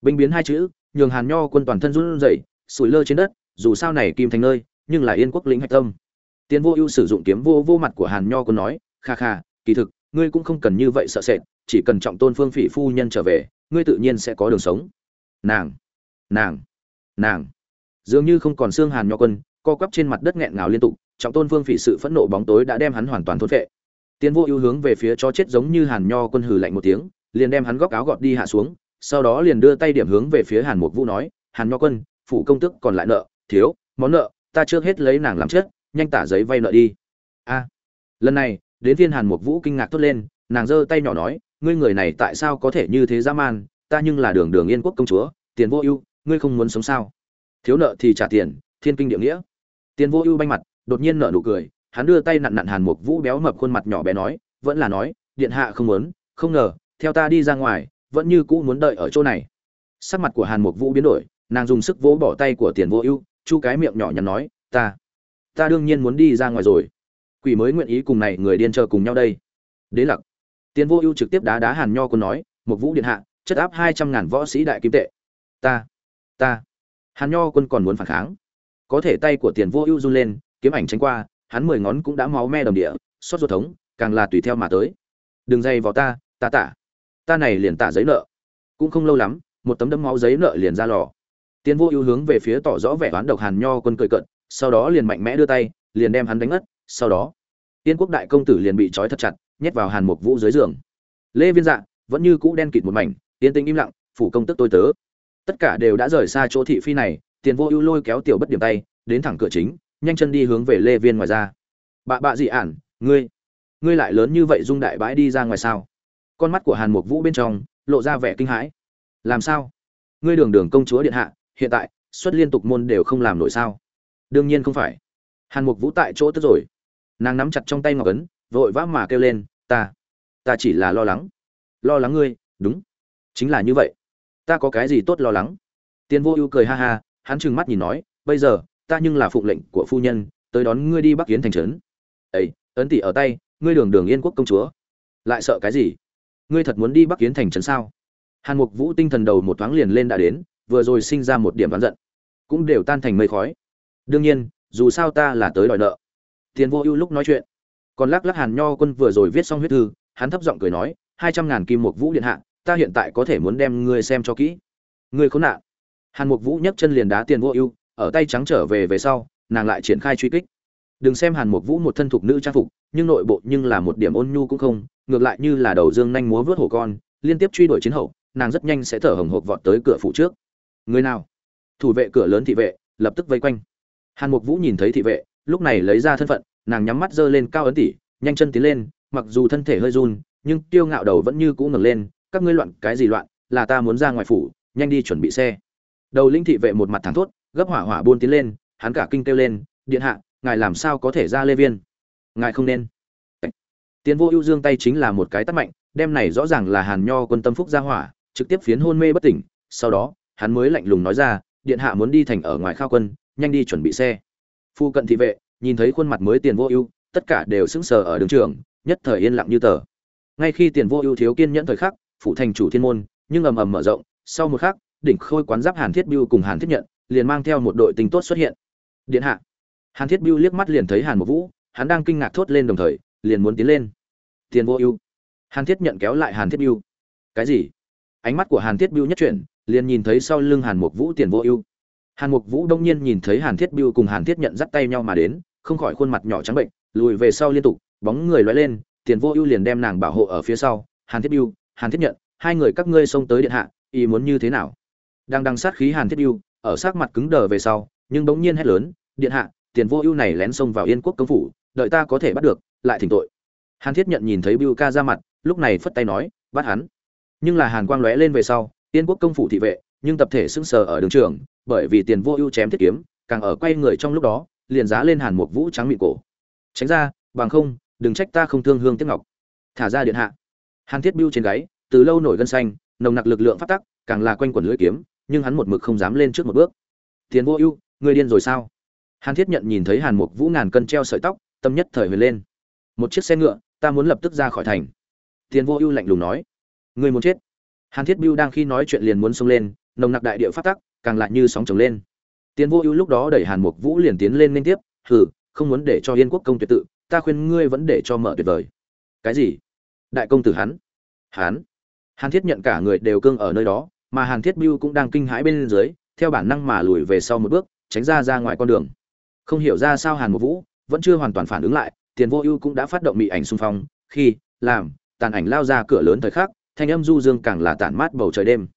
Binh biến hai chữ, nhường hàn nho quân toàn thân run rẩy, sủi lơ trên đất, dù sao này kim thành nơi, nhưng là yên quốc lĩnh hạch tâm. Tiến vô ưu sử dụng kiếm vô vô mặt của hàn nho quân nói, kha kha, kỳ thực, ngươi cũng không cần như vậy sợ sệt, chỉ cần trọng tôn phương phỉ phu nhân trở về, ngươi tự nhiên sẽ có đường sống. Nàng nàng nàng. Dường như không còn xương hàn nho quân, co quắp trên mặt đất nghẹn ngào liên tục, trọng tôn phương phỉ sự phẫn nộ bóng tối đã đem hắn hoàn toàn thốt vệ tiến vô ưu hướng về phía chó chết giống như hàn nho quân hừ lạnh một tiếng, liền đem hắn góc áo gọt đi hạ xuống, sau đó liền đưa tay điểm hướng về phía hàn mục vũ nói, hàn nho quân phụ công tức còn lại nợ, thiếu, món nợ, ta trước hết lấy nàng làm chết nhanh tả giấy vay nợ đi. A. Lần này, đến thiên hàn mục vũ kinh ngạc thốt lên, nàng giơ tay nhỏ nói, ngươi người này tại sao có thể như thế dã man, ta nhưng là đường đường yên quốc công chúa tiền vô ưu, ngươi không muốn sống sao? Thiếu nợ thì trả tiền, thiên kinh địa nghĩa. Tiền vô ưu banh mặt, đột nhiên nợ nụ cười hắn đưa tay nặn nặn hàn mục vũ béo mập khuôn mặt nhỏ bé nói, vẫn là nói, điện hạ không muốn, không ngờ, theo ta đi ra ngoài, vẫn như cũ muốn đợi ở chỗ này. Sắc mặt của hàn mục vũ biến đổi, nàng dùng sức vỗ bỏ tay của tiền vô ưu, chu cái miệng nhỏ nhắn nói, ta ta đương nhiên muốn đi ra ngoài rồi. Quỷ mới nguyện ý cùng này người điên chờ cùng nhau đây. Đế lặc. Tiền vô ưu trực tiếp đá đá hàn nho quân nói một vũ điện hạ, chất áp hai trăm ngàn võ sĩ đại kim tệ. Ta ta. Hàn nho quân còn muốn phản kháng. Có thể tay của tiền vô ưu run lên, kiếm ảnh tránh qua hắn mười ngón cũng đã máu me đồng địa, xót ruột thống, càng là tùy theo mà tới. Đừng dây vào ta ta tả. Ta này liền tả giấy nợ. Cũng không lâu lắm, một tấm đấm máu giấy nợ liền ra lò. Tiền vô ưu hướng về phía tỏ rõ vẻ oán độc hàn nho quân cười cận sau đó liền mạnh mẽ đưa tay, liền đem hắn đánh ngất, sau đó, tiên quốc đại công tử liền bị trói thật chặt, nhét vào hàn mục vũ dưới giường. Lê viên dạ vẫn như cũ đen kịt một mảnh, yên tĩnh im lặng, phủ công tức tôi tớ. Tất cả đều đã rời xa chỗ thị phi này tiền vô ưu lôi kéo tiểu bất điểm tay, đến thẳng cửa chính nhanh chân đi hướng về lê viên ngoài ra. Bạ bạ dị ản, ngươi ngươi lại lớn như vậy dung đại bãi đi ra ngoài sao? Con mắt của hàn mục vũ bên trong lộ ra vẻ kinh hãi. Làm sao? Ngươi đường đường công chúa điện hạ, hiện tại, xuất liên tục môn đều không làm nổi sao? Đương nhiên không phải. Hàn mục vũ tại chỗ tức rồi. Nàng nắm chặt trong tay ngọc ấn, vội vã mà kêu lên, ta ta chỉ là lo lắng. Lo lắng ngươi? Đúng. Chính là như vậy. Ta có cái gì tốt lo lắng? Tiền vô ưu cười ha ha, hắn trừng mắt nhìn nói, bây giờ ta nhưng là phụng lệnh của phu nhân, tới đón ngươi đi bắc kiến thành trấn. Ấy ấn tỷ ở tay, ngươi đường đường yên quốc công chúa. Lại sợ cái gì? Ngươi thật muốn đi bắc kiến thành trấn sao? Hàn mục vũ tinh thần đầu một thoáng liền lên đã đến, vừa rồi sinh ra một điểm đoán giận, cũng đều tan thành mây khói. Đương nhiên, dù sao ta là tới đòi nợ. Tiền vô ưu lúc nói chuyện, còn lắc lắc hàn nho quân vừa rồi viết xong huyết thư, hắn thấp giọng cười nói, hai trăm ngàn kim mục vũ điện hạ, ta hiện tại có thể muốn đem ngươi xem cho kỹ. Ngươi khốn nạn. Hàn mục vũ nhấc chân liền đá tiền vô ưu ở tay trắng trở về về sau, nàng lại triển khai truy kích. Đừng xem hàn mục vũ một thân thục nữ trang phục, nhưng nội bộ nhưng là một điểm ôn nhu cũng không, ngược lại như là đầu dương nhanh múa vớt hổ con, liên tiếp truy đuổi chiến hậu, nàng rất nhanh sẽ thở hồng hộc vọt tới cửa phủ trước. Người nào? Thủ vệ cửa lớn thị vệ, lập tức vây quanh. Hàn mục vũ nhìn thấy thị vệ, lúc này lấy ra thân phận, nàng nhắm mắt giơ lên cao ấn tỉ, nhanh chân tiến lên, mặc dù thân thể hơi run, nhưng tiêu ngạo đầu vẫn như cũ ngẩng lên, các ngươi loạn cái gì loạn, là ta muốn ra ngoài phủ, nhanh đi chuẩn bị xe. Đầu linh thị vệ một mặt thẳng thốt gấp hỏa hỏa buôn tiến lên, hắn cả kinh kêu lên, điện hạ, ngài làm sao có thể ra lê viên? Ngài không nên. Tiến vô ưu dương tay chính là một cái tắt mạnh, đem này rõ ràng là hàn nho quân tâm phúc ra hỏa, trực tiếp phiến hôn mê bất tỉnh. Sau đó, hắn mới lạnh lùng nói ra, điện hạ muốn đi thành ở ngoài khao quân, nhanh đi chuẩn bị xe. Phu cận thị vệ, nhìn thấy khuôn mặt mới tiền vô ưu, tất cả đều sững sờ ở đường trường, nhất thời yên lặng như tờ. Ngay khi tiền vô ưu thiếu kiên nhẫn thời khắc phụ thành chủ thiên môn, nhưng ầm ầm mở rộng, sau một khắc, đỉnh khôi quán giáp hàn thiết biêu cùng hàn thiết nhận liền mang theo một đội tinh tốt xuất hiện. Điện hạ. Hàn thiết biêu liếc mắt liền thấy hàn Mộc vũ, hắn đang kinh ngạc thốt lên đồng thời, liền muốn tiến lên. Tiền vô ưu. Hàn thiết nhận kéo lại hàn thiết biêu cái gì? Ánh mắt của hàn thiết biêu nhất chuyển, liền nhìn thấy sau lưng hàn mục vũ tiền vô ưu. Hàn mục vũ đông nhiên nhìn thấy hàn thiết biêu cùng hàn thiết nhận dắt tay nhau mà đến, không khỏi khuôn mặt nhỏ trắng bệnh, lùi về sau liên tục, bóng người lóe lên, tiền vô ưu liền đem nàng bảo hộ ở phía sau. Hàn thiết biêu hàn thiết nhận, hai người các ngươi xông tới điện hạ, ý muốn như thế nào? Đang đằng sát khí hàn thiết biêu ở sắc mặt cứng đờ về sau, nhưng bỗng nhiên hét lớn, điện hạ, tiền vô ưu này lén xông vào yên quốc công phủ, đợi ta có thể bắt được, lại thỉnh tội. Hàn thiết nhận nhìn thấy bưu ca ra mặt, lúc này phất tay nói, bắt hắn. Nhưng là hàn quang lóe lên về sau, yên quốc công phủ thị vệ, nhưng tập thể sững sờ ở đường trường, bởi vì tiền vô ưu chém thiết kiếm, càng ở quay người trong lúc đó, liền giá lên hàn mục vũ trắng mịn cổ. Tránh ra, bằng không, đừng trách ta không thương hương tiếc ngọc. Thả ra điện hạ. Hàn thiết bưu trên gáy, từ lâu nổi gân xanh, nồng nặc lực lượng phát tắc, càng là quanh quẩn lưỡi kiếm nhưng hắn một mực không dám lên trước một bước. Tiền vô ưu người điên rồi sao? Hàn thiết nhận nhìn thấy hàn mục vũ ngàn cân treo sợi tóc, tâm nhất thời huyền lên. Một chiếc xe ngựa, ta muốn lập tức ra khỏi thành. Tiền vô ưu lạnh lùng nói. Người muốn chết. Hàn thiết biêu đang khi nói chuyện liền muốn xông lên, nồng nặc đại địa phát tắc, càng lại như sóng trồng lên. Tiền vô ưu lúc đó đẩy hàn mục vũ liền tiến lên liên tiếp, hừ, không muốn để cho yên quốc công tuyệt tự, ta khuyên ngươi vẫn để cho mở tuyệt vời. Cái gì? Đại công tử hắn. Hắn? Hàn thiết nhận cả người đều cương ở nơi đó mà hàn thiết biêu cũng đang kinh hãi bên dưới, theo bản năng mà lùi về sau một bước, tránh ra ra ngoài con đường. Không hiểu ra sao hàn một vũ vẫn chưa hoàn toàn phản ứng lại, tiền vô ưu cũng đã phát động mị ảnh xung phong, khi, làm, tàn ảnh lao ra cửa lớn thời khắc, thanh âm du dương càng là tản mát bầu trời đêm.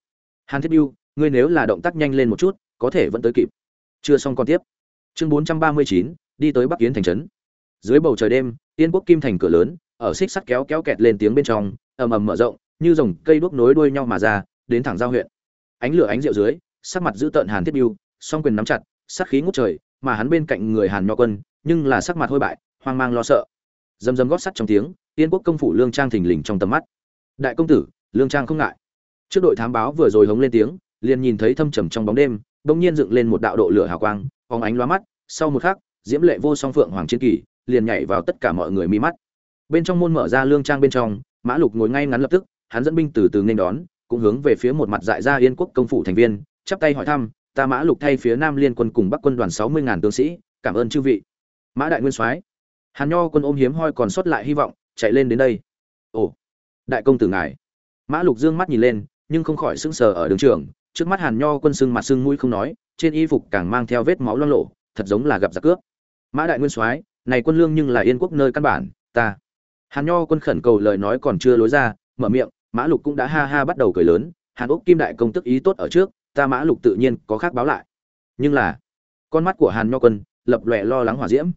Hàn thiết biêu ngươi nếu là động tác nhanh lên một chút, có thể vẫn tới kịp. Chưa xong con tiếp. Chương bốn trăm ba mươi chín, đi tới bắc Yến thành trấn. Dưới bầu trời đêm, tiên quốc kim thành cửa lớn, ở xích sắt kéo kéo kẹt lên tiếng bên trong, ầm ầm mở rộng, như rồng cây đuốc nối đuôi nhau mà ra đến thẳng giao huyện. Ánh lửa ánh rượu dưới, sắc mặt giữ tợn hàn thiết biêu, song quyền nắm chặt, sát khí ngút trời, mà hắn bên cạnh người hàn nho quân, nhưng là sắc mặt hôi bại, hoang mang lo sợ. Dầm dầm gót sắt trong tiếng, tiên quốc công phủ lương trang thình lình trong tầm mắt. Đại công tử, lương trang không ngại. Trước đội thám báo vừa rồi hống lên tiếng, liền nhìn thấy thâm trầm trong bóng đêm, bỗng nhiên dựng lên một đạo độ lửa hào quang, phóng ánh lóa mắt, sau một khắc, diễm lệ vô song phượng hoàng chiến kỳ, liền nhảy vào tất cả mọi người mi mắt. Bên trong môn mở ra lương trang bên trong, mã lục ngồi ngay ngắn lập tức, hắn dẫn binh từ từ nên đón cũng hướng về phía một mặt dại ra yên quốc công phủ thành viên, chắp tay hỏi thăm, ta mã lục thay phía nam liên quân cùng bắc quân đoàn sáu mươi ngàn tướng sĩ, cảm ơn chư vị. Mã đại nguyên soái. Hàn nho quân ôm hiếm hoi còn sót lại hy vọng, chạy lên đến đây. Ồ, đại công tử ngài. Mã lục dương mắt nhìn lên, nhưng không khỏi sững sờ ở đường trường, trước mắt hàn nho quân sưng mặt sưng mũi không nói, trên y phục càng mang theo vết máu loang lộ thật giống là gặp giặc cướp. Mã đại nguyên soái, này quân lương nhưng là yên quốc nơi căn bản, ta. Hàn nho quân khẩn cầu lời nói còn chưa lối ra, mở miệng mã lục cũng đã ha ha bắt đầu cười lớn, hàn úc kim đại công tức ý tốt ở trước, ta mã lục tự nhiên có khác báo lại. Nhưng là, con mắt của hàn nho quân lập lòe lo lắng hỏa diễm.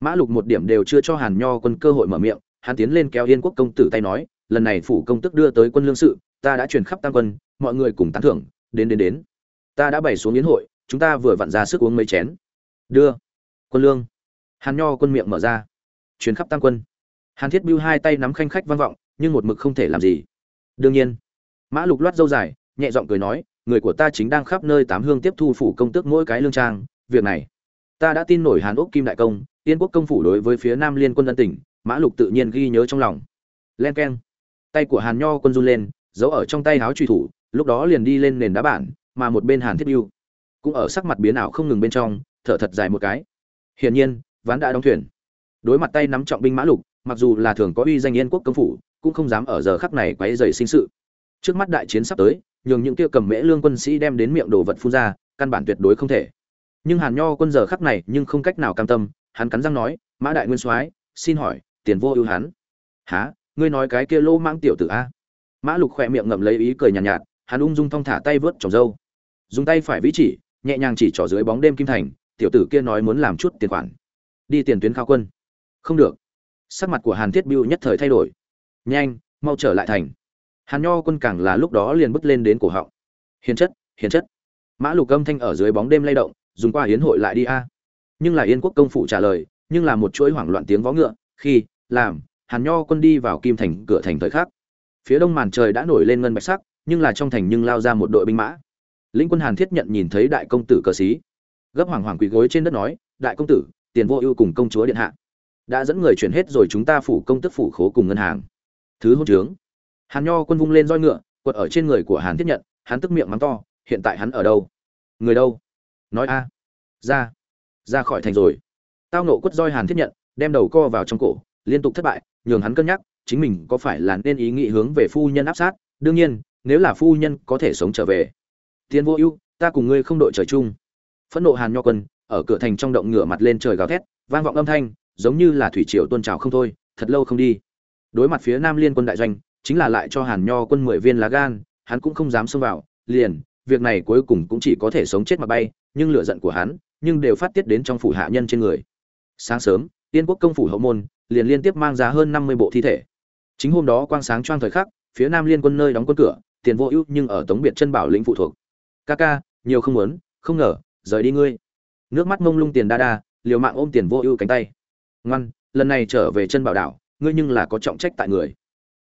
Mã lục một điểm đều chưa cho hàn nho quân cơ hội mở miệng, hắn tiến lên kéo yên quốc công tử tay nói, lần này phủ công tức đưa tới quân lương sự, ta đã truyền khắp tam quân, mọi người cùng tán thưởng, đến đến đến. Ta đã bày xuống yến hội, chúng ta vừa vặn ra sức uống mấy chén. Đưa, quân lương. Hàn nho quân miệng mở ra. Truyền khắp tam quân. Hàn thiết bưu hai tay nắm khanh khách vang vọng, nhưng một mực không thể làm gì đương nhiên. Mã lục loát dâu dài, nhẹ giọng cười nói, người của ta chính đang khắp nơi tám hương tiếp thu phủ công tước mỗi cái lương trang, việc này, ta đã tin nổi hàn ốc kim đại công, yên quốc công phủ đối với phía nam liên quân ân tỉnh mã lục tự nhiên ghi nhớ trong lòng. Len keng. Tay của hàn nho quân run lên, giấu ở trong tay háo truy thủ, lúc đó liền đi lên nền đá bản, mà một bên hàn thiết mưu cũng ở sắc mặt biến ảo không ngừng bên trong, thở thật dài một cái. Hiển nhiên, ván đã đóng thuyền. Đối mặt tay nắm trọng binh mã lục, mặc dù là thường có uy danh yên quốc công phủ cũng không dám ở giờ khắc này quấy rầy sinh sự. Trước mắt đại chiến sắp tới nhường những kia cầm mễ lương quân sĩ đem đến miệng đồ vật phun ra căn bản tuyệt đối không thể. Nhưng hàn nho quân giờ khắc này nhưng không cách nào cam tâm hắn cắn răng nói mã đại nguyên soái xin hỏi tiền vô ưu hắn. Hả, ngươi nói cái kia lô mang tiểu tử a? Mã lục khỏe miệng ngậm lấy ý cười nhàn nhạt, nhạt hắn ung dung thong thả tay vớt trồng dâu. Dùng tay phải vĩ chỉ nhẹ nhàng chỉ trỏ dưới bóng đêm kim thành tiểu tử kia nói muốn làm chút tiền khoản. Đi tiền tuyến khao quân. Không được. Sắc mặt của hàn thiết Bưu nhất thời thay đổi nhanh, mau trở lại thành. Hàn nho quân càng là lúc đó liền bước lên đến cổ họng. Hiền chất hiền chất. Mã lục âm thanh ở dưới bóng đêm lay động, dùng qua hiến hội lại đi a. Nhưng là yên quốc công phụ trả lời, nhưng là một chuỗi hoảng loạn tiếng vó ngựa, khi, làm, hàn nho quân đi vào kim thành, cửa thành thời khắc. Phía đông màn trời đã nổi lên ngân bạch sắc, nhưng là trong thành nhưng lao ra một đội binh mã. Lĩnh quân hàn thiết nhận nhìn thấy đại công tử cờ xí. Gấp hoàng hoàng quỳ gối trên đất nói, đại công tử, tiền vô ưu cùng công chúa điện hạ. Đã dẫn người chuyển hết rồi chúng ta phủ công tức phủ khố cùng ngân hàng thứ hôn trướng. Hàn nho quân vung lên roi ngựa, quật ở trên người của hàn thiết nhận, hắn tức miệng mắng to, hiện tại hắn ở đâu? Người đâu? Nói a. Ra. Ra khỏi thành rồi. Tao nộ quất roi hàn thiết nhận, đem đầu co vào trong cổ, liên tục thất bại, nhường hắn cân nhắc, chính mình có phải là nên ý nghĩ hướng về phu nhân áp sát? Đương nhiên, nếu là phu nhân có thể sống trở về. Tiền vô ưu, ta cùng ngươi không đội trời chung. Phẫn nộ hàn nho quân, ở cửa thành trong động ngửa mặt lên trời gào thét, vang vọng âm thanh, giống như là thủy triều tôn trào không thôi, thật lâu không đi đối mặt phía nam liên quân đại doanh, chính là lại cho hàn nho quân mười viên lá gan, hắn cũng không dám xông vào, liền, việc này cuối cùng cũng chỉ có thể sống chết mà bay, nhưng lửa giận của hắn, nhưng đều phát tiết đến trong phủ hạ nhân trên người. Sáng sớm tiên quốc công phủ hậu môn, liền liên tiếp mang ra hơn năm mươi bộ thi thể. Chính hôm đó quang sáng choang thời khắc, phía nam liên quân nơi đóng quân cửa, tiền vô ưu nhưng ở tống biệt chân bảo lĩnh phụ thuộc. Ca ca, nhiều không muốn, không ngờ, rời đi ngươi. Nước mắt mông lung tiền đa đa, liều mạng ôm tiền vô ưu cánh tay. Ngoan, lần này trở về chân bảo đảo ngươi nhưng là có trọng trách tại người.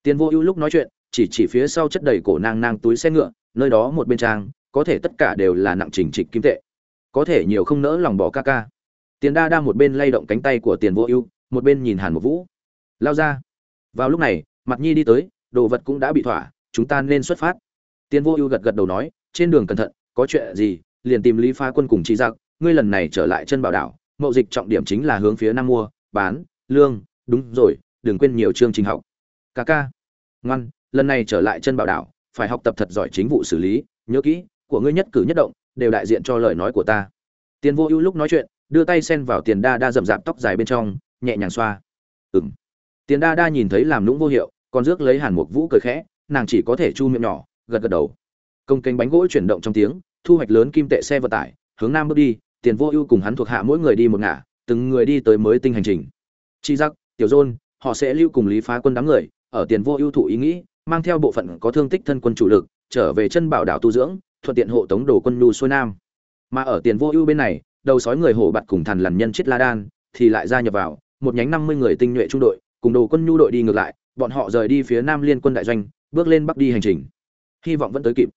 Tiền vô ưu lúc nói chuyện, chỉ chỉ phía sau chất đầy cổ nang nang túi xe ngựa, nơi đó một bên trang, có thể tất cả đều là nặng trình trịch kim tệ. Có thể nhiều không nỡ lòng bỏ ca ca. Tiền đa đa một bên lay động cánh tay của tiền vô ưu, một bên nhìn hàn một vũ. Lao ra. Vào lúc này mặt nhi đi tới, đồ vật cũng đã bị thỏa, chúng ta nên xuất phát. Tiền vô ưu gật gật đầu nói, trên đường cẩn thận, có chuyện gì, liền tìm lý phá quân cùng chỉ giặc, ngươi lần này trở lại chân bảo đảo, mậu dịch trọng điểm chính là hướng phía nam mua, bán, lương, đúng rồi đừng quên nhiều chương trình học. Ca ca. Ngoan lần này trở lại chân bảo đảo phải học tập thật giỏi chính vụ xử lý nhớ kỹ của ngươi nhất cử nhất động đều đại diện cho lời nói của ta. Tiền vô ưu lúc nói chuyện đưa tay sen vào tiền đa đa rậm rạp tóc dài bên trong nhẹ nhàng xoa. Ừm. tiền đa đa nhìn thấy làm lũng vô hiệu còn rước lấy hàn mục vũ cười khẽ nàng chỉ có thể chu miệng nhỏ gật gật đầu. Công kênh bánh gỗ chuyển động trong tiếng thu hoạch lớn kim tệ xe vận tải hướng nam bước đi tiền vô ưu cùng hắn thuộc hạ mỗi người đi một ngả từng người đi tới mới tinh hành trình. Chi giác, tiểu dôn họ sẽ lưu cùng lý phá quân đám người, ở tiền vô ưu thụ ý nghĩ, mang theo bộ phận có thương tích thân quân chủ lực, trở về chân bảo đảo tu dưỡng, thuận tiện hộ tống đồ quân nhu xuôi nam. Mà ở tiền vô ưu bên này, đầu sói người hổ bạt cùng thần lằn nhân chết la đan, thì lại gia nhập vào, một nhánh năm mươi người tinh nhuệ trung đội, cùng đồ quân nhu đội đi ngược lại, bọn họ rời đi phía nam liên quân đại doanh, bước lên bắc đi hành trình. Hy vọng vẫn tới kịp.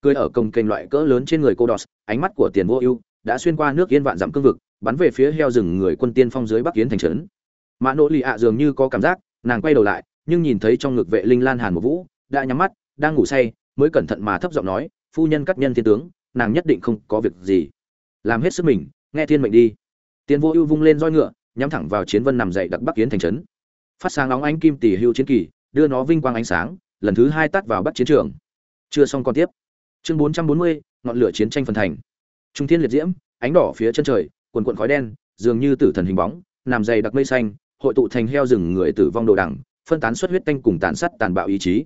Cười ở cồng kềnh loại cỡ lớn trên người cô đọt, ánh mắt của tiền vô ưu đã xuyên qua nước yên vạn dặm cương vực, bắn về phía heo rừng người quân tiên phong dưới bắc kiến thành trấn mã nỗ lì ạ dường như có cảm giác, nàng quay đầu lại, nhưng nhìn thấy trong ngực vệ linh lan hàn một vũ, đã nhắm mắt, đang ngủ say, mới cẩn thận mà thấp giọng nói, phu nhân cắt nhân thiên tướng, nàng nhất định không có việc gì. Làm hết sức mình, nghe thiên mệnh đi. Tiền vô ưu vung lên roi ngựa, nhắm thẳng vào chiến vân nằm dậy đặc bắc kiến thành trấn. Phát sáng óng ánh kim tỷ hưu chiến kỳ, đưa nó vinh quang ánh sáng, lần thứ hai tắt vào bắc chiến trường. Chưa xong còn tiếp. Chương bốn trăm bốn mươi, ngọn lửa chiến tranh phần thành. Trung thiên liệt diễm, ánh đỏ phía chân trời, quần quần khói đen, dường như tử thần hình bóng, nằm dày đặc mây xanh hội tụ thành heo rừng người tử vong đồ đằng, phân tán xuất huyết tanh cùng tàn sát tàn bạo ý chí.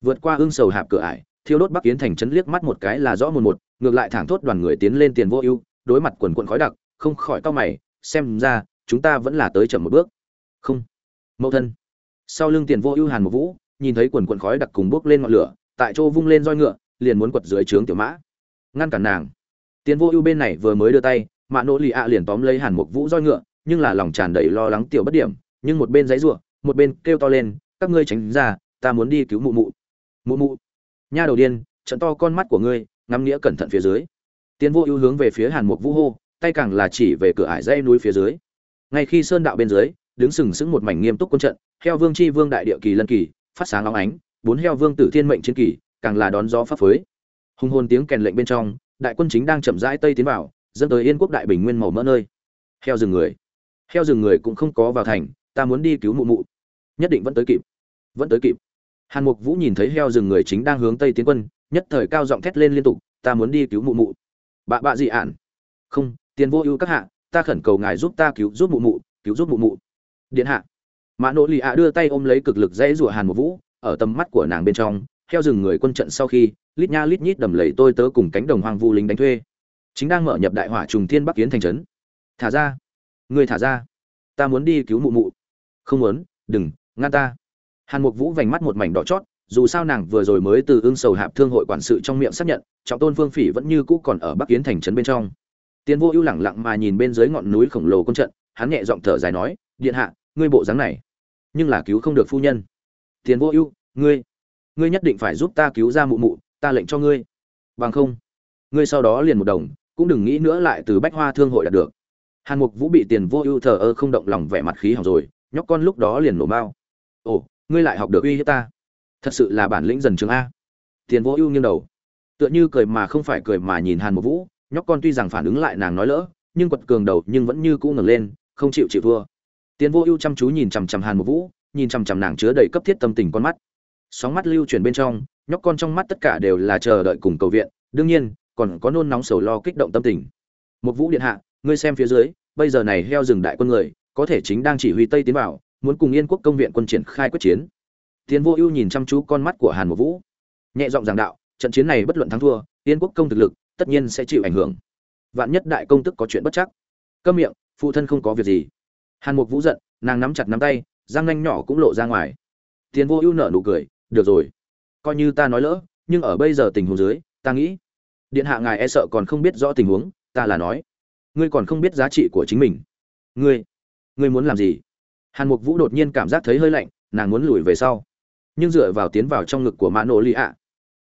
Vượt qua ương sầu hạp cửa ải, thiêu đốt bắc kiến thành trấn liếc mắt một cái là rõ một một, ngược lại thẳng thốt đoàn người tiến lên tiền vô ưu, đối mặt quần quần khói đặc, không khỏi cau mày, xem ra, chúng ta vẫn là tới chậm một bước. Không. Mẫu thân. Sau lưng tiền vô ưu hàn một vũ, nhìn thấy quần quần khói đặc cùng bước lên ngọn lửa, tại chỗ vung lên roi ngựa, liền muốn quật dưới trướng tiểu mã. Ngăn cản nàng. Tiền vô ưu bên này vừa mới đưa tay, mạ nỗ lì ạ liền tóm lấy hàn một vũ roi ngựa nhưng là lòng tràn đầy lo lắng tiểu bất điểm, nhưng một bên giấy rủa một bên kêu to lên, các ngươi tránh ra, ta muốn đi cứu mụ mụ. Mụ mụ? Nha đầu điên, trận to con mắt của ngươi, ngắm nghĩa cẩn thận phía dưới. Tiến vô ưu hướng về phía hàn mục vũ hô, tay càng là chỉ về cửa ải dây núi phía dưới. Ngay khi sơn đạo bên dưới, đứng sừng sững một mảnh nghiêm túc quân trận, heo vương chi vương đại địa kỳ lân kỳ, phát sáng long ánh, bốn heo vương tử thiên mệnh chiến kỳ, càng là đón gió pháp phới. Hùng hồn tiếng kèn lệnh bên trong, đại quân chính đang chậm rãi tây tiến vào, dẫn tới yên quốc đại bình nguyên màu mỡ nơi. Heo rừng người heo rừng người cũng không có vào thành, ta muốn đi cứu mụ mụ. Nhất định vẫn tới kịp. Vẫn tới kịp. Hàn mục vũ nhìn thấy heo rừng người chính đang hướng tây tiến quân, nhất thời cao giọng thét lên liên tục, ta muốn đi cứu mụ mụ. Bạ bạ dị ản. Không, tiền vô ưu các hạ, ta khẩn cầu ngài giúp ta cứu, giúp mụ mụ, cứu giúp mụ mụ. Điện hạ. Mã nỗ lì ạ đưa tay ôm lấy cực lực dãy rủa hàn một vũ, ở tầm mắt của nàng bên trong, heo rừng người quân trận sau khi, lít nha lít nhít đầm lầy tôi tớ cùng cánh đồng hoang vu lính đánh thuê. Chính đang mở nhập đại hỏa trùng thiên bắc kiến thành trấn. Thả ra. Ngươi thả ra. Ta muốn đi cứu mụ mụ. Không muốn, đừng, ngăn ta. Hàn mục vũ vành mắt một mảnh đỏ chót, dù sao nàng vừa rồi mới từ ương sầu hạp thương hội quản sự trong miệng xác nhận, trọng tôn phương phỉ vẫn như cũ còn ở bắc kiến thành trấn bên trong. Tiến vô ưu lẳng lặng mà nhìn bên dưới ngọn núi khổng lồ công trận, hắn nhẹ giọng thở dài nói, điện hạ, ngươi bộ dáng này, nhưng là cứu không được phu nhân. Tiến vô ưu, ngươi ngươi nhất định phải giúp ta cứu ra mụ mụ, ta lệnh cho ngươi. Bằng không, ngươi sau đó liền một đồng, cũng đừng nghĩ nữa lại từ bách hoa thương hội đạt được hàn mục vũ bị tiền vô ưu thờ ơ không động lòng vẻ mặt khí hỏng rồi, nhóc con lúc đó liền nổ mao. ồ, ngươi lại học được uy hiếp ta? Thật sự là bản lĩnh dần trường a. Tiền vô ưu nghiêng đầu. Tựa như cười mà không phải cười mà nhìn hàn mục vũ, nhóc con tuy rằng phản ứng lại nàng nói lỡ, nhưng quật cường đầu nhưng vẫn như cũ ngẩng lên, không chịu chịu thua. Tiền vô ưu chăm chú nhìn chằm chằm hàn mục vũ, nhìn chằm chằm nàng chứa đầy cấp thiết tâm tình con mắt. Sóng mắt lưu chuyển bên trong, nhóc con trong mắt tất cả đều là chờ đợi cùng cầu viện, đương nhiên, còn có nôn nóng sầu lo kích động tâm tình. Một vũ điện hạ ngươi xem phía dưới, bây giờ này heo rừng đại quân người, có thể chính đang chỉ huy tây tiến vào, muốn cùng yên quốc công viện quân triển khai quyết chiến. Tiến vô ưu nhìn chăm chú con mắt của hàn một vũ, nhẹ giọng giảng đạo, trận chiến này bất luận thắng thua, yên quốc công thực lực, tất nhiên sẽ chịu ảnh hưởng. Vạn nhất đại công tức có chuyện bất chắc. Câm miệng, phụ thân không có việc gì. Hàn mục vũ giận, nàng nắm chặt nắm tay, răng nanh nhỏ cũng lộ ra ngoài. Tiến vô ưu nở nụ cười, được rồi, coi như ta nói lỡ, nhưng ở bây giờ tình huống dưới, ta nghĩ, điện hạ ngài e sợ còn không biết rõ tình huống, ta là nói ngươi còn không biết giá trị của chính mình. Ngươi ngươi muốn làm gì? Hàn mục vũ đột nhiên cảm giác thấy hơi lạnh, nàng muốn lùi về sau. Nhưng dựa vào tiến vào trong ngực của mã nổ lì ạ.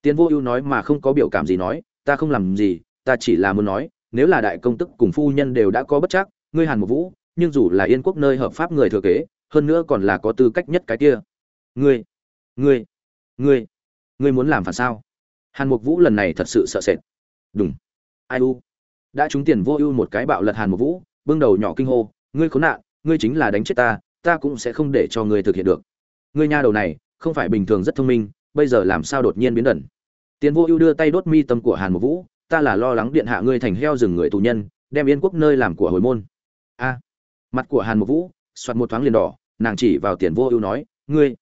Tiến vô ưu nói mà không có biểu cảm gì nói, ta không làm gì, ta chỉ là muốn nói, nếu là đại công tức cùng phu nhân đều đã có bất chắc, ngươi hàn mục vũ, nhưng dù là yên quốc nơi hợp pháp người thừa kế, hơn nữa còn là có tư cách nhất cái kia. Ngươi ngươi ngươi ngươi muốn làm phản sao? Hàn mục vũ lần này thật sự sợ sệt. Đúng ai u? Đã trúng tiền vô ưu một cái bạo lật hàn một vũ, bưng đầu nhỏ kinh hô, ngươi khốn nạn, ngươi chính là đánh chết ta ta cũng sẽ không để cho ngươi thực hiện được. Ngươi nha đầu này, không phải bình thường rất thông minh, bây giờ làm sao đột nhiên biến đẩn tiền vô ưu đưa tay đốt mi tâm của hàn một vũ, ta là lo lắng điện hạ ngươi thành heo rừng người tù nhân, đem yên quốc nơi làm của hồi môn. A. Mặt của hàn một vũ soạt một thoáng liền đỏ, nàng chỉ vào tiền vô ưu nói, ngươi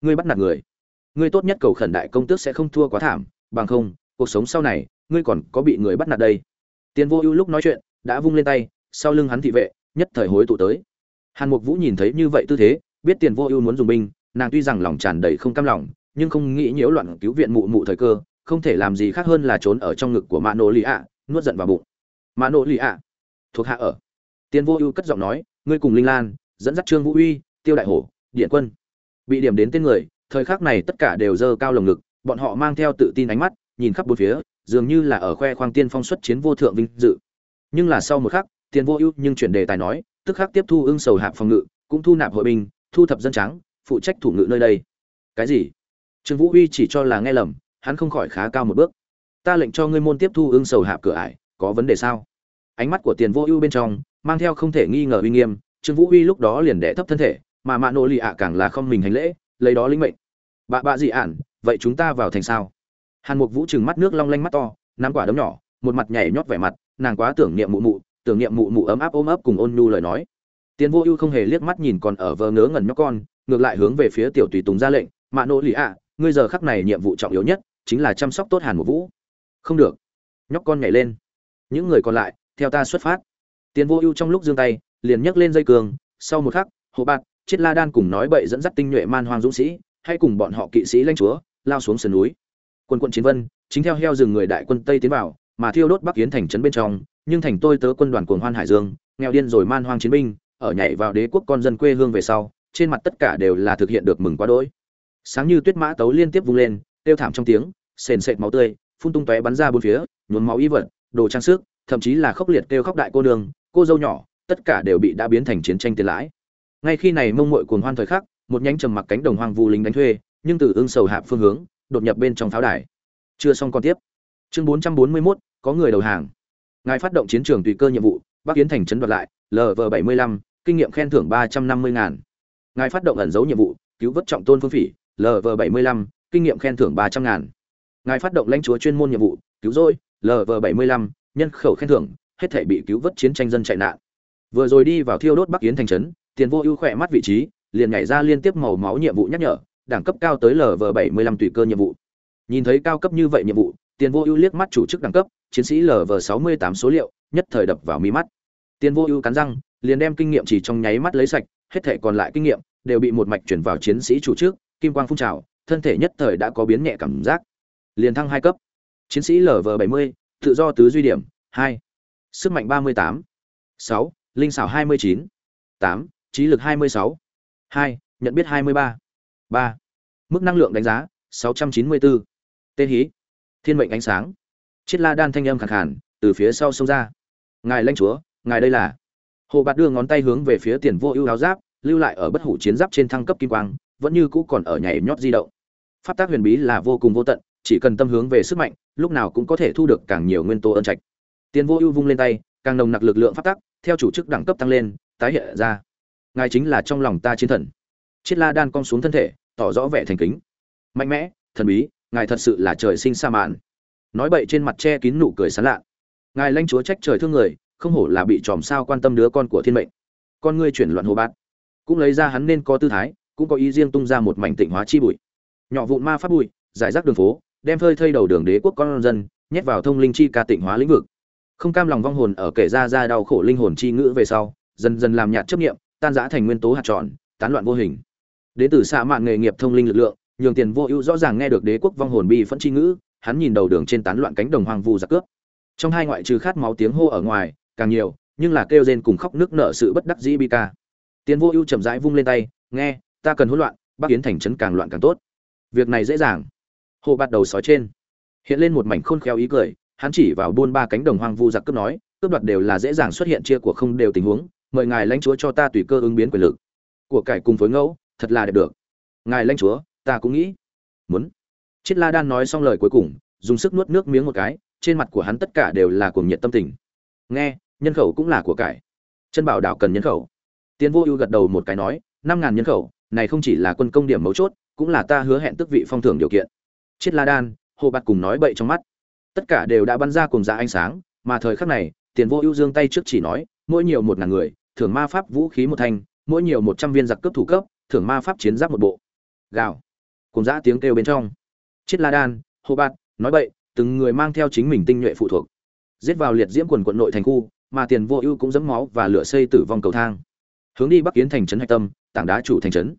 ngươi bắt nạt người. Ngươi tốt nhất cầu khẩn đại công tước sẽ không thua quá thảm, bằng không, cuộc sống sau này, ngươi còn có bị người bắt nạt đây tiền vô ưu lúc nói chuyện, đã vung lên tay, sau lưng hắn thị vệ, nhất thời hối tụ tới. Hàn mục vũ nhìn thấy như vậy tư thế, biết tiền vô ưu muốn dùng binh, nàng tuy rằng lòng tràn đầy không cam lòng, nhưng không nghĩ nhiễu loạn cứu viện mụ mụ thời cơ, không thể làm gì khác hơn là trốn ở trong ngực của Mã Nỗ Lý ạ nuốt giận vào bụng. Mã Nỗ Lý ạ thuộc hạ ở. Tiền vô ưu cất giọng nói, ngươi cùng linh lan, dẫn dắt trương vũ uy, tiêu đại hổ, điện quân. Bị điểm đến tên người, thời khắc này tất cả đều dơ cao lồng ngực, bọn họ mang theo tự tin ánh mắt, nhìn khắp bốn phía dường như là ở khoe khoang tiên phong xuất chiến vô thượng vinh dự. Nhưng là sau một khắc, tiền vô ưu nhưng chuyển đề tài nói, tức khắc tiếp thu ưng sầu hạp phòng ngự, cũng thu nạp hội binh, thu thập dân trắng phụ trách thủ ngự nơi đây. Cái gì? Trương vũ huy chỉ cho là nghe lầm, hắn không khỏi khá cao một bước. Ta lệnh cho ngươi môn tiếp thu ưng sầu hạp cửa ải, có vấn đề sao? Ánh mắt của tiền vô ưu bên trong, mang theo không thể nghi ngờ uy nghiêm, trương vũ huy lúc đó liền đẻ thấp thân thể, mà mạ nỗ lì ạ càng là không mình hành lễ, lấy đó linh mệnh. Bạ bạ dị ản, vậy chúng ta vào thành sao? Hàn mục vũ trừng mắt nước long lanh mắt to, nắm quả đấm nhỏ, một mặt nhảy nhót vẻ mặt, nàng quá tưởng niệm mụ mụ, tưởng niệm mụ mụ ấm áp ôm ấp cùng ôn nhu lời nói. Tiền vô ưu không hề liếc mắt nhìn còn ở vờ ngớ ngẩn nhóc con, ngược lại hướng về phía tiểu tùy tùng ra lệnh, mạ nỗ lì ạ, ngươi giờ khắc này nhiệm vụ trọng yếu nhất chính là chăm sóc tốt hàn mục vũ. Không được. Nhóc con nhảy lên. Những người còn lại, theo ta xuất phát. Tiền vô ưu trong lúc giương tay, liền nhấc lên dây cường, sau một khắc hồ bạc chết la đan cùng nói bậy dẫn dắt tinh nhuệ man hoang dũng sĩ hay cùng bọn họ kỵ sĩ lãnh chúa, lao xuống sườn núi quân quận chiến vân, chính theo heo rừng người đại quân tây tiến vào, mà thiêu đốt bắc kiến thành trấn bên trong, nhưng thành tôi tớ quân đoàn cuồng hoan hải dương, nghèo điên rồi man hoang chiến binh, ở nhảy vào đế quốc con dân quê hương về sau, trên mặt tất cả đều là thực hiện được mừng quá đỗi. Sáng như tuyết mã tấu liên tiếp vung lên, tiêu thảm trong tiếng, sền sệt máu tươi, phun tung tóe bắn ra bốn phía, nhuốm máu y vật, đồ trang sức, thậm chí là khốc liệt kêu khóc đại cô đường cô dâu nhỏ, tất cả đều bị đã biến thành chiến tranh tiền lãi. Ngay khi này mông muội cuồng hoan thời khắc, một nhánh trầm mặc cánh đồng hoang vu lính đánh thuê, nhưng từ ương sầu hạp phương hướng đột nhập bên trong pháo đài. Chưa xong còn tiếp. Chương 441, có người đầu hàng. Ngài phát động chiến trường tùy cơ nhiệm vụ bắc kiến thành trấn đoạt lại lv 75, kinh nghiệm khen thưởng ba trăm năm mươi ngàn. Ngài phát động ẩn dấu nhiệm vụ cứu vớt trọng tôn phương phỉ lv 75, kinh nghiệm khen thưởng ba trăm ngàn. Ngài phát động lãnh chúa chuyên môn nhiệm vụ cứu rỗi lv 75, nhân khẩu khen thưởng hết thể bị cứu vớt chiến tranh dân chạy nạn. Vừa rồi đi vào thiêu đốt bắc kiến thành trấn tiền vô ưu khỏe mắt vị trí liền nhảy ra liên tiếp màu máu nhiệm vụ nhắc nhở đẳng cấp cao tới lv 75 tùy cơ nhiệm vụ. Nhìn thấy cao cấp như vậy nhiệm vụ, tiền vô ưu liếc mắt chủ chức đẳng cấp, chiến sĩ lv 68 số liệu, nhất thời đập vào mi mắt. Tiền vô ưu cắn răng, liền đem kinh nghiệm chỉ trong nháy mắt lấy sạch, hết thể còn lại kinh nghiệm đều bị một mạch chuyển vào chiến sĩ chủ trước kim quang phun trào, thân thể nhất thời đã có biến nhẹ cảm giác. Liền thăng hai cấp. Chiến sĩ lv 70 tự do tứ duy điểm, hai. Sức mạnh 38 6 linh xảo 29 8 trí lực 26 2 nhận biết 23 ba. Mức năng lượng đánh giá 694 tê hí. Thiên mệnh ánh sáng. Chiết la đan thanh âm khàn khàn, từ phía sau sông ra. Ngài lãnh chúa, ngài đây là. Hồ bạt đưa ngón tay hướng về phía tiền vô ưu áo giáp, lưu lại ở bất hủ chiến giáp trên thăng cấp kim quang, vẫn như cũ còn ở nhảy nhót di động. Pháp tác huyền bí là vô cùng vô tận, chỉ cần tâm hướng về sức mạnh, lúc nào cũng có thể thu được càng nhiều nguyên tố ân trạch. Tiền vô ưu vung lên tay, càng nồng nặc lực lượng pháp tắc theo chủ chức đẳng cấp tăng lên, tái hiện ra. Ngài chính là trong lòng ta chiến thần chiết la đan cong xuống thân thể, tỏ rõ vẻ thành kính. Mạnh mẽ, thần bí, ngài thật sự là trời sinh sa mạn. Nói bậy trên mặt che kín nụ cười sán lạ ngài lanh chúa trách trời thương người, không hổ là bị chòm sao quan tâm đứa con của thiên mệnh. Con ngươi chuyển loạn hồ bát. Cũng lấy ra hắn nên có tư thái, cũng có ý riêng tung ra một mảnh tịnh hóa chi bụi. Nhỏ vụn ma phát bụi, giải rác đường phố, đem phơi thây đầu đường đế quốc con dân, nhét vào thông linh chi ca tịnh hóa lĩnh vực. Không cam lòng vong hồn ở kể ra ra đau khổ linh hồn chi ngữ về sau, dần dần làm nhạt chấp nghiệm tan rã thành nguyên tố hạt tròn, tán loạn vô hình đến từ xạ mạn nghề nghiệp thông linh lực lượng, nhường tiền vô ưu rõ ràng nghe được đế quốc vong hồn bi phẫn chi ngữ, hắn nhìn đầu đường trên tán loạn cánh đồng hoang vu giặc cướp. Trong hai ngoại trừ khát máu tiếng hô ở ngoài, càng nhiều, nhưng là kêu rên cùng khóc nước nợ sự bất đắc dĩ bi ca. Tiền vô ưu chậm rãi vung lên tay, nghe, ta cần hỗn loạn, bắc yến thành trấn càng loạn càng tốt. Việc này dễ dàng. Hồ bắt đầu sói trên. Hiện lên một mảnh khôn khéo ý cười, hắn chỉ vào buôn ba cánh đồng hoang vu giặc cướp nói, cướp đoạt đều là dễ dàng xuất hiện chia của không đều tình huống, mời ngài lãnh chúa cho ta tùy cơ ứng biến quyền lực. Của cải cùng với ngẫu thật là đẹp được. Ngài lãnh chúa, ta cũng nghĩ. Muốn. Chiết la đan nói xong lời cuối cùng, dùng sức nuốt nước miếng một cái, trên mặt của hắn tất cả đều là cuồng nhiệt tâm tình. Nghe, nhân khẩu cũng là của cải. Chân bảo đảo cần nhân khẩu. Tiến vô ưu gật đầu một cái nói, năm ngàn nhân khẩu, này không chỉ là quân công điểm mấu chốt, cũng là ta hứa hẹn tước vị phong thưởng điều kiện. Chiết la đan, hồ bạt cùng nói bậy trong mắt. Tất cả đều đã bắn ra cùng ra ánh sáng, mà thời khắc này tiền vô ưu dương tay trước chỉ nói, mỗi nhiều một ngàn người, thưởng ma pháp vũ khí một thanh, mỗi nhiều một trăm viên giặc cấp thủ cấp thưởng ma pháp chiến giáp một bộ. Gào. Cùng dã tiếng kêu bên trong. Chiết la đan hô bạt, nói bậy, từng người mang theo chính mình tinh nhuệ phụ thuộc. Giết vào liệt diễm quần quận nội thành khu, mà tiền vô ưu cũng dẫm máu và lửa xây tử vong cầu thang. Hướng đi bắc kiến thành trấn hạch tâm, tảng đá chủ thành trấn.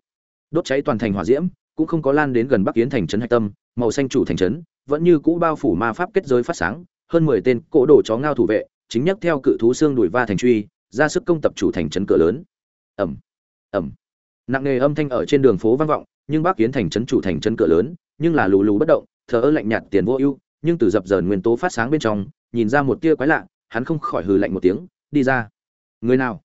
Đốt cháy toàn thành hỏa diễm, cũng không có lan đến gần bắc kiến thành trấn hạch tâm, màu xanh chủ thành trấn, vẫn như cũ bao phủ ma pháp kết giới phát sáng, hơn mười tên cỗ đồ chó ngao thủ vệ, chính nhắc theo cự thú xương đuổi va thành truy, ra sức công tập chủ thành trấn cửa lớn. Ẩm ẩm nặng nề âm thanh ở trên đường phố vang vọng, nhưng bác kiến thành trấn chủ thành trấn cửa lớn, nhưng là lù lù bất động, thờ ơ lạnh nhạt tiền vô ưu, nhưng từ dập dờn nguyên tố phát sáng bên trong, nhìn ra một tia quái lạ, hắn không khỏi hừ lạnh một tiếng, đi ra. Người nào?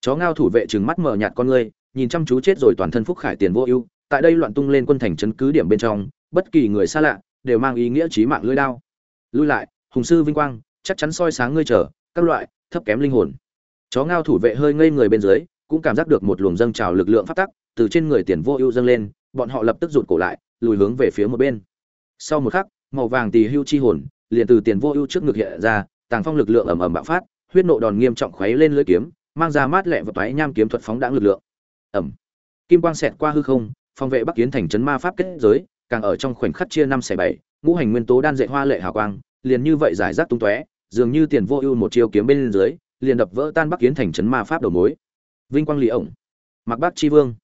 Chó ngao thủ vệ trừng mắt mở nhạt con ngươi, nhìn chăm chú chết rồi toàn thân phúc khải tiền vô ưu, tại đây loạn tung lên quân thành trấn cứ điểm bên trong, bất kỳ người xa lạ đều mang ý nghĩa chí mạng lưỡi đao. Lui lại, hùng sư vinh quang, chắc chắn soi sáng ngươi trở các loại, thấp kém linh hồn. Chó ngao thủ vệ hơi ngây người bên dưới cũng cảm giác được một luồng dâng trào lực lượng phát tắc, từ trên người tiền vô ưu dâng lên, bọn họ lập tức rụt cổ lại, lùi hướng về phía một bên. Sau một khắc, màu vàng tỳ hưu chi hồn, liền từ tiền vô ưu trước ngực hiện ra, tàng phong lực lượng ầm ầm bạo phát, huyết nộ đòn nghiêm trọng khuấy lên lưỡi kiếm, mang ra mát lẹ và toái nham kiếm thuật phóng đãng lực lượng. Ẩm kim quang xẹt qua hư không phòng vệ bắc kiến thành trấn ma pháp kết giới, càng ở trong khoảnh khắc chia năm xẻ bảy, ngũ hành nguyên tố đan dệt hoa lệ hào quang, liền như vậy giải rác tung tóe, dường như tiền vô ưu một chiêu kiếm bên dưới, liền đập vỡ tan bắc kiến thành trấn ma pháp đầu mối vinh quang lì ổng. Mặc Bác chi vương.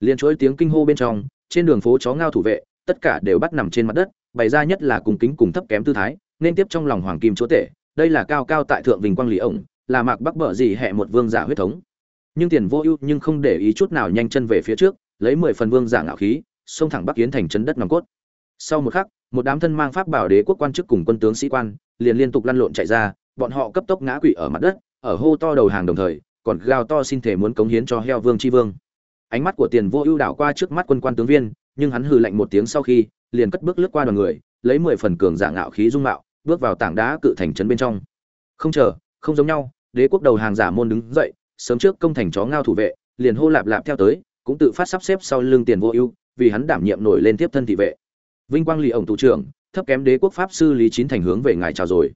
Liền chuỗi tiếng kinh hô bên trong, trên đường phố chó ngao thủ vệ, tất cả đều bắt nằm trên mặt đất, bày ra nhất là cùng kính cùng thấp kém tư thái, nên tiếp trong lòng hoàng kim chúa tể, đây là cao cao tại thượng vinh quang lì ổng, là mạc bắc bở gì hẹ một vương giả huyết thống. Nhưng tiền vô ưu nhưng không để ý chút nào nhanh chân về phía trước, lấy mười phần vương giả ngạo khí, xông thẳng bắc kiến thành trấn đất nòng cốt. Sau một khắc, một đám thân mang pháp bảo đế quốc quan chức cùng quân tướng sĩ quan, liền liên tục lăn lộn chạy ra, bọn họ cấp tốc ngã quỵ ở mặt đất, ở hô to đầu hàng đồng thời còn gào to xin thể muốn cống hiến cho heo vương tri vương. Ánh mắt của tiền vô ưu đảo qua trước mắt quân quan tướng viên, nhưng hắn hừ lạnh một tiếng sau khi, liền cất bước lướt qua đoàn người, lấy mười phần cường giả ngạo khí dung mạo, bước vào tảng đá cự thành trấn bên trong. Không chờ, không giống nhau, đế quốc đầu hàng giả môn đứng dậy, sớm trước công thành chó ngao thủ vệ, liền hô lạp lạp theo tới, cũng tự phát sắp xếp sau lưng tiền vô ưu, vì hắn đảm nhiệm nổi lên tiếp thân thị vệ. Vinh quang lì ổng thủ trưởng, thấp kém đế quốc pháp sư lý chín thành hướng về ngài chào rồi.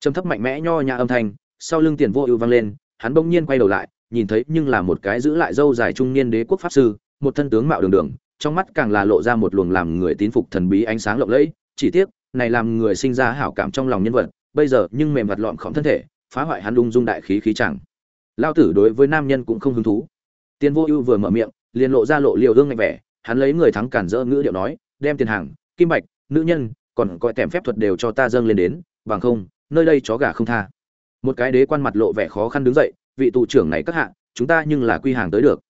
Trầm thấp mạnh mẽ nho nhã âm thanh, sau lưng tiền vô ưu vang lên hắn bỗng nhiên quay đầu lại, nhìn thấy nhưng là một cái giữ lại râu dài trung niên đế quốc pháp sư, một thân tướng mạo đường đường, trong mắt càng là lộ ra một luồng làm người tín phục thần bí ánh sáng lộng lẫy, chỉ tiếc, này làm người sinh ra hảo cảm trong lòng nhân vật, bây giờ nhưng mềm mặt lọn khổng thân thể, phá hoại hắn lung dung đại khí khí chẳng. Lão tử đối với nam nhân cũng không hứng thú. Tiền vô ưu vừa mở miệng, liền lộ ra lộ liều dương ngạch vẻ, hắn lấy người thắng cản rỡ ngữ điệu nói, đem tiền hàng, kim bạch, nữ nhân, còn gọi tèm phép thuật đều cho ta dâng lên đến, bằng không, nơi đây chó gà không tha một cái đế quan mặt lộ vẻ khó khăn đứng dậy, vị tụ trưởng này các hạ, chúng ta nhưng là quy hàng tới được.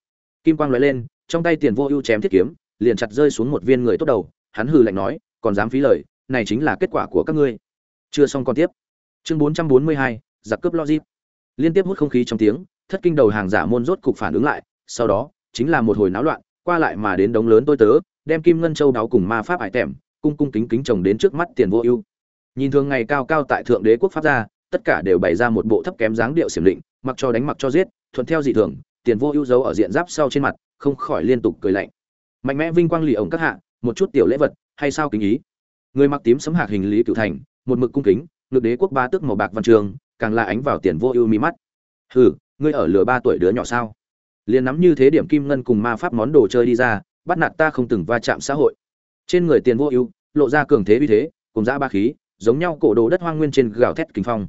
Kim quang nói lên, trong tay tiền vô ưu chém thiết kiếm, liền chặt rơi xuống một viên người tốt đầu, hắn hừ lạnh nói, còn dám phí lời, này chính là kết quả của các ngươi. Chưa xong còn tiếp. Chương bốn trăm bốn mươi hai, giặc cướp logic. Liên tiếp hút không khí trong tiếng, thất kinh đầu hàng giả môn rốt cục phản ứng lại, sau đó, chính là một hồi náo loạn, qua lại mà đến đống lớn tôi tớ, đem kim ngân châu đáo cùng ma pháp hải tèm cung cung kính kính chồng đến trước mắt tiền vô ưu. Nhìn thường ngày cao cao tại thượng đế quốc pháp gia tất cả đều bày ra một bộ thấp kém dáng điệu xiểm định mặc cho đánh mặc cho giết, thuận theo dị thường, tiền vô ưu dấu ở diện giáp sau trên mặt, không khỏi liên tục cười lạnh. Mạnh mẽ vinh quang lì ổng các hạ, một chút tiểu lễ vật, hay sao kính ý? Người mặc tím sấm hạc hình lý cửu thành, một mực cung kính ngược đế quốc ba tước màu bạc văn trường, càng là ánh vào tiền vô ưu mi mắt. Hừ, ngươi ở lừa ba tuổi đứa nhỏ sao? Liền nắm như thế điểm kim ngân cùng ma pháp món đồ chơi đi ra, bắt nạt ta không từng va chạm xã hội. Trên người tiền vô ưu, lộ ra cường thế uy thế, cùng dã ba khí, giống nhau cổ đồ đất hoang nguyên trên gào thét kinh phong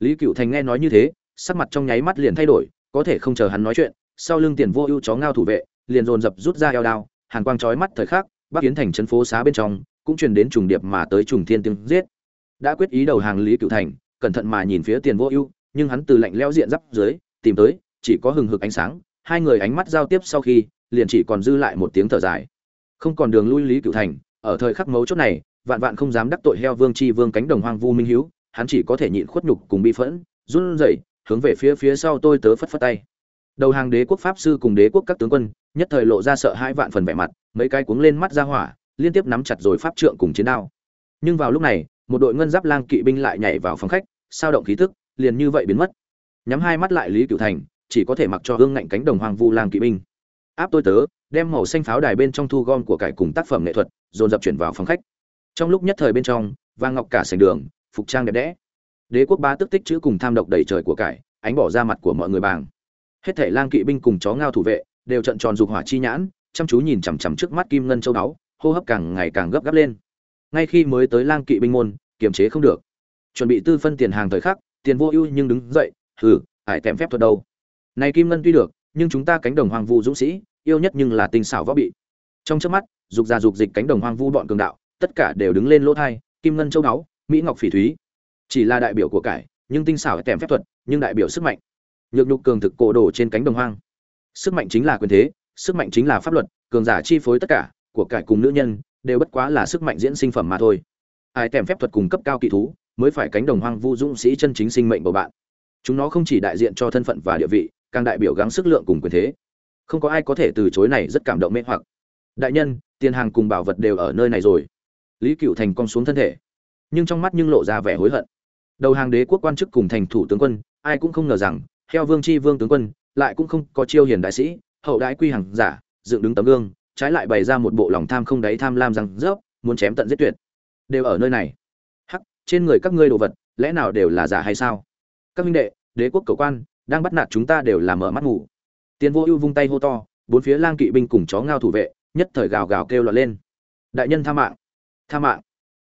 lý cựu thành nghe nói như thế, sắc mặt trong nháy mắt liền thay đổi, có thể không chờ hắn nói chuyện, sau lưng tiền vô ưu chó ngao thủ vệ, liền dồn dập rút ra eo đao, hàn quang chói mắt thời khắc, bắc kiến thành trấn phố xá bên trong, cũng truyền đến trùng điệp mà tới trùng thiên tiếng giết. Đã quyết ý đầu hàng lý cựu thành, cẩn thận mà nhìn phía tiền vô ưu, nhưng hắn từ lạnh lẽo diện giáp dưới, tìm tới, chỉ có hừng hực ánh sáng, hai người ánh mắt giao tiếp sau khi, liền chỉ còn dư lại một tiếng thở dài. Không còn đường lui lý cựu thành, ở thời khắc mấu chốt này, vạn vạn không dám đắc tội heo vương chi vương cánh đồng hoang vu minh hiếu hắn chỉ có thể nhịn khuất nhục cùng bi phẫn, run rẩy, hướng về phía phía sau tôi tớ phất phất tay. Đầu hàng đế quốc pháp sư cùng đế quốc các tướng quân, nhất thời lộ ra sợ hai vạn phần vẻ mặt, mấy cái cuống lên mắt ra hỏa, liên tiếp nắm chặt rồi pháp trượng cùng chiến đao. Nhưng vào lúc này, một đội ngân giáp lang kỵ binh lại nhảy vào phòng khách, sao động khí tức, liền như vậy biến mất. Nhắm hai mắt lại lý cửu thành, chỉ có thể mặc cho hương ngạnh cánh đồng hoàng vu lang kỵ binh. Áp tôi tớ, đem màu xanh pháo đài bên trong thu gom của cải cùng tác phẩm nghệ thuật, dồn dập chuyển vào phòng khách. Trong lúc nhất thời bên trong, vang ngọc cả sành đường phục trang đẹp đẽ. Đế quốc ba tức tích chữ cùng tham độc đầy trời của cải, ánh bỏ ra mặt của mọi người bàng. Hết thể lang kỵ binh cùng chó ngao thủ vệ, đều trận tròn dục hỏa chi nhãn, chăm chú nhìn chằm chằm trước mắt kim ngân châu đáo hô hấp càng ngày càng gấp gáp lên. Ngay khi mới tới lang kỵ binh môn, kiềm chế không được. Chuẩn bị tư phân tiền hàng thời khắc, tiền vô ưu nhưng đứng dậy, hừ, ải tèm phép thuật đâu. Này kim ngân tuy được, nhưng chúng ta cánh đồng hoàng vu dũng sĩ, yêu nhất nhưng là tinh xảo võ bị. Trong trước mắt, dục ra dục dịch cánh đồng hoang vu bọn cường đạo, tất cả đều đứng lên lỗ thai, kim ngân châu đáo mỹ ngọc phỉ thúy. Chỉ là đại biểu của cải, nhưng tinh xảo tèm phép thuật, nhưng đại biểu sức mạnh. Nhược nhục cường thực cổ đồ trên cánh đồng hoang. Sức mạnh chính là quyền thế, sức mạnh chính là pháp luật, cường giả chi phối tất cả của cải cùng nữ nhân đều bất quá là sức mạnh diễn sinh phẩm mà thôi. Ai tèm phép thuật cùng cấp cao kỳ thú mới phải cánh đồng hoang vu dũng sĩ chân chính sinh mệnh của bạn. Chúng nó không chỉ đại diện cho thân phận và địa vị, càng đại biểu gắng sức lượng cùng quyền thế. Không có ai có thể từ chối này rất cảm động mê hoặc. Đại nhân, tiền hàng cùng bảo vật đều ở nơi này rồi. Lý cựu thành cong xuống thân thể nhưng trong mắt nhưng lộ ra vẻ hối hận. Đầu hàng đế quốc quan chức cùng thành thủ tướng quân, ai cũng không ngờ rằng theo vương chi vương tướng quân, lại cũng không có chiêu hiền đại sĩ, hậu đãi quy hàng giả, dựng đứng tấm gương, trái lại bày ra một bộ lòng tham không đáy tham lam rằng rớp, muốn chém tận giết tuyệt. Đều ở nơi này. Hắc, trên người các ngươi đồ vật, lẽ nào đều là giả hay sao? Các minh đệ, đế quốc cầu quan, đang bắt nạt chúng ta đều là mở mắt ngủ. Tiên vô ưu vung tay hô to, bốn phía lang kỵ binh cùng chó ngao thủ vệ, nhất thời gào gào kêu loạn lên. Đại nhân tha mạng. Tha mạng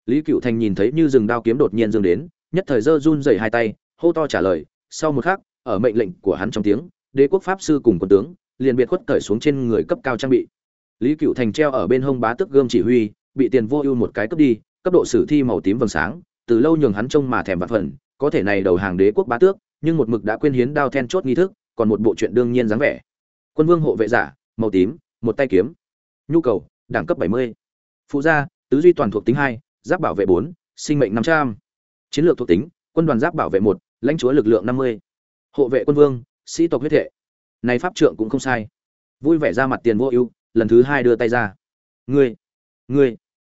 lý cựu thành nhìn thấy như rừng đao kiếm đột nhiên dừng đến, nhất thời giơ run dày hai tay, hô to trả lời, sau một khắc, ở mệnh lệnh của hắn trong tiếng, đế quốc pháp sư cùng quân tướng, liền biệt khuất cởi xuống trên người cấp cao trang bị. Lý cựu thành treo ở bên hông bá Tước gươm chỉ huy, bị tiền vô ưu một cái cấp đi, cấp độ sử thi màu tím vầng sáng, từ lâu nhường hắn trông mà thèm vặt phần, có thể này đầu hàng đế quốc bá tước, nhưng một mực đã quên hiến đao then chốt nghi thức, còn một bộ chuyện đương nhiên dáng vẻ. Quân vương hộ vệ giả, màu tím, một tay kiếm. Nhu cầu, đẳng cấp 70. phụ gia, tứ duy toàn thuộc tính hai giáp bảo vệ 4, sinh mệnh 500. chiến lược thuộc tính quân đoàn giáp bảo vệ một lãnh chúa lực lượng 50. hộ vệ quân vương sĩ tộc huyết hệ này pháp trượng cũng không sai. Vui vẻ ra mặt tiền vô ưu lần thứ hai đưa tay ra. Ngươi ngươi.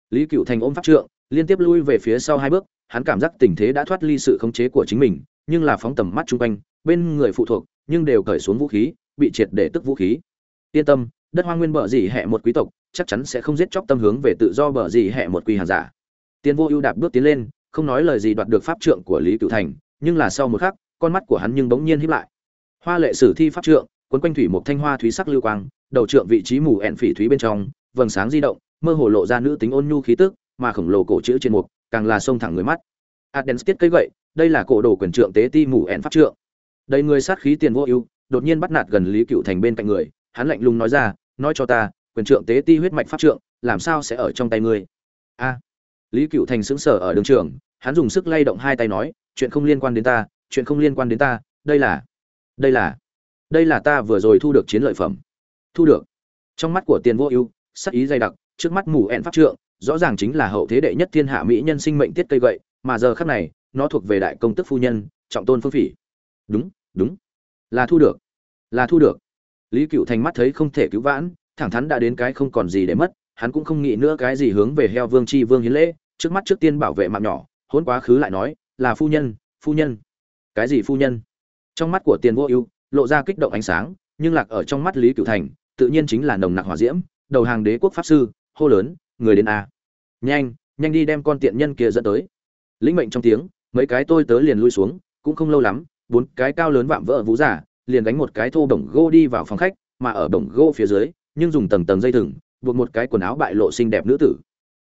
Lý cựu thành ôm pháp trượng liên tiếp lui về phía sau hai bước hắn cảm giác tình thế đã thoát ly sự khống chế của chính mình nhưng là phóng tầm mắt chung quanh bên người phụ thuộc nhưng đều cởi xuống vũ khí bị triệt để tức vũ khí. Yên tâm đất hoang nguyên bờ gì hẹ một quý tộc chắc chắn sẽ không giết chóc tâm hướng về tự do bờ gì hẹ một quy hàng giả tiền vô ưu đạp bước tiến lên, không nói lời gì đoạt được pháp trượng của lý Cửu thành, nhưng là sau một khắc, con mắt của hắn nhưng bỗng nhiên híp lại. Hoa lệ sử thi pháp trượng, cuốn quanh thủy một thanh hoa thúy sắc lưu quang, đầu trượng vị trí mù ẹn phỉ thúy bên trong, vầng sáng di động, mơ hồ lộ ra nữ tính ôn nhu khí tức, mà khổng lồ cổ chữ trên mục càng là sông thẳng người mắt. Adens tiết cây gậy, đây là cổ đồ quyền trượng tế ti mù ẹn pháp trượng. Đây người sát khí tiền vô ưu đột nhiên bắt nạt gần lý Cửu thành bên cạnh người, hắn lạnh lùng nói ra, nói cho ta, quyền trượng tế ti huyết mạch pháp trượng, làm sao sẽ ở trong tay ngươi? A lý cựu thành sững sờ ở đường trường, hắn dùng sức lay động hai tay nói, chuyện không liên quan đến ta, chuyện không liên quan đến ta, đây là đây là đây là ta vừa rồi thu được chiến lợi phẩm. Thu được? Trong mắt của tiền vô ưu, sắc ý dày đặc, trước mắt mù ẹn pháp trượng, rõ ràng chính là hậu thế đệ nhất thiên hạ mỹ nhân sinh mệnh tiết cây gậy, mà giờ khắc này, nó thuộc về đại công tức phu nhân, trọng tôn phương phỉ. Đúng đúng, là thu được, là thu được. Lý cựu thành mắt thấy không thể cứu vãn, thẳng thắn đã đến cái không còn gì để mất hắn cũng không nghĩ nữa cái gì hướng về heo vương chi vương hiến lễ, trước mắt trước tiên bảo vệ mạng nhỏ hôn quá khứ lại nói, là phu nhân phu nhân. Cái gì phu nhân? Trong mắt của tiền vô ưu, lộ ra kích động ánh sáng, nhưng lạc ở trong mắt lý cựu thành, tự nhiên chính là nồng nặc hỏa diễm, đầu hàng đế quốc pháp sư, hô lớn, người đến a. Nhanh nhanh đi đem con tiện nhân kia dẫn tới. Lĩnh mệnh trong tiếng, mấy cái tôi tớ liền lui xuống, cũng không lâu lắm, bốn cái cao lớn vạm vỡ vũ giả, liền đánh một cái thô đồng gô đi vào phòng khách, mà ở đồng gô phía dưới, nhưng dùng tầng tầng dây thừng buộc một cái quần áo bại lộ xinh đẹp nữ tử.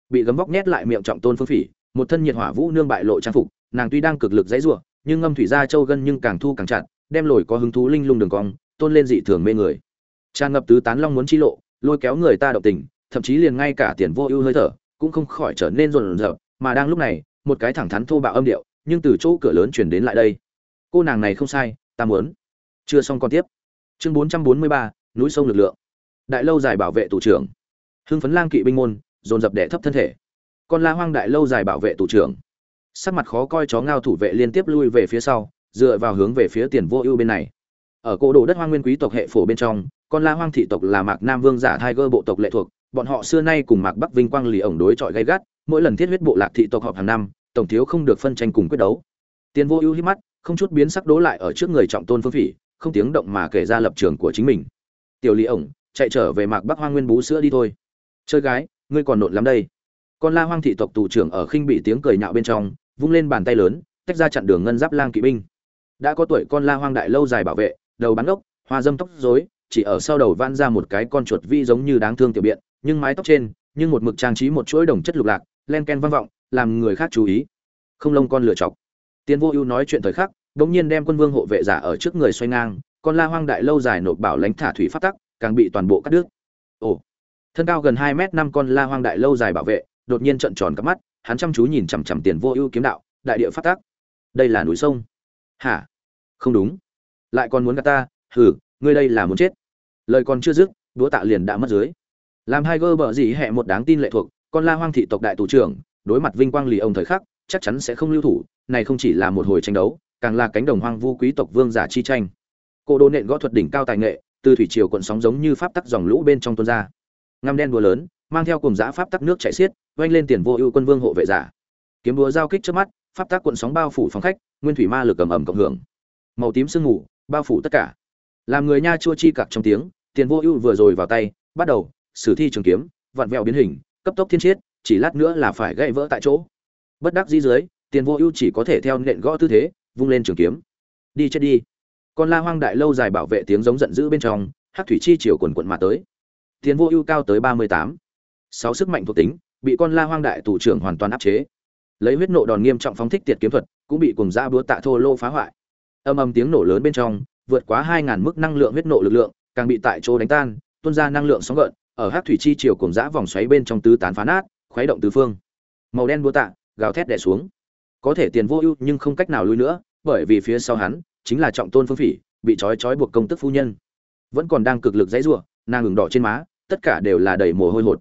Bị gấm vóc nhét lại miệng trọng tôn phương phỉ, một thân nhiệt hỏa vũ nương bại lộ trang phục, nàng tuy đang cực lực dãy rủa, nhưng ngâm thủy ra châu gân nhưng càng thu càng chặt, đem lồi có hứng thú linh lung đường cong, tôn lên dị thường mê người. Tràn ngập tứ tán long muốn chi lộ, lôi kéo người ta động tình, thậm chí liền ngay cả tiền vô ưu hơi thở, cũng không khỏi trở nên rộn rợn, mà đang lúc này, một cái thẳng thắn thô bạo âm điệu, nhưng từ chỗ cửa lớn chuyển đến lại đây. Cô nàng này không sai, ta muốn. Chưa xong còn tiếp. Chương bốn trăm bốn mươi ba, núi sông lực lượng. Đại lâu dài bảo vệ tù trưởng hưng phấn lang kỵ binh môn, dồn dập đẻ thấp thân thể. Con la hoang đại lâu dài bảo vệ tù trưởng. Sắc mặt khó coi chó ngao thủ vệ liên tiếp lui về phía sau, dựa vào hướng về phía tiền vô ưu bên này. Ở cổ đồ đất hoang nguyên quý tộc hệ phổ bên trong, con la hoang thị tộc là mạc nam vương giả tiger bộ tộc lệ thuộc, bọn họ xưa nay cùng mạc bắc vinh quang lì ổng đối chọi gay gắt, mỗi lần thiết huyết bộ lạc thị tộc họp hàng năm, tổng thiếu không được phân tranh cùng quyết đấu. Tiền vô ưu hít mắt, không chút biến sắc đố lại ở trước người trọng tôn phương phỉ, không tiếng động mà kể ra lập trường của chính mình. Tiểu lý ổng, chạy trở về mạc bắc hoang nguyên bú sữa đi thôi chơi gái, ngươi còn nộn lắm đây. Con la hoang thị tộc tù trưởng ở khinh bị tiếng cười nhạo bên trong, vung lên bàn tay lớn, tách ra chặn đường ngân giáp lang kỵ binh. Đã có tuổi con la hoang đại lâu dài bảo vệ, đầu bắn ốc, hoa dâm tóc rối, chỉ ở sau đầu van ra một cái con chuột vi giống như đáng thương tiểu biện, nhưng mái tóc trên, nhưng một mực trang trí một chuỗi đồng chất lục lạc, len ken vang vọng, làm người khác chú ý. Không lông con lựa chọc. Tiên vô ưu nói chuyện thời khắc, bỗng nhiên đem quân vương hộ vệ giả ở trước người xoay ngang, con la hoang đại lâu dài nộp bảo lãnh thả thủy phát tắc, càng bị toàn bộ cắt đứt. Ồ thân cao gần hai m năm con la hoang đại lâu dài bảo vệ, đột nhiên trợn tròn cắp mắt, hắn chăm chú nhìn chằm chằm tiền vô ưu kiếm đạo, đại địa phát tác. Đây là núi sông. Hả? Không đúng. Lại còn muốn gạt ta? Hừ, ngươi đây là muốn chết. Lời còn chưa dứt, đũa tạ liền đã mất dưới. Làm hai gơ bở gì hẹ một đáng tin lệ thuộc, con la hoang thị tộc đại tù trưởng, đối mặt vinh quang lì ông thời khắc, chắc chắn sẽ không lưu thủ, này không chỉ là một hồi tranh đấu, càng là cánh đồng hoang vu quý tộc vương giả chi tranh. Cổ đô nện gõ thuật đỉnh cao tài nghệ, từ thủy triều cuộn sóng giống như pháp tắc dòng lũ bên trong tuôn ra ngăm đen đùa lớn, mang theo cùng giã pháp tắc nước chảy xiết oanh lên tiền vô ưu quân vương hộ vệ giả. Kiếm búa giao kích trước mắt, pháp tắc cuộn sóng bao phủ phòng khách, nguyên thủy ma lực ầm ầm cộng hưởng. Màu tím sương mù, bao phủ tất cả. Làm người nha chua chi cặc trong tiếng, tiền vô ưu vừa rồi vào tay, bắt đầu, sử thi trường kiếm, vặn vẹo biến hình, cấp tốc thiên chiết, chỉ lát nữa là phải gãy vỡ tại chỗ. Bất đắc dĩ dưới, tiền vô ưu chỉ có thể theo nện gõ tư thế, vung lên trường kiếm. Đi chết đi. Con la hoang đại lâu dài bảo vệ tiếng giống giận dữ bên trong hát thủy chi chiều quần quận mà tới tiền vô ưu cao tới ba mươi tám. Sáu sức mạnh thuộc tính, bị con la hoang đại tù trưởng hoàn toàn áp chế. Lấy huyết nộ đòn nghiêm trọng phóng thích tiệt kiếm thuật, cũng bị cùng ra búa tạ thô lô phá hoại. Âm âm tiếng nổ lớn bên trong, vượt quá hai ngàn mức năng lượng huyết nộ lực lượng, càng bị tại chỗ đánh tan, tuôn ra năng lượng sóng gợn, ở hát thủy chi chiều cùng dã vòng xoáy bên trong tứ tán phá nát, khuấy động tứ phương. Màu đen búa tạ, gào thét đè xuống. Có thể tiền vô ưu nhưng không cách nào lui nữa, bởi vì phía sau hắn, chính là trọng tôn phương phỉ, bị trói trói buộc công tức phu nhân. Vẫn còn đang cực lực dãy rủa, nàng ngừng đỏ trên má tất cả đều là đầy mồ hôi hột.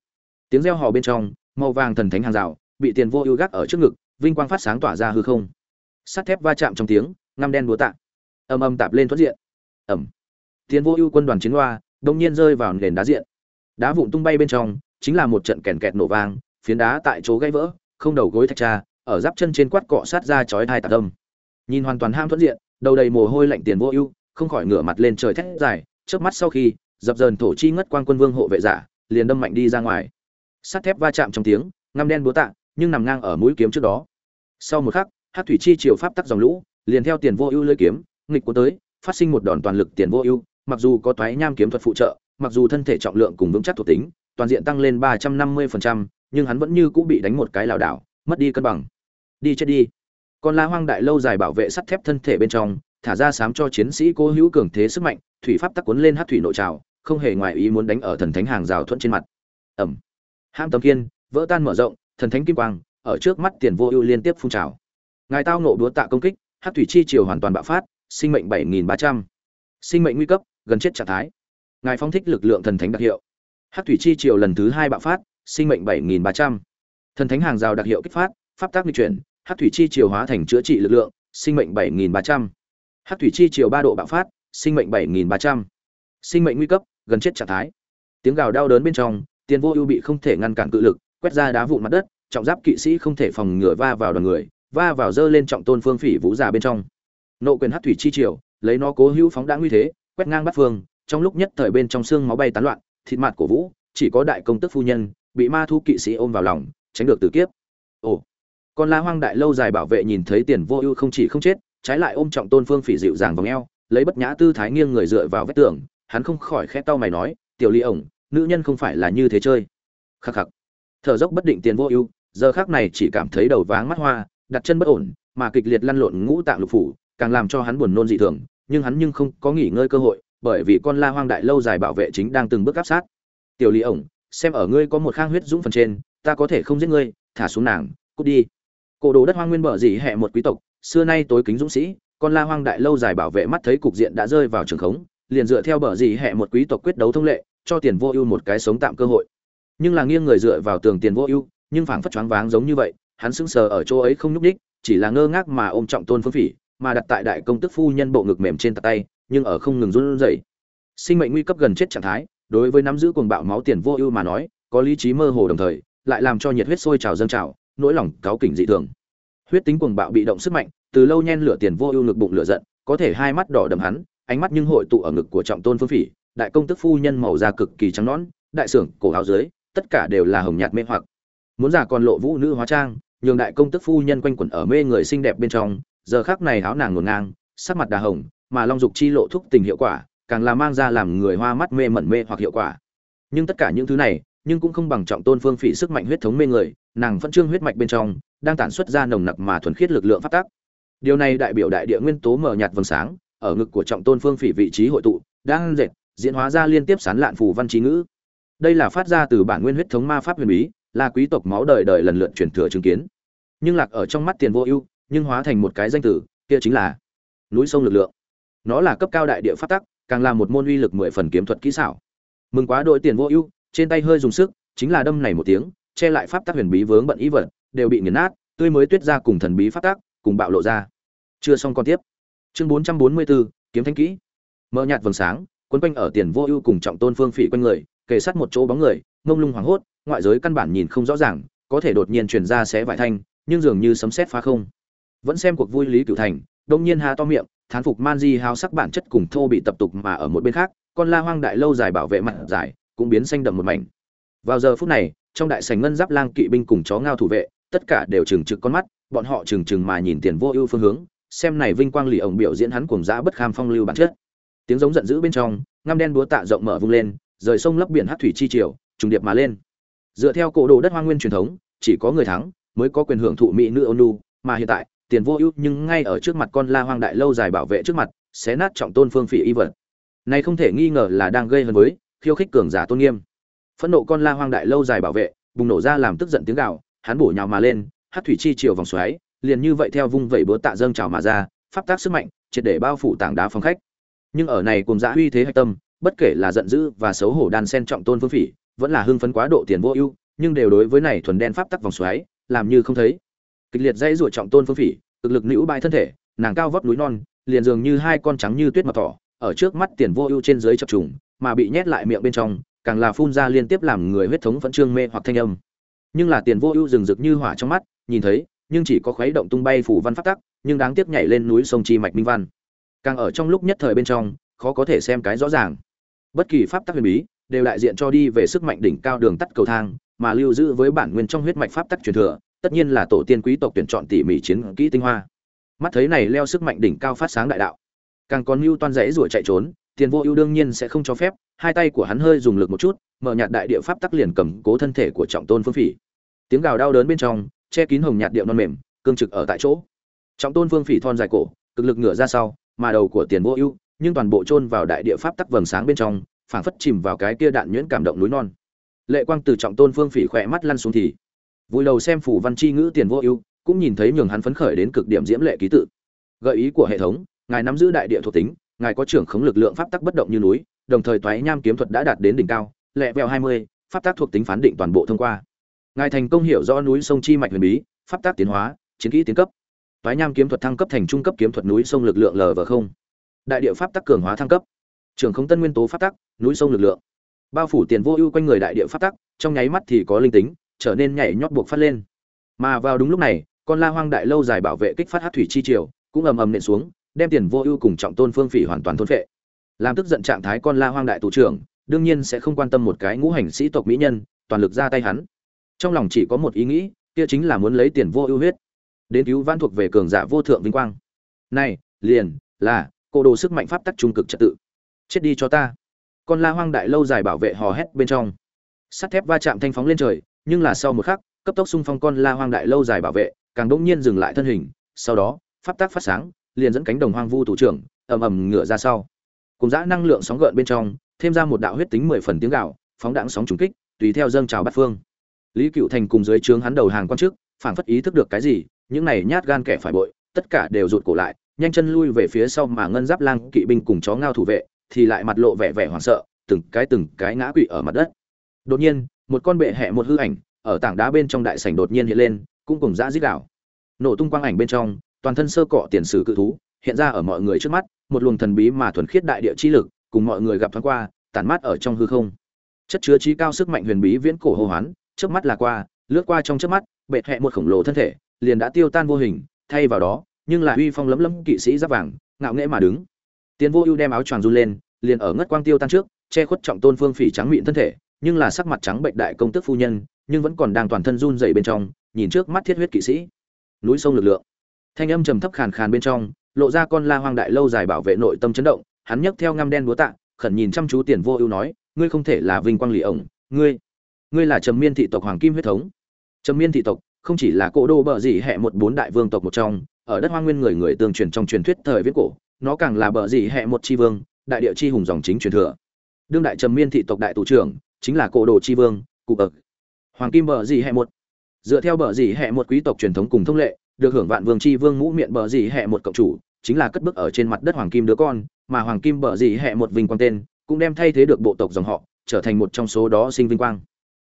Tiếng reo hò bên trong, màu vàng thần thánh hàng rào, bị tiền vô ưu gác ở trước ngực, vinh quang phát sáng tỏa ra hư không. Sắt thép va chạm trong tiếng, ngăm đen búa tạ. Âm âm tạp lên thoát diện. Ẩm. Tiền vô ưu quân đoàn chiến hoa đông nhiên rơi vào nền đá diện. Đá vụn tung bay bên trong, chính là một trận kèn kẹt nổ vang, phiến đá tại chỗ gãy vỡ, không đầu gối thạch tra, ở giáp chân trên quát cọ sát ra chói hai tạc âm. Nhìn hoàn toàn ham thuận diện, đầu đầy mồ hôi lạnh tiền vô ưu, không khỏi ngửa mặt lên trời thét dài, chớp mắt sau khi dập dờn thổ chi ngất quang quân vương hộ vệ giả liền đâm mạnh đi ra ngoài. Sắt thép va chạm trong tiếng ngăm đen búa tạ nhưng nằm ngang ở mũi kiếm trước đó. Sau một khắc hát thủy chi chiều pháp tắc dòng lũ liền theo tiền vô ưu lưỡi kiếm nghịch của tới phát sinh một đòn toàn lực tiền vô ưu mặc dù có toái nham kiếm thuật phụ trợ mặc dù thân thể trọng lượng cùng vững chắc thuộc tính toàn diện tăng lên ba trăm năm mươi phần trăm, nhưng hắn vẫn như cũ bị đánh một cái lảo đảo mất đi cân bằng. Đi chết đi. Con la hoang đại lâu dài bảo vệ sắt thép thân thể bên trong thả ra sám cho chiến sĩ cố hữu cường thế sức mạnh thủy pháp tắc cuốn lên hát thủy nội trào không hề ngoài ý muốn đánh ở thần thánh hàng rào thuận trên mặt. Ẩm. Ham tấm kiên, vỡ tan mở rộng, thần thánh kim quang, ở trước mắt tiền vô ưu liên tiếp phun trào. Ngài tao nộ đúa tạ công kích, hát thủy chi chiều hoàn toàn bạo phát, sinh mệnh bảy nghìn ba trăm. Sinh mệnh nguy cấp, gần chết trạng thái. Ngài phong thích lực lượng thần thánh đặc hiệu. Hát thủy chi chiều lần thứ hai bạo phát, sinh mệnh bảy nghìn ba trăm. Thần thánh hàng rào đặc hiệu kích phát, pháp tác di chuyển, hát thủy chi chiều hóa thành chữa trị lực lượng, sinh mệnh bảy nghìn ba trăm. Hát thủy chi chiều ba độ bạo phát, sinh mệnh bảy nghìn ba trăm. Sinh mệnh nguy cấp gần chết trạng thái. Tiếng gào đau đớn bên trong tiền vô ưu bị không thể ngăn cản cự lực, quét ra đá vụn mặt đất, trọng giáp kỵ sĩ không thể phòng ngừa va vào đoàn người, va vào dơ lên trọng tôn phương phỉ vũ già bên trong. Nộ quyền hát thủy chi triều, lấy nó cố hữu phóng đã nguy thế, quét ngang bắt phương, trong lúc nhất thời bên trong xương máu bay tán loạn, thịt mặt của vũ, chỉ có đại công tức phu nhân, bị ma thu kỵ sĩ ôm vào lòng, tránh được tử kiếp. Ồ, con la hoang đại lâu dài bảo vệ nhìn thấy tiền vô ưu không chỉ không chết, trái lại ôm trọng tôn phương phỉ dịu dàng vòng eo, lấy bất nhã tư thái nghiêng người dựa vào vách tường hắn không khỏi khẽ tao mày nói, tiểu ly ổng, nữ nhân không phải là như thế chơi. Khắc khắc. Thở dốc bất định tiền vô ưu, giờ khác này chỉ cảm thấy đầu váng mắt hoa, đặt chân bất ổn, mà kịch liệt lăn lộn ngũ tạng lục phủ, càng làm cho hắn buồn nôn dị thường, nhưng hắn nhưng không có nghỉ ngơi cơ hội, bởi vì con la hoang đại lâu dài bảo vệ chính đang từng bước áp sát. Tiểu Ly ổng, xem ở ngươi có một khang huyết dũng phần trên, ta có thể không giết ngươi, thả xuống nàng, cút đi. Cổ đồ đất hoang nguyên bờ dỉ hẹ một quý tộc, xưa nay tối kính dũng sĩ, con la hoang đại lâu dài bảo vệ mắt thấy cục diện đã rơi vào trường khống liền dựa theo bờ gì hẹ một quý tộc quyết đấu thông lệ, cho tiền vô ưu một cái sống tạm cơ hội. Nhưng là nghiêng người dựa vào tường tiền vô ưu, nhưng phảng phất choáng váng giống như vậy, hắn sững sờ ở chỗ ấy không nhúc đích chỉ là ngơ ngác mà ôm trọng tôn phương phỉ, mà đặt tại đại công tức phu nhân bộ ngực mềm trên tay, nhưng ở không ngừng run rẩy. Sinh mệnh nguy cấp gần chết trạng thái, đối với nắm giữ cuồng bạo máu tiền vô ưu mà nói, có lý trí mơ hồ đồng thời, lại làm cho nhiệt huyết sôi trào dâng trào, nỗi lòng cáo kỉnh dị thường. Huyết tính cuồng bạo bị động sức mạnh, từ lâu nhen lửa tiền vô ưu ngực bụng lửa giận, có thể hai mắt đỏ đầm hắn ánh mắt nhưng hội tụ ở ngực của trọng tôn phương phỉ, đại công tức phu nhân màu da cực kỳ trắng nõn, đại sưởng, cổ áo dưới, tất cả đều là hồng nhạt mê hoặc. Muốn giả còn lộ vũ nữ hóa trang, nhường đại công tức phu nhân quanh quẩn ở mê người xinh đẹp bên trong, giờ khác này áo nàng ngổn ngang, sắc mặt đà hồng, mà long dục chi lộ thúc tình hiệu quả, càng là mang ra làm người hoa mắt mê mẩn mê hoặc hiệu quả. Nhưng tất cả những thứ này, nhưng cũng không bằng trọng tôn phương phỉ sức mạnh huyết thống mê người, nàng phân trương huyết mạch bên trong, đang tản xuất ra nồng nặc mà thuần khiết lực lượng phát tác điều này đại biểu đại địa nguyên tố mở nhạt vầng sáng ở ngực của trọng tôn phương phỉ vị trí hội tụ, đang dệt, diễn hóa ra liên tiếp sán lạn phù văn trí ngữ. Đây là phát ra từ bản nguyên huyết thống ma pháp huyền bí, là quý tộc máu đời đời lần lượt truyền thừa chứng kiến. Nhưng lạc ở trong mắt tiền vô ưu, nhưng hóa thành một cái danh tử, kia chính là núi sông lực lượng. Nó là cấp cao đại địa phát tắc, càng là một môn uy lực mười phần kiếm thuật kỹ xảo. Mừng quá đội tiền vô ưu, trên tay hơi dùng sức, chính là đâm này một tiếng, che lại pháp tắc huyền bí vướng bận ý vật, đều bị nghiền nát, tươi mới tuyết ra cùng thần bí pháp tắc, cùng bạo lộ ra. Chưa xong còn tiếp chương bốn trăm bốn mươi bốn, kiếm thanh kỹ. Mờ nhạt vầng sáng, quấn quanh ở tiền vô ưu cùng trọng tôn phương phỉ quanh người, kề sát một chỗ bóng người, mông lung hoảng hốt, ngoại giới căn bản nhìn không rõ ràng, có thể đột nhiên truyền ra xé vải thanh, nhưng dường như sấm sét phá không. Vẫn xem cuộc vui lý cửu thành, đông nhiên hà to miệng, thán phục man di hao sắc bản chất cùng thô bị tập tục mà ở một bên khác, con la hoang đại lâu dài bảo vệ mặt dài cũng biến xanh đậm một mảnh. Vào giờ phút này, trong đại sảnh ngân giáp lang kỵ binh cùng chó ngao thủ vệ, tất cả đều trừng trực con mắt, bọn họ trừng trừng mà nhìn tiền vô ưu phương hướng xem này vinh quang lì ổng biểu diễn hắn cuồng dã bất kham phong lưu bản chất. Tiếng giống giận dữ bên trong, ngăm đen búa tạ rộng mở vung lên, rời sông lấp biển hát thủy chi triều, trùng điệp mà lên. Dựa theo cổ đồ đất hoang nguyên truyền thống, chỉ có người thắng mới có quyền hưởng thụ mỹ nữ ônu mà hiện tại, tiền vô ưu nhưng ngay ở trước mặt con la hoang đại lâu dài bảo vệ trước mặt, xé nát trọng tôn phương phỉ y vật. Này không thể nghi ngờ là đang gây hấn với khiêu khích cường giả tôn nghiêm. Phẫn nộ con la hoang đại lâu dài bảo vệ, bùng nổ ra làm tức giận tiếng gào, hắn bổ nhào mà lên, hát thủy chi chiều vòng xoáy liền như vậy theo vung vẩy búa tạ dâng trào mà ra, pháp tác sức mạnh, triệt để bao phủ tảng đá phòng khách. Nhưng ở này cùng dã uy thế hạch tâm, bất kể là giận dữ và xấu hổ đan sen trọng tôn vương phỉ, vẫn là hưng phấn quá độ tiền vô ưu, nhưng đều đối với này thuần đen pháp tắc vòng xoáy, làm như không thấy. Kịch liệt dây rủa trọng tôn vương phỉ, cực lực nữu bại thân thể, nàng cao vóc núi non, liền dường như hai con trắng như tuyết mập thỏ, ở trước mắt tiền vô ưu trên dưới chập trùng, mà bị nhét lại miệng bên trong, càng là phun ra liên tiếp làm người huyết thống vẫn trương mê hoặc thanh âm. Nhưng là tiền vô ưu rừng rực như hỏa trong mắt, nhìn thấy nhưng chỉ có khuấy động tung bay phủ văn pháp tắc, nhưng đáng tiếc nhảy lên núi sông chi mạch minh văn. Càng ở trong lúc nhất thời bên trong, khó có thể xem cái rõ ràng. Bất kỳ pháp tắc huyền bí, đều đại diện cho đi về sức mạnh đỉnh cao đường tắt cầu thang, mà lưu giữ với bản nguyên trong huyết mạch pháp tắc truyền thừa, tất nhiên là tổ tiên quý tộc tuyển chọn tỉ mỉ chiến kỹ tinh hoa. Mắt thấy này leo sức mạnh đỉnh cao phát sáng đại đạo. Càng còn lưu toan rẽ rủa chạy trốn, tiền vô ưu đương nhiên sẽ không cho phép, hai tay của hắn hơi dùng lực một chút, mở nhạt đại địa pháp tắc liền cầm cố thân thể của trọng tôn phương phỉ. Tiếng gào đau đớn bên trong che kín hồng nhạt điệu non mềm, cương trực ở tại chỗ. Trọng tôn vương phỉ thon dài cổ, cực lực ngửa ra sau, mà đầu của tiền vô ưu, nhưng toàn bộ chôn vào đại địa pháp tắc vầng sáng bên trong, phảng phất chìm vào cái kia đạn nhuyễn cảm động núi non. Lệ quang từ trọng tôn vương phỉ khỏe mắt lăn xuống thì vui đầu xem phủ văn chi ngữ tiền vô ưu, cũng nhìn thấy nhường hắn phấn khởi đến cực điểm diễm lệ ký tự. Gợi ý của hệ thống, ngài nắm giữ đại địa thuộc tính, ngài có trưởng khống lực lượng pháp tắc bất động như núi, đồng thời toái nham kiếm thuật đã đạt đến đỉnh cao, lẹ vẹo hai mươi, pháp tác thuộc tính phán định toàn bộ thông qua ngài thành công hiểu rõ núi sông chi mạch huyền bí, pháp tác tiến hóa, chiến kỹ tiến cấp. Toái nham kiếm thuật thăng cấp thành trung cấp kiếm thuật núi sông lực lượng lv không. Đại địa pháp tắc cường hóa thăng cấp. Trường không tân nguyên tố pháp tắc núi sông lực lượng. Bao phủ tiền vô ưu quanh người đại địa pháp tắc trong nháy mắt thì có linh tính, trở nên nhảy nhót buộc phát lên. Mà vào đúng lúc này, con la hoang đại lâu dài bảo vệ kích phát hát thủy chi triều, cũng ầm ầm nện xuống, đem tiền vô ưu cùng trọng tôn phương phỉ hoàn toàn thôn phệ. Làm tức giận trạng thái con la hoang đại tù trưởng, đương nhiên sẽ không quan tâm một cái ngũ hành sĩ tộc mỹ nhân, toàn lực ra tay hắn trong lòng chỉ có một ý nghĩ, kia chính là muốn lấy tiền vô ưu huyết. Đến cứu vãn thuộc về cường giả vô thượng vinh quang. Này, liền, là, cô đồ sức mạnh pháp tắc trung cực trật tự. Chết đi cho ta. Con la hoang đại lâu dài bảo vệ hò hét bên trong. Sắt thép va chạm thanh phóng lên trời, nhưng là sau một khắc, cấp tốc xung phong con la hoang đại lâu dài bảo vệ, càng đỗng nhiên dừng lại thân hình, sau đó, pháp tác phát sáng, liền dẫn cánh đồng hoang vu thủ trưởng, ầm ầm ngửa ra sau. Cùng dã năng lượng sóng gợn bên trong, thêm ra một đạo huyết tính mười phần tiếng gạo, phóng đạn sóng trùng kích, tùy theo dâng trào bát phương lý cựu thành cùng dưới trướng hắn đầu hàng quan chức, phảng phất ý thức được cái gì, những này nhát gan kẻ phải bội, tất cả đều rụt cổ lại, nhanh chân lui về phía sau mà ngân giáp lang kỵ binh cùng chó ngao thủ vệ, thì lại mặt lộ vẻ vẻ hoảng sợ, từng cái từng cái ngã quỵ ở mặt đất. Đột nhiên, một con bệ hẹ một hư ảnh, ở tảng đá bên trong đại sảnh đột nhiên hiện lên, cũng cùng dã dít đảo nổ tung quang ảnh bên trong, toàn thân sơ cọ tiền sử cự thú, hiện ra ở mọi người trước mắt, một luồng thần bí mà thuần khiết đại địa chi lực, cùng mọi người gặp thoáng qua, tản mát ở trong hư không. Chất chứa trí cao sức mạnh huyền bí viễn cổ hô hoán chớp mắt là qua, lướt qua trong chớp mắt, bệ hẹ một khổng lồ thân thể, liền đã tiêu tan vô hình, thay vào đó, nhưng là uy phong lấm lấm kỵ sĩ giáp vàng, ngạo nghễ mà đứng. Tiến vô ưu đem áo choàng run lên, liền ở ngất quang tiêu tan trước, che khuất trọng tôn phương phỉ trắng mịn thân thể, nhưng là sắc mặt trắng bệnh đại công tước phu nhân, nhưng vẫn còn đang toàn thân run rẩy bên trong, nhìn trước mắt thiết huyết kỵ sĩ. Núi sông lực lượng. Thanh âm trầm thấp khàn khàn bên trong, lộ ra con la hoang đại lâu dài bảo vệ nội tâm chấn động, hắn nhấc theo ngăm đen búa tạ, khẩn nhìn chăm chú tiền vô ưu nói, ngươi không thể là vinh quang lì ổng, ngươi ngươi là trầm miên thị tộc hoàng kim huyết thống. Trầm miên thị tộc không chỉ là cỗ đô bờ dị hệ một bốn đại vương tộc một trong, ở đất hoang nguyên người người tương truyền trong truyền thuyết thời viết cổ, nó càng là bờ dị hệ một tri vương, đại địa chi hùng dòng chính truyền thừa. Đương đại trầm miên thị tộc đại tù trưởng chính là cỗ đồ tri vương, cụ ực hoàng kim bờ dị hệ một. Dựa theo bờ dị hệ một quý tộc truyền thống cùng thông lệ, được hưởng vạn vương tri vương mũ miệng bờ dị hệ một cộng chủ, chính là cất bước ở trên mặt đất hoàng kim đứa con, mà hoàng kim bờ dị hệ một vinh quang tên, cũng đem thay thế được bộ tộc dòng họ, trở thành một trong số đó sinh vinh quang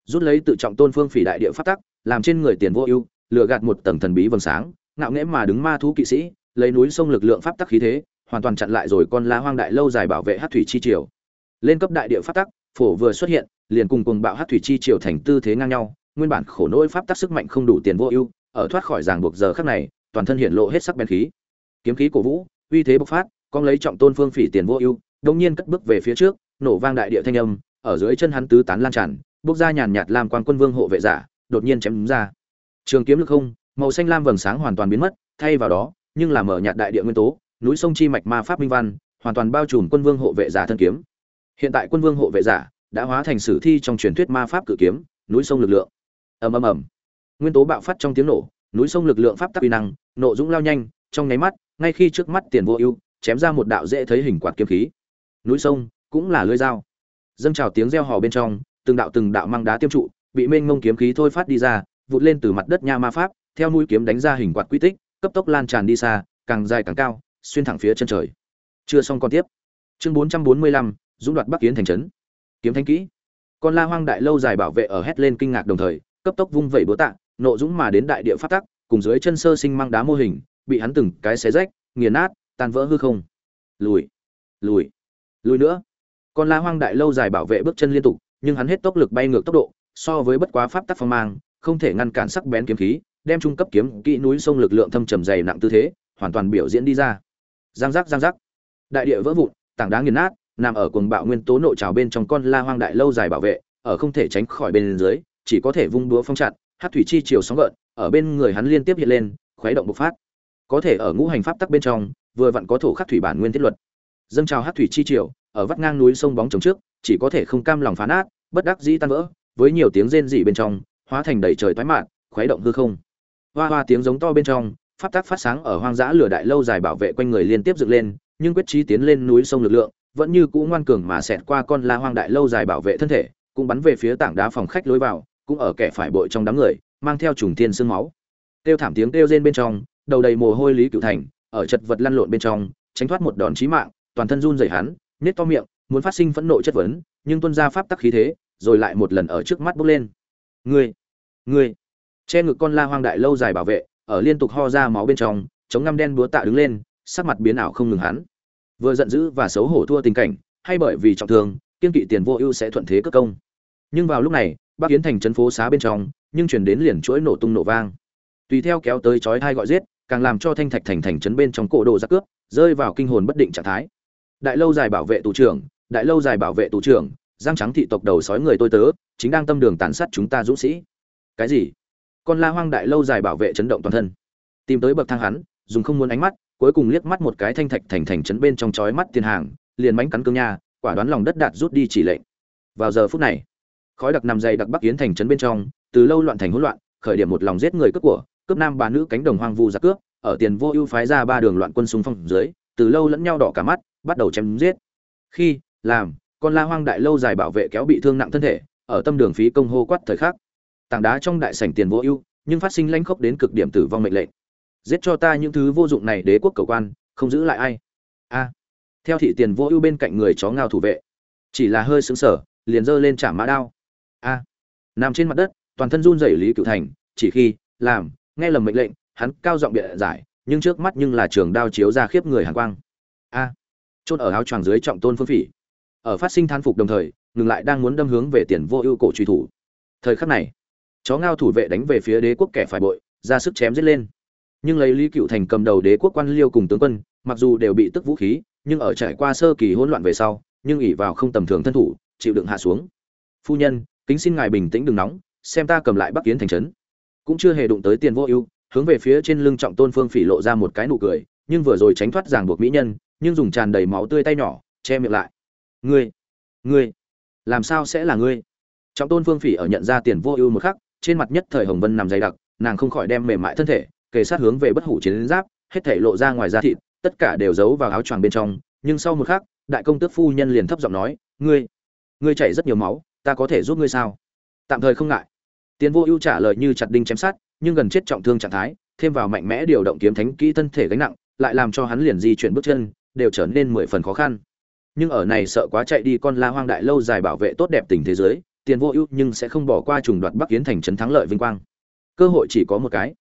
rút lấy tự trọng tôn phương phỉ đại địa pháp tắc, làm trên người tiền vô ưu, lừa gạt một tầng thần bí vầng sáng, ngạo nghễ mà đứng ma thú kỵ sĩ, lấy núi sông lực lượng pháp tắc khí thế, hoàn toàn chặn lại rồi con la hoang đại lâu dài bảo vệ hát thủy chi triều. Lên cấp đại địa pháp tắc, phổ vừa xuất hiện, liền cùng cùng bạo hát thủy chi triều thành tư thế ngang nhau, nguyên bản khổ nỗi pháp tắc sức mạnh không đủ tiền vô ưu, ở thoát khỏi ràng buộc giờ khắc này, toàn thân hiện lộ hết sắc bén khí. Kiếm khí cổ vũ, uy thế bộc phát, con lấy trọng tôn phương phỉ tiền vô ưu đông nhiên cất bước về phía trước, nổ vang đại địa thanh âm, ở dưới chân hắn tứ tán lan tràn bốc ra nhàn nhạt làm quan quân vương hộ vệ giả, đột nhiên chém đúng ra. Trường kiếm lực không, màu xanh lam vầng sáng hoàn toàn biến mất, thay vào đó, nhưng là mở nhạt đại địa nguyên tố, núi sông chi mạch ma pháp minh văn, hoàn toàn bao trùm quân vương hộ vệ giả thân kiếm. Hiện tại quân vương hộ vệ giả đã hóa thành sử thi trong truyền thuyết ma pháp cự kiếm, núi sông lực lượng. Ầm ầm ầm. Nguyên tố bạo phát trong tiếng nổ, núi sông lực lượng pháp tắc uy năng, nộ dũng lao nhanh, trong nháy mắt, ngay khi trước mắt tiền vô ưu, chém ra một đạo dễ thấy hình quạt kiếm khí. Núi sông cũng là lưỡi dao. Dâng trào tiếng reo hò bên trong từng đạo từng đạo mang đá tiêm trụ, bị mênh mông kiếm khí thôi phát đi ra, vụt lên từ mặt đất nha ma pháp, theo mũi kiếm đánh ra hình quạt quy tích, cấp tốc lan tràn đi xa, càng dài càng cao, xuyên thẳng phía chân trời. Chưa xong còn tiếp. Chương bốn trăm bốn mươi lăm, dũng đoạt bắc kiến thành trấn. Kiếm thanh kỹ. Con la hoang đại lâu dài bảo vệ ở hét lên kinh ngạc đồng thời, cấp tốc vung vẩy búa tạ, nộ dũng mà đến đại địa phát tắc, cùng dưới chân sơ sinh mang đá mô hình, bị hắn từng cái xé rách, nghiền nát, tan vỡ hư không. Lùi. Lùi. Lùi nữa. Con la hoang đại lâu dài bảo vệ bước chân liên tục nhưng hắn hết tốc lực bay ngược tốc độ, so với bất quá pháp tắc phong mang, không thể ngăn cản sắc bén kiếm khí, đem trung cấp kiếm kỹ núi sông lực lượng thâm trầm dày nặng tư thế, hoàn toàn biểu diễn đi ra. Giang giác giang giác. Đại địa vỡ vụn, tảng đá nghiền nát, nằm ở cuồng bạo nguyên tố nội trào bên trong con la hoang đại lâu dài bảo vệ, ở không thể tránh khỏi bên dưới, chỉ có thể vung đũa phong chặn, hát thủy chi chiều sóng gợn, ở bên người hắn liên tiếp hiện lên, khuấy động bộc phát. Có thể ở ngũ hành pháp tắc bên trong, vừa vặn có thổ khắc thủy bản nguyên thiết luật. Dâng trào hát thủy chi triều, ở vắt ngang núi sông bóng trống trước chỉ có thể không cam lòng phá nát, bất đắc dĩ tan vỡ, với nhiều tiếng rên rỉ bên trong, hóa thành đầy trời toái mạn, khuấy động hư không. Hoa hoa tiếng giống to bên trong, pháp tắc phát sáng ở hoang dã lửa đại lâu dài bảo vệ quanh người liên tiếp dựng lên, nhưng quyết chí tiến lên núi sông lực lượng, vẫn như cũ ngoan cường mà xẹt qua con la hoang đại lâu dài bảo vệ thân thể, cũng bắn về phía tảng đá phòng khách lối vào, cũng ở kẻ phải bội trong đám người, mang theo trùng thiên sương máu. Tiêu thảm tiếng kêu rên bên trong, đầu đầy mồ hôi lý cựu thành, ở chật vật lăn lộn bên trong, tránh thoát một đòn chí mạng, toàn thân run rẩy hắn nết to miệng muốn phát sinh phẫn nộ chất vấn, nhưng tuân ra pháp tắc khí thế, rồi lại một lần ở trước mắt bốc lên. Ngươi ngươi, che ngực con la hoang đại lâu dài bảo vệ, ở liên tục ho ra máu bên trong, chống ngăm đen búa tạ đứng lên, sắc mặt biến ảo không ngừng hắn. Vừa giận dữ và xấu hổ thua tình cảnh, hay bởi vì trọng thương, kiên kỵ tiền vô ưu sẽ thuận thế cất công. Nhưng vào lúc này, bắc yến thành trấn phố xá bên trong, nhưng chuyển đến liền chuỗi nổ tung nổ vang. Tùy theo kéo tới chói thai gọi giết, càng làm cho thanh thạch thành thành trấn bên trong cổ đồ giặc cướp, rơi vào kinh hồn bất định trạng thái. Đại lâu dài bảo vệ tù trưởng đại lâu dài bảo vệ tù trưởng, giang trắng thị tộc đầu sói người tôi tớ, chính đang tâm đường tàn sát chúng ta dũng sĩ. Cái gì? Con la hoang đại lâu dài bảo vệ chấn động toàn thân. Tìm tới bậc thang hắn, dùng không muốn ánh mắt, cuối cùng liếc mắt một cái thanh thạch thành thành chấn bên trong chói mắt tiền hàng, liền mánh cắn cương nha, quả đoán lòng đất đạt rút đi chỉ lệnh. Vào giờ phút này, khói đặc nằm dày đặc bắc yến thành trấn bên trong, từ lâu loạn thành hỗn loạn, khởi điểm một lòng giết người cướp của, cướp nam bà nữ cánh đồng hoang vu giặc cướp, ở tiền vô ưu phái ra ba đường loạn quân xung phong dưới, từ lâu lẫn nhau đỏ cả mắt, bắt đầu chém giết. Khi làm, con la hoang đại lâu dài bảo vệ kéo bị thương nặng thân thể, ở tâm đường phí công hô quát thời khắc. Tảng đá trong đại sảnh tiền vô ưu, nhưng phát sinh lãnh khốc đến cực điểm tử vong mệnh lệnh. Giết cho ta những thứ vô dụng này đế quốc cầu quan, không giữ lại ai. A. Theo thị tiền vô ưu bên cạnh người chó ngao thủ vệ. Chỉ là hơi sững sờ, liền giơ lên trả mã đao. A. Nằm trên mặt đất, toàn thân run rẩy lý cựu thành, chỉ khi, làm, nghe lầm mệnh lệnh, hắn cao giọng biện giải, nhưng trước mắt nhưng là trường đao chiếu ra khiếp người hàn quang. A. Chốt ở áo choàng dưới trọng tôn phương phỉ ở phát sinh than phục đồng thời, ngừng lại đang muốn đâm hướng về tiền vô ưu cổ truy thủ. Thời khắc này, chó ngao thủ vệ đánh về phía đế quốc kẻ phải bội, ra sức chém giết lên. Nhưng lấy lý cựu thành cầm đầu đế quốc quan liêu cùng tướng quân, mặc dù đều bị tức vũ khí, nhưng ở trải qua sơ kỳ hỗn loạn về sau, nhưng ỉ vào không tầm thường thân thủ, chịu đựng hạ xuống. Phu nhân, kính xin ngài bình tĩnh đừng nóng, xem ta cầm lại bắc kiến thành trấn. Cũng chưa hề đụng tới tiền vô ưu, hướng về phía trên lưng trọng tôn phương phỉ lộ ra một cái nụ cười, nhưng vừa rồi tránh thoát ràng buộc mỹ nhân, nhưng dùng tràn đầy máu tươi tay nhỏ, che miệng lại ngươi ngươi, làm sao sẽ là ngươi? Trọng tôn phương phỉ ở nhận ra tiền vô ưu một khắc, trên mặt nhất thời hồng vân nằm dày đặc, nàng không khỏi đem mềm mại thân thể, kề sát hướng về bất hủ chiến giáp, hết thể lộ ra ngoài da thịt, tất cả đều giấu vào áo choàng bên trong. Nhưng sau một khắc, đại công tước phu nhân liền thấp giọng nói, ngươi ngươi chảy rất nhiều máu, ta có thể giúp ngươi sao? Tạm thời không ngại. Tiền vô ưu trả lời như chặt đinh chém sát nhưng gần chết trọng thương trạng thái, thêm vào mạnh mẽ điều động kiếm thánh kỹ thân thể gánh nặng, lại làm cho hắn liền di chuyển bước chân, đều trở nên mười phần khó khăn nhưng ở này sợ quá chạy đi con la hoang đại lâu dài bảo vệ tốt đẹp tình thế giới, tiền vô ưu nhưng sẽ không bỏ qua trùng đoạt bắc kiến thành trấn thắng lợi vinh quang. Cơ hội chỉ có một cái.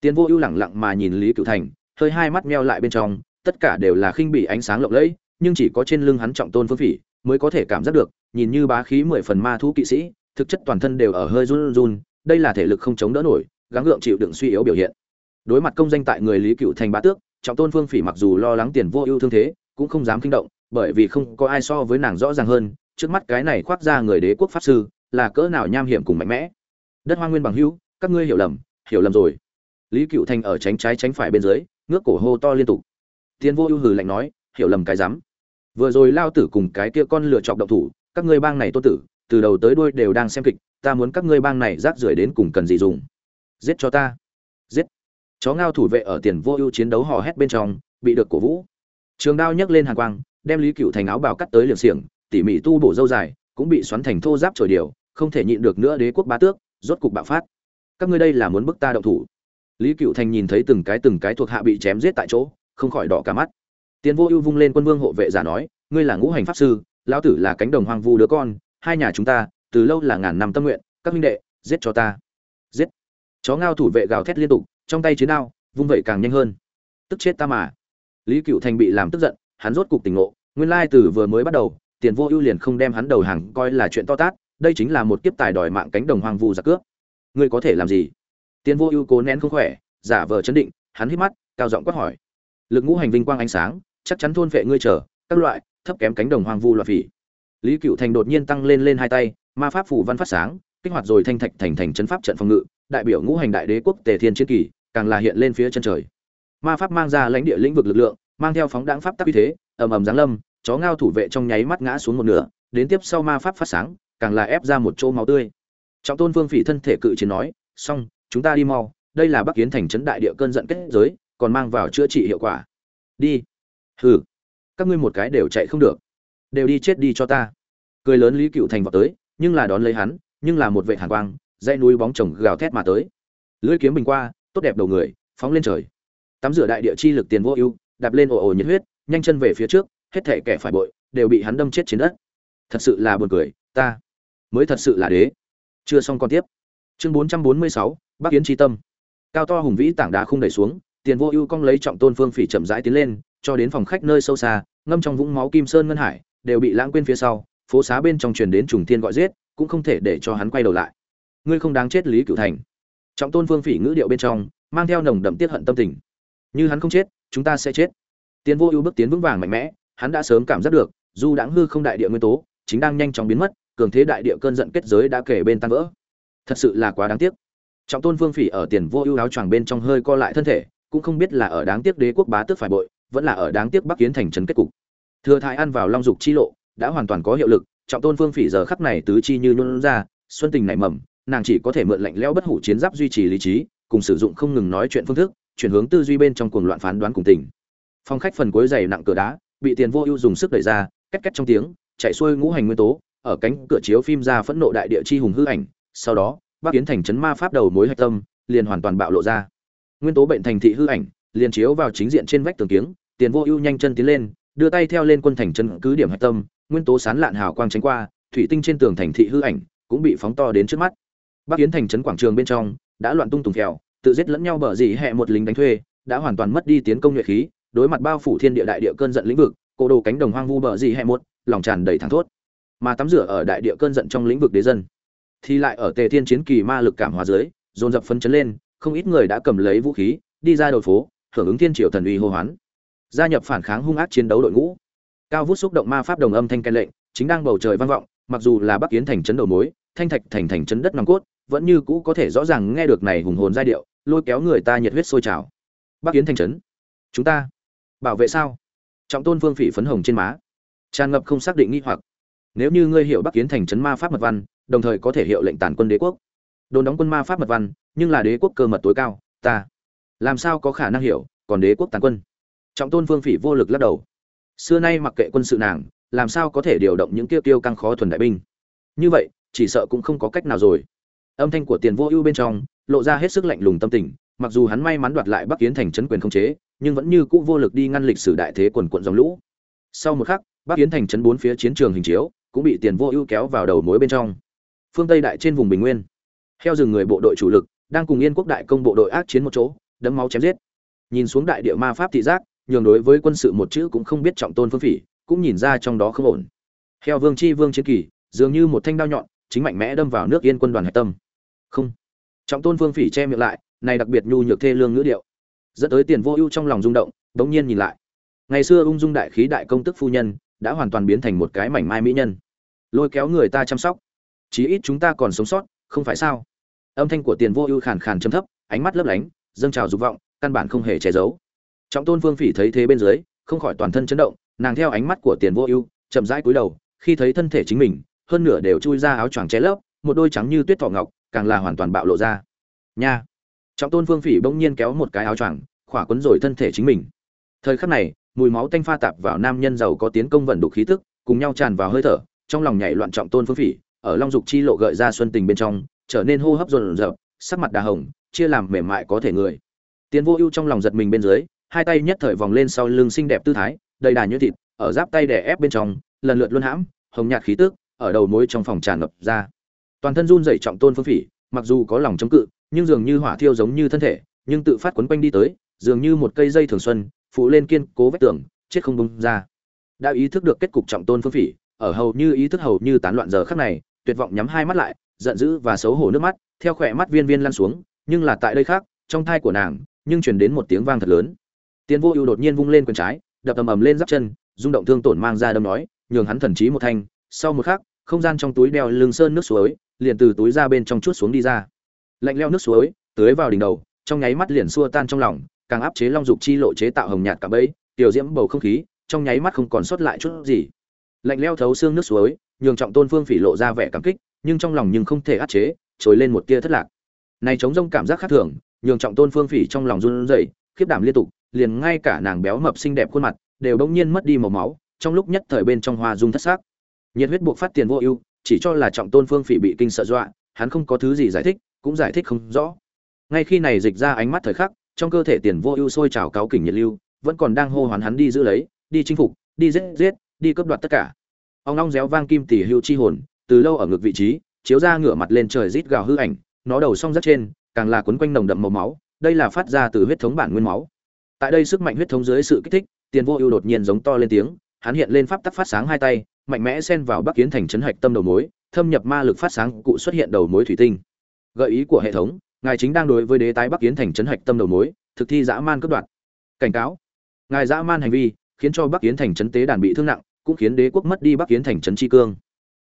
Tiền vô ưu lẳng lặng mà nhìn lý cựu thành, hơi hai mắt meo lại bên trong, tất cả đều là khinh bị ánh sáng lộng lẫy, nhưng chỉ có trên lưng hắn trọng tôn phương phỉ mới có thể cảm giác được, nhìn như bá khí mười phần ma thú kỵ sĩ, thực chất toàn thân đều ở hơi run run, đây là thể lực không chống đỡ nổi, gắng gượng chịu đựng suy yếu biểu hiện. Đối mặt công danh tại người lý cựu thành bá tước, trọng tôn phương phỉ mặc dù lo lắng tiền vô ưu thương thế, cũng không dám kinh động bởi vì không có ai so với nàng rõ ràng hơn, trước mắt cái này khoác ra người đế quốc pháp sư, là cỡ nào nham hiểm cùng mạnh mẽ. Đất hoa nguyên bằng hữu, các ngươi hiểu lầm hiểu lầm rồi. Lý cựu thành ở tránh trái tránh phải bên dưới, ngước cổ hô to liên tục. Tiến vô ưu hừ lạnh nói, hiểu lầm cái rắm. Vừa rồi lao tử cùng cái kia con lựa chọc động thủ, các ngươi bang này tô tử, từ đầu tới đuôi đều đang xem kịch, ta muốn các ngươi bang này rác rưởi đến cùng cần gì dùng. Giết cho ta. Giết. Chó ngao thủ vệ ở tiền vô ưu chiến đấu hò hét bên trong, bị được cổ vũ. Trường đao nhấc lên hàng quang đem lý cựu thành áo bào cắt tới liềm xiềng, tỉ mỉ tu bổ dâu dài, cũng bị xoắn thành thô giáp trồi điều, không thể nhịn được nữa đế quốc bá tước, rốt cục bạo phát. Các ngươi đây là muốn bức ta động thủ. Lý cựu thành nhìn thấy từng cái từng cái thuộc hạ bị chém giết tại chỗ, không khỏi đỏ cả mắt. Tiền vô ưu vung lên quân vương hộ vệ giả nói, ngươi là ngũ hành pháp sư, lão tử là cánh đồng hoang vu đứa con, hai nhà chúng ta, từ lâu là ngàn năm tâm nguyện, các huynh đệ, giết cho ta. Giết. Chó ngao thủ vệ gào thét liên tục, trong tay chiến đao, vung vẩy càng nhanh hơn. Tức chết ta mà. Lý cựu thành bị làm tức giận hắn rốt cục tỉnh ngộ, nguyên lai từ vừa mới bắt đầu, tiền vô ưu liền không đem hắn đầu hàng coi là chuyện to tát, đây chính là một kiếp tài đòi mạng cánh đồng hoang vu giặc cướp. Ngươi có thể làm gì? Tiền vô ưu cố nén không khỏe, giả vờ chấn định, hắn hít mắt, cao giọng quát hỏi. Lực ngũ hành vinh quang ánh sáng, chắc chắn thôn phệ ngươi chờ, các loại, thấp kém cánh đồng hoang vu loạn phỉ. Lý cựu thành đột nhiên tăng lên lên hai tay, ma pháp phủ văn phát sáng, kích hoạt rồi thanh thạch thành thành trấn pháp trận phòng ngự, đại biểu ngũ hành đại đế quốc tề thiên chiến kỳ, càng là hiện lên phía chân trời. Ma pháp mang ra lãnh địa lĩnh vực lực lượng mang theo phóng đáng pháp tắc uy thế, ầm ầm giáng lâm, chó ngao thủ vệ trong nháy mắt ngã xuống một nửa, đến tiếp sau ma pháp phát sáng, càng là ép ra một chỗ máu tươi. Trọng tôn vương phỉ thân thể cự chiến nói, xong, chúng ta đi mau, đây là bắc kiến thành trấn đại địa cơn giận kết giới, còn mang vào chữa trị hiệu quả. Đi. Hừ. Các ngươi một cái đều chạy không được. Đều đi chết đi cho ta. Cười lớn lý cựu thành vào tới, nhưng là đón lấy hắn, nhưng là một vệ hàn quang, dãy núi bóng chồng gào thét mà tới. Lưỡi kiếm bình qua, tốt đẹp đầu người, phóng lên trời. Tắm rửa đại địa chi lực tiền vô ưu đạp lên ồ ồ nhiệt huyết, nhanh chân về phía trước, hết thể kẻ phải bội đều bị hắn đâm chết trên đất. Thật sự là buồn cười, ta mới thật sự là đế. Chưa xong còn tiếp. Chương bốn trăm bốn mươi sáu, bắc kiến tri tâm. Cao to hùng vĩ tảng đá không đẩy xuống, tiền vô ưu cong lấy trọng tôn phương phỉ chậm rãi tiến lên, cho đến phòng khách nơi sâu xa, ngâm trong vũng máu kim sơn ngân hải, đều bị lãng quên phía sau, phố xá bên trong truyền đến trùng thiên gọi giết, cũng không thể để cho hắn quay đầu lại. Ngươi không đáng chết lý cửu thành. Trọng tôn phương phỉ ngữ điệu bên trong, mang theo nồng đậm tiết hận tâm tình. Như hắn không chết chúng ta sẽ chết. Tiến vô ưu bước tiến vững vàng mạnh mẽ, hắn đã sớm cảm giác được, dù đã hư không đại địa nguyên tố, chính đang nhanh chóng biến mất, cường thế đại địa cơn giận kết giới đã kể bên tan vỡ. Thật sự là quá đáng tiếc. Trọng tôn vương phỉ ở tiền vô ưu áo choàng bên trong hơi co lại thân thể, cũng không biết là ở đáng tiếc đế quốc bá tước phải bội, vẫn là ở đáng tiếc bắc kiến thành trấn kết cục. Thừa thái ăn vào long dục chi lộ, đã hoàn toàn có hiệu lực, trọng tôn vương phỉ giờ khắc này tứ chi như nôn ra, xuân tình nảy mầm, nàng chỉ có thể mượn lạnh lẽo bất hủ chiến giáp duy trì lý trí, cùng sử dụng không ngừng nói chuyện phương thức chuyển hướng tư duy bên trong cuồng loạn phán đoán cùng tình. Phong khách phần cuối dày nặng cửa đá, bị tiền vô ưu dùng sức đẩy ra, két két trong tiếng, chạy xuôi ngũ hành nguyên tố, ở cánh cửa chiếu phim ra phẫn nộ đại địa chi hùng hư ảnh, sau đó, bác kiến thành chấn ma pháp đầu mối hạch tâm, liền hoàn toàn bạo lộ ra. Nguyên tố bệnh thành thị hư ảnh, liền chiếu vào chính diện trên vách tường kiếng, tiền vô ưu nhanh chân tiến lên, đưa tay theo lên quân thành chân cứ điểm hạch tâm, nguyên tố sán lạn hào quang tránh qua, thủy tinh trên tường thành thị hư ảnh cũng bị phóng to đến trước mắt. Bắc kiến thành trấn quảng trường bên trong, đã loạn tung tùng phèo tự giết lẫn nhau bở gì hẹ một lính đánh thuê, đã hoàn toàn mất đi tiến công nhuệ khí, đối mặt bao phủ thiên địa đại địa cơn giận lĩnh vực cô đồ cánh đồng hoang vu bờ gì hẹ một, lòng tràn đầy thẳng thốt. Mà tắm rửa ở đại địa cơn giận trong lĩnh vực đế dân, thì lại ở tề thiên chiến kỳ ma lực cảm hóa dưới, dồn dập phấn chấn lên, không ít người đã cầm lấy vũ khí, đi ra đầu phố, hưởng ứng thiên triều thần uy hô hoán. Gia nhập phản kháng hung ác chiến đấu đội ngũ. Cao vút xúc động ma pháp đồng âm thanh cai lệnh, chính đang bầu trời vang vọng, mặc dù là bắc kiến thành trấn đầu mối thanh thạch thành thành chấn đất nòng cốt, vẫn như cũ có thể rõ ràng nghe được này hùng hồn giai điệu, lôi kéo người ta nhiệt huyết sôi trào. Bắc Yến thành trấn chúng ta bảo vệ sao? Trọng tôn vương phỉ phấn hồng trên má. Tràn ngập không xác định nghi hoặc. Nếu như ngươi hiểu bắc Yến thành trấn ma pháp mật văn, đồng thời có thể hiệu lệnh tàn quân đế quốc. Đồn đóng quân ma pháp mật văn, nhưng là đế quốc cơ mật tối cao, ta làm sao có khả năng hiểu, còn đế quốc tàn quân? Trọng tôn vương phỉ vô lực lắc đầu. Xưa nay mặc kệ quân sự nàng, làm sao có thể điều động những kêu tiêu căng khó thuần đại binh? Như vậy chỉ sợ cũng không có cách nào rồi. Âm thanh của tiền vô ưu bên trong lộ ra hết sức lạnh lùng tâm tình, mặc dù hắn may mắn đoạt lại bắc kiến thành trấn quyền không chế, nhưng vẫn như cũ vô lực đi ngăn lịch sử đại thế quần quận dòng lũ. Sau một khắc, bắc kiến thành trấn bốn phía chiến trường hình chiếu cũng bị tiền vô ưu kéo vào đầu mối bên trong. Phương tây đại trên vùng bình nguyên heo rừng người bộ đội chủ lực, đang cùng yên quốc đại công bộ đội ác chiến một chỗ đấm máu chém giết. Nhìn xuống đại địa ma pháp thị giác, nhường đối với quân sự một chữ cũng không biết trọng tôn phương phỉ, cũng nhìn ra trong đó không ổn. Heo vương chi vương chiến kỳ, dường như một thanh đao nhọn chính mạnh mẽ đâm vào nước yên quân đoàn hạch tâm. Không. Trọng tôn vương phỉ che miệng lại, này đặc biệt nhu nhược thê lương ngữ điệu. Dẫn tới tiền vô ưu trong lòng rung động, đống nhiên nhìn lại. Ngày xưa ung dung đại khí đại công tức phu nhân, đã hoàn toàn biến thành một cái mảnh mai mỹ nhân. Lôi kéo người ta chăm sóc. Chí ít chúng ta còn sống sót, không phải sao? Âm thanh của tiền vô ưu khàn khàn chấm thấp, ánh mắt lấp lánh, dâng trào dục vọng, căn bản không hề che giấu. Trọng tôn vương phỉ thấy thế bên dưới, không khỏi toàn thân chấn động, nàng theo ánh mắt của tiền vô ưu, chậm rãi cúi đầu, khi thấy thân thể chính mình hơn nửa đều chui ra áo choàng che lấp, một đôi trắng như tuyết thỏ ngọc, càng là hoàn toàn bạo lộ ra. Nha! Trọng tôn phương phỉ bỗng nhiên kéo một cái áo choàng, khỏa quấn rồi thân thể chính mình. Thời khắc này, mùi máu tanh pha tạp vào nam nhân giàu có tiến công vận đục khí tức, cùng nhau tràn vào hơi thở, trong lòng nhảy loạn trọng tôn phương phỉ, ở long dục chi lộ gợi ra xuân tình bên trong, trở nên hô hấp dồn dập sắc mặt đà hồng, chia làm mềm mại có thể người. Tiến vô ưu trong lòng giật mình bên dưới, hai tay nhất thời vòng lên sau lưng xinh đẹp tư thái, đầy đà như thịt, ở giáp tay đè ép bên trong, lần lượt luân hãm, hồng nhạt khí tức ở đầu mối trong phòng tràn ngập ra. Toàn thân run dậy trọng tôn phương phỉ, mặc dù có lòng chống cự, nhưng dường như hỏa thiêu giống như thân thể, nhưng tự phát quấn quanh đi tới, dường như một cây dây thường xuân, phụ lên kiên cố vách tường, chết không bung ra. Đã ý thức được kết cục trọng tôn phương phỉ, ở hầu như ý thức hầu như tán loạn giờ khắc này, tuyệt vọng nhắm hai mắt lại, giận dữ và xấu hổ nước mắt, theo khỏe mắt viên viên lăn xuống, nhưng là tại đây khác, trong thai của nàng, nhưng truyền đến một tiếng vang thật lớn. Tiến vô ưu đột nhiên vung lên quyền trái, đập ầm ầm lên giáp chân, rung động thương tổn mang ra đâm nói, nhường hắn thần trí một thanh sau một khắc, không gian trong túi đeo lưng sơn nước suối, liền từ túi ra bên trong chuốt xuống đi ra. Lạnh leo nước suối, tưới vào đỉnh đầu, trong nháy mắt liền xua tan trong lòng, càng áp chế long dục chi lộ chế tạo hồng nhạt cả bẫy, tiểu diễm bầu không khí, trong nháy mắt không còn sót lại chút gì. Lạnh leo thấu xương nước suối, nhường trọng tôn phương phỉ lộ ra vẻ cảm kích, nhưng trong lòng nhưng không thể áp chế, trồi lên một tia thất lạc. Này chống rông cảm giác khác thường, nhường trọng tôn phương phỉ trong lòng run rẩy, khiếp đảm liên tục, liền ngay cả nàng béo mập xinh đẹp khuôn mặt, đều bỗng nhiên mất đi màu máu, trong lúc nhất thời bên trong hoa dung thất xác nhiệt huyết buộc phát tiền vô ưu, chỉ cho là trọng tôn phương phỉ bị kinh sợ dọa, hắn không có thứ gì giải thích, cũng giải thích không rõ. Ngay khi này dịch ra ánh mắt thời khắc, trong cơ thể tiền vô ưu sôi trào cáo kỉnh nhiệt lưu, vẫn còn đang hô hoán hắn đi giữ lấy, đi chinh phục, đi giết giết, đi cướp đoạt tất cả. Ông long réo vang kim tỷ hưu chi hồn, từ lâu ở ngực vị trí, chiếu ra ngửa mặt lên trời rít gào hư ảnh, nó đầu song rất trên, càng là quấn quanh nồng đậm màu máu, đây là phát ra từ huyết thống bản nguyên máu. Tại đây sức mạnh huyết thống dưới sự kích thích, tiền vô ưu đột nhiên giống to lên tiếng, hắn hiện lên pháp tắc phát sáng hai tay mạnh mẽ xen vào bắc kiến thành trấn hạch tâm đầu mối, thâm nhập ma lực phát sáng, cụ xuất hiện đầu mối thủy tinh. Gợi ý của hệ thống, ngài chính đang đối với đế tái bắc kiến thành trấn hạch tâm đầu mối, thực thi dã man cướp đoạt. Cảnh cáo, ngài dã man hành vi, khiến cho bắc kiến thành trấn tế đàn bị thương nặng, cũng khiến đế quốc mất đi bắc kiến thành trấn tri cương.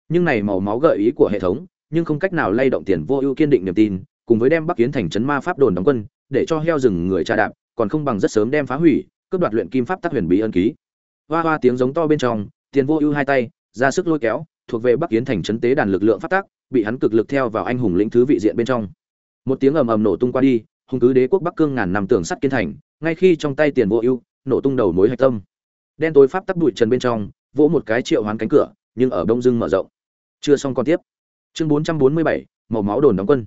Nhưng này màu máu gợi ý của hệ thống, nhưng không cách nào lay động tiền vô ưu kiên định niềm tin, cùng với đem bắc kiến thành trấn ma pháp đồn đóng quân, để cho heo rừng người tra đạp, còn không bằng rất sớm đem phá hủy, cướp đoạt luyện kim pháp tác huyền bí ân ký. Hoa hoa tiếng giống to bên trong, tiền vô ưu hai tay ra sức lôi kéo, thuộc về bắc kiến thành trấn tế đàn lực lượng phát tác, bị hắn cực lực theo vào anh hùng lĩnh thứ vị diện bên trong. Một tiếng ầm ầm nổ tung qua đi, Hung cứ đế quốc bắc cương ngàn năm tưởng sắt kiên thành, ngay khi trong tay tiền vô ưu, nổ tung đầu mối hạch tâm. Đen tối pháp tắc bụi trần bên trong, vỗ một cái triệu hoán cánh cửa, nhưng ở đông Dương mở rộng. Chưa xong còn tiếp. Chương bốn trăm bốn mươi bảy, màu máu đồn đóng quân.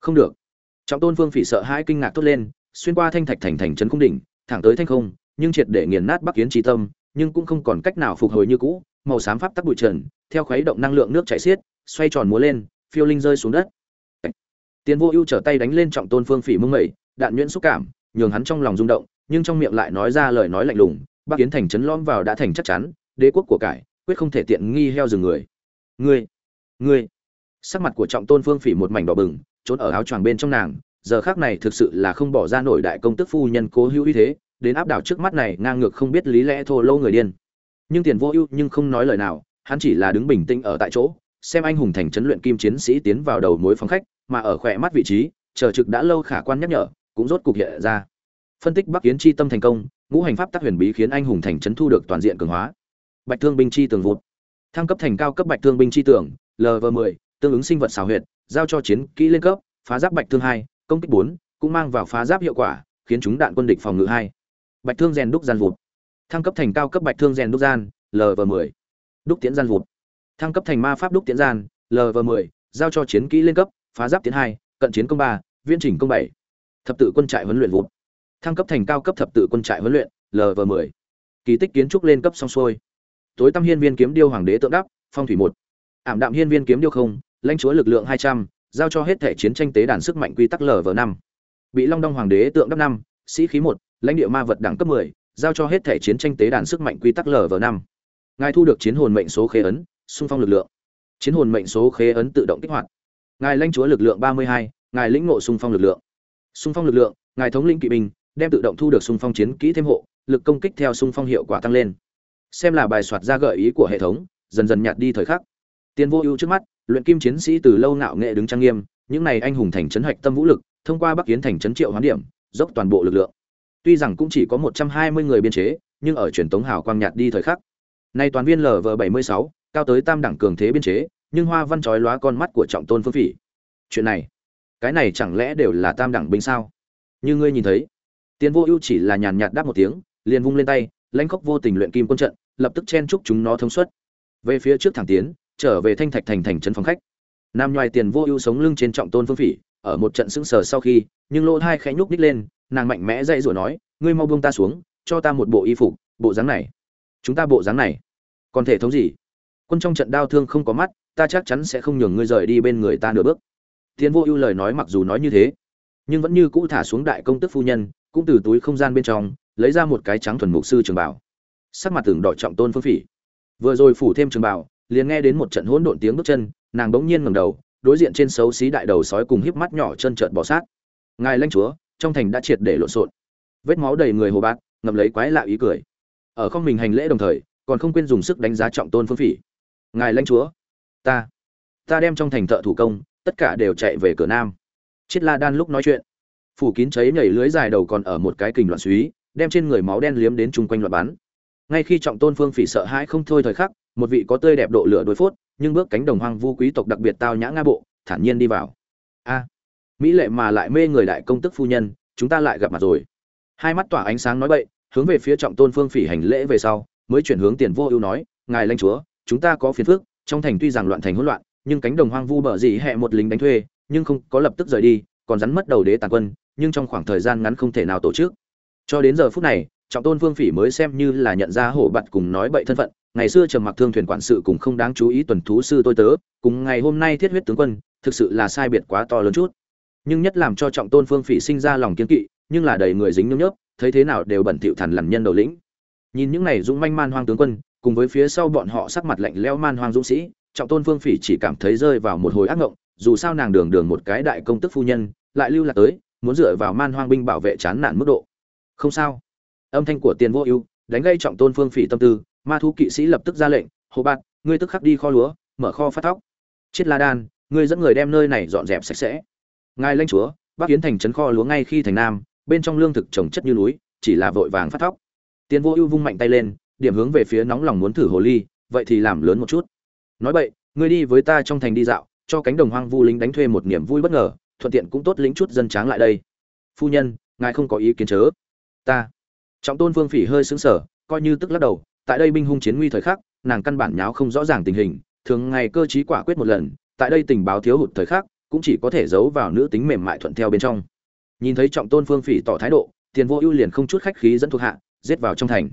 Không được. Trọng tôn vương phỉ sợ hãi kinh ngạc tốt lên, xuyên qua thanh thạch thành thành trấn cung đỉnh, thẳng tới thanh không, nhưng triệt để nghiền nát bắc kiến trí tâm, nhưng cũng không còn cách nào phục hồi như cũ màu xám pháp tắc bụi trần, theo khuấy động năng lượng nước chảy xiết, xoay tròn múa lên, phiêu linh rơi xuống đất. Tiền vô ưu trở tay đánh lên trọng tôn phương phỉ mưng mẩy, đạn nhuyễn xúc cảm, nhường hắn trong lòng rung động, nhưng trong miệng lại nói ra lời nói lạnh lùng, bắc kiến thành trấn lõm vào đã thành chắc chắn, đế quốc của cải, quyết không thể tiện nghi heo rừng người. Ngươi ngươi. Sắc mặt của trọng tôn phương phỉ một mảnh đỏ bừng, trốn ở áo choàng bên trong nàng, giờ khác này thực sự là không bỏ ra nổi đại công tức phu nhân cố hữu uy thế, đến áp đảo trước mắt này ngang ngược không biết lý lẽ thô lâu người điên nhưng tiền vô ưu nhưng không nói lời nào, hắn chỉ là đứng bình tĩnh ở tại chỗ, xem anh hùng thành trấn luyện kim chiến sĩ tiến vào đầu mối phòng khách, mà ở khỏe mắt vị trí, chờ trực đã lâu khả quan nhắc nhở, cũng rốt cục hiện ra. Phân tích bắc kiến chi tâm thành công, ngũ hành pháp tác huyền bí khiến anh hùng thành trấn thu được toàn diện cường hóa. Bạch thương binh chi tường vụt. Thăng cấp thành cao cấp bạch thương binh chi tưởng lv 10 tương ứng sinh vật xào huyệt, giao cho chiến kỹ lên cấp, phá giáp bạch thương hai, công kích bốn, cũng mang vào phá giáp hiệu quả, khiến chúng đạn quân địch phòng ngự hai. Bạch thương rèn đúc gian vụt thăng cấp thành cao cấp bạch thương rèn đúc gian lv 10 đúc tiễn gian vụt. Thăng cấp thành ma pháp đúc tiễn gian lv 10 giao cho chiến kỹ lên cấp, phá giáp tiến hai, cận chiến công ba, viễn chỉnh công bảy. Thập tự quân trại huấn luyện vụt. Thăng cấp thành cao cấp thập tự quân trại huấn luyện lv 10 kỳ tích kiến trúc lên cấp xong xuôi. Tối tăm hiên viên kiếm điêu hoàng đế tượng đắp, phong thủy một. Ảm đạm hiên viên kiếm điêu không, lãnh chúa lực lượng hai trăm, giao cho hết thể chiến tranh tế đàn sức mạnh quy tắc lv năm. Bị long đong hoàng đế tượng đắp năm, sĩ khí một, lãnh địa ma vật đẳng cấp mười giao cho hết thể chiến tranh tế đàn sức mạnh quy tắc lở vở năm. Ngài thu được chiến hồn mệnh số khế ấn, xung phong lực lượng. Chiến hồn mệnh số khế ấn tự động kích hoạt. Ngài lãnh chúa lực lượng ba mươi hai, ngài lĩnh ngộ xung phong lực lượng. Xung phong lực lượng, ngài thống lĩnh kỵ binh, đem tự động thu được xung phong chiến kỹ thêm hộ, lực công kích theo xung phong hiệu quả tăng lên. Xem là bài soạt ra gợi ý của hệ thống, dần dần nhạt đi thời khắc. Tiền vô ưu trước mắt, luyện kim chiến sĩ từ lâu ngạo nghệ đứng trang nghiêm, những này anh hùng thành trấn hạch tâm vũ lực, thông qua bắc kiến thành trấn triệu hoán điểm, dốc toàn bộ lực lượng tuy rằng cũng chỉ có một trăm hai mươi người biên chế, nhưng ở truyền tống hào quang nhạt đi thời khắc. Nay toàn viên lv bảy mươi sáu, cao tới tam đẳng cường thế biên chế, nhưng hoa văn chói lóa con mắt của trọng tôn phương phỉ. Chuyện này, cái này chẳng lẽ đều là tam đẳng binh sao? Như ngươi nhìn thấy tiến vô ưu chỉ là nhàn nhạt đáp một tiếng, liền vung lên tay, lãnh khốc vô tình luyện kim quân trận, lập tức chen chúc chúng nó thông suốt về phía trước thẳng tiến, trở về thanh thạch thành thành trấn phòng khách. Nam nhoài tiền vô ưu sống lưng trên trọng tôn phương phỉ, ở một trận sững sờ sau khi, nhưng lỗ hai khẽ nhúc nhích lên nàng mạnh mẽ dạy dỗ nói, ngươi mau buông ta xuống, cho ta một bộ y phục, bộ dáng này. Chúng ta bộ dáng này? Còn thể thống gì? Quân trong trận đau thương không có mắt, ta chắc chắn sẽ không nhường ngươi rời đi bên người ta nửa bước. Tiến vô ưu lời nói mặc dù nói như thế, nhưng vẫn như cũ thả xuống đại công tức phu nhân, cũng từ túi không gian bên trong, lấy ra một cái trắng thuần mục sư trường bảo sắc mặt tưởng đỏ trọng tôn phương phỉ. Vừa rồi phủ thêm trường bảo liền nghe đến một trận hỗn độn tiếng bước chân, nàng bỗng nhiên ngẩng đầu, đối diện trên xấu xí đại đầu sói cùng híp mắt nhỏ chân trợn bỏ sát. Ngài lãnh chúa trong thành đã triệt để lộn xộn. Vết máu đầy người hồ bát ngậm lấy quái lạ ý cười. Ở không mình hành lễ đồng thời, còn không quên dùng sức đánh giá trọng tôn phương phỉ. Ngài lãnh chúa, ta ta đem trong thành thợ thủ công, tất cả đều chạy về cửa nam. Chiết la đan lúc nói chuyện, phủ kín cháy nhảy lưới dài đầu còn ở một cái kình loạn suý đem trên người máu đen liếm đến chung quanh loạn bắn. Ngay khi trọng tôn phương phỉ sợ hãi không thôi thời khắc, một vị có tươi đẹp độ lửa đối phốt, nhưng bước cánh đồng hoang vu quý tộc đặc biệt tao nhã nga bộ, thản nhiên đi vào. A mỹ lệ mà lại mê người đại công tức phu nhân, chúng ta lại gặp mặt rồi. Hai mắt tỏa ánh sáng nói bậy, hướng về phía trọng tôn phương phỉ hành lễ về sau, mới chuyển hướng tiền vô ưu nói, ngài lãnh chúa, chúng ta có phiền phức, trong thành tuy rằng loạn thành hỗn loạn, nhưng cánh đồng hoang vu bờ dị hẹ một lính đánh thuê, nhưng không có lập tức rời đi, còn rắn mất đầu đế tàn quân, nhưng trong khoảng thời gian ngắn không thể nào tổ chức. Cho đến giờ phút này, trọng tôn phương phỉ mới xem như là nhận ra hổ bạt cùng nói bậy thân phận, ngày xưa trầm mặc thương thuyền quản sự cùng không đáng chú ý tuần thú sư tôi tớ, cùng ngày hôm nay thiết huyết tướng quân, thực sự là sai biệt quá to lớn chút nhưng nhất làm cho trọng tôn phương phỉ sinh ra lòng kiên kỵ, nhưng là đầy người dính nhớp nhớp, thấy thế nào đều bẩn thỉu thần lằn nhân đầu lĩnh. Nhìn những này dũng manh man hoang tướng quân, cùng với phía sau bọn họ sắc mặt lạnh lẽo man hoang dũng sĩ, trọng tôn phương phỉ chỉ cảm thấy rơi vào một hồi ác ngộng, dù sao nàng đường đường một cái đại công tức phu nhân, lại lưu lạc tới, muốn dựa vào man hoang binh bảo vệ chán nản mức độ. Không sao. Âm thanh của tiền vô ưu, đánh gây trọng tôn phương phỉ tâm tư, ma thú kỵ sĩ lập tức ra lệnh, hồ bạt, ngươi tức khắc đi kho lúa, mở kho phát thóc. Chết la đan, ngươi dẫn người đem nơi này dọn dẹp sạch sẽ ngài lãnh chúa bắc kiến thành trấn kho lúa ngay khi thành nam, bên trong lương thực trồng chất như núi, chỉ là vội vàng phát thóc. Tiền vô ưu vung mạnh tay lên, điểm hướng về phía nóng lòng muốn thử hồ ly, vậy thì làm lớn một chút. Nói vậy ngươi đi với ta trong thành đi dạo, cho cánh đồng hoang vu lính đánh thuê một niềm vui bất ngờ, thuận tiện cũng tốt lính chút dân tráng lại đây. Phu nhân, ngài không có ý kiến chớ. Ta. Trọng tôn vương phỉ hơi sững sờ, coi như tức lắc đầu, tại đây binh hung chiến nguy thời khắc, nàng căn bản nháo không rõ ràng tình hình, thường ngày cơ trí quả quyết một lần, tại đây tình báo thiếu hụt thời khắc cũng chỉ có thể giấu vào nữ tính mềm mại thuận theo bên trong. Nhìn thấy trọng tôn phương phỉ tỏ thái độ, tiền vô ưu liền không chút khách khí dẫn thuộc hạ, giết vào trong thành.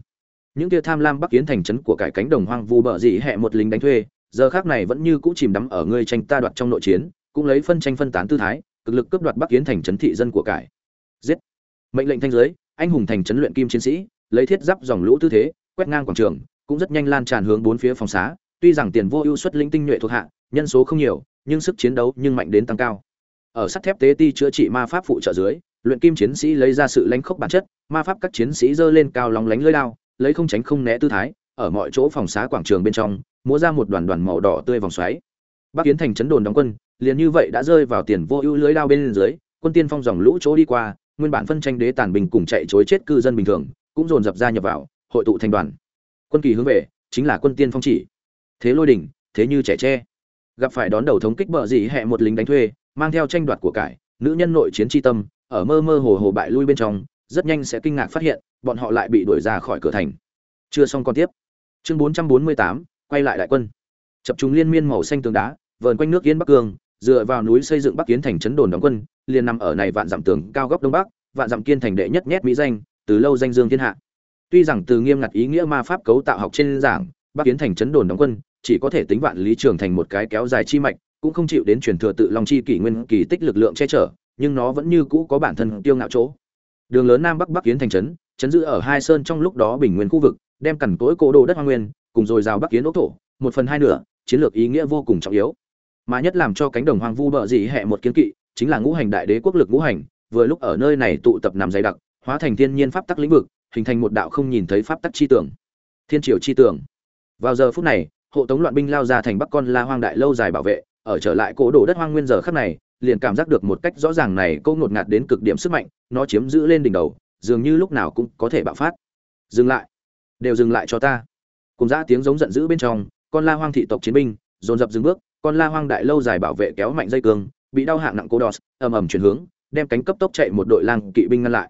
Những kia tham lam bắc kiến thành trấn của cải cánh đồng hoang vu bờ dị hẹ một lính đánh thuê, giờ khác này vẫn như cũ chìm đắm ở ngươi tranh ta đoạt trong nội chiến, cũng lấy phân tranh phân tán tư thái, cực lực cướp đoạt bắc kiến thành trấn thị dân của cải. Giết! Mệnh lệnh thanh giới, anh hùng thành trấn luyện kim chiến sĩ, lấy thiết giáp dòng lũ tư thế, quét ngang quảng trường, cũng rất nhanh lan tràn hướng bốn phía phòng xá, tuy rằng tiền vô ưu xuất linh tinh nhuệ thuộc hạ, nhân số không nhiều nhưng sức chiến đấu nhưng mạnh đến tăng cao. Ở sắt thép tế ti chữa trị ma pháp phụ trợ dưới, luyện kim chiến sĩ lấy ra sự lãnh khốc bản chất, ma pháp các chiến sĩ giơ lên cao lóng lánh lưỡi lao, lấy không tránh không né tư thái, ở mọi chỗ phòng xá quảng trường bên trong, múa ra một đoàn đoàn màu đỏ tươi vòng xoáy. Bắc kiến thành trấn đồn đóng quân, liền như vậy đã rơi vào tiền vô ưu lưới đao bên dưới, quân tiên phong dòng lũ chỗ đi qua, nguyên bản phân tranh đế tàn bình cùng chạy chối chết cư dân bình thường, cũng dồn dập ra nhập vào, hội tụ thành đoàn. Quân kỳ hướng về, chính là quân tiên phong chỉ. Thế lôi đỉnh, thế như trẻ tre gặp phải đón đầu thống kích bờ dị hẹ một lính đánh thuê mang theo tranh đoạt của cải nữ nhân nội chiến tri tâm ở mơ mơ hồ hồ bại lui bên trong rất nhanh sẽ kinh ngạc phát hiện bọn họ lại bị đuổi ra khỏi cửa thành. Chưa xong còn tiếp. Chương 448, quay lại đại quân. Chập chúng liên miên màu xanh tường đá vờn quanh nước yên bắc cương dựa vào núi xây dựng bắc kiến thành trấn đồn đóng quân liền nằm ở này vạn dặm tường cao góc đông bắc vạn dặm kiên thành đệ nhất nhét mỹ danh từ lâu danh dương thiên hạ. Tuy rằng từ nghiêm ngặt ý nghĩa ma pháp cấu tạo học trên giảng bắc kiến thành trấn đồn đóng quân chỉ có thể tính vạn lý trường thành một cái kéo dài chi mạch, cũng không chịu đến truyền thừa tự long chi kỷ nguyên kỳ tích lực lượng che chở, nhưng nó vẫn như cũ có bản thân tiêu ngạo chỗ. Đường lớn nam bắc bắc kiến thành trấn trấn giữ ở hai sơn trong lúc đó bình nguyên khu vực, đem cằn cỗi cố đồ đất hoa nguyên, cùng dồi dào bắc kiến ốc thổ, một phần hai nửa, chiến lược ý nghĩa vô cùng trọng yếu. Mà nhất làm cho cánh đồng hoang vu bợ dị hẹ một kiến kỵ, chính là ngũ hành đại đế quốc lực ngũ hành, vừa lúc ở nơi này tụ tập nằm dày đặc, hóa thành thiên nhiên pháp tắc lĩnh vực, hình thành một đạo không nhìn thấy pháp tắc chi tưởng. Thiên triều chi tưởng. Vào giờ phút này hộ tống loạn binh lao ra thành bắc con la hoang đại lâu dài bảo vệ ở trở lại cố đổ đất hoang nguyên giờ khắc này liền cảm giác được một cách rõ ràng này câu ngột ngạt đến cực điểm sức mạnh nó chiếm giữ lên đỉnh đầu dường như lúc nào cũng có thể bạo phát. Dừng lại. Đều dừng lại cho ta. Cùng ra tiếng giống giận dữ bên trong con la hoang thị tộc chiến binh dồn dập dừng bước con la hoang đại lâu dài bảo vệ kéo mạnh dây cương bị đau hạng nặng cố đọt, ầm ầm chuyển hướng đem cánh cấp tốc chạy một đội lang kỵ binh ngăn lại.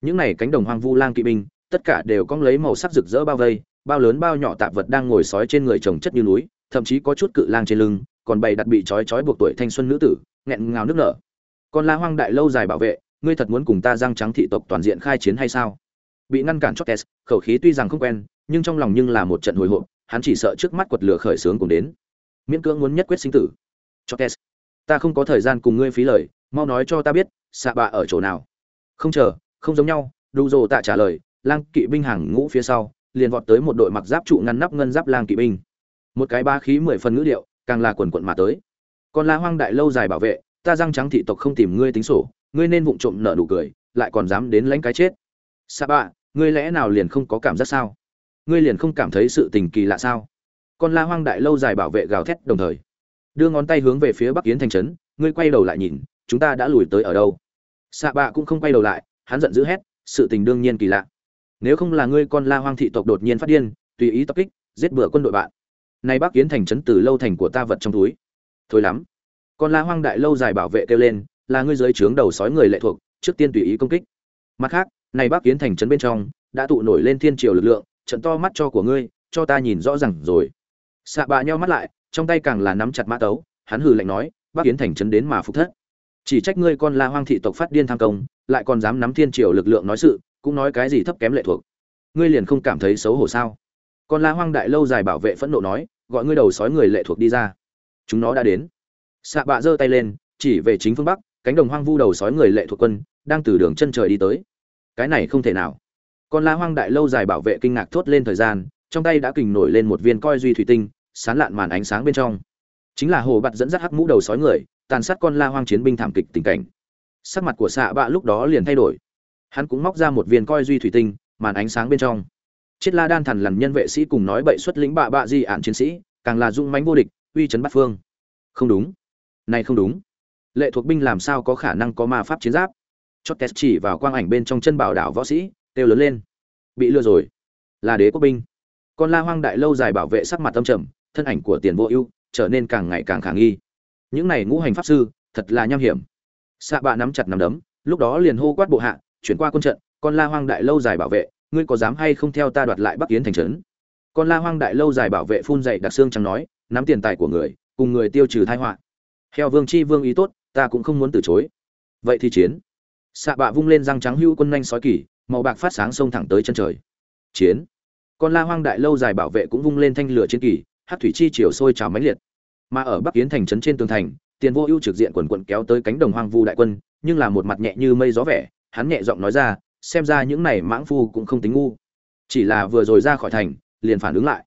Những này cánh đồng hoang vu lang kỵ binh tất cả đều cong lấy màu sắc rực rỡ bao vây bao lớn bao nhỏ tạp vật đang ngồi sói trên người chồng chất như núi, thậm chí có chút cự lang trên lưng, còn bày đặt bị trói trói buộc tuổi thanh xuân nữ tử, nghẹn ngào nước nở. Con la hoang đại lâu dài bảo vệ, ngươi thật muốn cùng ta răng trắng thị tộc toàn diện khai chiến hay sao? Bị ngăn cản chót test khẩu khí tuy rằng không quen, nhưng trong lòng nhưng là một trận hồi hộp, hắn chỉ sợ trước mắt quật lửa khởi sướng cùng đến. Miễn cưỡng muốn nhất quyết sinh tử. Chót test ta không có thời gian cùng ngươi phí lời, mau nói cho ta biết xạ bạ ở chỗ nào? Không chờ, không giống nhau đủ rồ tạ trả lời, lang kỵ binh hàng ngũ phía sau liền vọt tới một đội mặc giáp trụ ngăn nắp ngân giáp lang kỵ binh. Một cái ba khí mười phần ngữ điệu, càng là quần quận mà tới. Còn la hoang đại lâu dài bảo vệ, ta răng trắng thị tộc không tìm ngươi tính sổ, ngươi nên vụng trộm nợ nụ cười, lại còn dám đến lãnh cái chết. Sa bạ, ngươi lẽ nào liền không có cảm giác sao? Ngươi liền không cảm thấy sự tình kỳ lạ sao? Con la hoang đại lâu dài bảo vệ gào thét đồng thời, đưa ngón tay hướng về phía bắc yến thành trấn, ngươi quay đầu lại nhìn, chúng ta đã lùi tới ở đâu? Xạ bạ cũng không quay đầu lại, hắn giận dữ hét, sự tình đương nhiên kỳ lạ nếu không là ngươi con la hoang thị tộc đột nhiên phát điên, tùy ý tập kích, giết bừa quân đội bạn. Nay bắc Kiến thành trấn từ lâu thành của ta vật trong túi. Thôi lắm. Con la hoang đại lâu dài bảo vệ kêu lên, là ngươi dưới trướng đầu sói người lệ thuộc, trước tiên tùy ý công kích. Mặt khác này bắc Kiến thành trấn bên trong, đã tụ nổi lên thiên triều lực lượng, trận to mắt cho của ngươi, cho ta nhìn rõ ràng rồi. Xạ bạ nhau mắt lại, trong tay càng là nắm chặt mã tấu, hắn hừ lạnh nói, bắc Kiến thành trấn đến mà phục thất. Chỉ trách ngươi con la hoang thị tộc phát điên tham công, lại còn dám nắm thiên triều lực lượng nói sự cũng nói cái gì thấp kém lệ thuộc. Ngươi liền không cảm thấy xấu hổ sao? Con la hoang đại lâu dài bảo vệ phẫn nộ nói, gọi ngươi đầu sói người lệ thuộc đi ra. Chúng nó đã đến. Xạ bạ giơ tay lên, chỉ về chính phương bắc, cánh đồng hoang vu đầu sói người lệ thuộc quân, đang từ đường chân trời đi tới. Cái này không thể nào. Con la hoang đại lâu dài bảo vệ kinh ngạc thốt lên thời gian, trong tay đã kình nổi lên một viên coi duy thủy tinh, sán lạn màn ánh sáng bên trong. Chính là hồ bạt dẫn dắt hắc mũ đầu sói người, tàn sát con la hoang chiến binh thảm kịch tình cảnh. Sắc mặt của xạ bạ lúc đó liền thay đổi hắn cũng móc ra một viên coi duy thủy tinh, màn ánh sáng bên trong. Chiết la đan thần lằn nhân vệ sĩ cùng nói bậy xuất lĩnh bạ bạ di ản chiến sĩ, càng là dung mánh vô địch, uy chấn bắt phương. Không đúng. Này không đúng. Lệ thuộc binh làm sao có khả năng có ma pháp chiến giáp? Chót test chỉ vào quang ảnh bên trong chân bảo đảo võ sĩ, kêu lớn lên. Bị lừa rồi. Là đế quốc binh. Con la hoang đại lâu dài bảo vệ sắc mặt tâm trầm, thân ảnh của tiền vô ưu, trở nên càng ngày càng khả nghi. Những này ngũ hành pháp sư, thật là nham hiểm. Xạ bạ nắm chặt nắm đấm, lúc đó liền hô quát bộ hạ chuyển qua quân trận, con la hoang đại lâu dài bảo vệ, ngươi có dám hay không theo ta đoạt lại bắc yến thành trấn? Con la hoang đại lâu dài bảo vệ phun dậy đặc xương chẳng nói, nắm tiền tài của người, cùng người tiêu trừ tai họa. Heo vương chi vương ý tốt, ta cũng không muốn từ chối. Vậy thì chiến. Xạ bạ vung lên răng trắng hưu quân nhanh sói kỳ, màu bạc phát sáng sông thẳng tới chân trời. Chiến. Con la hoang đại lâu dài bảo vệ cũng vung lên thanh lửa chiến kỳ, hát thủy chi chiều sôi trào mãnh liệt. Mà ở bắc yến thành trấn trên tường thành, tiền vô ưu trực diện quần quận kéo tới cánh đồng hoang vu đại quân, nhưng là một mặt nhẹ như mây gió vẻ hắn nhẹ giọng nói ra, xem ra những này mãng phu cũng không tính ngu. Chỉ là vừa rồi ra khỏi thành, liền phản ứng lại.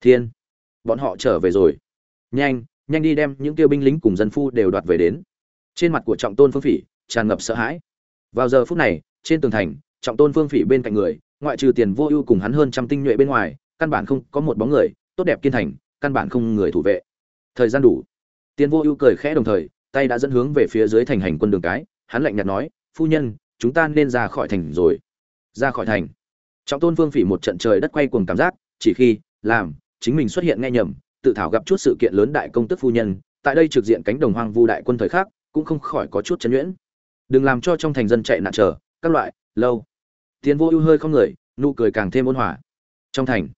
Thiên, bọn họ trở về rồi. Nhanh nhanh đi đem những tiêu binh lính cùng dân phu đều đoạt về đến. Trên mặt của trọng tôn phương phỉ, tràn ngập sợ hãi. Vào giờ phút này, trên tường thành, trọng tôn phương phỉ bên cạnh người, ngoại trừ tiền vô ưu cùng hắn hơn trăm tinh nhuệ bên ngoài, căn bản không có một bóng người, tốt đẹp kiên thành, căn bản không người thủ vệ. Thời gian đủ. Tiền vô ưu cười khẽ đồng thời, tay đã dẫn hướng về phía dưới thành hành quân đường cái, hắn lạnh nhạt nói, phu nhân chúng ta nên ra khỏi thành rồi. Ra khỏi thành? Trọng tôn phương phỉ một trận trời đất quay cuồng cảm giác, chỉ khi làm chính mình xuất hiện nghe nhầm, tự thảo gặp chút sự kiện lớn đại công tức phu nhân, tại đây trực diện cánh đồng hoang vu đại quân thời khác cũng không khỏi có chút chấn nhuyễn. Đừng làm cho trong thành dân chạy nạn chờ, các loại, lâu. Tiến vô ưu hơi không người, nụ cười càng thêm ôn hòa. Trong thành,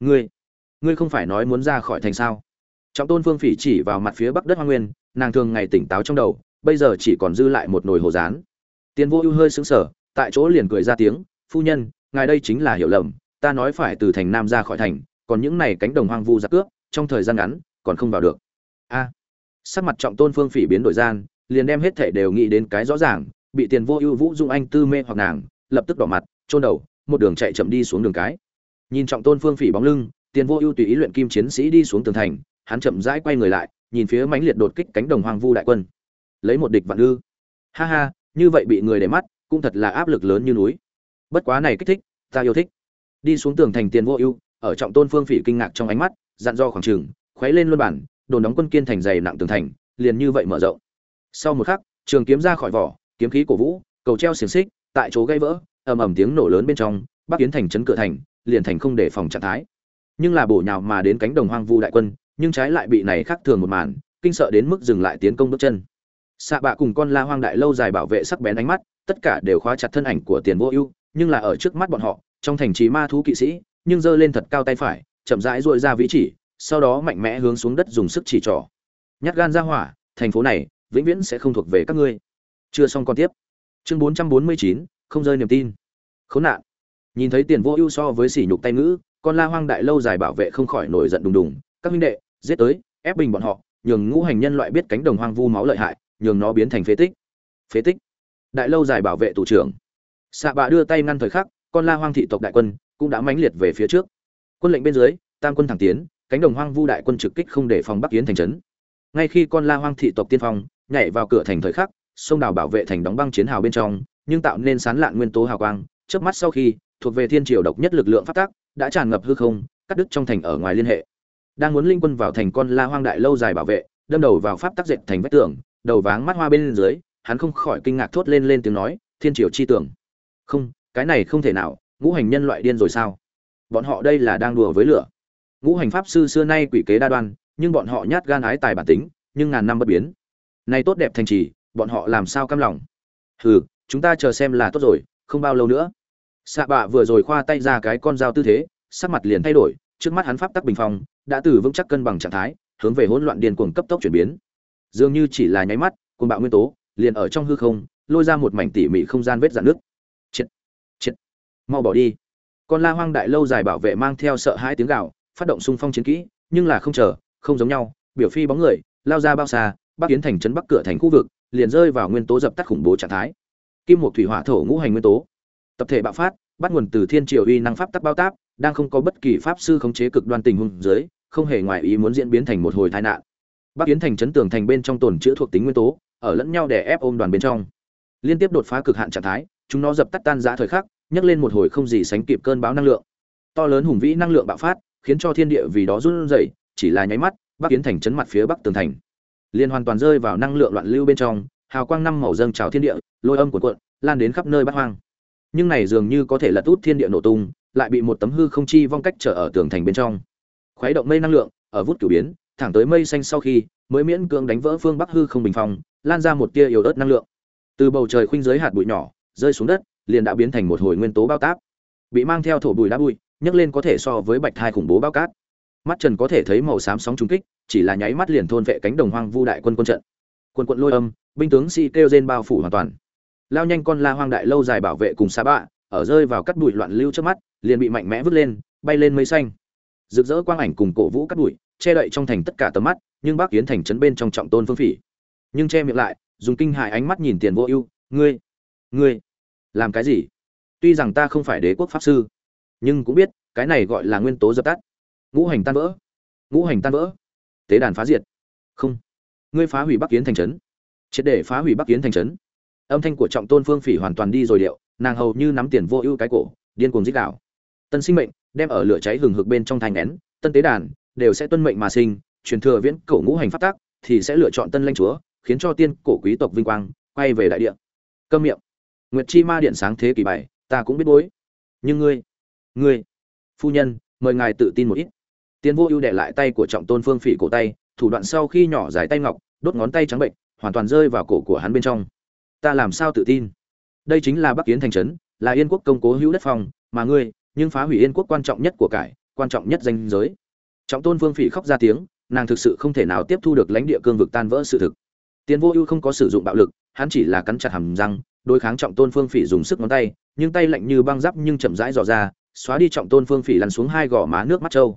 ngươi ngươi không phải nói muốn ra khỏi thành sao? Trọng tôn phương phỉ chỉ vào mặt phía bắc đất hoa nguyên, nàng thường ngày tỉnh táo trong đầu, bây giờ chỉ còn dư lại một nồi hồ rán tiền vô ưu hơi sững sờ, tại chỗ liền cười ra tiếng, phu nhân, ngài đây chính là hiểu lầm, ta nói phải từ thành nam ra khỏi thành, còn những này cánh đồng hoang vu giặc cướp, trong thời gian ngắn, còn không vào được. A. Sắc mặt trọng tôn phương phỉ biến đổi gian, liền đem hết thể đều nghĩ đến cái rõ ràng, bị tiền vô ưu vũ dung anh tư mê hoặc nàng, lập tức đỏ mặt trôn đầu, một đường chạy chậm đi xuống đường cái. Nhìn trọng tôn phương phỉ bóng lưng tiền vô ưu tùy ý luyện kim chiến sĩ đi xuống tường thành, hắn chậm rãi quay người lại, nhìn phía mãnh liệt đột kích cánh đồng hoang vu đại quân. Lấy một địch vạn ư. Ha ha như vậy bị người để mắt, cũng thật là áp lực lớn như núi. Bất quá này kích thích, ta yêu thích. Đi xuống tường thành tiền vô ưu, ở trọng tôn phương phỉ kinh ngạc trong ánh mắt, dặn do khoảng trường, khuấy lên luân bản, đồn đóng quân kiên thành dày nặng tường thành, liền như vậy mở rộng. Sau một khắc, trường kiếm ra khỏi vỏ, kiếm khí cổ vũ, cầu treo xiềng xích, tại chỗ gây vỡ, ầm ầm tiếng nổ lớn bên trong, bắc kiến thành chấn cửa thành, liền thành không để phòng trạng thái. Nhưng là bổ nhào mà đến cánh đồng hoang vu đại quân, nhưng trái lại bị này khác thường một màn, kinh sợ đến mức dừng lại tiến công bước chân xạ bạ cùng con la hoang đại lâu dài bảo vệ sắc bén ánh mắt, tất cả đều khóa chặt thân ảnh của tiền vô ưu, nhưng là ở trước mắt bọn họ, trong thành trì ma thú kỵ sĩ, nhưng giơ lên thật cao tay phải, chậm rãi duỗi ra vĩ chỉ, sau đó mạnh mẽ hướng xuống đất dùng sức chỉ trỏ. Nhát gan ra hỏa, thành phố này, vĩnh viễn sẽ không thuộc về các ngươi. Chưa xong còn tiếp. Chương bốn trăm bốn mươi chín, không rơi niềm tin. Khốn nạn. Nhìn thấy tiền vô ưu so với sỉ nhục tay ngữ, con la hoang đại lâu dài bảo vệ không khỏi nổi giận đùng đùng. Các minh đệ, giết tới, ép bình bọn họ, nhường ngũ hành nhân loại biết cánh đồng hoang vu máu lợi hại nhường nó biến thành phế tích. Phế tích? Đại lâu dài bảo vệ thủ trưởng. Xạ bạ đưa tay ngăn thời khắc, con la hoang thị tộc đại quân cũng đã mãnh liệt về phía trước. Quân lệnh bên dưới, tam quân thẳng tiến, cánh đồng hoang vu đại quân trực kích không để phòng bắc kiến thành trấn. Ngay khi con la hoang thị tộc tiên phong nhảy vào cửa thành thời khắc, sông đào bảo vệ thành đóng băng chiến hào bên trong, nhưng tạo nên sán lạn nguyên tố hào quang, chớp mắt sau khi, thuộc về thiên triều độc nhất lực lượng phát tác, đã tràn ngập hư không, cắt đứt trong thành ở ngoài liên hệ. Đang muốn linh quân vào thành con la hoang đại lâu dài bảo vệ, đâm đầu vào pháp tác dệt thành vách tường đầu váng mắt hoa bên dưới, hắn không khỏi kinh ngạc thốt lên lên tiếng nói, thiên triều chi tưởng. Không, cái này không thể nào, ngũ hành nhân loại điên rồi sao? Bọn họ đây là đang đùa với lửa. Ngũ hành pháp sư xưa nay quỷ kế đa đoan, nhưng bọn họ nhát gan ái tài bản tính, nhưng ngàn năm bất biến. Nay tốt đẹp thành trì, bọn họ làm sao cam lòng? Hừ, chúng ta chờ xem là tốt rồi, không bao lâu nữa. Xạ bạ vừa rồi khoa tay ra cái con dao tư thế, sắc mặt liền thay đổi, trước mắt hắn pháp tắc bình phong, đã từ vững chắc cân bằng trạng thái, hướng về hỗn loạn điên cuồng cấp tốc chuyển biến dường như chỉ là nháy mắt côn bạo nguyên tố, liền ở trong hư không, lôi ra một mảnh tỉ mỉ không gian vết dạn nước chết chết mau bỏ đi. Con la hoang đại lâu dài bảo vệ mang theo sợ hai tiếng gạo phát động xung phong chiến kỹ, nhưng là không chờ, không giống nhau, biểu phi bóng người, lao ra bao xa, bắc kiến thành trấn bắc cửa thành khu vực, liền rơi vào nguyên tố dập tắt khủng bố trạng thái. Kim một thủy hỏa thổ ngũ hành nguyên tố. Tập thể bạo phát, bắt nguồn từ thiên triều uy năng pháp tắc bao táp, đang không có bất kỳ pháp sư khống chế cực đoan tình huống dưới, không hề ngoài ý muốn diễn biến thành một hồi tai nạn bắc kiến thành chấn tường thành bên trong tồn chữa thuộc tính nguyên tố, ở lẫn nhau để ép ôm đoàn bên trong. Liên tiếp đột phá cực hạn trạng thái, chúng nó dập tắt tan rã thời khắc, nhấc lên một hồi không gì sánh kịp cơn bão năng lượng. To lớn hùng vĩ năng lượng bạo phát, khiến cho thiên địa vì đó run rẩy, chỉ là nháy mắt, bắc kiến thành chấn mặt phía bắc tường thành. Liền hoàn toàn rơi vào năng lượng loạn lưu bên trong, hào quang năm màu dâng trào thiên địa, lôi âm của cuộn, lan đến khắp nơi bát hoang. Nhưng này dường như có thể lật út thiên địa nổ tung, lại bị một tấm hư không chi vong cách trở ở tường thành bên trong. Khuấy động mây năng lượng, ở vút cửu biến thẳng tới mây xanh sau khi, mới miễn cưỡng đánh vỡ phương bắc hư không bình phong, lan ra một tia yếu ớt năng lượng. Từ bầu trời khuynh dưới hạt bụi nhỏ, rơi xuống đất, liền đã biến thành một hồi nguyên tố bao táp. Bị mang theo thổ bụi đá bụi, nhấc lên có thể so với bạch thai khủng bố bao cát. Mắt trần có thể thấy màu xám sóng trúng kích, chỉ là nháy mắt liền thôn vệ cánh đồng hoang vu đại quân quân trận. Quân quận lôi âm, binh tướng sĩ si kêu trên bao phủ hoàn toàn. Lao nhanh con la hoang đại lâu dài bảo vệ cùng xa bạ, ở rơi vào cắt bụi loạn lưu trước mắt, liền bị mạnh mẽ vứt lên, bay lên mây xanh. Rực rỡ quang ảnh cùng cổ vũ cắt bụi che đậy trong thành tất cả tầm mắt, nhưng bác kiến thành trấn bên trong trọng tôn phương phỉ. Nhưng che miệng lại, dùng kinh hại ánh mắt nhìn tiền vô ưu, ngươi ngươi làm cái gì? Tuy rằng ta không phải đế quốc pháp sư, nhưng cũng biết, cái này gọi là nguyên tố dập tắt. Ngũ hành tan vỡ, ngũ hành tan vỡ. Tế đàn phá diệt. Không, ngươi phá hủy bắc kiến thành trấn. Triệt để phá hủy bắc kiến thành trấn. Âm thanh của trọng tôn phương phỉ hoàn toàn đi rồi điệu, nàng hầu như nắm tiền vô ưu cái cổ, điên cuồng dích đạo tân sinh mệnh, đem ở lửa cháy hừng hực bên trong thành nén, tân tế đàn đều sẽ tuân mệnh mà sinh, truyền thừa viễn cổ ngũ hành pháp tác thì sẽ lựa chọn tân lãnh chúa, khiến cho tiên cổ quý tộc vinh quang, quay về đại địa. Câm miệng. Nguyệt chi ma điện sáng thế kỳ bảy, ta cũng biết bối. Nhưng ngươi ngươi, phu nhân, mời ngài tự tin một ít. Tiên vô ưu đệ lại tay của trọng tôn phương phỉ cổ tay, thủ đoạn sau khi nhỏ dài tay ngọc, đốt ngón tay trắng bệnh, hoàn toàn rơi vào cổ của hắn bên trong. Ta làm sao tự tin? Đây chính là bắc kiến thành trấn, là yên quốc công cố hữu đất phòng mà ngươi, nhưng phá hủy yên quốc quan trọng nhất của cải, quan trọng nhất danh giới trọng tôn vương phỉ khóc ra tiếng, nàng thực sự không thể nào tiếp thu được lãnh địa cương vực tan vỡ sự thực. Tiến vô ưu không có sử dụng bạo lực, hắn chỉ là cắn chặt hàm răng, đối kháng trọng tôn phương phỉ dùng sức ngón tay, nhưng tay lạnh như băng giáp nhưng chậm rãi dò ra, xóa đi trọng tôn phương phỉ lăn xuống hai gò má nước mắt trâu.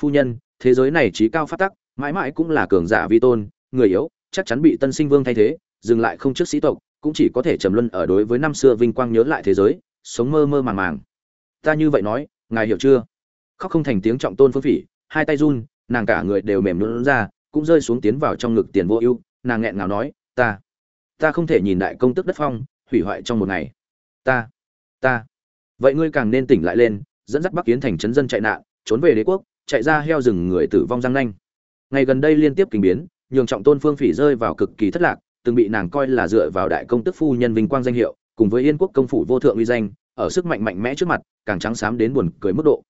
Phu nhân, thế giới này trí cao phát tắc, mãi mãi cũng là cường giả vi tôn, người yếu, chắc chắn bị tân sinh vương thay thế, dừng lại không trước sĩ tộc, cũng chỉ có thể trầm luân ở đối với năm xưa vinh quang nhớ lại thế giới, sống mơ mơ màng màng. Ta như vậy nói, ngài hiểu chưa? Khóc không thành tiếng trọng tôn phương phỉ hai tay run, nàng cả người đều mềm nhũn ra, cũng rơi xuống tiến vào trong ngực tiền vô ưu, nàng nghẹn ngào nói, ta ta không thể nhìn đại công tức đất phong, hủy hoại trong một ngày. Ta ta. Vậy ngươi càng nên tỉnh lại lên, dẫn dắt bắc kiến thành chấn dân chạy nạn, trốn về đế quốc, chạy ra heo rừng người tử vong răng nanh. Ngày gần đây liên tiếp kinh biến, nhường trọng tôn phương phỉ rơi vào cực kỳ thất lạc, từng bị nàng coi là dựa vào đại công tức phu nhân vinh quang danh hiệu, cùng với yên quốc công phủ vô thượng uy danh, ở sức mạnh mạnh mẽ trước mặt, càng trắng xám đến buồn cười mức độ.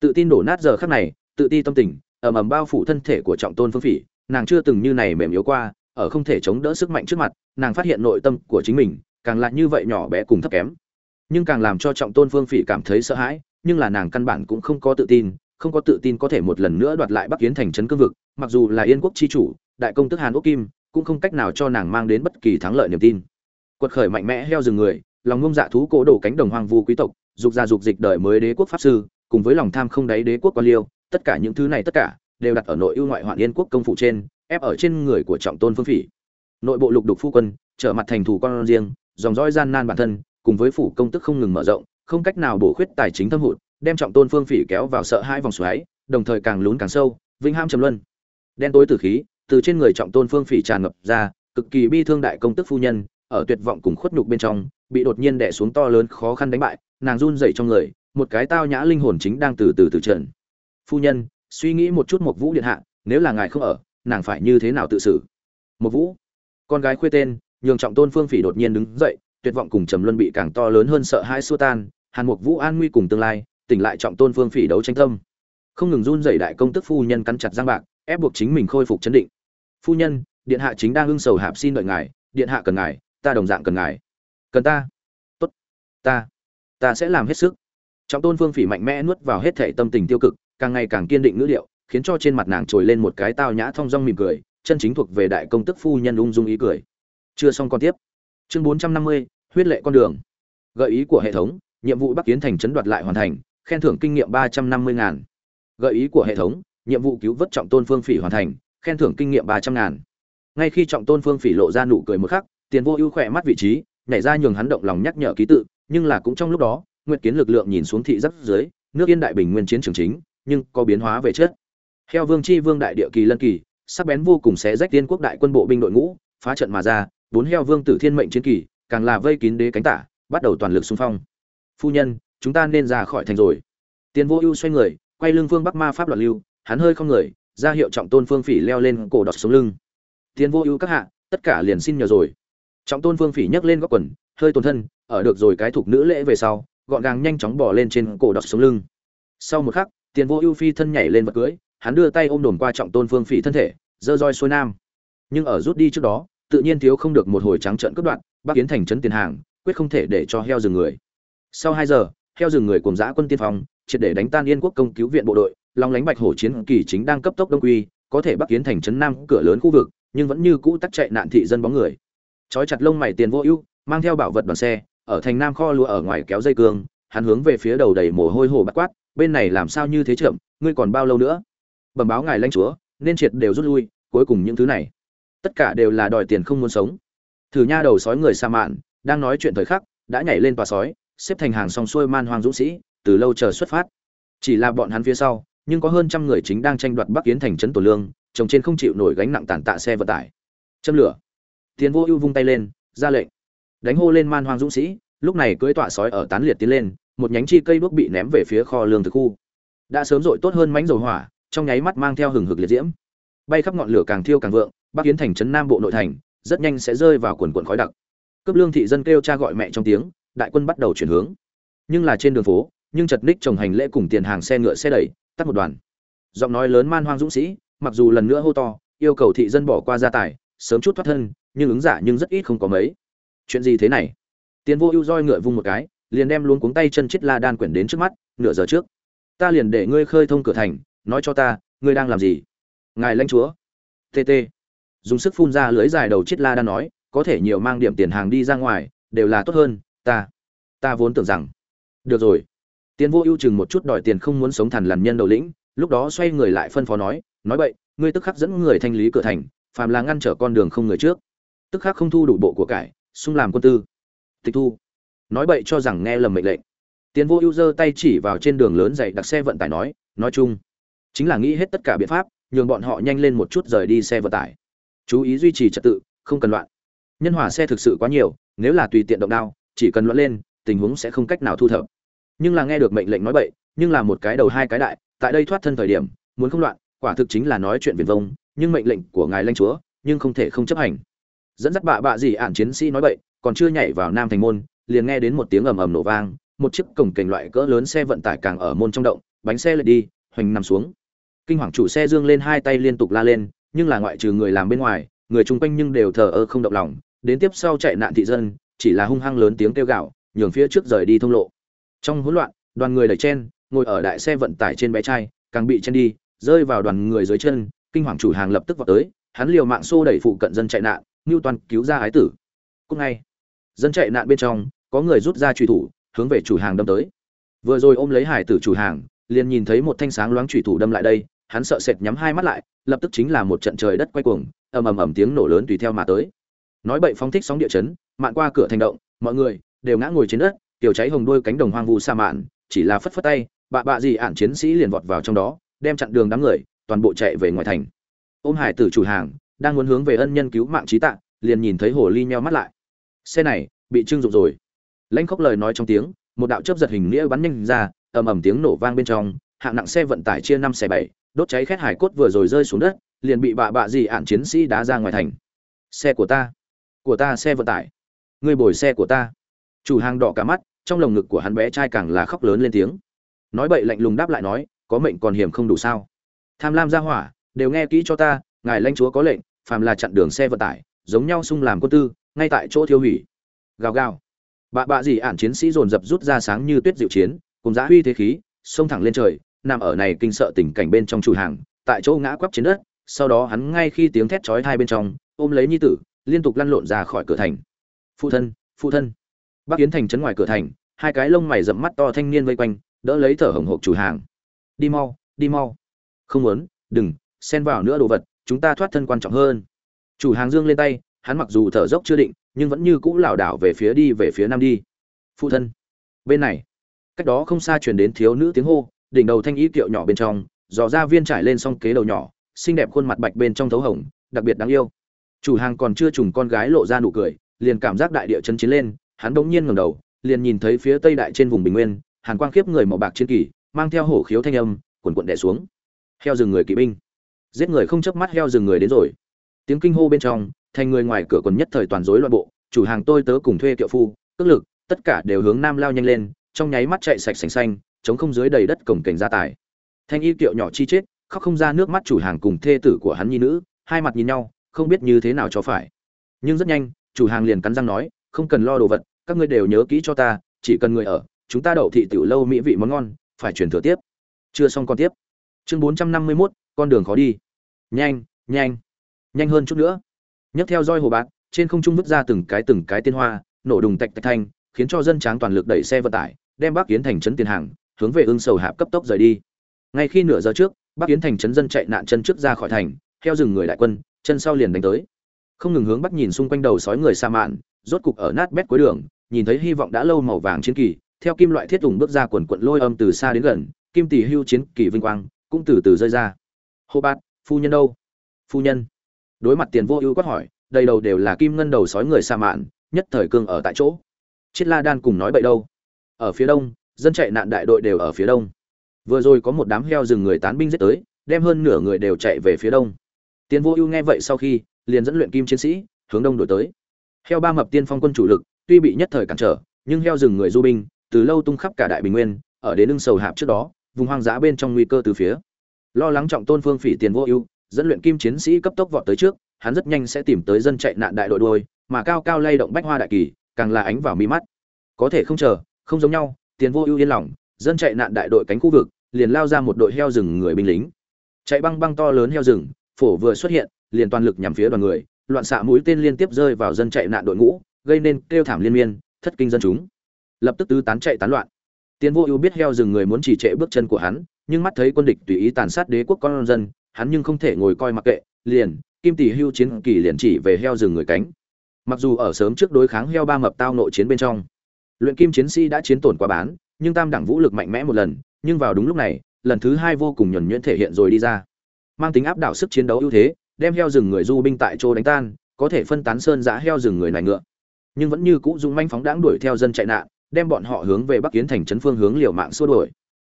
Tự tin đổ nát giờ khắc này tự ti tâm tình, ầm ầm bao phủ thân thể của trọng tôn phương phỉ. Nàng chưa từng như này mềm yếu qua, ở không thể chống đỡ sức mạnh trước mặt, nàng phát hiện nội tâm của chính mình càng lại như vậy nhỏ bé cùng thấp kém. Nhưng càng làm cho trọng tôn phương phỉ cảm thấy sợ hãi, nhưng là nàng căn bản cũng không có tự tin, không có tự tin có thể một lần nữa đoạt lại bắc kiến thành trấn cương vực, mặc dù là yên quốc chi chủ, đại công tức hàn quốc kim, cũng không cách nào cho nàng mang đến bất kỳ thắng lợi niềm tin. Quật khởi mạnh mẽ heo rừng người, lòng ngông dạ thú cố đổ cánh đồng hoang vu quý tộc, dục gia dục dịch đời mới đế quốc pháp sư, cùng với lòng tham không đáy đế quốc quan liêu tất cả những thứ này tất cả đều đặt ở nội ưu ngoại hoạn yên quốc công phủ trên, ép ở trên người của trọng tôn phương phỉ. Nội bộ lục đục phu quân, trở mặt thành thủ con riêng, dòng dõi gian nan bản thân, cùng với phủ công tức không ngừng mở rộng, không cách nào bổ khuyết tài chính thâm hụt, đem trọng tôn phương phỉ kéo vào sợ hai vòng xoáy, đồng thời càng lún càng sâu vinh ham trầm luân. Đen tối tử khí, từ trên người trọng tôn phương phỉ tràn ngập ra, cực kỳ bi thương đại công tức phu nhân, ở tuyệt vọng cùng khuất nhục bên trong, bị đột nhiên đè xuống to lớn khó khăn đánh bại, nàng run rẩy trong người, một cái tao nhã linh hồn chính đang từ từ từ trần phu nhân, suy nghĩ một chút một vũ điện hạ, nếu là ngài không ở, nàng phải như thế nào tự xử? Một vũ? Con gái khuê tên, nhường trọng tôn phương phỉ đột nhiên đứng dậy, tuyệt vọng cùng trầm luân bị càng to lớn hơn sợ hãi xua tan, hàn mục vũ an nguy cùng tương lai, tỉnh lại trọng tôn phương phỉ đấu tranh tâm. Không ngừng run dậy đại công tức phu nhân cắn chặt giang bạc, ép buộc chính mình khôi phục chấn định. Phu nhân, điện hạ chính đang hưng sầu hạp xin đợi ngài, điện hạ cần ngài, ta đồng dạng cần ngài. Cần ta? Tốt, ta ta sẽ làm hết sức. Trọng tôn phương phỉ mạnh mẽ nuốt vào hết thể tâm tình tiêu cực càng ngày càng kiên định ngữ liệu khiến cho trên mặt nàng trồi lên một cái tao nhã thong dong mỉm cười, chân chính thuộc về đại công tức phu nhân ung dung ý cười. Chưa xong con tiếp. Chương bốn trăm năm mươi, huyết lệ con đường. Gợi ý của hệ thống, nhiệm vụ bắc kiến thành chấn đoạt lại hoàn thành, khen thưởng kinh nghiệm ba trăm năm mươi ngàn. Gợi ý của hệ thống, nhiệm vụ cứu vớt trọng tôn phương phỉ hoàn thành, khen thưởng kinh nghiệm ba trăm ngàn. Ngay khi trọng tôn phương phỉ lộ ra nụ cười một khắc, tiền vô ưu khỏe mắt vị trí, nhảy ra nhường hắn động lòng nhắc nhở ký tự, nhưng là cũng trong lúc đó, nguyệt kiến lực lượng nhìn xuống thị giáp dưới, nước yên đại bình nguyên chiến trường chính nhưng có biến hóa về chất. Heo vương chi vương đại địa kỳ lân kỳ, sắc bén vô cùng xé rách tiên quốc đại quân bộ binh đội ngũ, phá trận mà ra, bốn heo vương tử thiên mệnh chiến kỳ, càng là vây kín đế cánh tả, bắt đầu toàn lực xung phong. Phu nhân, chúng ta nên ra khỏi thành rồi. Tiền vô ưu xoay người, quay lưng phương bắc ma pháp loạn lưu, hắn hơi không người, ra hiệu trọng tôn phương phỉ leo lên cổ đọt xuống lưng. Tiền vô ưu các hạ, tất cả liền xin nhờ rồi. Trọng tôn phương phỉ nhấc lên góc quần, hơi tổn thân, ở được rồi cái thuộc nữ lễ về sau, gọn gàng nhanh chóng bỏ lên trên cổ đọt xuống lưng. Sau một khắc tiền vô ưu phi thân nhảy lên vật cưới, hắn đưa tay ôm đồn qua trọng tôn phương phỉ thân thể, dơ roi xuôi nam. Nhưng ở rút đi trước đó, tự nhiên thiếu không được một hồi trắng trợn cướp đoạn bắc kiến thành trấn tiền hàng, quyết không thể để cho heo rừng người. Sau hai giờ, heo rừng người cùng giã quân tiên phong, triệt để đánh tan yên quốc công cứu viện bộ đội, long lánh bạch hổ chiến kỳ chính đang cấp tốc đông quy, có thể bắc kiến thành trấn nam cửa lớn khu vực, nhưng vẫn như cũ tắc chạy nạn thị dân bóng người. Trói chặt lông mày tiền vô ưu, mang theo bảo vật đoàn xe, ở thành nam kho lúa ở ngoài kéo dây cương, hắn hướng về phía đầu đầy mồ hôi hồ bắt quát bên này làm sao như thế chậm, ngươi còn bao lâu nữa? Bẩm báo ngài lãnh chúa, nên triệt đều rút lui, cuối cùng những thứ này, tất cả đều là đòi tiền không muốn sống. Thử nha đầu sói người sa mạn, đang nói chuyện thời khắc, đã nhảy lên tòa sói, xếp thành hàng song xuôi man hoang dũng sĩ, từ lâu chờ xuất phát. Chỉ là bọn hắn phía sau, nhưng có hơn trăm người chính đang tranh đoạt bắc kiến thành trấn tổ lương trồng trên không chịu nổi gánh nặng tàn tạ xe vận tải. Châm lửa. Tiến vô ưu vung tay lên, ra lệnh. Đánh hô lên man hoang dũng sĩ, lúc này cưỡi tọa sói ở tán liệt tiến lên một nhánh chi cây đuốc bị ném về phía kho lương thực khu. Đã sớm dội tốt hơn mánh dầu hỏa, trong nháy mắt mang theo hừng hực liệt diễm. Bay khắp ngọn lửa càng thiêu càng vượng, bắc kiến thành trấn nam bộ nội thành, rất nhanh sẽ rơi vào quần quần khói đặc. Cấp lương thị dân kêu cha gọi mẹ trong tiếng, đại quân bắt đầu chuyển hướng. Nhưng là trên đường phố, nhưng chật ních trồng hành lễ cùng tiền hàng xe ngựa xe đẩy, tắt một đoàn. Giọng nói lớn man hoang dũng sĩ, mặc dù lần nữa hô to, yêu cầu thị dân bỏ qua gia tài, sớm chút thoát thân, nhưng ứng giả nhưng rất ít không có mấy. Chuyện gì thế này? Tiên vô ưu roi ngựa vung một cái liền đem luôn cuống tay chân chết la đan quyển đến trước mắt, nửa giờ trước. Ta liền để ngươi khơi thông cửa thành, nói cho ta, ngươi đang làm gì? Ngài lãnh chúa. Tt dùng sức phun ra lưới dài đầu chết la đan nói, có thể nhiều mang điểm tiền hàng đi ra ngoài, đều là tốt hơn, ta. Ta vốn tưởng rằng. Được rồi. Tiến vô ưu chừng một chút đòi tiền không muốn sống thằn lằn nhân đầu lĩnh, lúc đó xoay người lại phân phó nói nói vậy ngươi tức khắc dẫn người thanh lý cửa thành, phàm là ngăn trở con đường không người trước. Tức khắc không thu đủ bộ của cải, xung làm quân tư. Tịch thu nói bậy cho rằng nghe lầm mệnh lệnh. Tiến vô ưu giơ tay chỉ vào trên đường lớn dày đặc xe vận tải nói nói chung, chính là nghĩ hết tất cả biện pháp, nhường bọn họ nhanh lên một chút rời đi xe vận tải. Chú ý duy trì trật tự, không cần loạn. Nhân hòa xe thực sự quá nhiều, nếu là tùy tiện động đao, chỉ cần loạn lên, tình huống sẽ không cách nào thu thập. Nhưng là nghe được mệnh lệnh nói bậy, nhưng là một cái đầu hai cái đại, tại đây thoát thân thời điểm, muốn không loạn, quả thực chính là nói chuyện viền vông, nhưng mệnh lệnh của ngài lãnh chúa, nhưng không thể không chấp hành. Dẫn dắt bạ bạ gì ản chiến sĩ nói bậy, còn chưa nhảy vào nam thành môn liền nghe đến một tiếng ầm ầm nổ vang, một chiếc cổng kềnh loại cỡ lớn xe vận tải càng ở môn trong động, bánh xe lật đi, hoành nằm xuống. Kinh hoàng chủ xe dương lên hai tay liên tục la lên, nhưng là ngoại trừ người làm bên ngoài, người chung quanh nhưng đều thờ ơ không động lòng, đến tiếp sau chạy nạn thị dân, chỉ là hung hăng lớn tiếng kêu gạo nhường phía trước rời đi thông lộ. Trong hỗn loạn, đoàn người đẩy chen, ngồi ở đại xe vận tải trên bé trai, càng bị chen đi, rơi vào đoàn người dưới chân, kinh hoàng chủ hàng lập tức vọt tới, hắn liều mạng xô đẩy phụ cận dân chạy nạn ngưu toàn cứu ra ái tử. Cùng ngay, dân chạy nạn bên trong có người rút ra truy thủ, hướng về chủ hàng đâm tới. Vừa rồi ôm lấy hải tử chủ hàng, liền nhìn thấy một thanh sáng loáng truy thủ đâm lại đây, hắn sợ sệt nhắm hai mắt lại, lập tức chính là một trận trời đất quay cuồng, ầm ầm ầm tiếng nổ lớn tùy theo mà tới. Nói bậy phóng thích sóng địa chấn, mạn qua cửa thành động, mọi người đều ngã ngồi trên đất, tiểu cháy hồng đôi cánh đồng hoang vu sa mạn, chỉ là phất phất tay, bạ bạ gì ạn chiến sĩ liền vọt vào trong đó, đem chặn đường đám người, toàn bộ chạy về ngoài thành. Ôm hải tử chủ hàng, đang muốn hướng về ân nhân cứu mạng trí tạ, liền nhìn thấy hồ ly nheo mắt lại. Xe này bị trưng dụng rồi lãnh khóc lời nói trong tiếng, một đạo chớp giật hình nghĩa bắn nhanh ra, ầm ầm tiếng nổ vang bên trong, hạng nặng xe vận tải chia năm xe bảy, đốt cháy khét hải cốt vừa rồi rơi xuống đất, liền bị bạ bạ gì ạn chiến sĩ đá ra ngoài thành. Xe của ta của ta xe vận tải. Người bồi xe của ta. Chủ hàng đỏ cả mắt, trong lồng ngực của hắn bé trai càng là khóc lớn lên tiếng. Nói bậy lạnh lùng đáp lại nói, có mệnh còn hiểm không đủ sao? Tham lam ra hỏa, đều nghe kỹ cho ta, ngài lãnh chúa có lệnh, phàm là chặn đường xe vận tải, giống nhau xung làm quân tư, ngay tại chỗ thiêu hủy. Gào gào bạ bạ gì ản chiến sĩ dồn dập rút ra sáng như tuyết diệu chiến, cùng giã huy thế khí, xông thẳng lên trời, nằm ở này kinh sợ tình cảnh bên trong chủ hàng, tại chỗ ngã quắp trên đất, sau đó hắn ngay khi tiếng thét chói tai bên trong, ôm lấy nhi tử, liên tục lăn lộn ra khỏi cửa thành. Phụ thân phụ thân. Bác kiến thành trấn ngoài cửa thành, hai cái lông mày rậm mắt to thanh niên vây quanh, đỡ lấy thở hồng hộc chủ hàng. Đi mau đi mau. Không muốn, đừng, xen vào nữa đồ vật, chúng ta thoát thân quan trọng hơn. Chủ hàng dương lên tay, hắn mặc dù thở dốc chưa định nhưng vẫn như cũ lảo đảo về phía đi về phía nam đi. Phụ thân. Bên này. Cách đó không xa truyền đến thiếu nữ tiếng hô, đỉnh đầu thanh ý kiệu nhỏ bên trong, dò ra viên trải lên song kế đầu nhỏ, xinh đẹp khuôn mặt bạch bên trong thấu hồng, đặc biệt đáng yêu. Chủ hàng còn chưa trùng con gái lộ ra nụ cười, liền cảm giác đại địa chân chiến lên, hắn bỗng nhiên ngẩng đầu, liền nhìn thấy phía tây đại trên vùng bình nguyên, hàn quang khiếp người màu bạc chiến kỳ, mang theo hổ khiếu thanh âm quần quận đè xuống. Heo rừng người kỵ binh. Giết người không chớp mắt heo rừng người đến rồi. Tiếng kinh hô bên trong thành người ngoài cửa còn nhất thời toàn rối loạn bộ chủ hàng tôi tớ cùng thuê kiệu phu cước lực tất cả đều hướng nam lao nhanh lên trong nháy mắt chạy sạch sành xanh chống không dưới đầy đất cổng cảnh gia tài. Thanh y tiệu nhỏ chi chết khóc không ra nước mắt chủ hàng cùng thê tử của hắn nhi nữ hai mặt nhìn nhau không biết như thế nào cho phải. Nhưng rất nhanh chủ hàng liền cắn răng nói không cần lo đồ vật các ngươi đều nhớ kỹ cho ta chỉ cần người ở chúng ta đậu thị tiểu lâu mỹ vị món ngon phải truyền thừa tiếp. Chưa xong con tiếp. Chương bốn trăm năm mươi 451, con đường khó đi. Nhanh nhanh nhanh hơn chút nữa nhấc theo roi hồ bát trên không trung vứt ra từng cái từng cái tiên hoa, nổ đùng tạch tạch thanh, khiến cho dân tráng toàn lực đẩy xe vận tải, đem bắc kiến thành trấn tiền hàng, hướng về ương sầu hạp cấp tốc rời đi. Ngay khi nửa giờ trước, bắc kiến thành trấn dân chạy nạn chân trước ra khỏi thành, theo rừng người đại quân, chân sau liền đánh tới. Không ngừng hướng bắt nhìn xung quanh đầu sói người sa mạn, rốt cục ở nát bét cuối đường, nhìn thấy hy vọng đã lâu màu vàng chiến kỳ, theo kim loại thiết tùng bước ra quần quận lôi âm từ xa đến gần, kim tỷ hưu chiến kỳ vinh quang cũng từ từ rơi ra. Hô bát phu nhân đâu? Phu nhân đối mặt tiền vô ưu quát hỏi, đầy đầu đều là kim ngân đầu sói người sa mạn, nhất thời cương ở tại chỗ. Chiết la đan cùng nói bậy đâu? Ở phía đông, dân chạy nạn đại đội đều ở phía đông. Vừa rồi có một đám heo rừng người tán binh giết tới, đem hơn nửa người đều chạy về phía đông. Tiền vô ưu nghe vậy sau khi, liền dẫn luyện kim chiến sĩ, hướng đông đổi tới. Heo ba mập tiên phong quân chủ lực, tuy bị nhất thời cản trở, nhưng heo rừng người du binh, từ lâu tung khắp cả đại bình nguyên, ở đến lưng sầu hạp trước đó, vùng hoang dã bên trong nguy cơ từ phía. Lo lắng trọng tôn phương phỉ tiền vô ưu dẫn luyện kim chiến sĩ cấp tốc vọt tới trước, hắn rất nhanh sẽ tìm tới dân chạy nạn đại đội đuôi, mà cao cao lay động bách hoa đại kỳ, càng là ánh vào mi mắt. Có thể không chờ, không giống nhau, tiền vô ưu yên lòng, dân chạy nạn đại đội cánh khu vực, liền lao ra một đội heo rừng người binh lính. Chạy băng băng to lớn heo rừng, phổ vừa xuất hiện, liền toàn lực nhằm phía đoàn người, loạn xạ mũi tên liên tiếp rơi vào dân chạy nạn đội ngũ, gây nên kêu thảm liên miên, thất kinh dân chúng. Lập tức tứ tán chạy tán loạn. Tiền vô ưu biết heo rừng người muốn chỉ trệ bước chân của hắn, nhưng mắt thấy quân địch tùy ý tàn sát đế quốc con dân hắn nhưng không thể ngồi coi mặc kệ, liền, kim tỷ hưu chiến kỳ liền chỉ về heo rừng người cánh. Mặc dù ở sớm trước đối kháng heo ba mập tao nội chiến bên trong, luyện kim chiến sĩ đã chiến tổn quá bán, nhưng tam đẳng vũ lực mạnh mẽ một lần, nhưng vào đúng lúc này, lần thứ hai vô cùng nhuần nhuyễn thể hiện rồi đi ra. Mang tính áp đảo sức chiến đấu ưu thế, đem heo rừng người du binh tại chỗ đánh tan, có thể phân tán sơn giã heo rừng người này ngựa. Nhưng vẫn như cũ dùng manh phóng đãng đuổi theo dân chạy nạn, đem bọn họ hướng về bắc kiến thành trấn phương hướng liều mạng xua đuổi.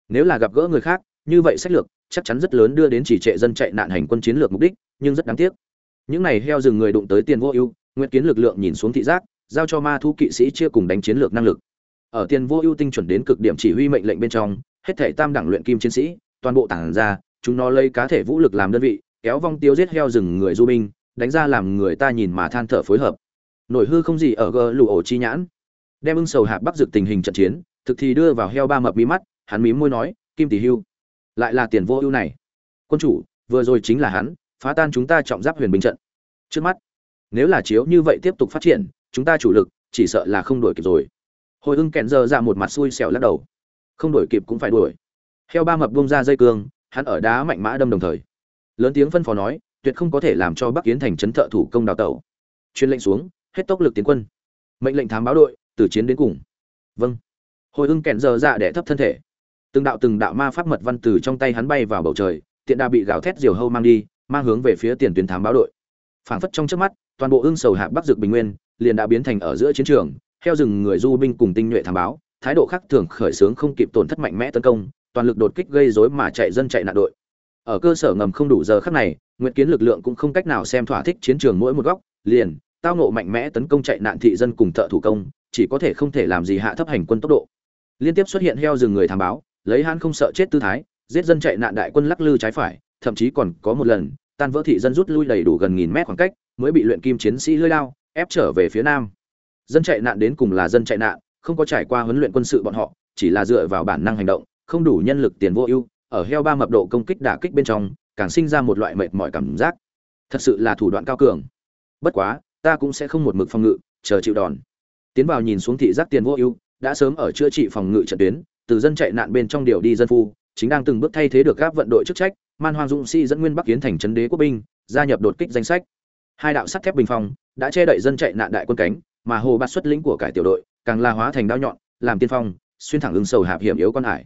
Nếu là gặp gỡ người khác, như vậy sách lược chắc chắn rất lớn đưa đến chỉ trệ dân chạy nạn hành quân chiến lược mục đích, nhưng rất đáng tiếc. Những này heo rừng người đụng tới tiền vô ưu nguyệt kiến lực lượng nhìn xuống thị giác, giao cho ma thu kỵ sĩ chia cùng đánh chiến lược năng lực. Ở tiền vô ưu tinh chuẩn đến cực điểm chỉ huy mệnh lệnh bên trong, hết thảy tam đẳng luyện kim chiến sĩ, toàn bộ tản ra, chúng nó lấy cá thể vũ lực làm đơn vị, kéo vong tiêu giết heo rừng người du binh, đánh ra làm người ta nhìn mà than thở phối hợp. Nổi hư không gì ở gờ lù ổ chi nhãn. Đem ưng sầu hạp bắc dược tình hình trận chiến, thực thì đưa vào heo ba mập mí mắt, hắn mím môi nói, kim tỷ hưu lại là tiền vô ưu này. Quân chủ, vừa rồi chính là hắn, phá tan chúng ta trọng giáp huyền bình trận. Trước mắt, nếu là chiếu như vậy tiếp tục phát triển, chúng ta chủ lực, chỉ sợ là không đổi kịp rồi. Hồi ưng kẹn giờ ra một mặt xui xẻo lắc đầu. Không đổi kịp cũng phải đuổi. Heo ba mập bung ra dây cương, hắn ở đá mạnh mã đâm đồng thời. Lớn tiếng phân phó nói, tuyệt không có thể làm cho bắc kiến thành trấn thợ thủ công đào tẩu. Chuyên lệnh xuống, hết tốc lực tiến quân. Mệnh lệnh thám báo đội, từ chiến đến cùng. Vâng. Hồi ưng kẹn giờ ra để thấp thân thể từng đạo từng đạo ma pháp mật văn từ trong tay hắn bay vào bầu trời, tiện đà bị gào thét diều hâu mang đi, mang hướng về phía tiền tuyến thám báo đội. Phảng phất trong trước mắt, toàn bộ ương sầu hạ bắc dực bình nguyên liền đã biến thành ở giữa chiến trường theo rừng người du binh cùng tinh nhuệ thám báo, thái độ khác thường khởi xướng không kịp tổn thất mạnh mẽ tấn công, toàn lực đột kích gây rối mà chạy dân chạy nạn đội. Ở cơ sở ngầm không đủ giờ khắc này, nguyện kiến lực lượng cũng không cách nào xem thỏa thích chiến trường mỗi một góc, liền, tao nộ mạnh mẽ tấn công chạy nạn thị dân cùng thợ thủ công, chỉ có thể không thể làm gì hạ thấp hành quân tốc độ. Liên tiếp xuất hiện heo rừng người thám báo lấy hắn không sợ chết tư thái, giết dân chạy nạn đại quân lắc lư trái phải, thậm chí còn có một lần, tan vỡ thị dân rút lui đầy đủ gần nghìn mét khoảng cách, mới bị luyện kim chiến sĩ lưỡi lao, ép trở về phía nam. Dân chạy nạn đến cùng là dân chạy nạn, không có trải qua huấn luyện quân sự bọn họ, chỉ là dựa vào bản năng hành động, không đủ nhân lực tiền vô ưu, ở heo ba mập độ công kích đả kích bên trong, càng sinh ra một loại mệt mỏi cảm giác. Thật sự là thủ đoạn cao cường. Bất quá, ta cũng sẽ không một mực phòng ngự, chờ chịu đòn. Tiến vào nhìn xuống thị giác tiền vô ưu, đã sớm ở chữa trị phòng ngự trận tuyến từ dân chạy nạn bên trong điều đi dân phu, chính đang từng bước thay thế được các vận đội chức trách, man hoang dũng sĩ dẫn nguyên bắc kiến thành trấn đế quốc binh, gia nhập đột kích danh sách. Hai đạo sắt thép bình phong đã che đậy dân chạy nạn đại quân cánh, mà hồ bát xuất lĩnh của cải tiểu đội càng la hóa thành đao nhọn, làm tiên phong, xuyên thẳng ứng sầu hạp hiểm yếu con hải.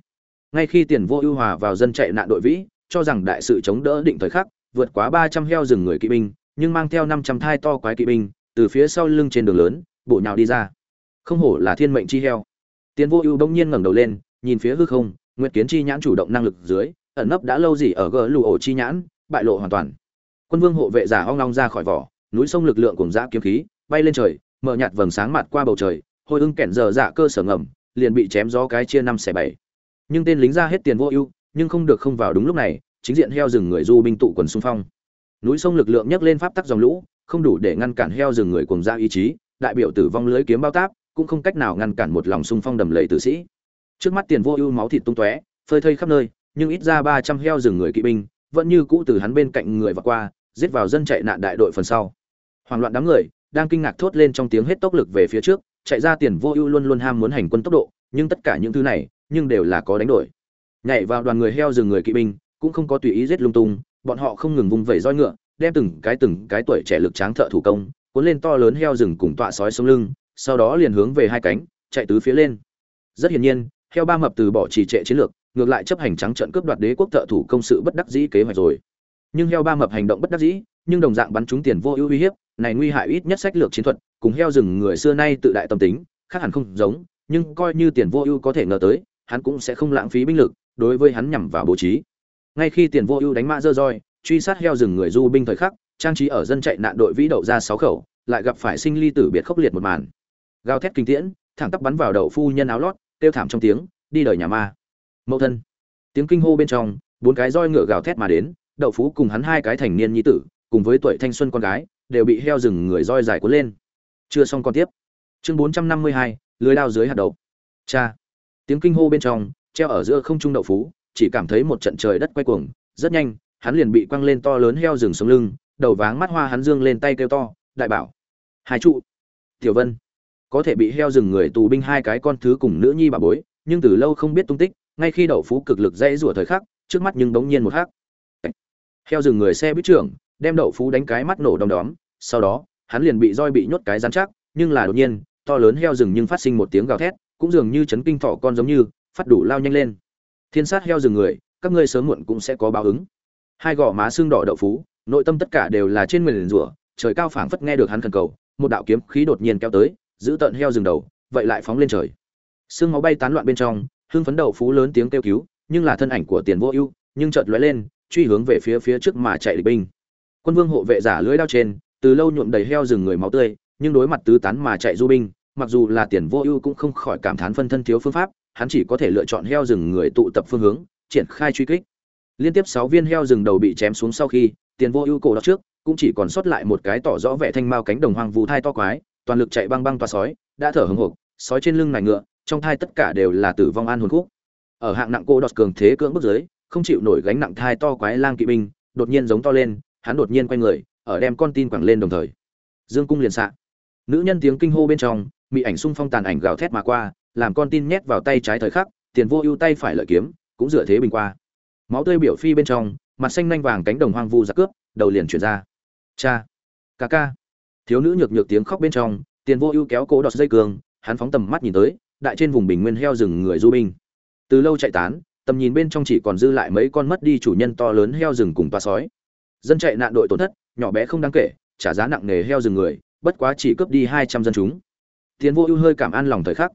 Ngay khi tiền vô ưu hòa vào dân chạy nạn đội vĩ, cho rằng đại sự chống đỡ định thời khắc, vượt quá ba trăm heo rừng người kỵ binh, nhưng mang theo năm trăm thai to quái kỵ binh, từ phía sau lưng trên đường lớn bộ nhào đi ra. Không hổ là thiên mệnh chi heo. Tiền vô ưu bỗng nhiên ngẩng đầu lên nhìn phía hư không, nguyệt kiến chi nhãn chủ động năng lực dưới, ẩn nấp đã lâu gì ở gờ lù ổ chi nhãn, bại lộ hoàn toàn. Quân vương hộ vệ giả hoang long ra khỏi vỏ, núi sông lực lượng cùng dã kiếm khí, bay lên trời, mở nhạt vầng sáng mặt qua bầu trời, hồi ưng kẹn giờ dạ cơ sở ngầm, liền bị chém gió cái chia năm xẻ bảy. Nhưng tên lính ra hết tiền vô ưu, nhưng không được không vào đúng lúc này, chính diện heo rừng người du binh tụ quần xung phong. Núi sông lực lượng nhấc lên pháp tắc dòng lũ, không đủ để ngăn cản heo rừng người cùng ra ý chí, đại biểu tử vong lưới kiếm bao táp, cũng không cách nào ngăn cản một lòng xung phong đầm lầy tử sĩ trước mắt tiền vô ưu máu thịt tung tóe, phơi thây khắp nơi, nhưng ít ra ba trăm heo rừng người kỵ binh vẫn như cũ từ hắn bên cạnh người và qua, giết vào dân chạy nạn đại đội phần sau. Hoảng loạn đám người, đang kinh ngạc thốt lên trong tiếng hết tốc lực về phía trước, chạy ra tiền vô ưu luôn luôn ham muốn hành quân tốc độ, nhưng tất cả những thứ này, nhưng đều là có đánh đổi. Nhảy vào đoàn người heo rừng người kỵ binh, cũng không có tùy ý giết lung tung, bọn họ không ngừng vung vẩy roi ngựa, đem từng cái từng cái tuổi trẻ lực tráng thợ thủ công, cuốn lên to lớn heo rừng cùng tọa sói sống lưng, sau đó liền hướng về hai cánh, chạy tứ phía lên. Rất hiển nhiên heo ba mập từ bỏ trì trệ chiến lược, ngược lại chấp hành trắng trận cướp đoạt đế quốc thợ thủ công sự bất đắc dĩ kế hoạch rồi. Nhưng heo ba mập hành động bất đắc dĩ, nhưng đồng dạng bắn trúng tiền vô ưu uy hiếp, này nguy hại ít nhất sách lược chiến thuật, cùng heo rừng người xưa nay tự đại tâm tính, khác hẳn không giống, nhưng coi như tiền vô ưu có thể ngờ tới, hắn cũng sẽ không lãng phí binh lực, đối với hắn nhằm vào bố trí. Ngay khi tiền vô ưu đánh mã dơ roi, truy sát heo rừng người du binh thời khắc, trang trí ở dân chạy nạn đội vĩ đậu ra sáu khẩu, lại gặp phải sinh ly tử biệt khốc liệt một màn. Gào thét kinh tiễn, thẳng tắp bắn vào đầu phu nhân áo lót tiêu thảm trong tiếng, đi đời nhà ma. Mẫu thân. Tiếng kinh hô bên trong, bốn cái roi ngựa gào thét mà đến, đậu phú cùng hắn hai cái thành niên nhi tử, cùng với tuổi thanh xuân con gái, đều bị heo rừng người roi dài cuốn lên. Chưa xong con tiếp. Chương bốn trăm năm mươi hai, lưới đao dưới hạt đậu. Cha. Tiếng kinh hô bên trong, treo ở giữa không trung đậu phú, chỉ cảm thấy một trận trời đất quay cuồng, rất nhanh, hắn liền bị quăng lên to lớn heo rừng sống lưng, đầu váng mắt hoa hắn dương lên tay kêu to, đại bảo. Hai trụ. Tiểu vân có thể bị heo rừng người tù binh hai cái con thứ cùng nữ nhi bà bối, nhưng từ lâu không biết tung tích, ngay khi đậu phú cực lực dãy rủa thời khắc, trước mắt nhưng bỗng nhiên một hắc. Heo rừng người xe bít trưởng, đem đậu phú đánh cái mắt nổ đom đóm, sau đó, hắn liền bị roi bị nhốt cái rắn chắc, nhưng là đột nhiên, to lớn heo rừng nhưng phát sinh một tiếng gào thét, cũng dường như chấn kinh thọ con giống như, phát đủ lao nhanh lên. Thiên sát heo rừng người, các ngươi sớm muộn cũng sẽ có báo ứng. Hai gò má xương đỏ đậu phú, nội tâm tất cả đều là trên mình rủa, trời cao phảng phất nghe được hắn thần cầu, một đạo kiếm khí đột nhiên kéo tới giữ tận heo rừng đầu, vậy lại phóng lên trời. Xương máu bay tán loạn bên trong, hưng phấn đầu phú lớn tiếng kêu cứu, nhưng là thân ảnh của tiền vô ưu, nhưng chợt lóe lên, truy hướng về phía phía trước mà chạy địch binh. Quân vương hộ vệ giả lưỡi đao trên, từ lâu nhuộm đầy heo rừng người máu tươi, nhưng đối mặt tứ tán mà chạy du binh, mặc dù là tiền vô ưu cũng không khỏi cảm thán phân thân thiếu phương pháp, hắn chỉ có thể lựa chọn heo rừng người tụ tập phương hướng, triển khai truy kích. Liên tiếp sáu viên heo rừng đầu bị chém xuống sau khi, tiền vô ưu cổ đọc trước, cũng chỉ còn sót lại một cái tỏ rõ vẻ thanh mao cánh đồng hoang vu thai to quái toàn lực chạy băng băng toa sói, đã thở hừng hộp sói trên lưng này ngựa, trong thai tất cả đều là tử vong an hồn khúc. Ở hạng nặng cô đọt cường thế cưỡng bước dưới, không chịu nổi gánh nặng thai to quái lang kỵ binh, đột nhiên giống to lên, hắn đột nhiên quay người, ở đem con tin quẳng lên đồng thời. Dương cung liền xạ. Nữ nhân tiếng kinh hô bên trong bị ảnh xung phong tàn ảnh gào thét mà qua, làm con tin nhét vào tay trái thời khắc, tiền vô ưu tay phải lợi kiếm, cũng dựa thế bình qua. Máu tươi biểu phi bên trong, mặt xanh nanh vàng cánh đồng hoang vu giặc cướp, đầu liền chuyển ra. Cha, ca ca thiếu nữ nhược nhược tiếng khóc bên trong, tiền vô ưu kéo cố đọt dây cường, hắn phóng tầm mắt nhìn tới, đại trên vùng bình nguyên heo rừng người du binh. Từ lâu chạy tán, tầm nhìn bên trong chỉ còn dư lại mấy con mất đi chủ nhân to lớn heo rừng cùng toa sói. Dân chạy nạn đội tổn thất, nhỏ bé không đáng kể, trả giá nặng nề heo rừng người, bất quá chỉ cướp đi hai trăm dân chúng. Tiền vô ưu hơi cảm an lòng thời khắc.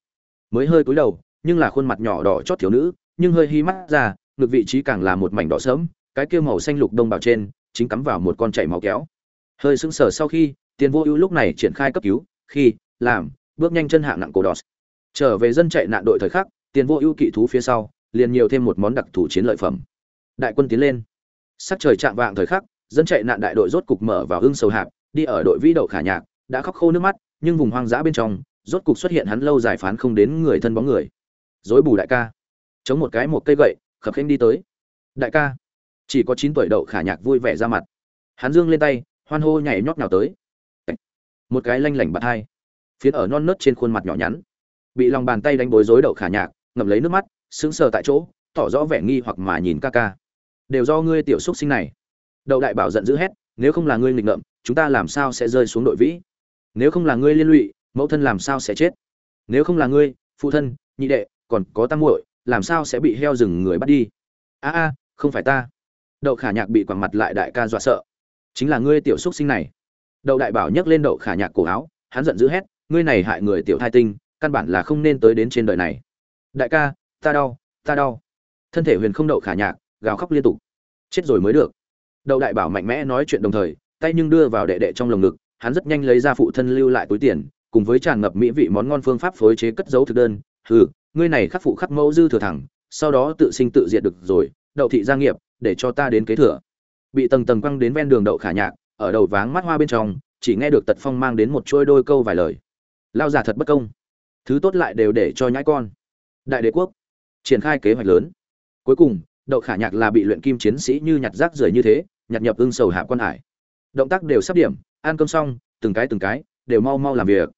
Mới hơi cúi đầu, nhưng là khuôn mặt nhỏ đỏ chót thiếu nữ, nhưng hơi hí mắt ra ngược vị trí càng là một mảnh đỏ sớm cái kia màu xanh lục đông bào trên, chính cắm vào một con chảy máu kéo. Hơi sững sờ sau khi tiền vô ưu lúc này triển khai cấp cứu, khi, làm, bước nhanh chân hạng nặng cổ đỏ trở về dân chạy nạn đội thời khắc, tiền vô ưu kỵ thú phía sau, liền nhiều thêm một món đặc thù chiến lợi phẩm. Đại quân tiến lên. Sắc trời chạm vạng thời khắc, dân chạy nạn đại đội rốt cục mở vào hưng sầu hạp, đi ở đội vĩ đậu khả nhạc, đã khóc khô nước mắt, nhưng vùng hoang dã bên trong, rốt cục xuất hiện hắn lâu giải phán không đến người thân bóng người. Dối bù đại ca. Chống một cái một cây gậy, khập khênh đi tới. Đại ca. Chỉ có chín tuổi đậu khả nhạc vui vẻ ra mặt. Hắn dương lên tay, hoan hô nhảy nhót nào tới một cái lanh lảnh bạt hai. Phiến ở non nớt trên khuôn mặt nhỏ nhắn, bị lòng bàn tay đánh bối rối đậu khả nhạc, ngậm lấy nước mắt, sững sờ tại chỗ, tỏ rõ vẻ nghi hoặc mà nhìn ca ca. Đều do ngươi tiểu xúc sinh này. Đậu đại bảo giận dữ hét, nếu không là ngươi nghịch ngợm, chúng ta làm sao sẽ rơi xuống đội vĩ? Nếu không là ngươi liên lụy, mẫu thân làm sao sẽ chết? Nếu không là ngươi, phụ thân, nhị đệ, còn có tam muội, làm sao sẽ bị heo rừng người bắt đi? A a, không phải ta. Đậu khả nhạc bị quẳng mặt lại đại ca dọa sợ. Chính là ngươi tiểu xúc sinh này đậu đại bảo nhấc lên đậu khả nhạc cổ áo, hắn giận dữ hét, ngươi này hại người tiểu thai tinh, căn bản là không nên tới đến trên đời này. Đại ca, ta đau ta đau. Thân thể huyền không đậu khả nhạc, gào khóc liên tục. Chết rồi mới được. Đậu đại bảo mạnh mẽ nói chuyện đồng thời, tay nhưng đưa vào đệ đệ trong lồng ngực, hắn rất nhanh lấy ra phụ thân lưu lại túi tiền, cùng với tràn ngập mỹ vị món ngon phương pháp phối chế cất giấu thực đơn. Hừ, ngươi này khắc phụ khắc mẫu dư thừa thẳng, sau đó tự sinh tự diệt được rồi, đậu thị gia nghiệp, để cho ta đến kế thừa. Bị tầng tầng quăng đến ven đường đậu khả nhạc ở đầu váng mắt hoa bên trong, chỉ nghe được tật phong mang đến một chuôi đôi câu vài lời. Lao giả thật bất công. Thứ tốt lại đều để cho nhãi con. Đại đế quốc. Triển khai kế hoạch lớn. Cuối cùng, đậu khả nhạc là bị luyện kim chiến sĩ như nhặt rác rưởi như thế, nhặt nhập ưng sầu hạ quan hải. Động tác đều sắp điểm, ăn cơm xong, từng cái từng cái, đều mau mau làm việc.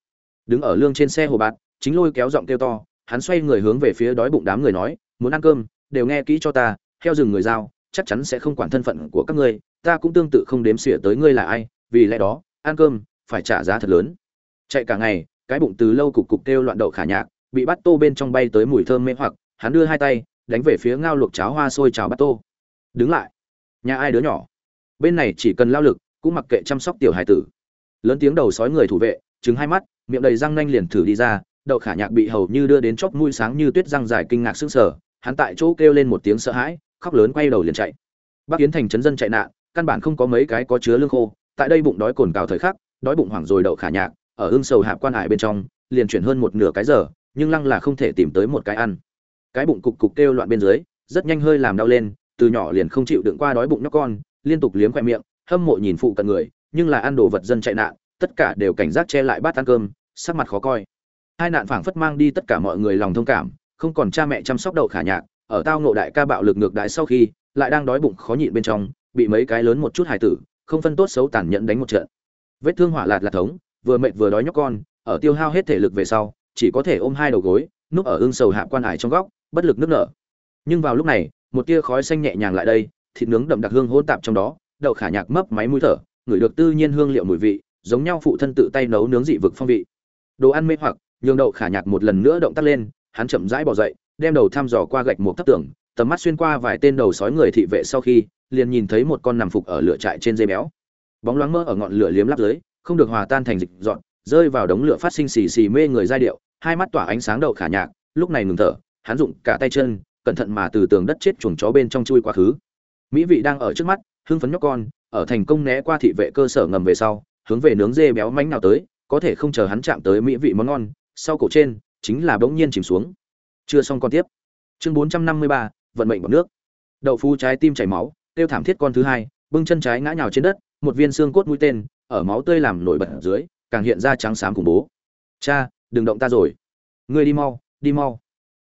Đứng ở lương trên xe hồ bạt, chính lôi kéo giọng kêu to, hắn xoay người hướng về phía đói bụng đám người nói, muốn ăn cơm, đều nghe kỹ cho ta theo rừng người giao chắc chắn sẽ không quản thân phận của các ngươi, ta cũng tương tự không đếm xỉa tới ngươi là ai, vì lẽ đó, ăn cơm, phải trả giá thật lớn. Chạy cả ngày, cái bụng từ lâu cục cục kêu loạn đậu khả nhạc, bị bắt tô bên trong bay tới mùi thơm mê hoặc, hắn đưa hai tay, đánh về phía ngao luộc cháo hoa sôi chào bắt tô. Đứng lại. Nhà ai đứa nhỏ? Bên này chỉ cần lao lực, cũng mặc kệ chăm sóc tiểu hải tử. Lớn tiếng đầu sói người thủ vệ trứng hai mắt, miệng đầy răng nanh liền thử đi ra, đậu khả nhạc bị hầu như đưa đến chóp mũi sáng như tuyết răng dài kinh ngạc sững sờ, hắn tại chỗ kêu lên một tiếng sợ hãi khóc lớn quay đầu liền chạy. Bắc yến thành trấn dân chạy nạn, căn bản không có mấy cái có chứa lương khô, tại đây bụng đói cồn cào thời khắc, đói bụng hoảng rồi đậu khả nhạc, ở ương sầu hạp quan hải bên trong, liền chuyển hơn một nửa cái giờ, nhưng lăng là không thể tìm tới một cái ăn. Cái bụng cục cục kêu loạn bên dưới, rất nhanh hơi làm đau lên, từ nhỏ liền không chịu đựng qua đói bụng nhóc con, liên tục liếm khoe miệng, hâm mộ nhìn phụ cận người, nhưng là ăn đồ vật dân chạy nạn, tất cả đều cảnh giác che lại bát ăn cơm, sắc mặt khó coi. Hai nạn phảng phất mang đi tất cả mọi người lòng thông cảm, không còn cha mẹ chăm sóc đậu khả nhạc ở tao ngộ đại ca bạo lực ngược đại sau khi, lại đang đói bụng khó nhịn bên trong, bị mấy cái lớn một chút hài tử, không phân tốt xấu tàn nhẫn đánh một trận. Vết thương hỏa lạt là thống, vừa mệt vừa đói nhóc con, ở tiêu hao hết thể lực về sau, chỉ có thể ôm hai đầu gối, núp ở ương sầu hạ quan hải trong góc, bất lực nước nở. Nhưng vào lúc này, một tia khói xanh nhẹ nhàng lại đây, thịt nướng đậm đặc hương hỗn tạp trong đó, đậu khả nhạc mấp máy mũi thở, ngửi được tư nhiên hương liệu mùi vị, giống nhau phụ thân tự tay nấu nướng dị vực phong vị. Đồ ăn mê hoặc, nhường đậu khả nhạc một lần nữa động tác lên, hắn chậm rãi bỏ dậy đem đầu thăm dò qua gạch một thấp tường, tầm mắt xuyên qua vài tên đầu sói người thị vệ sau khi, liền nhìn thấy một con nằm phục ở lửa trại trên dây béo. Bóng loáng mơ ở ngọn lửa liếm lắp dưới, không được hòa tan thành dịch dọn, rơi vào đống lửa phát sinh xì xì mê người giai điệu, hai mắt tỏa ánh sáng đậu khả nhạc, lúc này ngừng thở, hắn dụng cả tay chân, cẩn thận mà từ tường đất chết chuồng chó bên trong chui quá khứ. Mỹ vị đang ở trước mắt, hưng phấn nhóc con, ở thành công né qua thị vệ cơ sở ngầm về sau, hướng về nướng dê béo mánh nào tới, có thể không chờ hắn chạm tới mỹ vị món ngon, sau cổ trên, chính là bỗng nhiên chìm xuống chưa xong con tiếp. Chương bốn trăm năm mươi ba, vận mệnh bọc nước. Đậu phu trái tim chảy máu, tiêu thảm thiết con thứ hai, bưng chân trái ngã nhào trên đất, một viên xương cốt mũi tên, ở máu tươi làm nổi bật ở dưới, càng hiện ra trắng xám khủng bố. Cha, đừng động ta rồi. Ngươi đi mau đi mau.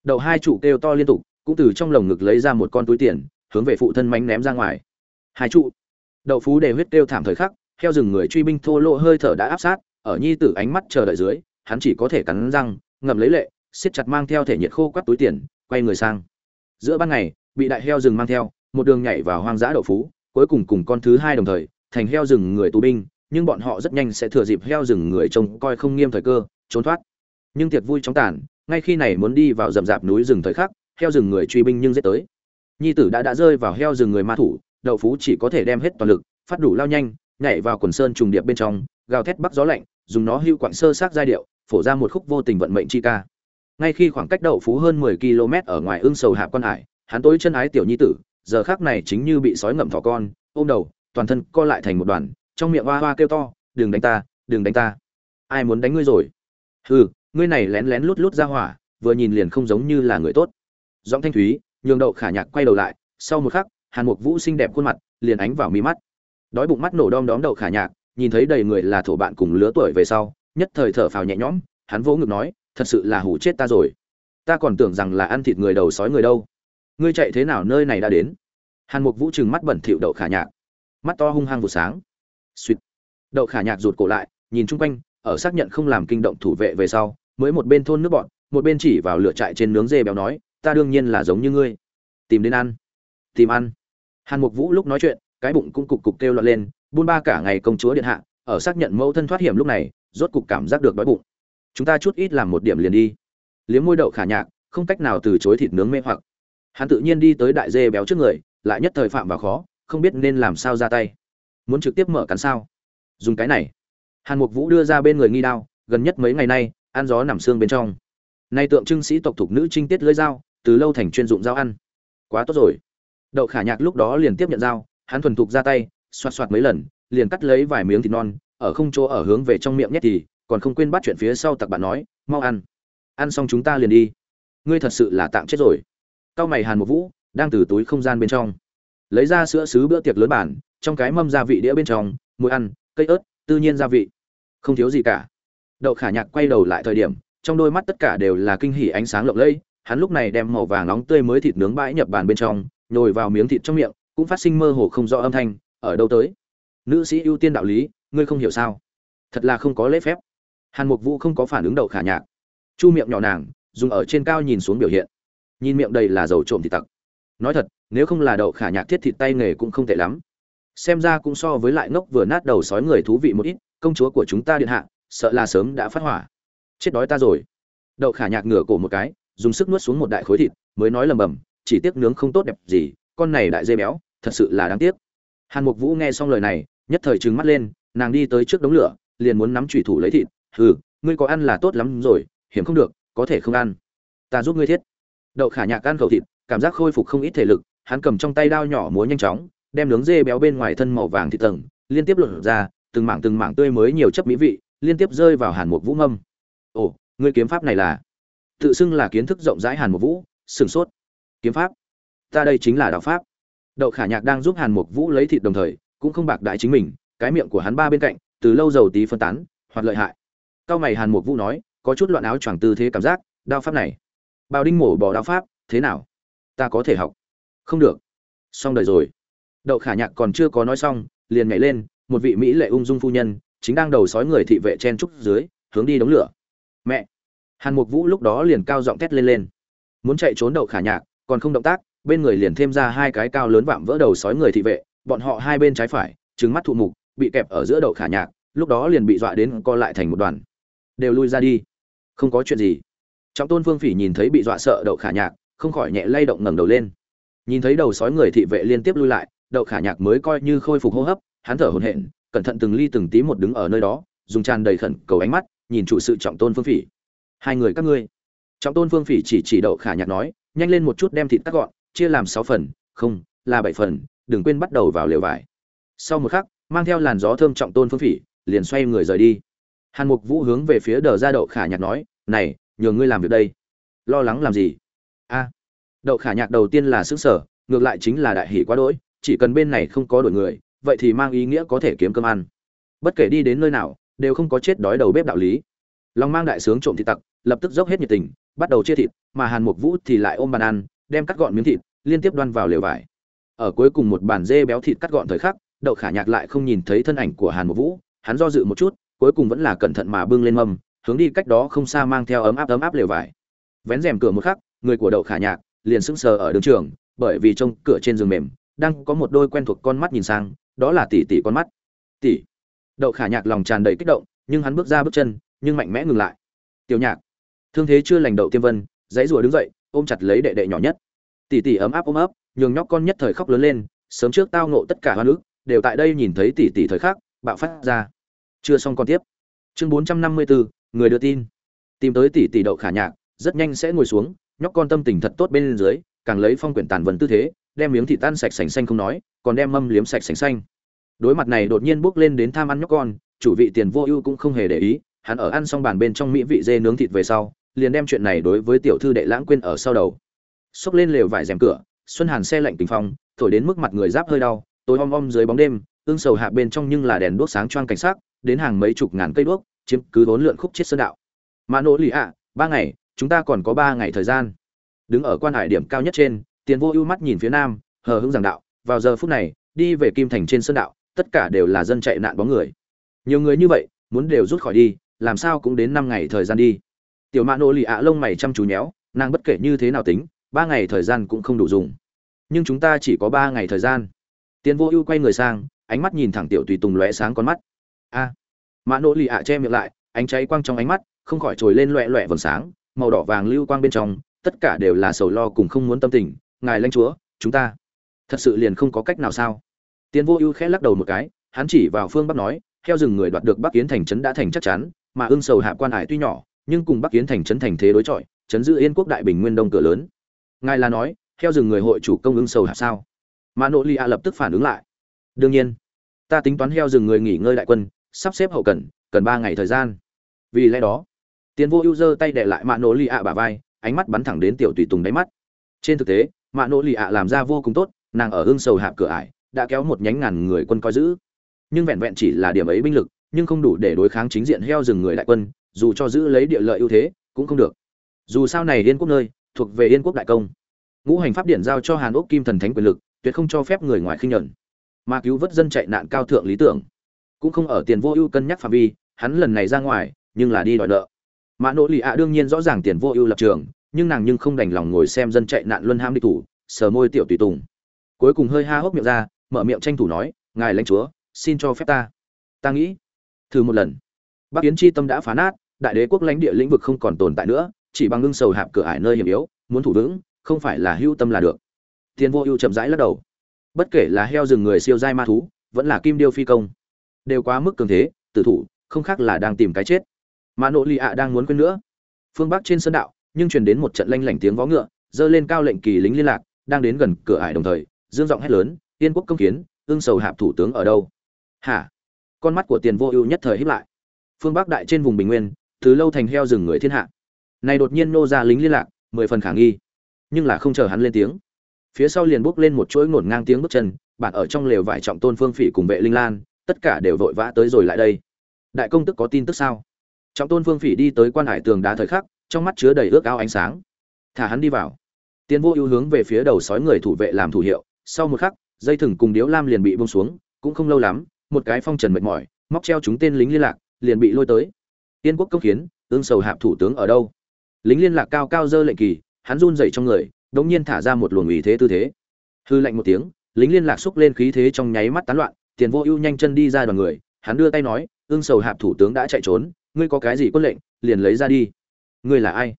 Đậu hai trụ kêu to liên tục, cũng từ trong lồng ngực lấy ra một con túi tiền, hướng về phụ thân mánh ném ra ngoài. Hai trụ. Đậu phú đề huyết kêu thảm thời khắc, theo rừng người truy binh thô lỗ hơi thở đã áp sát, ở nhi tử ánh mắt chờ đợi dưới, hắn chỉ có thể cắn răng, ngậm lấy lệ siết chặt mang theo thể nhiệt khô quắt túi tiền, quay người sang. Giữa ban ngày, bị đại heo rừng mang theo, một đường nhảy vào hoang dã đậu phú, cuối cùng cùng con thứ hai đồng thời, thành heo rừng người tù binh, nhưng bọn họ rất nhanh sẽ thừa dịp heo rừng người trông coi không nghiêm thời cơ, trốn thoát. Nhưng tiệc vui chóng tàn, ngay khi này muốn đi vào rậm rạp núi rừng thời khắc, heo rừng người truy binh nhưng dễ tới. Nhi tử đã đã rơi vào heo rừng người ma thủ, đậu phú chỉ có thể đem hết toàn lực, phát đủ lao nhanh, nhảy vào quần sơn trùng điệp bên trong, gào thét bắc gió lạnh, dùng nó hưu quặng sơ sát giai điệu, phổ ra một khúc vô tình vận mệnh chi ca ngay khi khoảng cách đậu phú hơn 10 km ở ngoài ương sầu hạ quan hải hắn tối chân ái tiểu nhi tử, giờ khác này chính như bị sói ngậm thỏ con, ôm đầu, toàn thân co lại thành một đoàn, trong miệng hoa hoa kêu to, đừng đánh ta, đừng đánh ta. Ai muốn đánh ngươi rồi? Hừ, ngươi này lén lén lút lút ra hỏa, vừa nhìn liền không giống như là người tốt. Giọng thanh thúy, nhường đậu khả nhạc quay đầu lại, sau một khắc, hàn mục vũ xinh đẹp khuôn mặt, liền ánh vào mi mắt. Đói bụng mắt nổ đom đóm đậu khả nhạc, nhìn thấy đầy người là thổ bạn cùng lứa tuổi về sau, nhất thời thở phào nhẹ nhõm, hắn vỗ ngực nói thật sự là hủ chết ta rồi. Ta còn tưởng rằng là ăn thịt người đầu sói người đâu. Ngươi chạy thế nào nơi này đã đến? Hàn mục vũ trừng mắt bẩn thỉu đậu khả nhạc. Mắt to hung hăng vụ sáng. Suýt. Đậu khả nhạc rụt cổ lại, nhìn chung quanh, ở xác nhận không làm kinh động thủ vệ về sau, mới một bên thôn nước bọn, một bên chỉ vào lửa trại trên nướng dê béo nói, ta đương nhiên là giống như ngươi. Tìm đến ăn. Tìm ăn. Hàn mục vũ lúc nói chuyện, cái bụng cũng cục cục kêu loạn lên, buôn ba cả ngày công chúa điện hạ, ở xác nhận mẫu thân thoát hiểm lúc này, rốt cục cảm giác được đói bụng chúng ta chút ít làm một điểm liền đi. Liếm môi đậu khả nhạc, không cách nào từ chối thịt nướng mê hoặc. Hắn tự nhiên đi tới đại dê béo trước người, lại nhất thời phạm vào khó, không biết nên làm sao ra tay. Muốn trực tiếp mở cắn sao? Dùng cái này. Hàn mục vũ đưa ra bên người nghi đao, gần nhất mấy ngày nay, ăn gió nằm xương bên trong. Nay tượng trưng sĩ tộc thuộc nữ trinh tiết lưỡi dao, từ lâu thành chuyên dụng dao ăn. Quá tốt rồi. Đậu khả nhạc lúc đó liền tiếp nhận dao, hắn thuần thục ra tay, xoạt xoạt mấy lần, liền cắt lấy vài miếng thịt non, ở không chỗ ở hướng về trong miệng nhét thì còn không quên bắt chuyện phía sau tặc bạn nói, mau ăn. Ăn xong chúng ta liền đi. Ngươi thật sự là tạm chết rồi. Cao mày hàn một vũ, đang từ túi không gian bên trong. Lấy ra sữa sứ bữa tiệc lớn bản, trong cái mâm gia vị đĩa bên trong muối ăn, cây ớt tự nhiên gia vị. Không thiếu gì cả. Đậu khả nhạc quay đầu lại thời điểm, trong đôi mắt tất cả đều là kinh hỉ ánh sáng lộng lẫy, hắn lúc này đem màu vàng nóng tươi mới thịt nướng bãi nhập bàn bên trong, nhồi vào miếng thịt trong miệng, cũng phát sinh mơ hồ không rõ âm thanh, ở đâu tới? Nữ sĩ ưu tiên đạo lý, ngươi không hiểu sao? Thật là không có lễ phép hàn mục vũ không có phản ứng đậu khả nhạc. Chu miệng nhỏ nàng, dùng ở trên cao nhìn xuống biểu hiện. Nhìn miệng đầy là dầu trộm thịt tặc. Nói thật, nếu không là đậu khả nhạc thiết thịt tay nghề cũng không tệ lắm. Xem ra cũng so với lại ngốc vừa nát đầu sói người thú vị một ít, công chúa của chúng ta điện hạ, sợ là sớm đã phát hỏa. Chết đói ta rồi. Đậu khả nhạc ngửa cổ một cái, dùng sức nuốt xuống một đại khối thịt, mới nói lầm bầm, chỉ tiếc nướng không tốt đẹp gì, con này đại dê béo, thật sự là đáng tiếc. Hàn mục vũ nghe xong lời này, nhất thời trừng mắt lên, nàng đi tới trước đống lửa, liền muốn nắm chủy thủ lấy thịt hừ ngươi có ăn là tốt lắm rồi, hiểm không được, có thể không ăn. Ta giúp ngươi thiết. Đậu khả nhạc ăn khẩu thịt, cảm giác khôi phục không ít thể lực, hắn cầm trong tay đao nhỏ múa nhanh chóng, đem nướng dê béo bên ngoài thân màu vàng thịt tầng, liên tiếp lột ra, từng mảng từng mảng tươi mới nhiều chất mỹ vị, liên tiếp rơi vào hàn mục vũ ngâm. Ồ, ngươi kiếm pháp này là? Tự xưng là kiến thức rộng rãi hàn mục vũ sửng sốt. Kiếm pháp? Ta đây chính là đạo pháp. Đậu khả nhạc đang giúp hàn mục vũ lấy thịt đồng thời, cũng không bạc đại chính mình, cái miệng của hắn ba bên cạnh, từ lâu dầu tí phân tán hoặc lợi hại cao mày hàn mục vũ nói, có chút loạn áo choàng tư thế cảm giác, đao pháp này. Bào đinh mổ bỏ đao pháp, thế nào? Ta có thể học. Không được. Xong đời rồi. Đậu khả nhạc còn chưa có nói xong, liền nhảy lên, một vị mỹ lệ ung dung phu nhân, chính đang đầu sói người thị vệ chen trúc dưới, hướng đi đống lửa. Mẹ! Hàn mục vũ lúc đó liền cao giọng thét lên lên. Muốn chạy trốn đậu khả nhạc, còn không động tác, bên người liền thêm ra hai cái cao lớn vạm vỡ đầu sói người thị vệ, bọn họ hai bên trái phải trứng mắt thụ mục, bị kẹp ở giữa đậu khả nhạc, lúc đó liền bị dọa đến co lại thành một đoàn đều lui ra đi. Không có chuyện gì. Trọng tôn phương phỉ nhìn thấy bị dọa sợ đậu khả nhạc, không khỏi nhẹ lay động ngẩng đầu lên. Nhìn thấy đầu sói người thị vệ liên tiếp lui lại, đậu khả nhạc mới coi như khôi phục hô hấp, hắn thở hổn hển, cẩn thận từng ly từng tí một đứng ở nơi đó, dùng tràn đầy khẩn cầu ánh mắt, nhìn chủ sự trọng tôn phương phỉ. Hai người các ngươi. Trọng tôn phương phỉ chỉ chỉ đậu khả nhạc nói, nhanh lên một chút đem thịt cắt gọn, chia làm sáu phần, không, là bảy phần, đừng quên bắt đầu vào lều vải. Sau một khắc, mang theo làn gió thơm trọng tôn phương phỉ, liền xoay người rời đi hàn mục vũ hướng về phía đờ ra đậu khả nhạc nói, này nhường ngươi làm việc đây. Lo lắng làm gì? A, đậu khả nhạc đầu tiên là xứng sở, ngược lại chính là đại hỷ quá đỗi, chỉ cần bên này không có đổi người, vậy thì mang ý nghĩa có thể kiếm cơm ăn. Bất kể đi đến nơi nào, đều không có chết đói đầu bếp đạo lý. Long mang đại sướng trộm thịt tặc, lập tức dốc hết nhiệt tình, bắt đầu chia thịt, mà hàn mục vũ thì lại ôm bàn ăn, đem cắt gọn miếng thịt, liên tiếp đoan vào lều vải. Ở cuối cùng một bàn dê béo thịt cắt gọn thời khắc, đậu khả nhạc lại không nhìn thấy thân ảnh của hàn mục vũ, hắn do dự một chút cuối cùng vẫn là cẩn thận mà bưng lên mâm, hướng đi cách đó không xa mang theo ấm áp ấm áp lều vải. Vén rèm cửa một khắc, người của đậu khả nhạc liền sững sờ ở đường trường, bởi vì trông cửa trên giường mềm, đang có một đôi quen thuộc con mắt nhìn sang, đó là tỷ tỷ con mắt. Tỷ. Đậu khả nhạc lòng tràn đầy kích động, nhưng hắn bước ra bước chân, nhưng mạnh mẽ ngừng lại. Tiểu nhạc. Thương thế chưa lành đậu tiêm vân, dãy rùa đứng dậy, ôm chặt lấy đệ đệ nhỏ nhất. Tỷ tỷ ấm áp ôm ấp, nhường nhóc con nhất thời khóc lớn lên, sớm trước tao ngộ tất cả hoa nữ, đều tại đây nhìn thấy tỷ tỷ thời khắc, bạo phát ra chưa xong con tiếp. Chương bốn trăm năm mươi bốn người đưa tin. Tìm tới tỷ tỷ đậu khả nhạc, rất nhanh sẽ ngồi xuống, nhóc con tâm tình thật tốt bên dưới, càng lấy phong quyển tàn vần tư thế, đem miếng thịt tan sạch sành xanh không nói, còn đem mâm liếm sạch sành xanh. Đối mặt này đột nhiên bước lên đến tham ăn nhóc con, chủ vị tiền vô ưu cũng không hề để ý, hắn ở ăn xong bàn bên trong mỹ vị dê nướng thịt về sau, liền đem chuyện này đối với tiểu thư đệ lãng quên ở sau đầu. Xốc lên lều vải rèm cửa, xuân hàn xe lạnh tình phong, thổi đến mức mặt người giáp hơi đau, tối om om dưới bóng đêm ương sầu hạ bên trong nhưng là đèn đuốc sáng choang cảnh sát đến hàng mấy chục ngàn cây đuốc, chiếm cứ vốn lượn khúc chết sơn đạo. Mà nỗ lì ạ, ba ngày, chúng ta còn có ba ngày thời gian. Đứng ở quan hải điểm cao nhất trên, tiền vô ưu mắt nhìn phía nam, hờ hững giảng đạo, vào giờ phút này, đi về kim thành trên sơn đạo, tất cả đều là dân chạy nạn bóng người. Nhiều người như vậy, muốn đều rút khỏi đi, làm sao cũng đến năm ngày thời gian đi. Tiểu mã nỗ lì ạ lông mày chăm chú nhéo, nàng bất kể như thế nào tính, ba ngày thời gian cũng không đủ dùng. Nhưng chúng ta chỉ có ba ngày thời gian. Tiền vô ưu quay người sang ánh mắt nhìn thẳng tiểu tùy tùng lóe sáng con mắt. A à, nỗ lì ạ che miệng lại ánh cháy quang trong ánh mắt không khỏi trồi lên loẹ loẹ vầng sáng màu đỏ vàng lưu quang bên trong tất cả đều là sầu lo cùng không muốn tâm tình. Ngài lãnh chúa chúng ta thật sự liền không có cách nào sao? Tiến vô ưu khẽ lắc đầu một cái hắn chỉ vào phương bắc nói theo rừng người đoạt được bắc kiến thành trấn đã thành chắc chắn mà ương sầu hạ quan hải tuy nhỏ nhưng cùng bắc kiến thành trấn thành thế đối chọi trấn giữ yên quốc đại bình nguyên đông cửa lớn. Ngài là nói theo rừng người hội chủ công ương sầu hạ sao? Mà nội ạ lập tức phản ứng lại đương nhiên, ta tính toán heo rừng người nghỉ ngơi đại quân, sắp xếp hậu cần cần ba ngày thời gian. Vì lẽ đó tiến vô ưu giơ tay để lại mạ nỗ lì ạ bả vai, ánh mắt bắn thẳng đến tiểu tùy tùng đáy mắt. Trên thực tế, mạ nỗ lì ạ làm ra vô cùng tốt, nàng ở hương sầu hạp cửa ải, đã kéo một nhánh ngàn người quân coi giữ. Nhưng vẹn vẹn chỉ là điểm ấy binh lực, nhưng không đủ để đối kháng chính diện heo rừng người đại quân, dù cho giữ lấy địa lợi ưu thế, cũng không được. Dù sao này yên quốc nơi, thuộc về yên quốc đại công. Ngũ hành pháp điện giao cho hàn ốc kim thần thánh quyền lực, tuyệt không cho phép người ngoài khinh nhẫn mà cứu vớt dân chạy nạn cao thượng lý tưởng. Cũng không ở tiền vô ưu cân nhắc phạm vi, hắn lần này ra ngoài, nhưng là đi đòi nợ. Mã nỗ lì ạ đương nhiên rõ ràng tiền vô ưu lập trường, nhưng nàng nhưng không đành lòng ngồi xem dân chạy nạn luân ham đi thủ, sờ môi tiểu tùy tùng. Cuối cùng hơi ha hốc miệng ra, mở miệng tranh thủ nói, ngài lãnh chúa, xin cho phép ta. Ta nghĩ. Thử một lần. Bắc yến chi tâm đã phá nát, đại đế quốc lãnh địa lĩnh vực không còn tồn tại nữa, chỉ bằng ngưng sầu hạp cửa ải nơi hiểm yếu, muốn thủ vững, không phải là hưu tâm là được. Tiền vô ưu chậm rãi lắc đầu bất kể là heo rừng người siêu giai ma thú, vẫn là kim điêu phi công, đều quá mức cường thế, tử thủ, không khác là đang tìm cái chết. Mà nội lì ạ đang muốn quên nữa. Phương bắc trên sân đạo, nhưng truyền đến một trận lanh lảnh tiếng vó ngựa, dơ lên cao lệnh kỳ lính liên lạc, đang đến gần cửa ải đồng thời, dương giọng hét lớn, yên quốc công kiến ương sầu hạp thủ tướng ở đâu? Hả? Con mắt của tiền vô ưu nhất thời híp lại. Phương bắc đại trên vùng bình nguyên, từ lâu thành heo rừng người thiên hạ. Này đột nhiên nô ra lính liên lạc, mười phần khả nghi. Nhưng là không chờ hắn lên tiếng phía sau liền bước lên một chuỗi ngổn ngang tiếng bước chân bạn ở trong lều vải trọng tôn phương phỉ cùng vệ linh lan, tất cả đều vội vã tới rồi lại đây. Đại công tức có tin tức sao? Trọng tôn phương phỉ đi tới quan hải tường đá thời khắc, trong mắt chứa đầy ước ao ánh sáng. Thả hắn đi vào. Tiến vô ưu hướng về phía đầu sói người thủ vệ làm thủ hiệu, sau một khắc, dây thừng cùng điếu lam liền bị bông xuống, cũng không lâu lắm, một cái phong trần mệt mỏi, móc treo chúng tên lính liên lạc, liền bị lôi tới. Tiên quốc công khiến ương sầu hạp thủ tướng ở đâu? Lính liên lạc cao cao dơ lệnh kỳ, hắn run dậy trong người đống nhiên thả ra một luồng ủy thế tư thế. Hư lạnh một tiếng, lính liên lạc xúc lên khí thế trong nháy mắt tán loạn, tiền vô ưu nhanh chân đi ra đoàn người, hắn đưa tay nói ương sầu hạp thủ tướng đã chạy trốn, ngươi có cái gì quân lệnh, liền lấy ra đi. Ngươi là ai?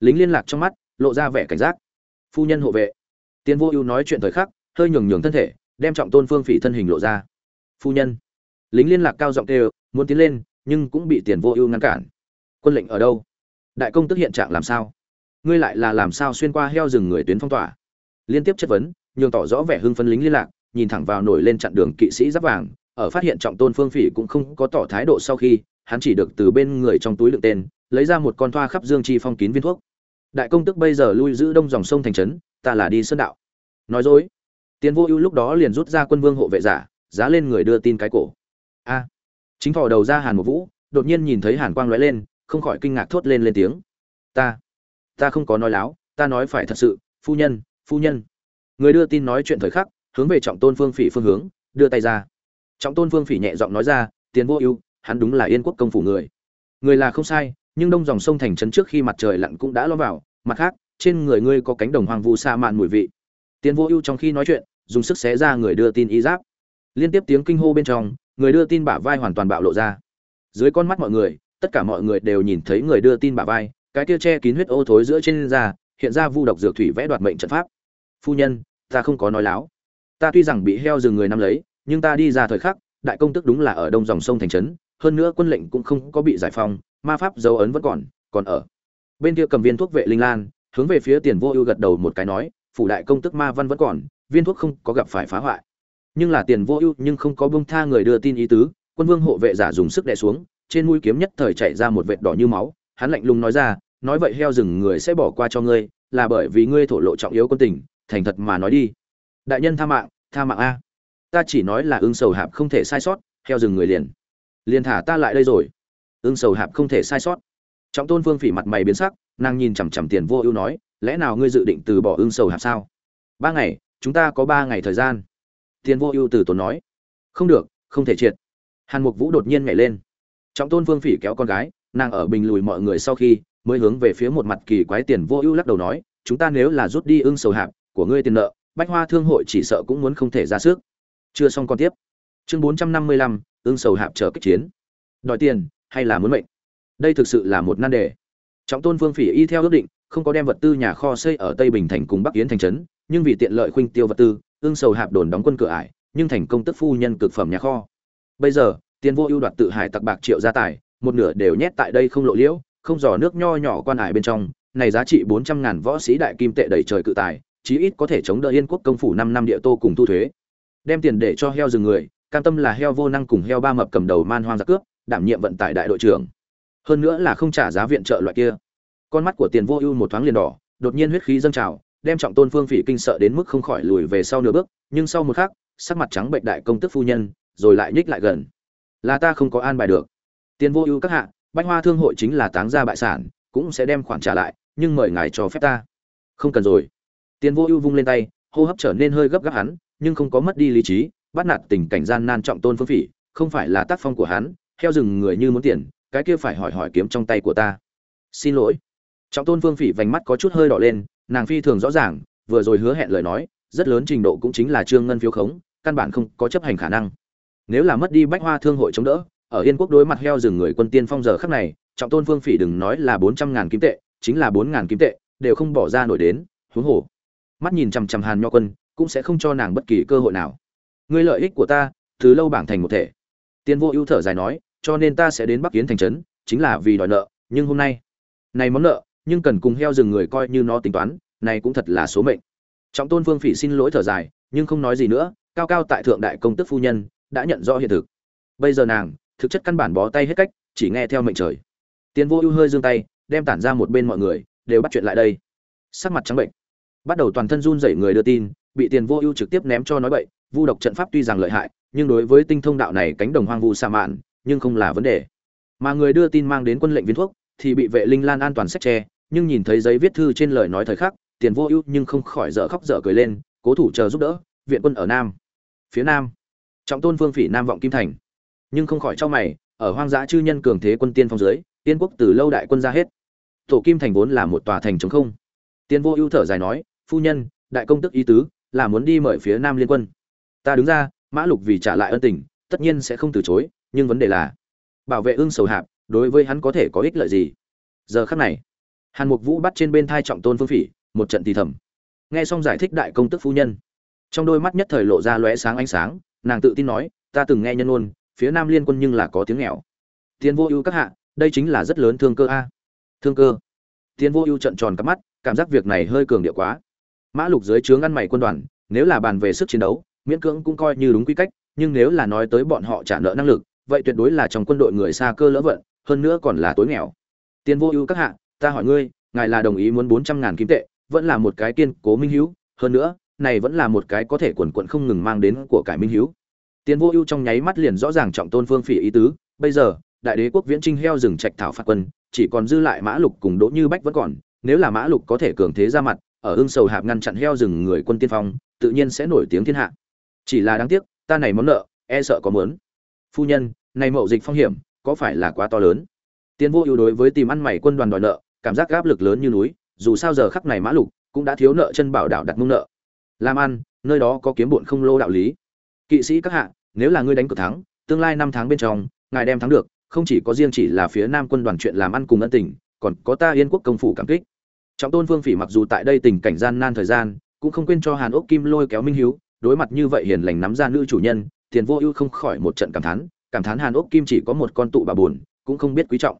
Lính liên lạc trong mắt lộ ra vẻ cảnh giác. Phu nhân hộ vệ. Tiền vô ưu nói chuyện thời khắc, hơi nhường nhường thân thể, đem trọng tôn phương phỉ thân hình lộ ra. Phu nhân. Lính liên lạc cao giọng kêu, muốn tiến lên, nhưng cũng bị tiền vô ưu ngăn cản. Quân lệnh ở đâu? Đại công tức hiện trạng làm sao? Ngươi lại là làm sao xuyên qua heo rừng người tuyến phong tỏa? Liên tiếp chất vấn, nhường tỏ rõ vẻ hưng phấn lính liên lạc, nhìn thẳng vào nổi lên chặn đường kỵ sĩ giáp vàng, ở phát hiện trọng tôn phương phỉ cũng không có tỏ thái độ sau khi, hắn chỉ được từ bên người trong túi lượng tên, lấy ra một con thoa khắp dương chi phong kín viên thuốc. Đại công tức bây giờ lui giữ đông dòng sông thành trấn, ta là đi sơn đạo. Nói dối. Tiền vô ưu lúc đó liền rút ra quân vương hộ vệ giả, giá lên người đưa tin cái cổ. A. Chính thò đầu ra hàn một vũ, đột nhiên nhìn thấy hàn quang lóe lên, không khỏi kinh ngạc thốt lên lên tiếng. Ta ta không có nói láo, ta nói phải thật sự, phu nhân phu nhân. Người đưa tin nói chuyện thời khắc, hướng về trọng tôn phương phỉ phương hướng, đưa tay ra. Trọng tôn phương phỉ nhẹ giọng nói ra, tiền vô ưu, hắn đúng là yên quốc công phủ người. Người là không sai, nhưng đông dòng sông thành trấn trước khi mặt trời lặn cũng đã lo vào, mặt khác, trên người ngươi có cánh đồng hoang vu xa mạn mùi vị. Tiền vô ưu trong khi nói chuyện, dùng sức xé ra người đưa tin y giáp. Liên tiếp tiếng kinh hô bên trong, người đưa tin bả vai hoàn toàn bạo lộ ra. Dưới con mắt mọi người, tất cả mọi người đều nhìn thấy người đưa tin bả vai cái kia che kín huyết ô thối giữa trên da, hiện ra vu độc dược thủy vẽ đoạt mệnh trận pháp. Phu nhân, ta không có nói láo. Ta tuy rằng bị heo rừng người nắm lấy, nhưng ta đi ra thời khắc, đại công tức đúng là ở đông dòng sông thành trấn, hơn nữa quân lệnh cũng không có bị giải phóng, ma pháp dấu ấn vẫn còn còn ở. Bên kia cầm viên thuốc vệ linh lan, hướng về phía tiền vô ưu gật đầu một cái nói, phủ đại công tức ma văn vẫn còn, viên thuốc không có gặp phải phá hoại. Nhưng là tiền vô ưu nhưng không có bông tha người đưa tin ý tứ, quân vương hộ vệ giả dùng sức đè xuống, trên mũi kiếm nhất thời chạy ra một vệt đỏ như máu hắn lạnh lùng nói ra, nói vậy heo rừng người sẽ bỏ qua cho ngươi, là bởi vì ngươi thổ lộ trọng yếu quân tình, thành thật mà nói đi. Đại nhân tha mạng tha mạng a. Ta chỉ nói là ương sầu hạp không thể sai sót, heo rừng người liền. Liền thả ta lại đây rồi. Ương sầu hạp không thể sai sót. Trọng tôn vương phỉ mặt mày biến sắc, nàng nhìn chằm chằm tiền vô ưu nói, lẽ nào ngươi dự định từ bỏ ương sầu hạp sao? Ba ngày, chúng ta có ba ngày thời gian. Tiền vô ưu từ tốn nói. Không được, không thể triệt. Hàn mục vũ đột nhiên nhảy lên. Trọng tôn vương phỉ kéo con gái nàng ở bình lùi mọi người sau khi, mới hướng về phía một mặt kỳ quái tiền vô ưu lắc đầu nói, chúng ta nếu là rút đi ưng sầu hạp của ngươi tiền nợ, bách hoa thương hội chỉ sợ cũng muốn không thể ra sức. Chưa xong còn tiếp. Chương bốn trăm năm mươi lăm, ưng sầu hạp chờ kích chiến. Đòi tiền hay là muốn mệnh? Đây thực sự là một nan đề. Trọng tôn vương phỉ y theo ước định, không có đem vật tư nhà kho xây ở tây bình thành cùng bắc yến thành trấn, nhưng vì tiện lợi khuynh tiêu vật tư ương sầu hạp đồn đóng quân cửa ải, nhưng thành công tức phu nhân cực phẩm nhà kho. Bây giờ, tiền vô ưu đoạt tự hải tặc bạc triệu gia tài một nửa đều nhét tại đây không lộ liễu, không giò nước nho nhỏ quan hải bên trong, này giá trị bốn trăm ngàn võ sĩ đại kim tệ đầy trời cự tài, chí ít có thể chống đỡ yên quốc công phủ năm năm địa tô cùng thu thuế. Đem tiền để cho heo rừng người, cam tâm là heo vô năng cùng heo ba mập cầm đầu man hoang giặc cướp, đảm nhiệm vận tải đại đội trưởng. Hơn nữa là không trả giá viện trợ loại kia. Con mắt của tiền vô ưu một thoáng liền đỏ, đột nhiên huyết khí dâng trào, đem trọng tôn phương phỉ kinh sợ đến mức không khỏi lùi về sau nửa bước, nhưng sau một khắc, sắc mặt trắng bệnh đại công tức phu nhân, rồi lại nhích lại gần. Là ta không có an bài được tiền vô ưu các hạ, bách hoa thương hội chính là táng ra bại sản, cũng sẽ đem khoản trả lại, nhưng mời ngài cho phép ta. Không cần rồi. Tiền vô ưu vung lên tay, hô hấp trở nên hơi gấp gáp hắn, nhưng không có mất đi lý trí, bắt nạt tình cảnh gian nan trọng tôn phương phỉ, không phải là tác phong của hắn theo rừng người như muốn tiền, cái kia phải hỏi hỏi kiếm trong tay của ta. Xin lỗi. Trọng tôn phương phỉ vành mắt có chút hơi đỏ lên, nàng phi thường rõ ràng, vừa rồi hứa hẹn lời nói, rất lớn trình độ cũng chính là trương ngân phiếu khống, căn bản không có chấp hành khả năng. Nếu là mất đi bách hoa thương hội chống đỡ ở yên quốc đối mặt heo rừng người quân tiên phong giờ khắc này, trọng tôn phương phỉ đừng nói là bốn trăm ngàn kim tệ, chính là bốn ngàn kim tệ, đều không bỏ ra nổi đến, huống hồ. Mắt nhìn chằm chằm hàn nho quân, cũng sẽ không cho nàng bất kỳ cơ hội nào. Ngươi lợi ích của ta, từ lâu bảng thành một thể. Tiên vô ưu thở dài nói, cho nên ta sẽ đến bắc kiến thành trấn, chính là vì đòi nợ, nhưng hôm nay, này món nợ, nhưng cần cùng heo rừng người coi như nó tính toán, này cũng thật là số mệnh. Trọng tôn phương phỉ xin lỗi thở dài, nhưng không nói gì nữa, cao cao tại thượng đại công tức phu nhân, đã nhận rõ hiện thực. Bây giờ nàng thực chất căn bản bó tay hết cách, chỉ nghe theo mệnh trời. Tiến vô ưu hơi giương tay, đem tản ra một bên mọi người, đều bắt chuyện lại đây. Sắc mặt trắng bệnh. Bắt đầu toàn thân run rẩy người đưa tin, bị tiền vô ưu trực tiếp ném cho nói bậy, vu độc trận pháp tuy rằng lợi hại, nhưng đối với tinh thông đạo này cánh đồng hoang vu sa mạn, nhưng không là vấn đề. Mà người đưa tin mang đến quân lệnh viên thuốc, thì bị vệ linh lan an toàn sách tre nhưng nhìn thấy giấy viết thư trên lời nói thời khắc tiền vô ưu nhưng không khỏi dở khóc dở cười lên, cố thủ chờ giúp đỡ, viện quân ở nam. Phía nam. Trọng tôn vương phỉ nam vọng kim thành nhưng không khỏi cho mày, ở hoang dã chư nhân cường thế quân tiên phong dưới, tiên quốc từ lâu đại quân ra hết. Tổ kim thành vốn là một tòa thành chống không. Tiên vô ưu thở dài nói, phu nhân, đại công tức ý tứ là muốn đi mời phía nam liên quân. Ta đứng ra, mã lục vì trả lại ân tình, tất nhiên sẽ không từ chối, nhưng vấn đề là bảo vệ ưng sầu hạp, đối với hắn có thể có ích lợi gì? Giờ khắc này, hàn mục vũ bắt trên bên thai trọng tôn phương phỉ, một trận thì thầm. Nghe xong giải thích đại công tức phu nhân, trong đôi mắt nhất thời lộ ra lóe sáng ánh sáng, nàng tự tin nói, ta từng nghe nhân ôn phía nam liên quân nhưng là có tiếng nghèo. Tiền vô ưu các hạ, đây chính là rất lớn thương cơ a. Thương cơ. Tiền vô ưu trận tròn cắp mắt, cảm giác việc này hơi cường điệu quá. Mã lục dưới trướng ăn mày quân đoàn, nếu là bàn về sức chiến đấu, miễn cưỡng cũng coi như đúng quy cách, nhưng nếu là nói tới bọn họ trả nợ năng lực, vậy tuyệt đối là trong quân đội người xa cơ lỡ vận, hơn nữa còn là tối nghèo. Tiền vô ưu các hạ, ta hỏi ngươi, ngài là đồng ý muốn bốn trăm ngàn kim tệ, vẫn là một cái kiên cố minh hữu, hơn nữa, này vẫn là một cái có thể quần quận không ngừng mang đến của cải minh hữu tiền vô ưu trong nháy mắt liền rõ ràng trọng tôn phương phỉ ý tứ, bây giờ, đại đế quốc viễn trinh heo rừng trạch thảo phạt quân, chỉ còn dư lại mã lục cùng đỗ như bách vẫn còn, nếu là mã lục có thể cường thế ra mặt, ở ưng sầu hạp ngăn chặn heo rừng người quân tiên phong, tự nhiên sẽ nổi tiếng thiên hạ. Chỉ là đáng tiếc, ta này món nợ e sợ có muốn. phu nhân, này mậu dịch phong hiểm, có phải là quá to lớn? Tiền vô ưu đối với tìm ăn mày quân đoàn đòi nợ, cảm giác áp lực lớn như núi, dù sao giờ khắc này mã lục cũng đã thiếu nợ chân bảo đảo đặt mông nợ. Làm ăn, nơi đó có kiếm bụn không lô đạo lý. Kỵ sĩ các hạ nếu là ngươi đánh cược thắng, tương lai năm tháng bên trong, ngài đem thắng được, không chỉ có riêng chỉ là phía nam quân đoàn chuyện làm ăn cùng ân tình, còn có ta yên quốc công phủ cảm kích. Trọng tôn vương phỉ mặc dù tại đây tình cảnh gian nan thời gian, cũng không quên cho hàn ốc kim lôi kéo minh hiếu, đối mặt như vậy hiền lành nắm ra nữ chủ nhân, tiền vô ưu không khỏi một trận cảm thán cảm thán hàn ốc kim chỉ có một con tụ bà buồn, cũng không biết quý trọng.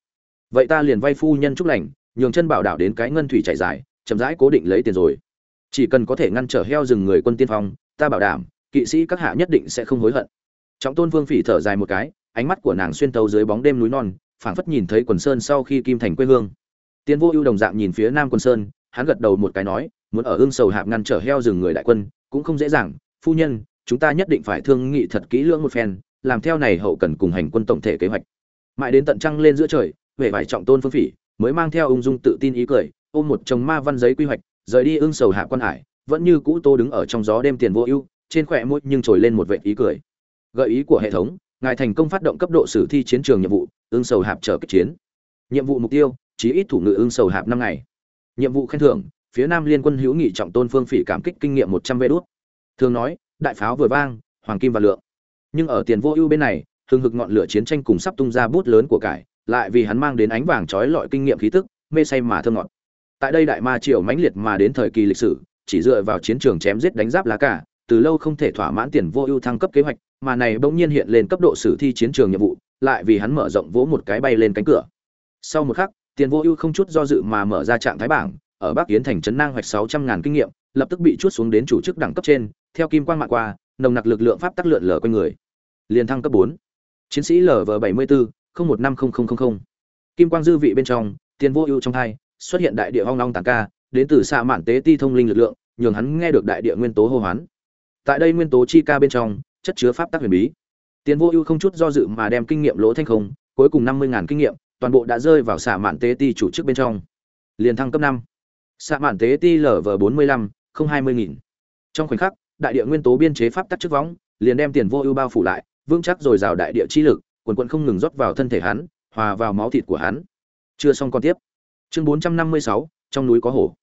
Vậy ta liền vay phu nhân chúc lành, nhường chân bảo đảo đến cái ngân thủy chảy dài, chậm rãi cố định lấy tiền rồi. Chỉ cần có thể ngăn trở heo rừng người quân tiên phong, ta bảo đảm kỵ sĩ các hạ nhất định sẽ không hối hận. Trọng tôn vương phỉ thở dài một cái, ánh mắt của nàng xuyên tấu dưới bóng đêm núi non, phảng phất nhìn thấy quần sơn sau khi kim thành quê hương. Tiến vô ưu đồng dạng nhìn phía nam Quần sơn, hắn gật đầu một cái nói, muốn ở Hương sầu hạp ngăn trở heo rừng người đại quân, cũng không dễ dàng. Phu nhân, chúng ta nhất định phải thương nghị thật kỹ lưỡng một phen, làm theo này hậu cần cùng hành quân tổng thể kế hoạch. Mãi đến tận trăng lên giữa trời về vải trọng tôn phương phỉ mới mang theo ung dung tự tin ý cười, ôm một chồng ma văn giấy quy hoạch, rời đi ương sầu hạ quan hải, vẫn như cũ tô đứng ở trong gió đêm tiền vô ưu trên khỏe môi nhưng trồi lên một vệ ý cười. Gợi ý của hệ thống, ngài thành công phát động cấp độ sử thi chiến trường nhiệm vụ, ương sầu hạp trở kích chiến. Nhiệm vụ mục tiêu, chí ít thủ ngự ương sầu hạp năm ngày. Nhiệm vụ khen thưởng, phía nam liên quân hữu nghị trọng tôn phương phỉ cảm kích kinh nghiệm một trăm vê đốt thường nói, đại pháo vừa vang, hoàng kim và lượng. Nhưng ở tiền vô ưu bên này, hừng hực ngọn lửa chiến tranh cùng sắp tung ra bút lớn của cải, lại vì hắn mang đến ánh vàng trói lọi kinh nghiệm khí tức, mê say mà thơ ngọt. Tại đây đại ma triều mãnh liệt mà đến thời kỳ lịch sử, chỉ dựa vào chiến trường chém giết đánh giáp lá cả từ lâu không thể thỏa mãn tiền vô ưu thăng cấp kế hoạch, mà này bỗng nhiên hiện lên cấp độ sử thi chiến trường nhiệm vụ, lại vì hắn mở rộng vỗ một cái bay lên cánh cửa. Sau một khắc, tiền vô ưu không chút do dự mà mở ra trạng thái bảng, ở bắc yến thành trấn nang hoạch sáu trăm ngàn kinh nghiệm, lập tức bị chuốt xuống đến chủ chức đẳng cấp trên, theo kim quang mạ qua, nồng nặc lực lượng pháp tắc lượn lờ quanh người. Liền thăng cấp bốn. Chiến sĩ lv bảy mươi bốn không một năm không không không không. Kim quang dư vị bên trong, tiền vô ưu trong hai, xuất hiện đại địa hoang long tàng ca, đến từ xa mạn tế ti thông linh lực lượng, nhường hắn nghe được đại địa nguyên tố hô hoán tại đây nguyên tố chi ca bên trong, chất chứa pháp tắc huyền bí. Tiền vô ưu không chút do dự mà đem kinh nghiệm lỗ thanh không, cuối cùng năm mươi ngàn kinh nghiệm, toàn bộ đã rơi vào xạ mạn tế ti chủ chức bên trong. Liền thăng cấp năm. Xạ mạn tế ti lv bốn mươi lăm, không hai mươi nghìn. Trong khoảnh khắc, đại địa nguyên tố biên chế pháp tắc chức võng, liền đem tiền vô ưu bao phủ lại, vững chắc rồi rào đại địa chi lực, quần quận không ngừng rót vào thân thể hắn, hòa vào máu thịt của hắn. Chưa xong còn tiếp. Chương bốn trăm năm mươi sáu, trong núi có hổ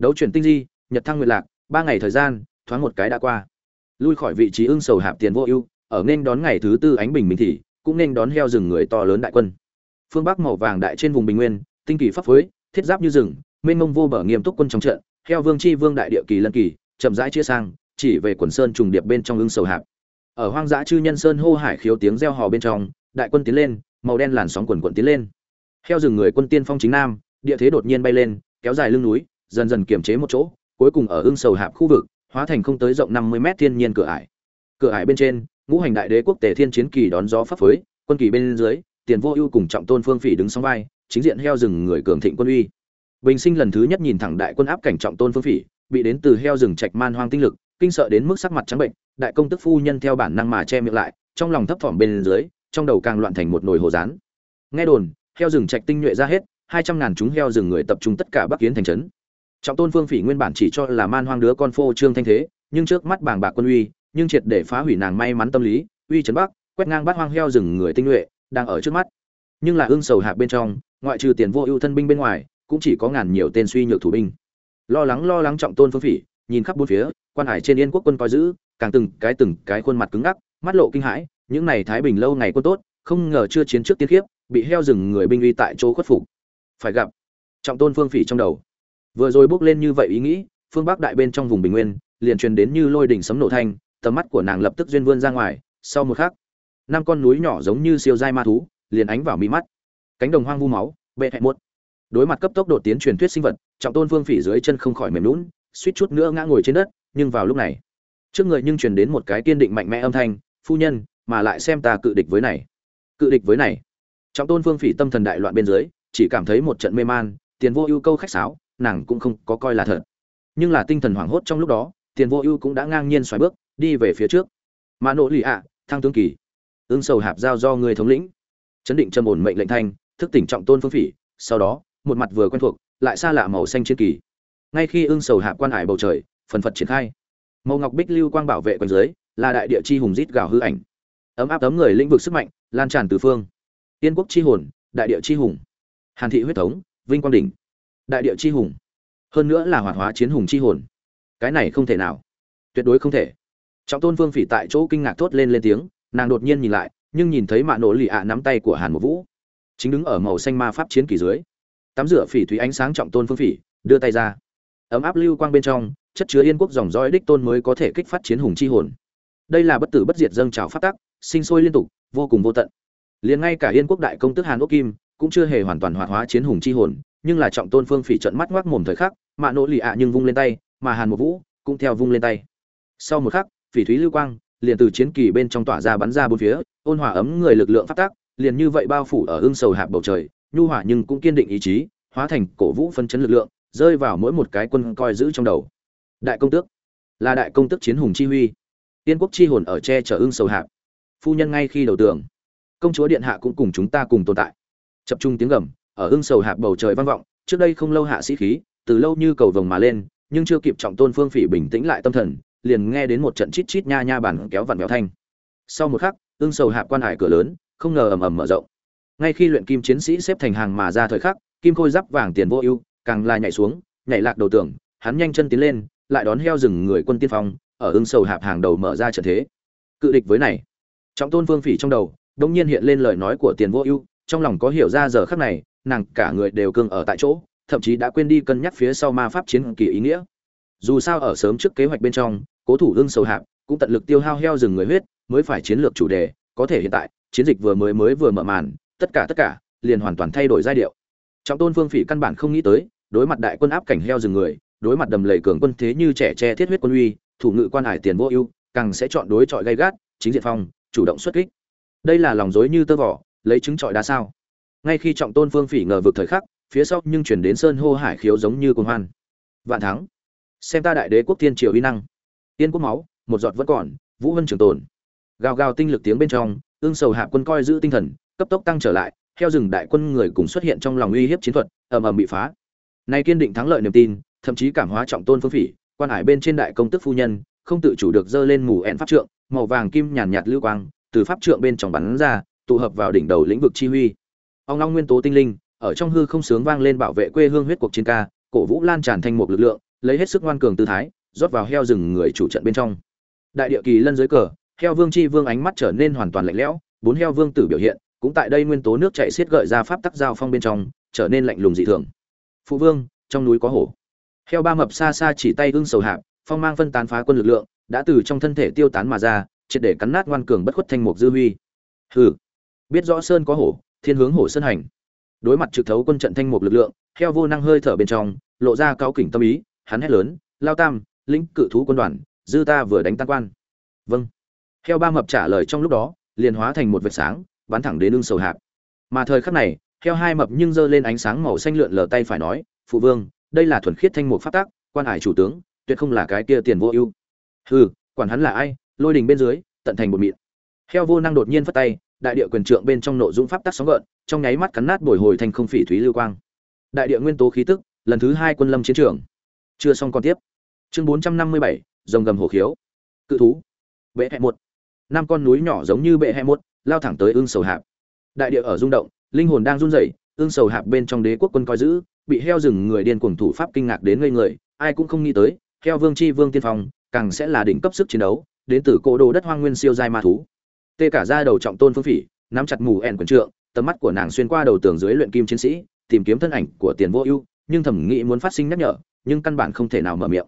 đấu chuyển tinh di, nhật thăng nguyệt lạc, ba ngày thời gian, thoáng một cái đã qua lui khỏi vị trí ưng sầu hạp tiền vô ưu, ở nên đón ngày thứ tư ánh bình minh thì, cũng nên đón heo rừng người to lớn đại quân. Phương bắc màu vàng đại trên vùng bình nguyên, tinh kỳ pháp phối, thiết giáp như rừng, mênh mông vô bờ nghiêm túc quân trong trận, heo vương chi vương đại địa kỳ lân kỳ, chậm rãi chia sang, chỉ về quần sơn trùng điệp bên trong ưng sầu hạp. Ở hoang dã chư nhân sơn hô hải khiếu tiếng reo hò bên trong, đại quân tiến lên, màu đen làn sóng quần quận tiến lên. Heo rừng người quân tiên phong chính nam, địa thế đột nhiên bay lên, kéo dài lưng núi, dần dần kiềm chế một chỗ, cuối cùng ở ưng sầu hạp khu vực hóa thành không tới rộng năm mươi mét thiên nhiên cửa ải. Cửa ải bên trên, ngũ hành đại đế quốc tề thiên chiến kỳ đón gió pháp phới, quân kỳ bên dưới, tiền vô ưu cùng trọng tôn phương phỉ đứng song vai, chính diện heo rừng người cường thịnh quân uy. Bình sinh lần thứ nhất nhìn thẳng đại quân áp cảnh trọng tôn phương phỉ, bị đến từ heo rừng trạch man hoang tinh lực, kinh sợ đến mức sắc mặt trắng bệnh, đại công tức phu nhân theo bản năng mà che miệng lại, trong lòng thấp thỏm bên dưới, trong đầu càng loạn thành một nồi hồ rán. Nghe đồn, heo rừng trạch tinh nhuệ ra hết, hai trăm ngàn chúng heo rừng người tập trung tất cả bắc kiến thành trấn trọng tôn phương phỉ nguyên bản chỉ cho là man hoang đứa con phô trương thanh thế, nhưng trước mắt bàng bạc quân uy, nhưng triệt để phá hủy nàng may mắn tâm lý, uy trấn bắc, quét ngang bát hoang heo rừng người tinh nhuệ, đang ở trước mắt. Nhưng là ương sầu hạ bên trong, ngoại trừ tiền vô ưu thân binh bên ngoài, cũng chỉ có ngàn nhiều tên suy nhược thủ binh. Lo lắng lo lắng trọng tôn phương phỉ, nhìn khắp bốn phía, quan hải trên yên quốc quân coi giữ, càng từng cái từng cái khuôn mặt cứng ngắc, mắt lộ kinh hãi, những này thái bình lâu ngày quân tốt, không ngờ chưa chiến trước tiên khiếp, bị heo rừng người binh uy tại chỗ khuất phục. Phải gặp trọng tôn phương phỉ trong đầu vừa rồi bước lên như vậy ý nghĩ, phương bắc đại bên trong vùng bình nguyên, liền truyền đến như lôi đỉnh sấm nổ thanh, tầm mắt của nàng lập tức duyên vươn ra ngoài, sau một khắc, năm con núi nhỏ giống như siêu giai ma thú, liền ánh vào mi mắt. Cánh đồng hoang vu máu, bệ hẹn muộn. Đối mặt cấp tốc đột tiến truyền thuyết sinh vật, trọng tôn vương phỉ dưới chân không khỏi mềm lún suýt chút nữa ngã ngồi trên đất, nhưng vào lúc này, trước người nhưng truyền đến một cái kiên định mạnh mẽ âm thanh, phu nhân, mà lại xem ta cự địch với này. Cự địch với này. Trọng tôn vương phỉ tâm thần đại loạn bên dưới, chỉ cảm thấy một trận mê man, tiền vô ưu câu khách sáo nàng cũng không có coi là thật. Nhưng là tinh thần hoảng hốt trong lúc đó, tiền vô ưu cũng đã ngang nhiên xoài bước, đi về phía trước. Mã nỗ lì ạ, thăng tướng kỳ. Ương sầu hạp giao do người thống lĩnh. Chấn định trầm ổn mệnh lệnh thanh, thức tỉnh trọng tôn phương phỉ. Sau đó, một mặt vừa quen thuộc, lại xa lạ màu xanh chiến kỳ. Ngay khi ương sầu hạp quan hải bầu trời, phần phật triển khai. Màu ngọc bích lưu quang bảo vệ quanh dưới, là đại địa chi hùng rít gào hư ảnh. Ấm áp ấm người lĩnh vực sức mạnh, lan tràn từ phương. Tiên quốc chi hồn, đại địa chi hùng. Hàn thị huyết thống, vinh quang đỉnh đại địa chi hùng. Hơn nữa là hoạt hóa chiến hùng chi hồn. Cái này không thể nào. Tuyệt đối không thể. Trọng tôn vương phỉ tại chỗ kinh ngạc thốt lên lên tiếng, nàng đột nhiên nhìn lại, nhưng nhìn thấy mạ nổ lì ạ nắm tay của hàn một vũ. Chính đứng ở màu xanh ma pháp chiến kỳ dưới. Tắm rửa phỉ thúy ánh sáng trọng tôn phương phỉ, đưa tay ra. Ấm áp lưu quang bên trong, chất chứa yên quốc dòng dõi đích tôn mới có thể kích phát chiến hùng chi hồn. Đây là bất tử bất diệt dâng trào phát tắc, sinh sôi liên tục, vô cùng vô tận. Liền ngay cả yên quốc đại công tức hàn quốc kim, cũng chưa hề hoàn toàn hoạt hóa chiến hùng chi hồn nhưng là trọng tôn phương phỉ trận mắt ngoác mồm thời khắc, mạ nỗ lì ạ nhưng vung lên tay, mà hàn một vũ cũng theo vung lên tay. Sau một khắc, phỉ thúy lưu quang liền từ chiến kỳ bên trong tỏa ra bắn ra bốn phía, ôn hòa ấm người lực lượng phát tác, liền như vậy bao phủ ở hương sầu hạp bầu trời, nhu hỏa nhưng cũng kiên định ý chí, hóa thành cổ vũ phân chấn lực lượng, rơi vào mỗi một cái quân coi giữ trong đầu. Đại công tước, là đại công tước chiến hùng chi huy. Tiên quốc chi hồn ở che chở ương sầu hạp. Phu nhân ngay khi đầu tường công chúa điện hạ cũng cùng chúng ta cùng tồn tại. Chập trung tiếng gầm ở ưng sầu hạp bầu trời vang vọng trước đây không lâu hạ sĩ khí từ lâu như cầu vồng mà lên nhưng chưa kịp trọng tôn phương phỉ bình tĩnh lại tâm thần liền nghe đến một trận chít chít nha nha bản kéo vặn vẹo thanh. Sau một khắc ưng sầu hạp quan hải cửa lớn không ngờ ầm ầm mở rộng. Ngay khi luyện kim chiến sĩ xếp thành hàng mà ra thời khắc kim khôi giáp vàng tiền vô ưu càng là nhảy xuống nhảy lạc đầu tưởng, hắn nhanh chân tiến lên lại đón heo rừng người quân tiên phong ở ưng sầu hạp hàng đầu mở ra trận thế. Cự địch với này trọng tôn vương phỉ trong đầu đông nhiên hiện lên lời nói của tiền vô ưu trong lòng có hiểu ra giờ khắc này nàng cả người đều cương ở tại chỗ, thậm chí đã quên đi cân nhắc phía sau ma pháp chiến kỳ ý nghĩa. Dù sao ở sớm trước kế hoạch bên trong, cố thủ ương sầu hạp cũng tận lực tiêu hao heo rừng người huyết, mới phải chiến lược chủ đề, có thể hiện tại, chiến dịch vừa mới mới vừa mở màn, tất cả tất cả, liền hoàn toàn thay đổi giai điệu. Trọng tôn phương phỉ căn bản không nghĩ tới, đối mặt đại quân áp cảnh heo rừng người, đối mặt đầm lầy cường quân thế như trẻ tre thiết huyết quân uy, thủ ngự quan hải tiền vô ưu, càng sẽ chọn đối chọi gay gắt, chính diện phong, chủ động xuất kích. Đây là lòng dối như tơ vỏ, lấy trứng trọi đá sao? Ngay khi trọng tôn phương phỉ ngờ vực thời khắc, phía sau nhưng chuyển đến sơn hô hải khiếu giống như cồn hoan. Vạn thắng. Xem ta đại đế quốc thiên triều uy năng. Tiên quốc máu, một giọt vẫn còn, vũ hân trường tồn. Gào gào tinh lực tiếng bên trong, ương sầu hạ quân coi giữ tinh thần, cấp tốc tăng trở lại theo rừng đại quân người cùng xuất hiện trong lòng uy hiếp chiến thuật, ầm ầm bị phá. Nay kiên định thắng lợi niềm tin, thậm chí cảm hóa trọng tôn phương phỉ, quan hải bên trên đại công tức phu nhân, không tự chủ được dơ lên mù ẹn pháp trượng, màu vàng kim nhàn nhạt lưu quang, từ pháp trượng bên trong bắn ra, tụ hợp vào đỉnh đầu lĩnh vực chi huy ông long nguyên tố tinh linh, ở trong hư không sướng vang lên bảo vệ quê hương huyết cuộc chiến ca, cổ vũ lan tràn thành một lực lượng, lấy hết sức ngoan cường tư thái, rót vào heo rừng người chủ trận bên trong. Đại địa kỳ lân dưới cờ, heo vương chi vương ánh mắt trở nên hoàn toàn lạnh lẽo, bốn heo vương tử biểu hiện, cũng tại đây nguyên tố nước chảy xiết gợi ra pháp tắc giao phong bên trong, trở nên lạnh lùng dị thường. Phụ vương, trong núi có hổ. Heo ba mập xa xa chỉ tay ưng sầu hạp phong mang phân tán phá quân lực lượng, đã từ trong thân thể tiêu tán mà ra, triệt để cắn nát ngoan cường bất khuất thanh mục dư huy. Hừ, biết rõ sơn có hổ thiên hướng hổ sơn hành. Đối mặt trực thấu quân trận thanh mục lực lượng, heo vô năng hơi thở bên trong, lộ ra cao kỉnh tâm ý, hắn hét lớn, lao tam, lĩnh cự thú quân đoàn, dư ta vừa đánh tan quan. Vâng. Heo ba mập trả lời trong lúc đó, liền hóa thành một vệt sáng, bắn thẳng đến lưng sầu hạp. Mà thời khắc này, heo hai mập nhưng giơ lên ánh sáng màu xanh lượn lờ tay phải nói, phụ vương, đây là thuần khiết thanh mục phát tác quan hải chủ tướng, tuyệt không là cái kia tiền vô ưu. Hừ, quản hắn là ai, lôi đình bên dưới, tận thành một mịn heo vô năng đột nhiên phất tay đại địa quyền trượng bên trong nội dung pháp tắc sóng gợn, trong nháy mắt cắn nát bồi hồi thành không phỉ thúy lưu quang. Đại địa nguyên tố khí tức, lần thứ hai quân lâm chiến trường. Chưa xong còn tiếp. Chương bốn trăm năm mươi bảy, rồng gầm hổ khiếu. Cự thú. Bệ hệ một. Năm con núi nhỏ giống như bệ hệ một, lao thẳng tới ương sầu hạp. Đại địa ở rung động, linh hồn đang run rẩy ương sầu hạp bên trong đế quốc quân coi giữ, bị heo rừng người điên cuồng thủ pháp kinh ngạc đến ngây người, ai cũng không nghĩ tới, heo vương chi vương tiên phong, càng sẽ là đỉnh cấp sức chiến đấu, đến từ cổ đồ đất hoang nguyên siêu giai ma thú tê cả ra đầu trọng tôn phương phỉ, nắm chặt mù ẻn quần trượng, tầm mắt của nàng xuyên qua đầu tường dưới luyện kim chiến sĩ, tìm kiếm thân ảnh của tiền vô ưu, nhưng thẩm nghĩ muốn phát sinh nhắc nhở, nhưng căn bản không thể nào mở miệng.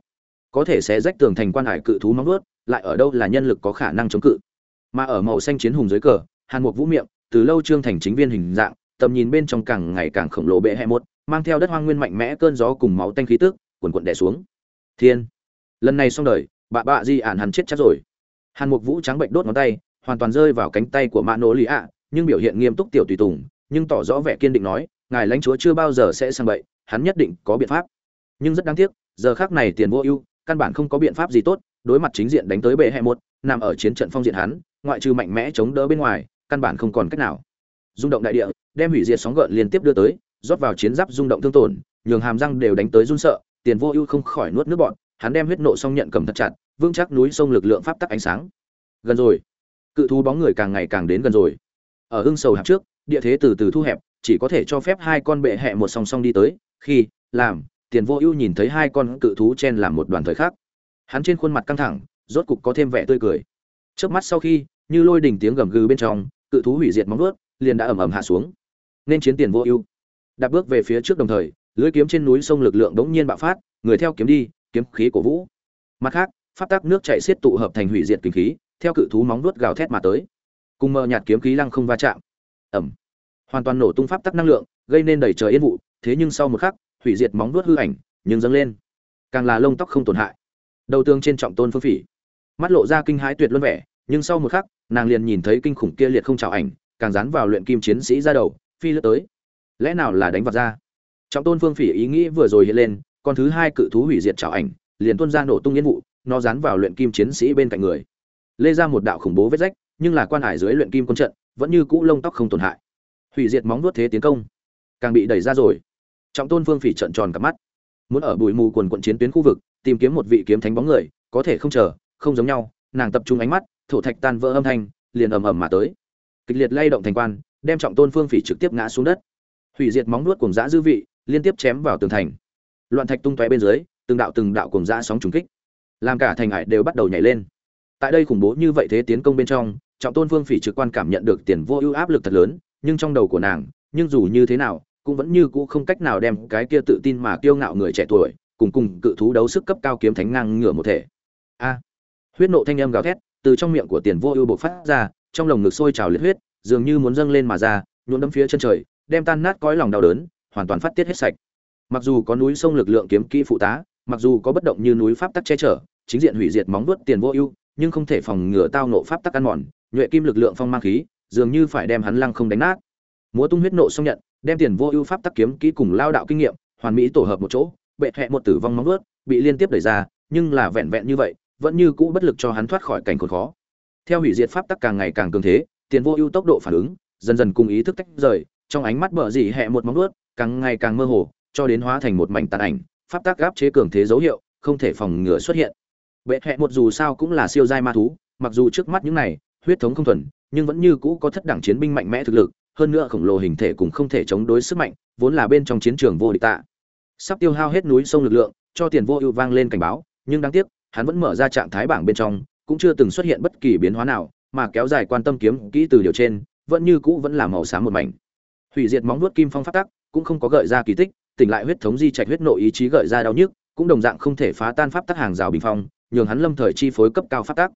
Có thể sẽ rách tường thành quan hải cự thú móng ướt lại ở đâu là nhân lực có khả năng chống cự. Mà ở màu xanh chiến hùng dưới cờ, hàn mục vũ miệng, từ lâu trương thành chính viên hình dạng, tầm nhìn bên trong càng ngày càng khổng lồ bệ hẹ một, mang theo đất hoang nguyên mạnh mẽ cơn gió cùng máu tanh khí tức quần quận đè xuống. Thiên! Lần này xong đời, bạ bạ di ản hắn chết chắc rồi. Hàn mục vũ trắng bệnh đốt ngón tay hoàn toàn rơi vào cánh tay của mã nỗ lý ạ, nhưng biểu hiện nghiêm túc tiểu tùy tùng, nhưng tỏ rõ vẻ kiên định nói, ngài lãnh chúa chưa bao giờ sẽ sang bậy, hắn nhất định có biện pháp. Nhưng rất đáng tiếc, giờ khác này tiền vô ưu, căn bản không có biện pháp gì tốt, đối mặt chính diện đánh tới bệ hệ một, nằm ở chiến trận phong diện hắn, ngoại trừ mạnh mẽ chống đỡ bên ngoài, căn bản không còn cách nào. Rung động đại địa, đem hủy diệt sóng gợn liên tiếp đưa tới, rót vào chiến giáp rung động thương tổn, nhường hàm răng đều đánh tới run sợ, tiền vô ưu không khỏi nuốt nước bọn hắn đem huyết nộ xong nhận cầm thật chặt, vững chắc núi sông lực lượng pháp tắc ánh sáng. Gần rồi cự thú bóng người càng ngày càng đến gần rồi. Ở hưng sầu hạp trước, địa thế từ từ thu hẹp, chỉ có thể cho phép hai con bệ hẹ một song song đi tới, khi, làm, tiền vô ưu nhìn thấy hai con cự thú chen làm một đoàn thời khác hắn trên khuôn mặt căng thẳng, rốt cục có thêm vẻ tươi cười. Trước mắt sau khi, như lôi đỉnh tiếng gầm gừ bên trong, cự thú hủy diệt móng vuốt, liền đã ầm ầm hạ xuống. Nên chiến tiền vô ưu. Đạp bước về phía trước đồng thời, lưới kiếm trên núi sông lực lượng đống nhiên bạo phát, người theo kiếm đi, kiếm khí cổ vũ. Mặt khác, pháp tắc nước chảy xiết tụ hợp thành hủy diệt kinh khí theo cự thú móng vuốt gào thét mà tới. Cùng mờ nhạt kiếm khí lăng không va chạm. Ẩm. Hoàn toàn nổ tung pháp tắc năng lượng, gây nên đầy trời yên vụ, thế nhưng sau một khắc, hủy diệt móng vuốt hư ảnh, nhưng dâng lên. Càng là lông tóc không tổn hại. Đầu tương trên trọng tôn phương phỉ. Mắt lộ ra kinh hãi tuyệt luân vẻ, nhưng sau một khắc, nàng liền nhìn thấy kinh khủng kia liệt không chào ảnh, càng dán vào luyện kim chiến sĩ ra đầu, phi lướt tới. Lẽ nào là đánh vật ra? Trọng tôn phương phỉ ý nghĩ vừa rồi hiện lên, con thứ hai cự thú hủy diệt chào ảnh, liền tuôn ra nổ tung yên vụ, nó dán vào luyện kim chiến sĩ bên cạnh người lê ra một đạo khủng bố vết rách, nhưng là quan hải dưới luyện kim quân trận, vẫn như cũ lông tóc không tổn hại. Hủy diệt móng vuốt thế tiến công, càng bị đẩy ra rồi. Trọng tôn phương phỉ trận tròn cả mắt. Muốn ở bụi mù quần quận chiến tuyến khu vực, tìm kiếm một vị kiếm thánh bóng người, có thể không chờ, không giống nhau, nàng tập trung ánh mắt, thổ thạch tan vỡ âm thanh, liền ầm ầm mà tới. Kịch liệt lay động thành quan, đem trọng tôn phương phỉ trực tiếp ngã xuống đất. Hủy diệt móng nuốt cùng dã dư vị, liên tiếp chém vào tường thành. Loạn thạch tung tóe bên dưới, từng đạo từng đạo cùng dã sóng trùng kích. Làm cả thành hải đều bắt đầu nhảy lên tại đây khủng bố như vậy thế tiến công bên trong, trọng tôn vương phỉ trực quan cảm nhận được tiền vô ưu áp lực thật lớn, nhưng trong đầu của nàng, nhưng dù như thế nào, cũng vẫn như cũ không cách nào đem cái kia tự tin mà kiêu ngạo người trẻ tuổi, cùng cùng cự thú đấu sức cấp cao kiếm thánh ngang ngửa một thể. A! Huyết nộ thanh âm gào thét, từ trong miệng của tiền vô ưu bộc phát ra, trong lồng ngực sôi trào liệt huyết, dường như muốn dâng lên mà ra, nhuộm đâm phía chân trời, đem tan nát cõi lòng đau đớn, hoàn toàn phát tiết hết sạch. Mặc dù có núi sông lực lượng kiếm kỹ phụ tá, mặc dù có bất động như núi pháp tắc che chở, chính diện hủy diệt móng vuốt tiền vô ưu nhưng không thể phòng ngừa tao nộ pháp tắc ăn mòn, nhuệ kim lực lượng phong mang khí, dường như phải đem hắn lăng không đánh nát. Múa tung huyết nộ xong nhận, đem tiền vô ưu pháp tắc kiếm kỹ cùng lao đạo kinh nghiệm, hoàn mỹ tổ hợp một chỗ, bệ hẹ một tử vong móng ướt bị liên tiếp đẩy ra, nhưng là vẹn vẹn như vậy, vẫn như cũ bất lực cho hắn thoát khỏi cảnh khốn khó. Theo hủy diệt pháp tắc càng ngày càng cường thế, tiền vô ưu tốc độ phản ứng, dần dần cùng ý thức tách rời, trong ánh mắt bờ dị hẹ một móng ướt càng ngày càng mơ hồ, cho đến hóa thành một mảnh tàn ảnh, pháp tắc gáp chế cường thế dấu hiệu, không thể phòng ngừa xuất hiện bệ hẹ một dù sao cũng là siêu giai ma thú, mặc dù trước mắt những này, huyết thống không thuần, nhưng vẫn như cũ có thất đẳng chiến binh mạnh mẽ thực lực, hơn nữa khổng lồ hình thể cũng không thể chống đối sức mạnh, vốn là bên trong chiến trường vô địch tạ. Sắp tiêu hao hết núi sông lực lượng, cho tiền vô ưu vang lên cảnh báo, nhưng đáng tiếc, hắn vẫn mở ra trạng thái bảng bên trong, cũng chưa từng xuất hiện bất kỳ biến hóa nào, mà kéo dài quan tâm kiếm kỹ từ điều trên, vẫn như cũ vẫn là màu xám một mảnh. Hủy diệt móng vuốt kim phong phát tắc, cũng không có gợi ra kỳ tích, tỉnh lại huyết thống di trạch huyết nội ý chí gợi ra đau nhức, cũng đồng dạng không thể phá tan pháp tắc hàng rào bình phong nhường hắn lâm thời chi phối cấp cao pháp tắc.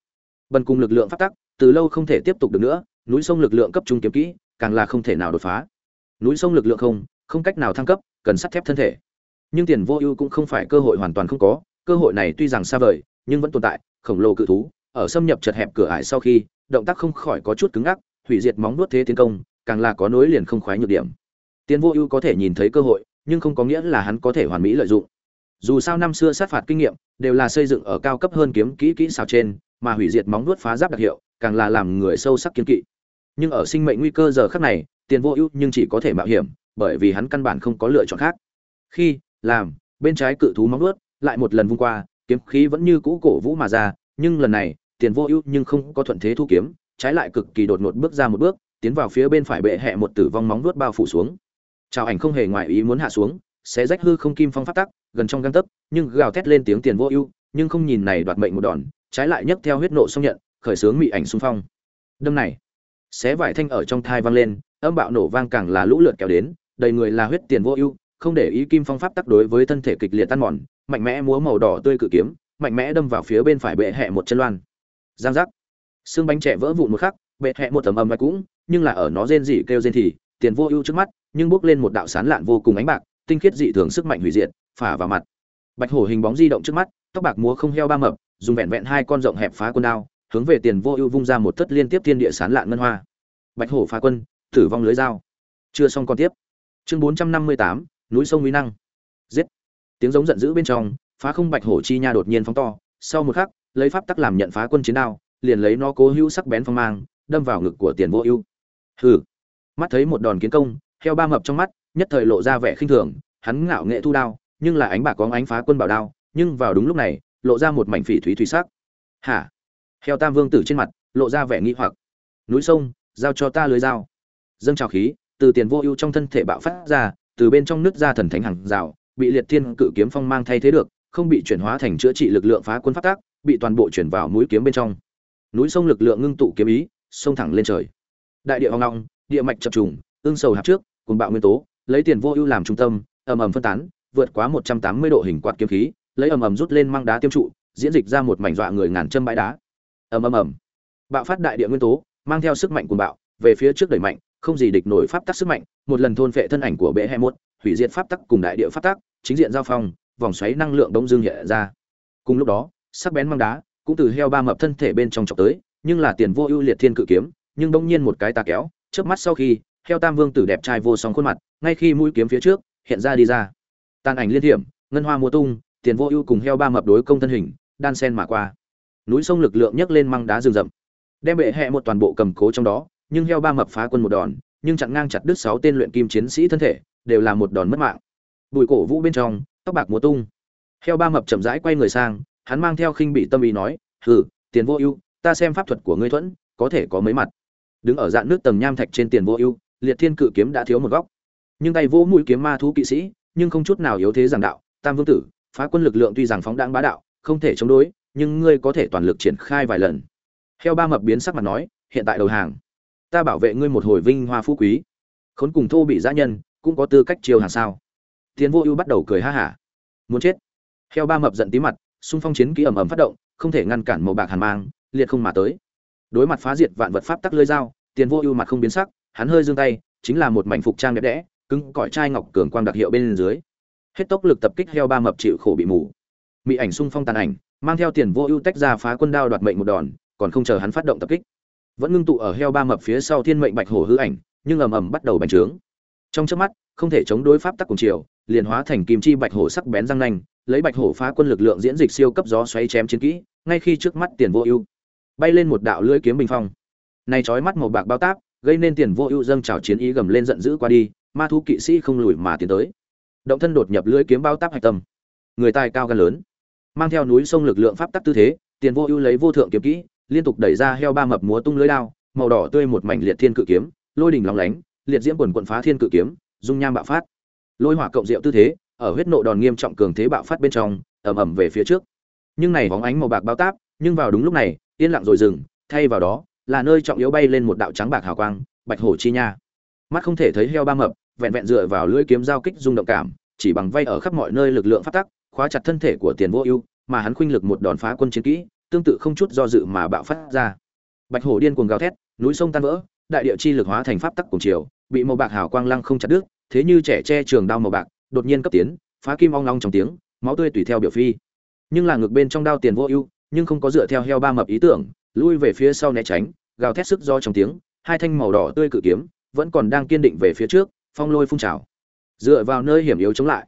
Bần cùng lực lượng pháp tắc, từ lâu không thể tiếp tục được nữa, núi sông lực lượng cấp trung kiếm kỹ, càng là không thể nào đột phá. Núi sông lực lượng không không cách nào thăng cấp, cần sắt thép thân thể. Nhưng tiền vô ưu cũng không phải cơ hội hoàn toàn không có, cơ hội này tuy rằng xa vời, nhưng vẫn tồn tại, khổng lồ cự thú, ở xâm nhập chật hẹp cửa ải sau khi, động tác không khỏi có chút cứng ngắc, hủy diệt móng nuốt thế tiến công, càng là có nối liền không khoái nhược điểm. Tiền vô ưu có thể nhìn thấy cơ hội, nhưng không có nghĩa là hắn có thể hoàn mỹ lợi dụng. Dù sao năm xưa sát phạt kinh nghiệm đều là xây dựng ở cao cấp hơn kiếm kỹ kỹ xảo trên, mà hủy diệt móng vuốt phá giáp đặc hiệu, càng là làm người sâu sắc kiến kỵ. Nhưng ở sinh mệnh nguy cơ giờ khắc này, tiền vô ưu nhưng chỉ có thể mạo hiểm, bởi vì hắn căn bản không có lựa chọn khác. Khi, làm, bên trái cự thú móng vuốt, lại một lần vung qua, kiếm khí vẫn như cũ cổ vũ mà ra, nhưng lần này, tiền vô ưu nhưng không có thuận thế thu kiếm, trái lại cực kỳ đột ngột bước ra một bước, tiến vào phía bên phải bệ hệ một tử vong móng vuốt bao phủ xuống. Trào ảnh không hề ngoại ý muốn hạ xuống sẽ rách hư không kim phong phát tắc, gần trong găng tấc, nhưng gào thét lên tiếng tiền vô ưu, nhưng không nhìn này đoạt mệnh một đòn, trái lại nhấc theo huyết nộ xông nhận, khởi sướng mị ảnh xung phong. Đâm này, xé vải thanh ở trong thai vang lên, âm bạo nổ vang càng là lũ lượt kéo đến, đầy người là huyết tiền vô ưu, không để ý kim phong pháp tắc đối với thân thể kịch liệt tan mòn, mạnh mẽ múa màu đỏ tươi cự kiếm, mạnh mẽ đâm vào phía bên phải bệ hẹ một chân loan. Giang giác. Xương bánh trẻ vỡ vụn một khắc, bệ hẹ một tầm âm vai cũng, nhưng là ở nó rên rỉ kêu rên thì, tiền vô ưu trước mắt, nhưng bước lên một đạo sán lạn vô cùng ánh bạc tinh khiết dị thường sức mạnh hủy diệt, phả vào mặt. Bạch hổ hình bóng di động trước mắt, tóc bạc múa không heo ba mập, dùng vẹn vẹn hai con rộng hẹp phá quân đao, hướng về tiền vô ưu vung ra một thất liên tiếp thiên địa sán lạn ngân hoa. Bạch hổ phá quân, tử vong lưới dao. Chưa xong còn tiếp. Chương bốn trăm năm mươi tám, núi sông uy năng. Giết. Tiếng giống giận dữ bên trong, phá không bạch hổ chi nha đột nhiên phóng to. Sau một khắc, lấy pháp tắc làm nhận phá quân chiến đao, liền lấy nó cố hữu sắc bén phong mang, đâm vào ngực của tiền vô ưu. Hừ. Mắt thấy một đòn kiến công, heo ba mập trong mắt nhất thời lộ ra vẻ khinh thường, hắn ngạo nghệ thu đao, nhưng là ánh bạc có ánh phá quân bảo đao, nhưng vào đúng lúc này, lộ ra một mảnh phỉ thúy thủy sắc. Hả? Heo tam vương tử trên mặt, lộ ra vẻ nghi hoặc. Núi sông, giao cho ta lưới dao. Dâng trào khí, từ tiền vô ưu trong thân thể bạo phát ra, từ bên trong nước ra thần thánh hàng rào, bị liệt thiên cự kiếm phong mang thay thế được, không bị chuyển hóa thành chữa trị lực lượng phá quân phát tác, bị toàn bộ chuyển vào mũi kiếm bên trong. Núi sông lực lượng ngưng tụ kiếm ý, sông thẳng lên trời. Đại địa hoang ngọng địa mạch chập trùng, ương sầu hạt trước cùng bạo nguyên tố lấy tiền vô ưu làm trung tâm, ầm ầm phân tán, vượt quá một trăm tám mươi độ hình quạt kiếm khí, lấy ầm ầm rút lên mang đá tiêm trụ, diễn dịch ra một mảnh dọa người ngàn châm bãi đá. Ầm ầm ầm. Bạo phát đại địa nguyên tố, mang theo sức mạnh cuồng bạo, về phía trước đẩy mạnh, không gì địch nổi pháp tắc sức mạnh, một lần thôn phệ thân ảnh của bệ hai mốt hủy diệt pháp tắc cùng đại địa pháp tắc, chính diện giao phong, vòng xoáy năng lượng đông dương hiện ra. Cùng lúc đó, sắc bén mang đá cũng từ heo ba mập thân thể bên trong chọc tới, nhưng là tiền vô ưu liệt thiên cự kiếm, nhưng bỗng nhiên một cái tà kéo, chớp mắt sau khi heo tam vương tử đẹp trai vô song khuôn mặt, ngay khi mũi kiếm phía trước hiện ra đi ra. Tàn ảnh liên hiểm, ngân hoa mùa tung, tiền vô ưu cùng heo ba mập đối công thân hình, đan sen mà qua. Núi sông lực lượng nhấc lên măng đá rừng rậm. Đem bệ hẹ một toàn bộ cầm cố trong đó, nhưng heo ba mập phá quân một đòn, nhưng chặn ngang chặt đứt sáu tên luyện kim chiến sĩ thân thể, đều là một đòn mất mạng. Bùi cổ vũ bên trong, tóc bạc múa tung. Heo ba mập chậm rãi quay người sang, hắn mang theo khinh bị tâm ý nói, hừ, tiền vô ưu, ta xem pháp thuật của ngươi thuẫn, có thể có mấy mặt. Đứng ở dạng nước tầng nham thạch trên tiền vô ưu liệt thiên cự kiếm đã thiếu một góc. Nhưng tay vỗ mũi kiếm ma thú kỵ sĩ, nhưng không chút nào yếu thế giảng đạo, tam vương tử, phá quân lực lượng tuy rằng phóng đáng bá đạo, không thể chống đối, nhưng ngươi có thể toàn lực triển khai vài lần. Heo ba mập biến sắc mặt nói, hiện tại đầu hàng, ta bảo vệ ngươi một hồi vinh hoa phú quý. Khốn cùng thô bị giã nhân, cũng có tư cách chiêu hàng sao? Tiến vô ưu bắt đầu cười ha hả. Muốn chết. Heo ba mập giận tí mặt, xung phong chiến ký ầm ầm phát động, không thể ngăn cản màu bạc hàn mang, liệt không mà tới. Đối mặt phá diệt vạn vật pháp tắc lơi dao tiền vô ưu mặt không biến sắc hắn hơi giương tay, chính là một mảnh phục trang đẹp đẽ, cứng cỏi trai ngọc cường quang đặc hiệu bên dưới. Hết tốc lực tập kích heo ba mập chịu khổ bị mù. Mỹ ảnh xung phong tàn ảnh, mang theo tiền vô ưu tách ra phá quân đao đoạt mệnh một đòn, còn không chờ hắn phát động tập kích. Vẫn ngưng tụ ở heo ba mập phía sau thiên mệnh bạch hổ hư ảnh, nhưng ầm ầm bắt đầu bành trướng. Trong chớp mắt, không thể chống đối pháp tắc cùng chiều, liền hóa thành kim chi bạch hổ sắc bén răng nanh, lấy bạch hổ phá quân lực lượng diễn dịch siêu cấp gió xoáy chém chiến kỹ, ngay khi trước mắt tiền vô ưu, bay lên một đạo lưỡi kiếm bình phong. Này chói mắt màu bạc bao táp gây nên tiền vô ưu dâng trào chiến ý gầm lên giận dữ qua đi, ma thú kỵ sĩ không lùi mà tiến tới. Động thân đột nhập lưới kiếm bao táp hạch tâm. Người tài cao gan lớn, mang theo núi sông lực lượng pháp tắc tư thế, tiền vô ưu lấy vô thượng kiếm kỹ, liên tục đẩy ra heo ba mập múa tung lưới đao, màu đỏ tươi một mảnh liệt thiên cự kiếm, lôi đỉnh lóng lánh, liệt diễm quần quận phá thiên cự kiếm, dung nham bạo phát. Lôi hỏa cộng diệu tư thế, ở huyết nộ đòn nghiêm trọng cường thế bạo phát bên trong, ầm ầm về phía trước. Nhưng này bóng ánh màu bạc bao táp, nhưng vào đúng lúc này, yên lặng rồi dừng, thay vào đó là nơi trọng yếu bay lên một đạo trắng bạc hào quang, bạch hổ chi nha. Mắt không thể thấy heo ba mập, vẹn vẹn dựa vào lưỡi kiếm giao kích rung động cảm, chỉ bằng vay ở khắp mọi nơi lực lượng phát tắc, khóa chặt thân thể của tiền vô ưu, mà hắn khuynh lực một đòn phá quân chiến kỹ, tương tự không chút do dự mà bạo phát ra. Bạch hổ điên cuồng gào thét, núi sông tan vỡ, đại địa chi lực hóa thành pháp tắc cùng chiều, bị màu bạc hào quang lăng không chặt đứt, thế như trẻ che trường đao màu bạc, đột nhiên cấp tiến, phá kim ong long trong tiếng, máu tươi tùy theo biểu phi. Nhưng là ngược bên trong đao tiền vô ưu, nhưng không có dựa theo heo ba mập ý tưởng lui về phía sau né tránh, gào thét sức do trong tiếng, hai thanh màu đỏ tươi cự kiếm vẫn còn đang kiên định về phía trước, phong lôi phun trào. Dựa vào nơi hiểm yếu chống lại,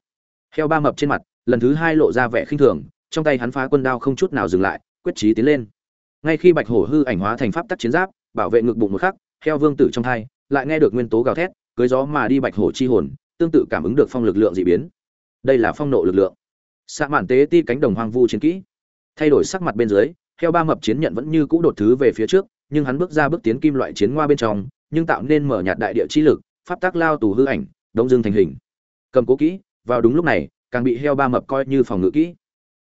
heo ba mập trên mặt, lần thứ hai lộ ra vẻ khinh thường, trong tay hắn phá quân đao không chút nào dừng lại, quyết chí tiến lên. Ngay khi bạch hổ hư ảnh hóa thành pháp tắc chiến giáp, bảo vệ ngực bụng một khắc, heo vương tử trong thai lại nghe được nguyên tố gào thét, cưới gió mà đi bạch hổ chi hồn, tương tự cảm ứng được phong lực lượng dị biến. Đây là phong nộ lực lượng. Xạ mạn tế ti cánh đồng hoang vu chiến kỹ. Thay đổi sắc mặt bên dưới heo ba mập chiến nhận vẫn như cũ đột thứ về phía trước, nhưng hắn bước ra bước tiến kim loại chiến ngoa bên trong, nhưng tạo nên mở nhạt đại địa chi lực, pháp tác lao tù hư ảnh đông dương thành hình. Cầm cố kỹ, vào đúng lúc này, càng bị heo ba mập coi như phòng ngự kỹ.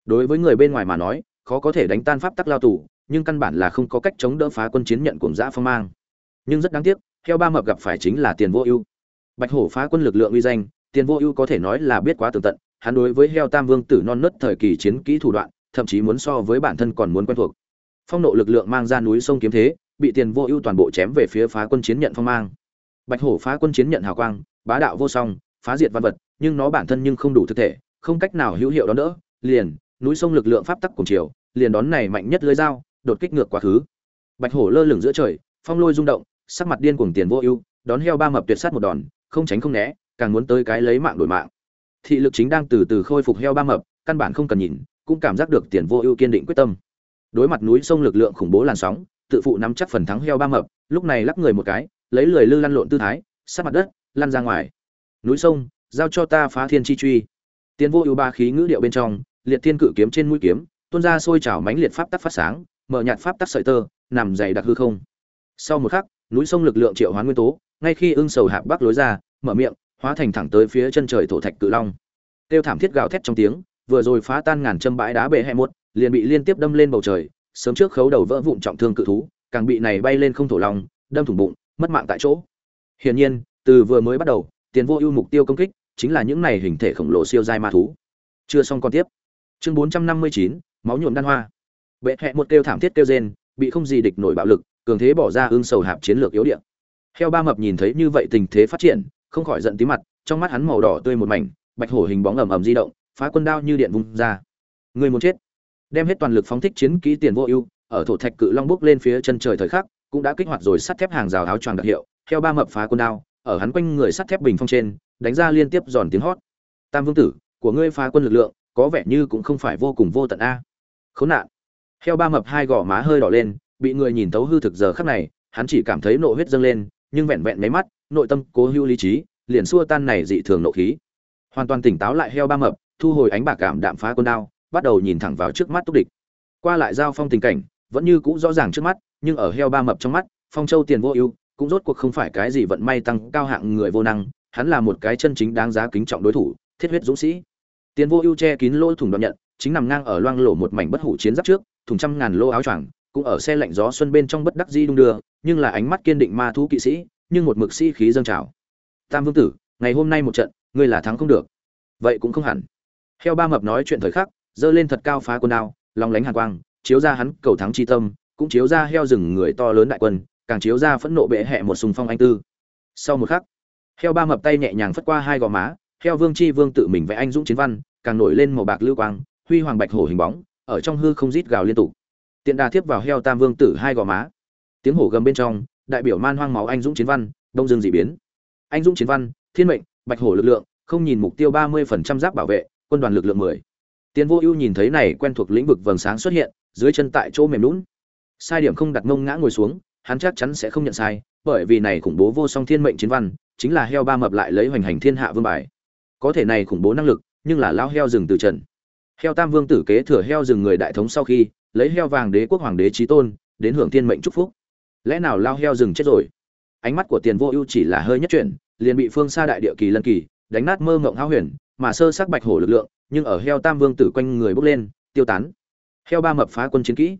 Đối với người bên ngoài mà nói, khó có thể đánh tan pháp tắc lao tù, nhưng căn bản là không có cách chống đỡ phá quân chiến nhận cùng dã phong mang. Nhưng rất đáng tiếc, heo ba mập gặp phải chính là tiền vô ưu. Bạch hổ phá quân lực lượng uy danh, tiền vô ưu có thể nói là biết quá tường tận, hắn đối với heo tam vương tử non nớt thời kỳ chiến kỹ thủ đoạn thậm chí muốn so với bản thân còn muốn quen thuộc. Phong nộ lực lượng mang ra núi sông kiếm thế, bị tiền vô ưu toàn bộ chém về phía phá quân chiến nhận phong mang. Bạch hổ phá quân chiến nhận hào quang, bá đạo vô song, phá diệt văn vật, nhưng nó bản thân nhưng không đủ thực thể, không cách nào hữu hiệu đón đỡ, liền, núi sông lực lượng pháp tắc cùng chiều, liền đón này mạnh nhất lưới dao, đột kích ngược quá khứ. Bạch hổ lơ lửng giữa trời, phong lôi rung động, sắc mặt điên cuồng tiền vô ưu, đón heo ba mập tuyệt sát một đòn, không tránh không né, càng muốn tới cái lấy mạng đổi mạng. Thị lực chính đang từ từ khôi phục heo ba mập, căn bản không cần nhìn cũng cảm giác được tiền vô ưu kiên định quyết tâm. Đối mặt núi sông lực lượng khủng bố làn sóng, tự phụ nắm chắc phần thắng heo ba mập, lúc này lắc người một cái, lấy lười lư lăn lộn tư thái, sát mặt đất, lăn ra ngoài. Núi sông, giao cho ta phá thiên chi truy. Tiền vô ưu ba khí ngữ điệu bên trong, liệt thiên cự kiếm trên mũi kiếm, tuôn ra sôi trào mãnh liệt pháp tắc phát sáng, mở nhạt pháp tắc sợi tơ, nằm dày đặc hư không. Sau một khắc, núi sông lực lượng triệu hoán nguyên tố, ngay khi ưng sầu hạp bắc lối ra, mở miệng, hóa thành thẳng tới phía chân trời thổ thạch cự long. Tiêu thảm thiết gào thét trong tiếng vừa rồi phá tan ngàn châm bãi đá bệ hệ một liền bị liên tiếp đâm lên bầu trời sớm trước khấu đầu vỡ vụn trọng thương cự thú càng bị này bay lên không thổ lòng, đâm thủng bụng mất mạng tại chỗ. Hiển nhiên từ vừa mới bắt đầu tiền vô ưu mục tiêu công kích chính là những này hình thể khổng lồ siêu dai ma thú. Chưa xong còn tiếp. Chương bốn trăm năm mươi chín máu nhuộm đan hoa. Bệ hẹ một kêu thảm thiết kêu rên bị không gì địch nổi bạo lực cường thế bỏ ra ương sầu hạp chiến lược yếu điện heo ba mập nhìn thấy như vậy tình thế phát triển không khỏi giận tí mặt trong mắt hắn màu đỏ tươi một mảnh bạch hổ hình bóng ầm ầm di động phá quân đao như điện vung ra. Người muốn chết. Đem hết toàn lực phóng thích chiến kỹ tiền vô ưu, ở thổ thạch cự long bước lên phía chân trời thời khắc, cũng đã kích hoạt rồi sắt thép hàng rào áo choàng đặc hiệu, theo ba mập phá quân đao, ở hắn quanh người sắt thép bình phong trên, đánh ra liên tiếp giòn tiếng hót. Tam vương tử, của ngươi phá quân lực lượng, có vẻ như cũng không phải vô cùng vô tận a. Khốn nạn. Heo ba mập hai gò má hơi đỏ lên, bị người nhìn thấu hư thực giờ khắc này, hắn chỉ cảm thấy nộ huyết dâng lên, nhưng vẹn vẹn mấy mắt, nội tâm cố hữu lý trí, liền xua tan này dị thường nộ khí. Hoàn toàn tỉnh táo lại heo ba mập thu hồi ánh bạc cảm đạm phá quân đao, bắt đầu nhìn thẳng vào trước mắt túc địch. Qua lại giao phong tình cảnh, vẫn như cũ rõ ràng trước mắt, nhưng ở heo ba mập trong mắt, phong châu tiền vô ưu, cũng rốt cuộc không phải cái gì vận may tăng cao hạng người vô năng, hắn là một cái chân chính đáng giá kính trọng đối thủ, thiết huyết dũng sĩ. Tiền vô ưu che kín lỗ thủng đoạn nhận, chính nằm ngang ở loang lổ một mảnh bất hủ chiến giáp trước, thùng trăm ngàn lô áo choàng, cũng ở xe lạnh gió xuân bên trong bất đắc dĩ đung đưa, nhưng là ánh mắt kiên định ma thú kỵ sĩ, nhưng một mực sĩ khí dâng trào. Tam vương tử, ngày hôm nay một trận, ngươi là thắng không được. Vậy cũng không hẳn heo ba mập nói chuyện thời khắc, giơ lên thật cao phá quân đao, long lánh hàn quang, chiếu ra hắn cầu thắng chi tâm, cũng chiếu ra heo rừng người to lớn đại quân, càng chiếu ra phẫn nộ bệ hẹ một sùng phong anh tư. Sau một khắc, heo ba mập tay nhẹ nhàng phất qua hai gò má, heo vương chi vương tự mình vẽ anh dũng chiến văn, càng nổi lên màu bạc lưu quang, huy hoàng bạch hổ hình bóng, ở trong hư không rít gào liên tục. Tiện đà tiếp vào heo tam vương tử hai gò má. Tiếng hổ gầm bên trong, đại biểu man hoang máu anh dũng chiến văn, đông dương dị biến. Anh dũng chiến văn, thiên mệnh, bạch hổ lực lượng, không nhìn mục tiêu ba mươi phần trăm giáp bảo vệ quân đoàn lực lượng mười. Tiến vô ưu nhìn thấy này quen thuộc lĩnh vực vầng sáng xuất hiện, dưới chân tại chỗ mềm lún sai điểm không đặt mông ngã ngồi xuống, hắn chắc chắn sẽ không nhận sai, bởi vì này khủng bố vô song thiên mệnh chiến văn, chính là heo ba mập lại lấy hoành hành thiên hạ vương bài. Có thể này khủng bố năng lực, nhưng là lao heo rừng từ trần. Heo tam vương tử kế thừa heo rừng người đại thống sau khi, lấy heo vàng đế quốc hoàng đế trí tôn, đến hưởng thiên mệnh chúc phúc. Lẽ nào lao heo rừng chết rồi? Ánh mắt của tiền vô ưu chỉ là hơi nhất chuyển, liền bị phương xa đại địa kỳ lân kỳ, đánh nát mơ ngộng hao huyền mà sơ sắc bạch hổ lực lượng, nhưng ở heo tam vương tử quanh người bốc lên, tiêu tán. Heo ba mập phá quân chiến kỹ.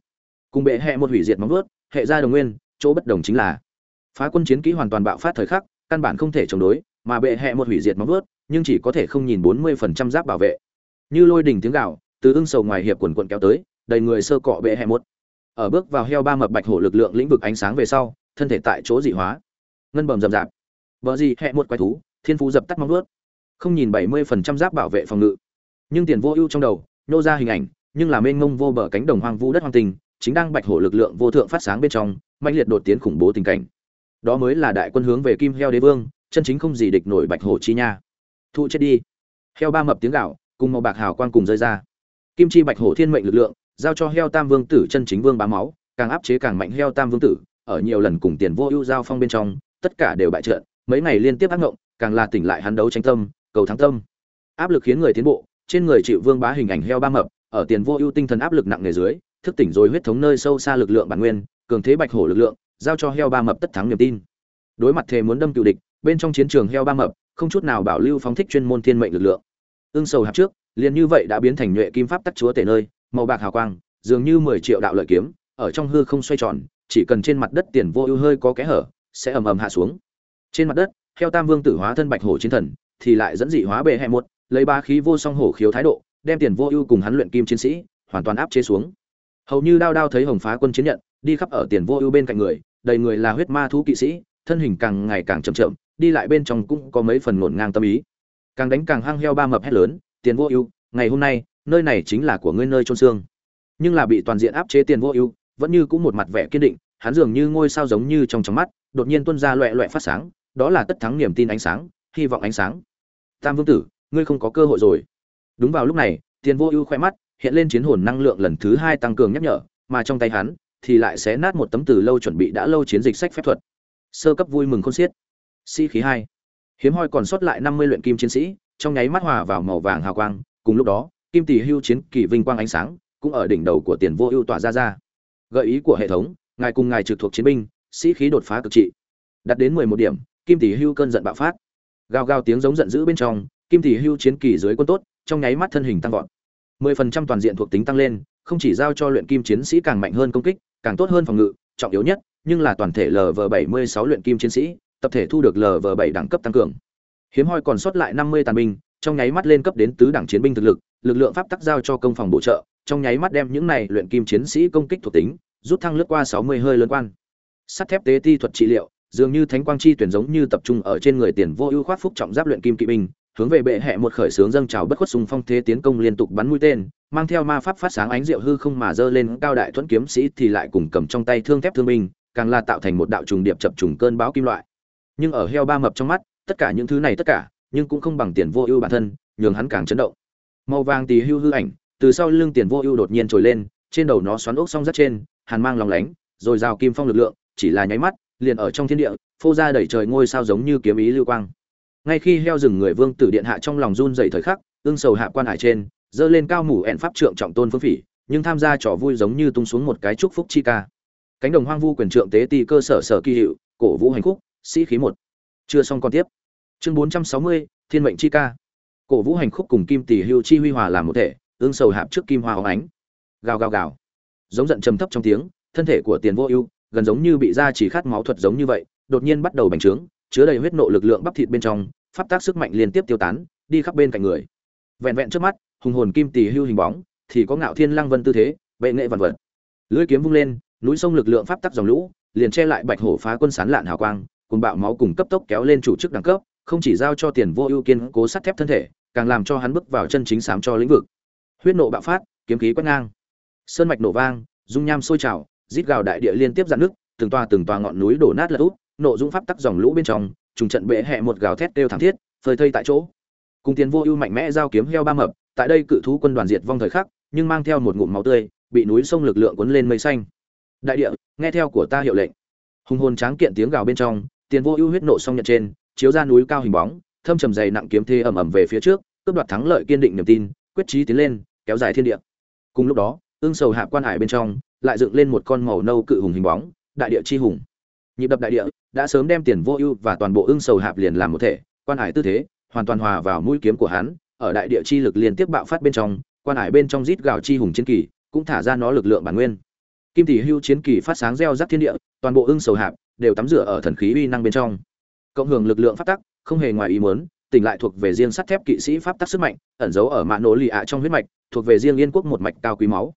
Cùng bệ hệ một hủy diệt móng vớt hệ ra đồng nguyên, chỗ bất đồng chính là phá quân chiến kỹ hoàn toàn bạo phát thời khắc, căn bản không thể chống đối, mà bệ hệ một hủy diệt móng vớt nhưng chỉ có thể không nhìn bốn mươi phần trăm giáp bảo vệ. Như lôi đỉnh tiếng gạo, từ ưng sầu ngoài hiệp quần quận kéo tới, đầy người sơ cọ bệ hệ một. Ở bước vào heo ba mập bạch hổ lực lượng lĩnh vực ánh sáng về sau, thân thể tại chỗ dị hóa. Ngân bầm rậm rạp. Vợ gì hệ một quái thú, thiên phú dập tắt móng vớt không nhìn bảy mươi phần trăm giáp bảo vệ phòng ngự. Nhưng tiền vô ưu trong đầu, nô ra hình ảnh, nhưng là mênh mông vô bờ cánh đồng hoang vu đất hoang tình chính đang bạch hổ lực lượng vô thượng phát sáng bên trong mạnh liệt đột tiến khủng bố tình cảnh. Đó mới là đại quân hướng về kim heo đế vương, chân chính không gì địch nổi bạch hổ chi nha. Thu chết đi. Heo ba mập tiếng gạo, cùng màu bạc hào quang cùng rơi ra. Kim chi bạch hổ thiên mệnh lực lượng, giao cho heo tam vương tử chân chính vương bá máu, càng áp chế càng mạnh heo tam vương tử, ở nhiều lần cùng tiền vô ưu giao phong bên trong, tất cả đều bại trận, mấy ngày liên tiếp ác ngộng, càng là tỉnh lại hắn đấu tranh tâm cầu thắng tâm. Áp lực khiến người tiến bộ, trên người chịu vương bá hình ảnh heo ba mập, ở tiền vô ưu tinh thần áp lực nặng nề dưới, thức tỉnh rồi huyết thống nơi sâu xa lực lượng bản nguyên, cường thế bạch hổ lực lượng, giao cho heo ba mập tất thắng niềm tin. Đối mặt thề muốn đâm cựu địch, bên trong chiến trường heo ba mập, không chút nào bảo lưu phóng thích chuyên môn thiên mệnh lực lượng. Ương sầu hạp trước, liền như vậy đã biến thành nhuệ kim pháp tắc chúa tể nơi, màu bạc hào quang, dường như mười triệu đạo lợi kiếm, ở trong hư không xoay tròn, chỉ cần trên mặt đất tiền vô ưu hơi có kẽ hở, sẽ ầm ầm hạ xuống. Trên mặt đất theo tam vương tử hóa thân bạch hổ chiến thần thì lại dẫn dị hóa bệ hẹ một, lấy ba khí vô song hổ khiếu thái độ, đem tiền vô ưu cùng hắn luyện kim chiến sĩ, hoàn toàn áp chế xuống. Hầu như đao đao thấy hồng phá quân chiến nhận, đi khắp ở tiền vô ưu bên cạnh người, đầy người là huyết ma thú kỵ sĩ, thân hình càng ngày càng chậm chậm, đi lại bên trong cũng có mấy phần ngổn ngang tâm ý. Càng đánh càng hăng heo ba mập hét lớn, tiền vô ưu, ngày hôm nay, nơi này chính là của ngươi nơi trôn xương. Nhưng là bị toàn diện áp chế tiền vô ưu, vẫn như cũng một mặt vẻ kiên định, hắn dường như ngôi sao giống như trong trong mắt, đột nhiên tuôn ra loẹ loẹ phát sáng, đó là tất thắng niềm tin ánh sáng hy vọng ánh sáng. Tam vương tử, ngươi không có cơ hội rồi. Đúng vào lúc này, tiền vô ưu khoe mắt, hiện lên chiến hồn năng lượng lần thứ hai tăng cường nhắc nhở, mà trong tay hắn thì lại sẽ nát một tấm từ lâu chuẩn bị đã lâu chiến dịch sách phép thuật. Sơ cấp vui mừng khôn xiết. Sĩ khí hai. Hiếm hoi còn sót lại năm mươi luyện kim chiến sĩ, trong nháy mắt hòa vào màu vàng hào quang, cùng lúc đó, kim tỷ hưu chiến kỳ vinh quang ánh sáng cũng ở đỉnh đầu của tiền vô ưu tỏa ra ra. Gợi ý của hệ thống, ngài cùng ngài trực thuộc chiến binh, sĩ khí đột phá cực trị. Đặt đến mười một điểm, kim tỷ hưu cơn giận bạo phát gào gào tiếng giống giận dữ bên trong, kim tỷ hưu chiến kỳ dưới quân tốt, trong nháy mắt thân hình tăng vọt. mười phần trăm toàn diện thuộc tính tăng lên, không chỉ giao cho luyện kim chiến sĩ càng mạnh hơn công kích, càng tốt hơn phòng ngự, trọng yếu nhất, nhưng là toàn thể lv bảy mươi sáu luyện kim chiến sĩ, tập thể thu được lv bảy đẳng cấp tăng cường. Hiếm hoi còn sót lại năm mươi tàn binh, trong nháy mắt lên cấp đến tứ đẳng chiến binh thực lực lực lượng pháp tắc giao cho công phòng bổ trợ, trong nháy mắt đem những này luyện kim chiến sĩ công kích thuộc tính, rút thăng lướt qua sáu mươi hơi lớn quan. Sắt thép tế ti thuật trị liệu dường như thánh quang chi tuyển giống như tập trung ở trên người tiền vô ưu khoát phúc trọng giáp luyện kim kỵ binh, hướng về bệ hệ một khởi sướng dâng trào bất khuất sùng phong thế tiến công liên tục bắn mũi tên, mang theo ma pháp phát sáng ánh diệu hư không mà dơ lên cao đại thuẫn kiếm sĩ thì lại cùng cầm trong tay thương thép thương binh, càng là tạo thành một đạo trùng điệp chập trùng cơn bão kim loại. Nhưng ở heo ba mập trong mắt, tất cả những thứ này tất cả, nhưng cũng không bằng tiền vô ưu bản thân, nhường hắn càng chấn động. Màu vàng tì hưu hư ảnh, từ sau lưng tiền vô ưu đột nhiên trồi lên, trên đầu nó xoắn ốc song rất trên, hàn mang lòng lánh, rồi rào kim phong lực lượng, chỉ là nháy mắt liền ở trong thiên địa, phô ra đẩy trời ngôi sao giống như kiếm ý lưu quang. Ngay khi heo rừng người vương tử điện hạ trong lòng run dậy thời khắc, ương sầu hạ quan hải trên, dơ lên cao mủ ẹn pháp trượng trọng tôn phương phỉ, nhưng tham gia trò vui giống như tung xuống một cái chúc phúc chi ca. Cánh đồng hoang vu quyền trượng tế ti cơ sở sở kỳ hiệu, cổ vũ hành khúc, sĩ khí một. Chưa xong còn tiếp. Chương bốn trăm sáu mươi, thiên mệnh chi ca. Cổ vũ hành khúc cùng kim tỷ hưu chi huy hòa làm một thể, ương sầu hạp trước kim hoa hóng ánh. Gào gào gào. Giống giận trầm thấp trong tiếng, thân thể của tiền vô ưu gần giống như bị da chỉ khát máu thuật giống như vậy, đột nhiên bắt đầu bành trướng, chứa đầy huyết nộ lực lượng bắp thịt bên trong, pháp tác sức mạnh liên tiếp tiêu tán, đi khắp bên cạnh người. Vẹn vẹn trước mắt, hùng hồn kim tỷ hưu hình bóng, thì có ngạo thiên lăng vân tư thế, bệ nghệ vạn vật. Lưỡi kiếm vung lên, núi sông lực lượng pháp tắc dòng lũ, liền che lại bạch hổ phá quân sán lạn hào quang cùng bạo máu cùng cấp tốc kéo lên chủ chức đẳng cấp, không chỉ giao cho tiền vô ưu kiên cố sắt thép thân thể, càng làm cho hắn bước vào chân chính sám cho lĩnh vực. Huyết nộ bạo phát, kiếm khí quét ngang. Sơn mạch nổ vang, dung nham sôi trào rít gào đại địa liên tiếp dạn nước, từng toa từng toa ngọn núi đổ nát lật úp, nộ dũng pháp tắc dòng lũ bên trong, trùng trận bệ hệ một gào thét đều thảm thiết, phơi thây tại chỗ. Cùng tiên vô ưu mạnh mẽ giao kiếm heo ba mập, tại đây cự thú quân đoàn diệt vong thời khắc, nhưng mang theo một ngụm máu tươi, bị núi sông lực lượng cuốn lên mây xanh. Đại địa, nghe theo của ta hiệu lệnh. Hung hồn tráng kiện tiếng gào bên trong tiền vô ưu huyết nộ song nhận trên, chiếu ra núi cao hình bóng, thâm trầm dày nặng kiếm thê ầm ầm về phía trước, cướp đoạt thắng lợi kiên định niềm tin, quyết chí tiến lên, kéo dài thiên địa. Cùng lúc đó, ương sầu hạ quan hải bên trong lại dựng lên một con màu nâu cự hùng hình bóng, đại địa chi hùng. Nhịp đập đại địa, đã sớm đem tiền vô ưu và toàn bộ ương sầu hạp liền làm một thể, quan hải tư thế, hoàn toàn hòa vào mũi kiếm của hắn, ở đại địa chi lực liên tiếp bạo phát bên trong, quan hải bên trong rít gào chi hùng chiến kỳ, cũng thả ra nó lực lượng bản nguyên. Kim tỷ hưu chiến kỳ phát sáng gieo rắc thiên địa, toàn bộ ương sầu hạp đều tắm rửa ở thần khí uy năng bên trong. Cộng hưởng lực lượng phát tắc, không hề ngoài ý muốn, tỉnh lại thuộc về riêng sắt thép kỵ sĩ pháp tắc sức mạnh, ẩn giấu ở mạ nổ lì ạ trong huyết mạch, thuộc về riêng yên quốc một mạch cao quý máu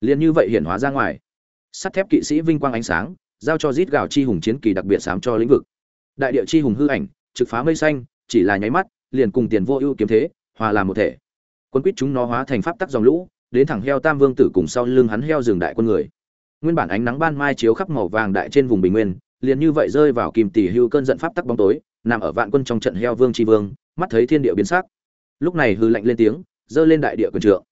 liền như vậy hiển hóa ra ngoài. Sắt thép kỵ sĩ vinh quang ánh sáng, giao cho rít gào chi hùng chiến kỳ đặc biệt sám cho lĩnh vực. Đại địa chi hùng hư ảnh, trực phá mây xanh, chỉ là nháy mắt, liền cùng tiền vô ưu kiếm thế, hòa làm một thể. Quân quýt chúng nó hóa thành pháp tắc dòng lũ, đến thẳng heo tam vương tử cùng sau lưng hắn heo rừng đại quân người. Nguyên bản ánh nắng ban mai chiếu khắp màu vàng đại trên vùng bình nguyên, liền như vậy rơi vào kìm tỷ hưu cơn giận pháp tắc bóng tối, nằm ở vạn quân trong trận heo vương tri vương, mắt thấy thiên địa biến sắc. Lúc này hư lạnh lên tiếng giơ lên đại địa quân trượng.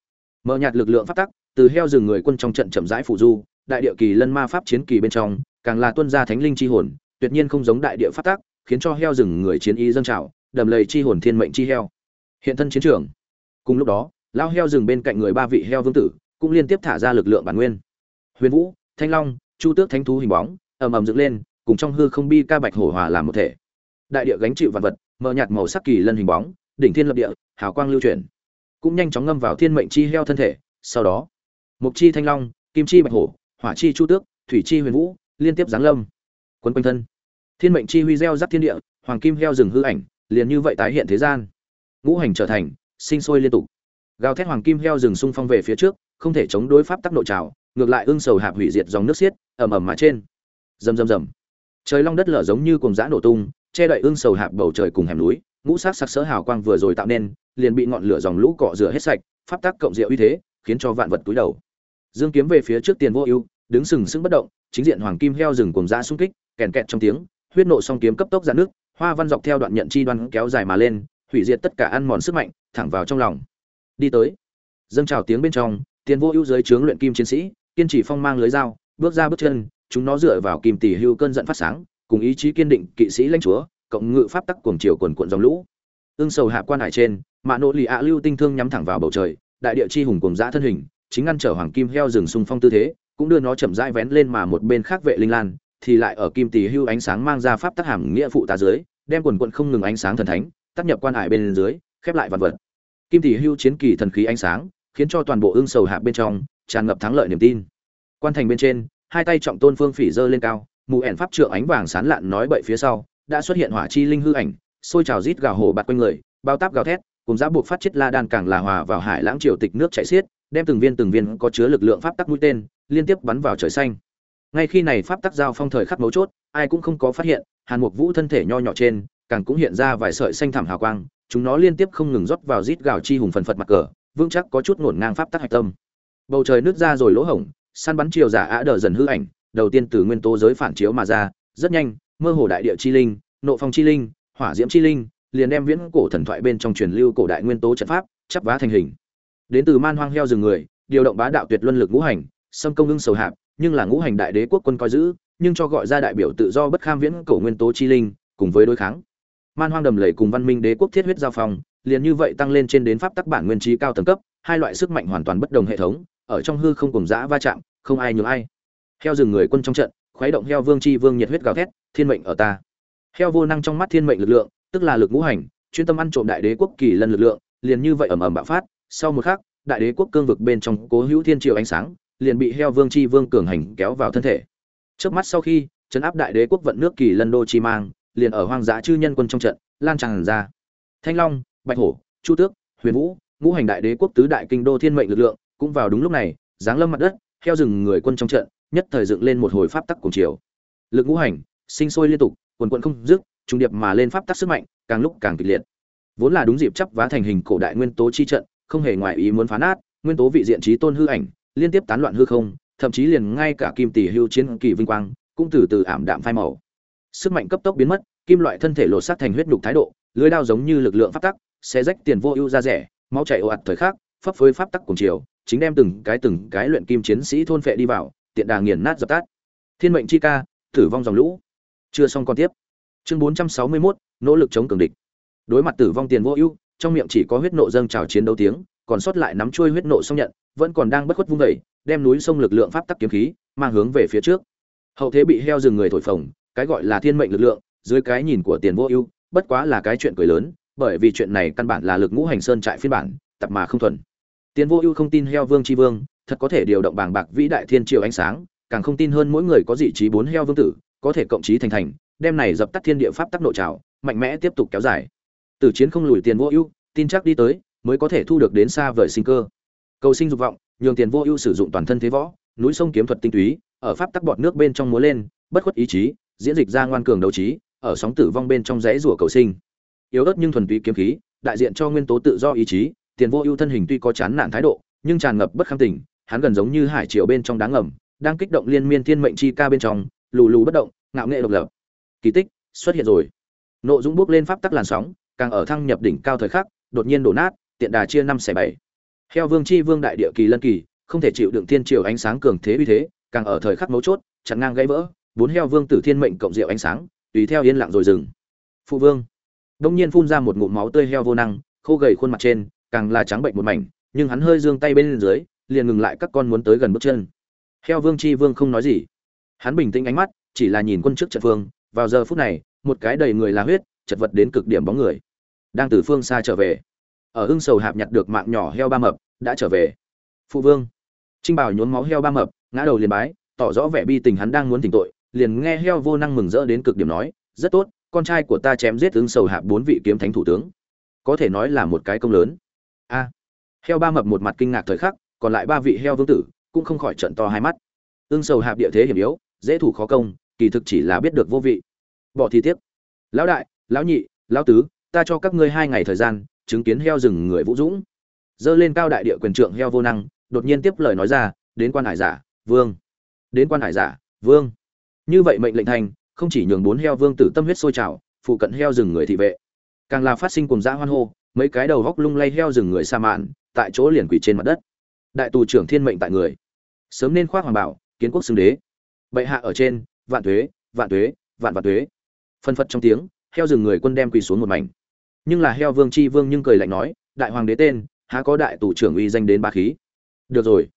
Mở nhạt lực lượng pháp tắc từ heo rừng người quân trong trận chậm rãi phụ du, đại địa kỳ lân ma pháp chiến kỳ bên trong, càng là tuân gia thánh linh chi hồn, tuyệt nhiên không giống đại địa phát tác khiến cho heo rừng người chiến y dâng trào, đầm lầy chi hồn thiên mệnh chi heo. Hiện thân chiến trường. Cùng lúc đó lao heo rừng bên cạnh người ba vị heo vương tử, cũng liên tiếp thả ra lực lượng bản nguyên. Huyền vũ, thanh long, chu tước thánh thú hình bóng, ầm ầm dựng lên, cùng trong hư không bi ca bạch hổ hòa làm một thể. Đại địa gánh chịu vật vật, mờ nhạt màu sắc kỳ lân hình bóng, đỉnh thiên lập địa, hào quang lưu chuyển. Cũng nhanh chóng ngâm vào thiên mệnh chi heo thân thể, sau đó mục chi thanh long, kim chi bạch hổ, hỏa chi chu tước, thủy chi huyền vũ, liên tiếp giáng lâm. Quấn quanh thân. Thiên mệnh chi huy gieo rắc thiên địa, hoàng kim heo rừng hư ảnh, liền như vậy tái hiện thế gian. Ngũ hành trở thành, sinh sôi liên tục. Gào thét hoàng kim heo rừng xung phong về phía trước, không thể chống đối pháp tắc nội trào, ngược lại ương sầu hạp hủy diệt dòng nước xiết ẩm ẩm mà trên. Rầm rầm rầm. Trời long đất lở giống như cùng giã nổ tung, che đậy ương sầu hạp bầu trời cùng hẻm núi, ngũ sắc sắc sỡ hào quang vừa rồi tạo nên, liền bị ngọn lửa dòng lũ cọ rửa hết sạch, pháp tắc cộng diệu uy thế, khiến cho vạn vật túi đầu dương kiếm về phía trước tiền vô ưu, đứng sừng sững bất động, chính diện hoàng kim heo rừng cùng ra xung kích, kèn kẹt trong tiếng, huyết nộ song kiếm cấp tốc ra nước, hoa văn dọc theo đoạn nhận chi đoan kéo dài mà lên, hủy diệt tất cả ăn mòn sức mạnh, thẳng vào trong lòng. Đi tới. Dâng trào tiếng bên trong, tiền vô ưu dưới trướng luyện kim chiến sĩ, kiên trì phong mang lưới dao, bước ra bước chân, chúng nó dựa vào kim tỷ hưu cơn giận phát sáng, cùng ý chí kiên định kỵ sĩ lãnh chúa, cộng ngự pháp tắc cuồng chiều cuồn cuộn dòng lũ. Ương sầu hạ quan hải trên mạ nỗ lì ạ lưu tinh thương nhắm thẳng vào bầu trời, đại địa chi hùng cuồng dã thân hình chính ngăn trở hoàng kim heo rừng xung phong tư thế, cũng đưa nó chậm rãi vén lên mà một bên khác vệ linh lan, thì lại ở kim tỷ hưu ánh sáng mang ra pháp tắc hàm nghĩa phụ tá dưới, đem quần quận không ngừng ánh sáng thần thánh tác nhập quan hải bên dưới, khép lại vật vật. Kim tỷ hưu chiến kỳ thần khí ánh sáng, khiến cho toàn bộ ương sầu hạ bên trong, tràn ngập thắng lợi niềm tin. Quan thành bên trên, hai tay trọng tôn phương phỉ dơ lên cao, mù ẻn pháp trượng ánh vàng sán lạn nói bậy phía sau, đã xuất hiện hỏa chi linh hư ảnh, xôi trào rít gào hổ bạt quanh người, bao táp gào thét, cùng giá buộc phát chết la đan càng là hòa vào hải lãng triều tịch nước chảy xiết đem từng viên từng viên có chứa lực lượng pháp tắc mũi tên liên tiếp bắn vào trời xanh. Ngay khi này pháp tắc giao phong thời khắc mấu chốt, ai cũng không có phát hiện, hàn mục vũ thân thể nho nhỏ trên, càng cũng hiện ra vài sợi xanh thảm hào quang, chúng nó liên tiếp không ngừng rót vào rít gào chi hùng phần phật mặt cờ, vững chắc có chút ngổn ngang pháp tắc hạch tâm. Bầu trời nứt ra rồi lỗ hổng, săn bắn chiều giả ạ đờ dần hư ảnh, đầu tiên từ nguyên tố giới phản chiếu mà ra, rất nhanh, mơ hồ đại địa chi linh, nộ phong chi linh, hỏa diễm chi linh, liền đem viễn cổ thần thoại bên trong truyền lưu cổ đại nguyên tố trận pháp, chắp vá thành hình đến từ man hoang heo rừng người, điều động bá đạo tuyệt luân lực ngũ hành, xâm công ngưng sầu hạp, nhưng là ngũ hành đại đế quốc quân coi giữ, nhưng cho gọi ra đại biểu tự do bất kham viễn cổ nguyên tố chi linh, cùng với đối kháng. Man hoang đầm lầy cùng văn minh đế quốc thiết huyết giao phong, liền như vậy tăng lên trên đến pháp tắc bản nguyên trí cao tầng cấp, hai loại sức mạnh hoàn toàn bất đồng hệ thống, ở trong hư không cùng dã va chạm, không ai nhường ai. Heo rừng người quân trong trận, khuấy động heo vương chi vương nhiệt huyết gào thét, thiên mệnh ở ta. Heo vô năng trong mắt thiên mệnh lực lượng, tức là lực ngũ hành, chuyên tâm ăn trộm đại đế quốc kỳ lân lực lượng, liền như vậy ầm ầm bạo phát sau một khắc, đại đế quốc cương vực bên trong cố hữu thiên triều ánh sáng, liền bị heo vương chi vương cường hành kéo vào thân thể. Trước mắt sau khi chấn áp đại đế quốc vận nước kỳ lân đô chi mang, liền ở hoang dã chư nhân quân trong trận, lan tràn ra. Thanh long, bạch hổ, chu tước, huyền vũ, ngũ hành đại đế quốc tứ đại kinh đô thiên mệnh lực lượng, cũng vào đúng lúc này, giáng lâm mặt đất, heo rừng người quân trong trận, nhất thời dựng lên một hồi pháp tắc cùng chiều. Lực ngũ hành, sinh sôi liên tục, quần quận không dứt, trùng điệp mà lên pháp tắc sức mạnh, càng lúc càng kịch liệt. Vốn là đúng dịp chấp vá thành hình cổ đại nguyên tố chi trận không hề ngoài ý muốn phá nát nguyên tố vị diện trí tôn hư ảnh liên tiếp tán loạn hư không thậm chí liền ngay cả kim tỷ hưu chiến kỳ vinh quang cũng từ từ ảm đạm phai màu. Sức mạnh cấp tốc biến mất kim loại thân thể lột xác thành huyết nhục thái độ lưới đao giống như lực lượng pháp tắc sẽ rách tiền vô ưu ra rẻ máu chảy ồ ạt thời khắc phấp phới pháp tắc cùng chiều chính đem từng cái từng cái luyện kim chiến sĩ thôn phệ đi vào tiện đà nghiền nát dập tắt. Thiên mệnh chi ca tử vong dòng lũ. Chưa xong còn tiếp. Chương 461, nỗ lực chống cường địch. Đối mặt tử vong tiền vô ưu trong miệng chỉ có huyết nộ dâng trào chiến đấu tiếng còn sót lại nắm chuôi huyết nộ xong nhận vẫn còn đang bất khuất vung dậy, đem núi sông lực lượng pháp tắc kiếm khí mang hướng về phía trước. Hậu thế bị heo rừng người thổi phồng cái gọi là thiên mệnh lực lượng dưới cái nhìn của tiền vô ưu bất quá là cái chuyện cười lớn bởi vì chuyện này căn bản là lực ngũ hành sơn trại phiên bản tập mà không thuần. Tiền vô ưu không tin heo vương chi vương thật có thể điều động bảng bạc vĩ đại thiên triều ánh sáng càng không tin hơn mỗi người có dị trí bốn heo vương tử có thể cộng chí thành thành đem này dập tắt thiên địa pháp tắc nội trào mạnh mẽ tiếp tục kéo dài từ chiến không lùi tiền vô ưu, tin chắc đi tới, mới có thể thu được đến xa vời sinh cơ. Cầu sinh dục vọng, nhường tiền vô ưu sử dụng toàn thân thế võ, núi sông kiếm thuật tinh túy, ở pháp tắc bọt nước bên trong múa lên, bất khuất ý chí, diễn dịch ra ngoan cường đấu trí, ở sóng tử vong bên trong rẽ rủa cầu sinh. Yếu ớt nhưng thuần túy kiếm khí, đại diện cho nguyên tố tự do ý chí, tiền vô ưu thân hình tuy có chán nản thái độ, nhưng tràn ngập bất kham tình, hắn gần giống như hải triều bên trong đáng ngầm, đang kích động liên miên thiên mệnh chi ca bên trong, lù lù bất động, ngạo nghệ độc lập. Kỳ tích, xuất hiện rồi. Nộ dũng bước lên pháp tắc làn sóng càng ở thăng nhập đỉnh cao thời khắc, đột nhiên đổ nát, tiện đà chia năm xẻ bảy. Heo vương chi vương đại địa kỳ lân kỳ, không thể chịu đựng thiên triều ánh sáng cường thế uy thế, càng ở thời khắc mấu chốt, chặn ngang gãy vỡ, bốn heo vương tử thiên mệnh cộng diệu ánh sáng, tùy theo yên lặng rồi dừng. Phụ vương, đông nhiên phun ra một ngụm máu tươi heo vô năng, khô gầy khuôn mặt trên, càng là trắng bệnh một mảnh, nhưng hắn hơi dương tay bên dưới, liền ngừng lại các con muốn tới gần bước chân. Heo vương chi vương không nói gì. Hắn bình tĩnh ánh mắt, chỉ là nhìn quân trước trận phương, vào giờ phút này, một cái đầy người là huyết, chật vật đến cực điểm bóng người đang từ phương xa trở về. Ở Hưng sầu hạp nhặt được mạng nhỏ heo ba mập, đã trở về. Phụ vương. Trinh bảo nhốn máu heo ba mập, ngã đầu liền bái, tỏ rõ vẻ bi tình hắn đang muốn tỉnh tội, liền nghe heo vô năng mừng rỡ đến cực điểm nói, rất tốt, con trai của ta chém giết hưng sầu hạp bốn vị kiếm thánh thủ tướng. Có thể nói là một cái công lớn. A. Heo ba mập một mặt kinh ngạc thời khắc, còn lại ba vị heo vương tử cũng không khỏi trận to hai mắt. Hưng sầu hạp địa thế hiểm yếu, dễ thủ khó công, kỳ thực chỉ là biết được vô vị. Bỏ thì tiếc lão đại, lão nhị, lão tứ ta cho các ngươi hai ngày thời gian chứng kiến heo rừng người vũ dũng. Dơ lên cao đại địa quyền trượng heo vô năng đột nhiên tiếp lời nói ra đến quan hải giả vương. Đến quan hải giả vương. Như vậy mệnh lệnh thành không chỉ nhường bốn heo vương tử tâm huyết sôi trào phụ cận heo rừng người thị vệ. Càng là phát sinh cùng dã hoan hô mấy cái đầu góc lung lay heo rừng người sa mạn tại chỗ liền quỷ trên mặt đất. Đại tù trưởng thiên mệnh tại người. Sớm nên khoác hoàng bảo kiến quốc xưng đế. Bệ hạ ở trên vạn thuế, vạn thuế, vạn vạn thuế, phân phật trong tiếng heo rừng người quân đem quỳ xuống một mảnh nhưng là heo vương chi vương nhưng cười lạnh nói, đại hoàng đế tên, há có đại tù trưởng uy danh đến ba khí? Được rồi,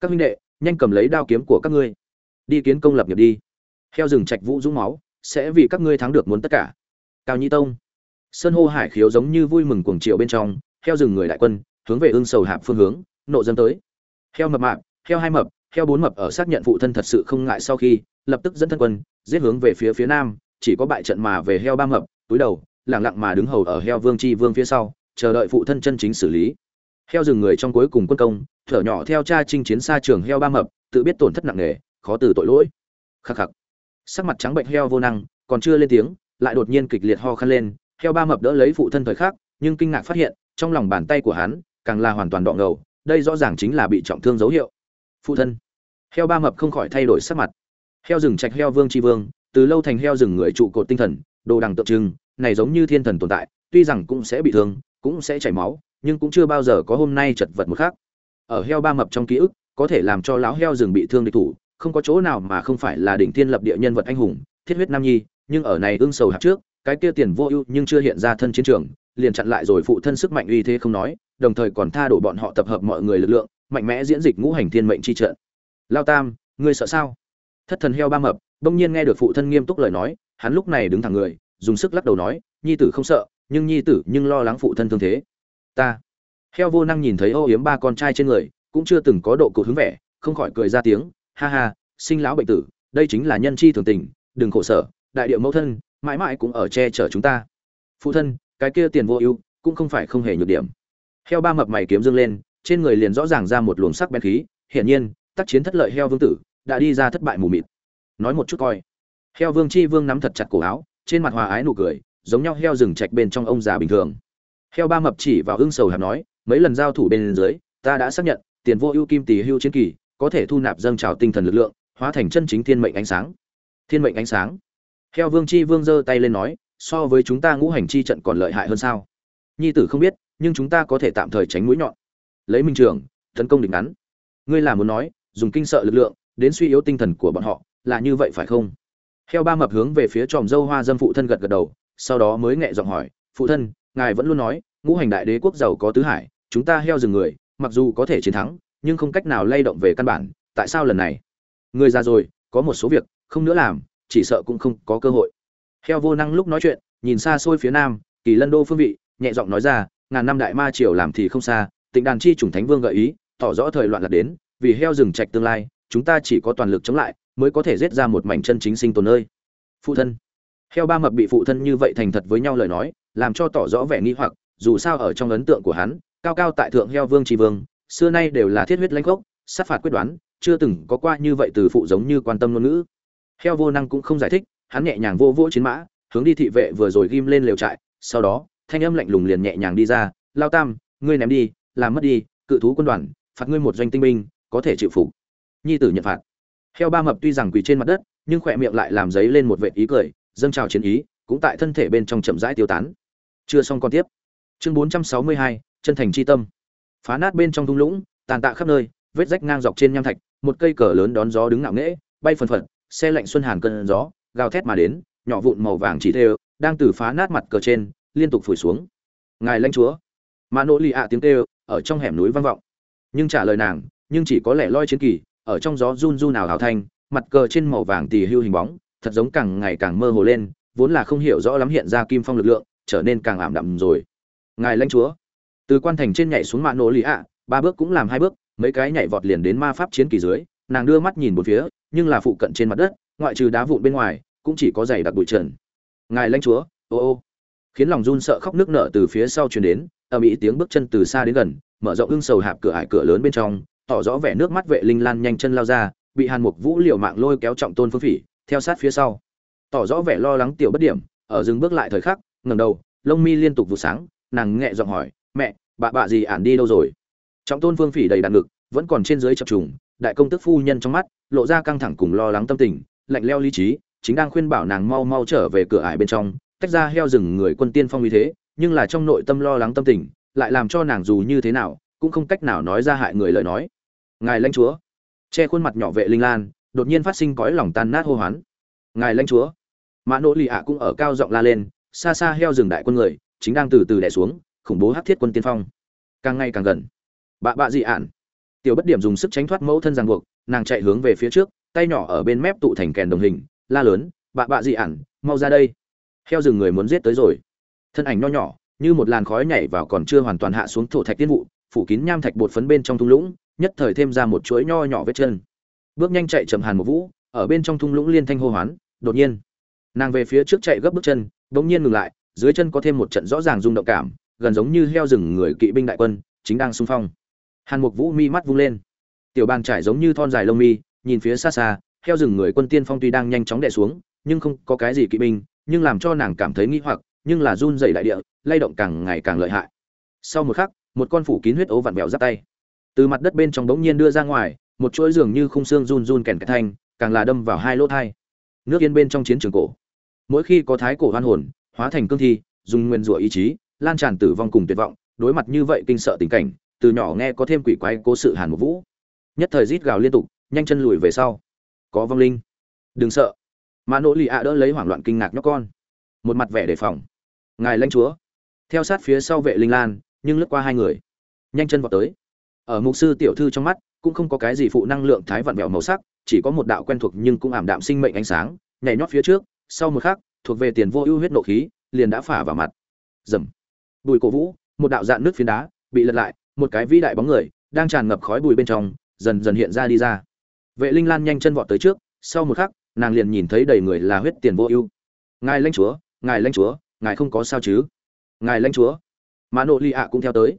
các huynh đệ, nhanh cầm lấy đao kiếm của các ngươi, đi kiến công lập nghiệp đi. Heo rừng trạch vũ dũng máu, sẽ vì các ngươi thắng được muốn tất cả. Cao nhi tông. Sơn hô hải khiếu giống như vui mừng cuồng triệu bên trong, heo rừng người đại quân, hướng về ương sầu hạp phương hướng, nộ dân tới. Heo mập mạp, heo hai mập, heo bốn mập ở xác nhận phụ thân thật sự không ngại sau khi, lập tức dẫn thân quân, giết hướng về phía phía nam, chỉ có bại trận mà về heo ba mập, túi đầu lặng lặng mà đứng hầu ở heo vương chi vương phía sau, chờ đợi phụ thân chân chính xử lý. Heo rừng người trong cuối cùng quân công, thở nhỏ theo cha chinh chiến xa trường heo ba mập, tự biết tổn thất nặng nề, khó từ tội lỗi. Khắc khắc. Sắc mặt trắng bệnh heo vô năng, còn chưa lên tiếng, lại đột nhiên kịch liệt ho khăn lên, heo ba mập đỡ lấy phụ thân thời khắc, nhưng kinh ngạc phát hiện, trong lòng bàn tay của hắn, càng là hoàn toàn đọ ngầu, đây rõ ràng chính là bị trọng thương dấu hiệu. Phụ thân. Heo ba mập không khỏi thay đổi sắc mặt. Heo rừng trạch heo vương tri vương, từ lâu thành heo rừng người trụ cột tinh thần, đồ đằng tượng trưng này giống như thiên thần tồn tại, tuy rằng cũng sẽ bị thương, cũng sẽ chảy máu, nhưng cũng chưa bao giờ có hôm nay chật vật một khác ở heo ba mập trong ký ức, có thể làm cho lão heo rừng bị thương địch thủ, không có chỗ nào mà không phải là đỉnh thiên lập địa nhân vật anh hùng, thiết huyết nam nhi, nhưng ở này ương sầu hạt trước, cái kia tiền vô ưu nhưng chưa hiện ra thân chiến trường, liền chặn lại rồi phụ thân sức mạnh uy thế không nói, đồng thời còn tha đổ bọn họ tập hợp mọi người lực lượng, mạnh mẽ diễn dịch ngũ hành thiên mệnh chi trận. Lao tam, ngươi sợ sao? Thất thần heo ba mập, bỗng nhiên nghe được phụ thân nghiêm túc lời nói, hắn lúc này đứng thẳng người dùng sức lắc đầu nói, nhi tử không sợ, nhưng nhi tử nhưng lo lắng phụ thân thương thế. Ta. Heo vô năng nhìn thấy ô yếm ba con trai trên người, cũng chưa từng có độ cột hứng vẻ, không khỏi cười ra tiếng, ha ha, sinh lão bệnh tử, đây chính là nhân chi thường tình, đừng khổ sở, đại điệu mẫu thân, mãi mãi cũng ở che chở chúng ta. Phụ thân, cái kia tiền vô ưu, cũng không phải không hề nhược điểm. Heo ba mập mày kiếm dương lên, trên người liền rõ ràng ra một luồng sắc bén khí, hiển nhiên, tác chiến thất lợi heo vương tử, đã đi ra thất bại mù mịt. Nói một chút coi. Heo vương chi vương nắm thật chặt cổ áo trên mặt hòa ái nụ cười, giống nhau heo rừng trạch bên trong ông già bình thường. Heo ba mập chỉ vào hưng sầu hàm nói, mấy lần giao thủ bên dưới, ta đã xác nhận, tiền vô ưu kim tỷ hưu chiến kỳ, có thể thu nạp dâng trào tinh thần lực lượng, hóa thành chân chính thiên mệnh ánh sáng. Thiên mệnh ánh sáng. Heo vương chi vương giơ tay lên nói, so với chúng ta ngũ hành chi trận còn lợi hại hơn sao? Nhi tử không biết, nhưng chúng ta có thể tạm thời tránh mũi nhọn. Lấy minh trường, tấn công đỉnh ngắn. Ngươi là muốn nói, dùng kinh sợ lực lượng, đến suy yếu tinh thần của bọn họ, là như vậy phải không? Heo ba mập hướng về phía tròm dâu hoa dâm phụ thân gật gật đầu, sau đó mới nhẹ giọng hỏi, phụ thân, ngài vẫn luôn nói, ngũ hành đại đế quốc giàu có tứ hải, chúng ta heo rừng người, mặc dù có thể chiến thắng, nhưng không cách nào lay động về căn bản, tại sao lần này? Người già rồi, có một số việc, không nữa làm, chỉ sợ cũng không có cơ hội. Heo vô năng lúc nói chuyện, nhìn xa xôi phía nam, kỳ lân đô phương vị, nhẹ giọng nói ra, ngàn năm đại ma triều làm thì không xa, tịnh đàn chi chủng thánh vương gợi ý, tỏ rõ thời loạn lạc đến, vì heo rừng trạch tương lai, chúng ta chỉ có toàn lực chống lại mới có thể giết ra một mảnh chân chính sinh tồn nơi. Phụ thân. Heo ba mập bị phụ thân như vậy thành thật với nhau lời nói, làm cho tỏ rõ vẻ nghi hoặc, dù sao ở trong ấn tượng của hắn, cao cao tại thượng heo vương tri vương, xưa nay đều là thiết huyết lãnh gốc, sát phạt quyết đoán, chưa từng có qua như vậy từ phụ giống như quan tâm ngôn ngữ. Heo vô năng cũng không giải thích, hắn nhẹ nhàng vô vỗ chiến mã, hướng đi thị vệ vừa rồi ghim lên lều trại, sau đó, thanh âm lạnh lùng liền nhẹ nhàng đi ra, lao tam, ngươi ném đi, làm mất đi, cự thú quân đoàn, phạt ngươi một doanh tinh binh, có thể chịu phục. Nhi tử nhận phạt heo ba mập tuy rằng quỳ trên mặt đất, nhưng khỏe miệng lại làm giấy lên một vệ ý cười, dâng trào chiến ý, cũng tại thân thể bên trong chậm rãi tiêu tán. Chưa xong con tiếp. Chương bốn trăm sáu mươi hai, chân thành chi tâm. Phá nát bên trong thung lũng, tàn tạ khắp nơi, vết rách ngang dọc trên nham thạch, một cây cờ lớn đón gió đứng ngạo nghễ, bay phần phật, xe lạnh xuân hàn cơn gió, gào thét mà đến, nhỏ vụn màu vàng chỉ thêu đang từ phá nát mặt cờ trên, liên tục phủi xuống. Ngài lãnh chúa. Mà nỗ lì ạ tiếng kêu, ở trong hẻm núi vang vọng. Nhưng trả lời nàng, nhưng chỉ có lẻ loi chiến kỳ ở trong gió run run nào hào thanh, mặt cờ trên màu vàng tì hưu hình bóng, thật giống càng ngày càng mơ hồ lên, vốn là không hiểu rõ lắm hiện ra kim phong lực lượng, trở nên càng ảm đạm rồi. Ngài lãnh chúa. Từ quan thành trên nhảy xuống mạ nổ lì ạ, ba bước cũng làm hai bước, mấy cái nhảy vọt liền đến ma pháp chiến kỳ dưới, nàng đưa mắt nhìn một phía, nhưng là phụ cận trên mặt đất, ngoại trừ đá vụn bên ngoài, cũng chỉ có giày đặc bụi trần. Ngài lãnh chúa, ô ô. Khiến lòng run sợ khóc nước nở từ phía sau truyền đến, ầm ĩ tiếng bước chân từ xa đến gần, mở rộng ưng sầu hạp cửa ải cửa lớn bên trong tỏ rõ vẻ nước mắt vệ linh lan nhanh chân lao ra, bị hàn mục vũ liều mạng lôi kéo trọng tôn phương phỉ, theo sát phía sau. Tỏ rõ vẻ lo lắng tiểu bất điểm, ở dừng bước lại thời khắc, ngẩng đầu, lông mi liên tục vụ sáng, nàng nhẹ giọng hỏi, mẹ, bà bạ gì ản đi đâu rồi? Trọng tôn phương phỉ đầy đạn ngực, vẫn còn trên dưới chập trùng, đại công tức phu nhân trong mắt, lộ ra căng thẳng cùng lo lắng tâm tình, lạnh leo lý trí, chính đang khuyên bảo nàng mau mau trở về cửa ải bên trong, tách ra heo rừng người quân tiên phong như thế, nhưng là trong nội tâm lo lắng tâm tình, lại làm cho nàng dù như thế nào, cũng không cách nào nói ra hại người lời nói ngài lãnh chúa. Che khuôn mặt nhỏ vệ linh lan, đột nhiên phát sinh cõi lòng tan nát hô hoán. Ngài lãnh chúa. Mã nỗ lì ạ cũng ở cao giọng la lên, xa xa heo rừng đại quân người, chính đang từ từ đẻ xuống, khủng bố hát thiết quân tiên phong. Càng ngày càng gần. Bạ bạ dị ạn. Tiểu bất điểm dùng sức tránh thoát mẫu thân ràng buộc, nàng chạy hướng về phía trước, tay nhỏ ở bên mép tụ thành kèn đồng hình, la lớn, bạ bạ dị ạn, mau ra đây. Heo rừng người muốn giết tới rồi. Thân ảnh nho nhỏ, như một làn khói nhảy vào còn chưa hoàn toàn hạ xuống thổ thạch tiên vụ, phủ kín nham thạch bột phấn bên trong thung lũng nhất thời thêm ra một chuỗi nho nhỏ vết chân. Bước nhanh chạy chậm hàn một vũ, ở bên trong thung lũng liên thanh hô hoán, đột nhiên, nàng về phía trước chạy gấp bước chân, bỗng nhiên ngừng lại, dưới chân có thêm một trận rõ ràng rung động cảm, gần giống như heo rừng người kỵ binh đại quân, chính đang xung phong. Hàn mục vũ mi mắt vung lên. Tiểu bàn trải giống như thon dài lông mi, nhìn phía xa xa, heo rừng người quân tiên phong tuy đang nhanh chóng đè xuống, nhưng không có cái gì kỵ binh, nhưng làm cho nàng cảm thấy nghi hoặc, nhưng là run dày đại địa, lay động càng ngày càng lợi hại. Sau một khắc, một con phủ kín huyết ấu vặn vẹo giáp tay từ mặt đất bên trong bỗng nhiên đưa ra ngoài, một chuỗi giường như khung xương run run kèn cái thanh, càng là đâm vào hai lỗ thai. Nước yên bên trong chiến trường cổ. Mỗi khi có thái cổ hoan hồn, hóa thành cương thi, dùng nguyên rủa ý chí, lan tràn tử vong cùng tuyệt vọng, đối mặt như vậy kinh sợ tình cảnh, từ nhỏ nghe có thêm quỷ quái cố sự hàn một vũ. Nhất thời rít gào liên tục, nhanh chân lùi về sau. Có vong linh. Đừng sợ. Mã nỗ lì ạ đỡ lấy hoảng loạn kinh ngạc nhóc con. Một mặt vẻ đề phòng. Ngài lãnh chúa. Theo sát phía sau vệ linh lan, nhưng lướt qua hai người. Nhanh chân vào tới ở mục sư tiểu thư trong mắt, cũng không có cái gì phụ năng lượng thái vặn vẹo màu sắc, chỉ có một đạo quen thuộc nhưng cũng ảm đạm sinh mệnh ánh sáng, nhảy nhót phía trước, sau một khắc, thuộc về tiền vô ưu huyết nộ khí, liền đã phả vào mặt. Dầm bùi cổ vũ, một đạo dạn nước phiến đá, bị lật lại, một cái vĩ đại bóng người, đang tràn ngập khói bùi bên trong, dần dần hiện ra đi ra. Vệ linh lan nhanh chân vọt tới trước, sau một khắc, nàng liền nhìn thấy đầy người là huyết tiền vô ưu. Ngài lãnh chúa, ngài lãnh chúa, ngài không có sao chứ? Ngài lãnh chúa. Mã nộ ly ạ cũng theo tới.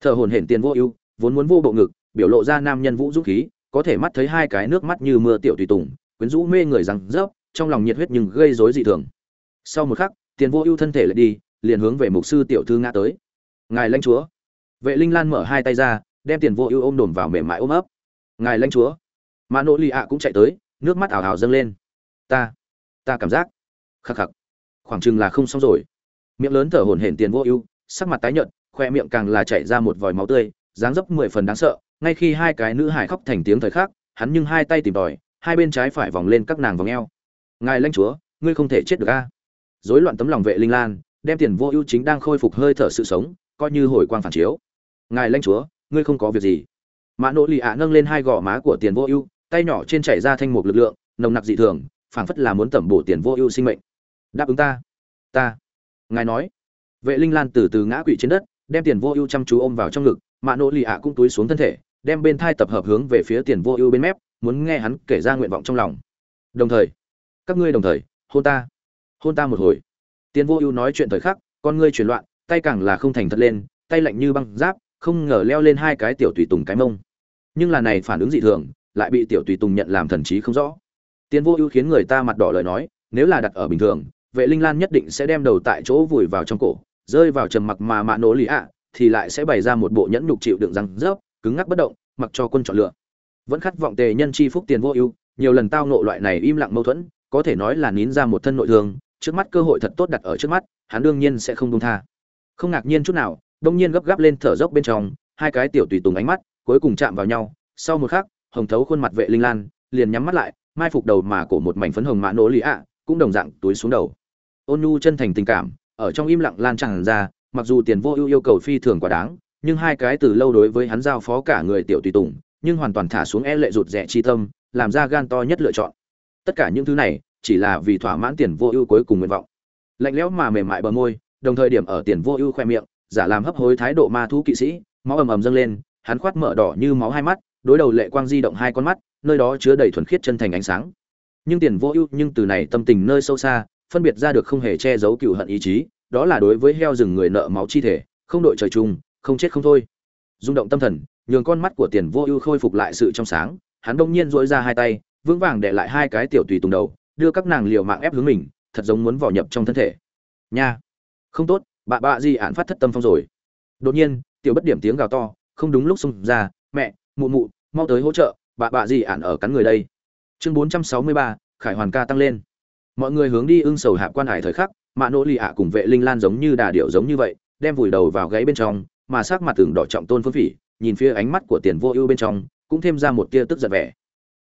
Thợ hồn hển tiền vô ưu vốn muốn vô bộ ngực, biểu lộ ra nam nhân vũ dũng khí, có thể mắt thấy hai cái nước mắt như mưa tiểu tùy tùng, quyến rũ mê người rằng rớp, trong lòng nhiệt huyết nhưng gây rối dị thường. Sau một khắc, tiền vô ưu thân thể lại đi, liền hướng về mục sư tiểu thư ngã tới. Ngài lãnh chúa. Vệ linh lan mở hai tay ra, đem tiền vô ưu ôm đồn vào mềm mại ôm ấp. Ngài lãnh chúa. Mà nỗ lì ạ cũng chạy tới, nước mắt ảo ảo dâng lên. Ta ta cảm giác. Khắc khắc. Khoảng chừng là không xong rồi. Miệng lớn thở hổn hển tiền vô ưu, sắc mặt tái nhợt, khoe miệng càng là chảy ra một vòi máu tươi dáng dấp mười phần đáng sợ, ngay khi hai cái nữ hải khóc thành tiếng thời khắc, hắn nhưng hai tay tìm tòi, hai bên trái phải vòng lên các nàng vòng eo. Ngài lãnh chúa, ngươi không thể chết được a. Dối loạn tấm lòng vệ linh lan, đem tiền vô ưu chính đang khôi phục hơi thở sự sống, coi như hồi quang phản chiếu. Ngài lãnh chúa, ngươi không có việc gì. Mã nỗ lì ạ nâng lên hai gò má của tiền vô ưu, tay nhỏ trên chảy ra thanh một lực lượng, nồng nặc dị thường, phảng phất là muốn tẩm bổ tiền vô ưu sinh mệnh. Đáp ứng ta. Ta. Ngài nói. Vệ linh lan từ từ ngã quỵ trên đất, đem tiền vô ưu chăm chú ôm vào trong ngực mạ nỗ lì ạ cũng túi xuống thân thể, đem bên thai tập hợp hướng về phía tiền vô ưu bên mép, muốn nghe hắn kể ra nguyện vọng trong lòng. Đồng thời, các ngươi đồng thời, hôn ta. Hôn ta một hồi. Tiền vô ưu nói chuyện thời khắc, con ngươi chuyển loạn, tay càng là không thành thật lên, tay lạnh như băng giáp, không ngờ leo lên hai cái tiểu tùy tùng cái mông. Nhưng là này phản ứng dị thường, lại bị tiểu tùy tùng nhận làm thần trí không rõ. Tiền vô ưu khiến người ta mặt đỏ lời nói, nếu là đặt ở bình thường, vệ linh lan nhất định sẽ đem đầu tại chỗ vùi vào trong cổ, rơi vào trầm mặc mà mạ Nỗ lì ạ thì lại sẽ bày ra một bộ nhẫn nhục chịu đựng răng rớp, cứng ngắc bất động, mặc cho quân chọn lựa. Vẫn khát vọng tề nhân chi phúc tiền vô ưu, nhiều lần tao nộ loại này im lặng mâu thuẫn, có thể nói là nín ra một thân nội thương, trước mắt cơ hội thật tốt đặt ở trước mắt, hắn đương nhiên sẽ không buông tha. Không ngạc nhiên chút nào, đông nhiên gấp gáp lên thở dốc bên trong, hai cái tiểu tùy tùng ánh mắt, cuối cùng chạm vào nhau, sau một khắc, hồng thấu khuôn mặt vệ linh lan, liền nhắm mắt lại, mai phục đầu mà cổ một mảnh phấn hồng mã nỗ lý ạ, cũng đồng dạng túi xuống đầu. Ôn nhu chân thành tình cảm, ở trong im lặng lan tràn ra mặc dù tiền vô ưu yêu cầu phi thường quá đáng, nhưng hai cái từ lâu đối với hắn giao phó cả người tiểu tùy tùng, nhưng hoàn toàn thả xuống e lệ rụt rẻ chi tâm, làm ra gan to nhất lựa chọn. Tất cả những thứ này chỉ là vì thỏa mãn tiền vô ưu cuối cùng nguyện vọng. Lạnh lẽo mà mềm mại bờ môi, đồng thời điểm ở tiền vô ưu khoe miệng, giả làm hấp hối thái độ ma thú kỵ sĩ, máu ầm ầm dâng lên, hắn khoát mở đỏ như máu hai mắt, đối đầu lệ quang di động hai con mắt, nơi đó chứa đầy thuần khiết chân thành ánh sáng. Nhưng tiền vô ưu nhưng từ này tâm tình nơi sâu xa, phân biệt ra được không hề che giấu cựu hận ý chí đó là đối với heo rừng người nợ máu chi thể, không đội trời chung, không chết không thôi. Rung động tâm thần, nhường con mắt của tiền vô ưu khôi phục lại sự trong sáng, hắn đông nhiên dỗi ra hai tay, vững vàng để lại hai cái tiểu tùy tùng đầu, đưa các nàng liều mạng ép hướng mình, thật giống muốn vỏ nhập trong thân thể. Nha. Không tốt, bà bạ gì ạn phát thất tâm phong rồi. Đột nhiên, tiểu bất điểm tiếng gào to, không đúng lúc xông ra, mẹ, mụ mụ, mau tới hỗ trợ, bà bạ gì ạn ở cắn người đây. Chương bốn trăm sáu mươi ba, khải hoàn ca tăng lên. Mọi người hướng đi ưng sầu hạ quan hải thời khắc mạ nỗ lì ạ cùng vệ linh lan giống như đà điệu giống như vậy, đem vùi đầu vào gáy bên trong, mà sắc mặt tưởng đỏ trọng tôn phương phỉ, nhìn phía ánh mắt của tiền vô ưu bên trong, cũng thêm ra một tia tức giận vẻ.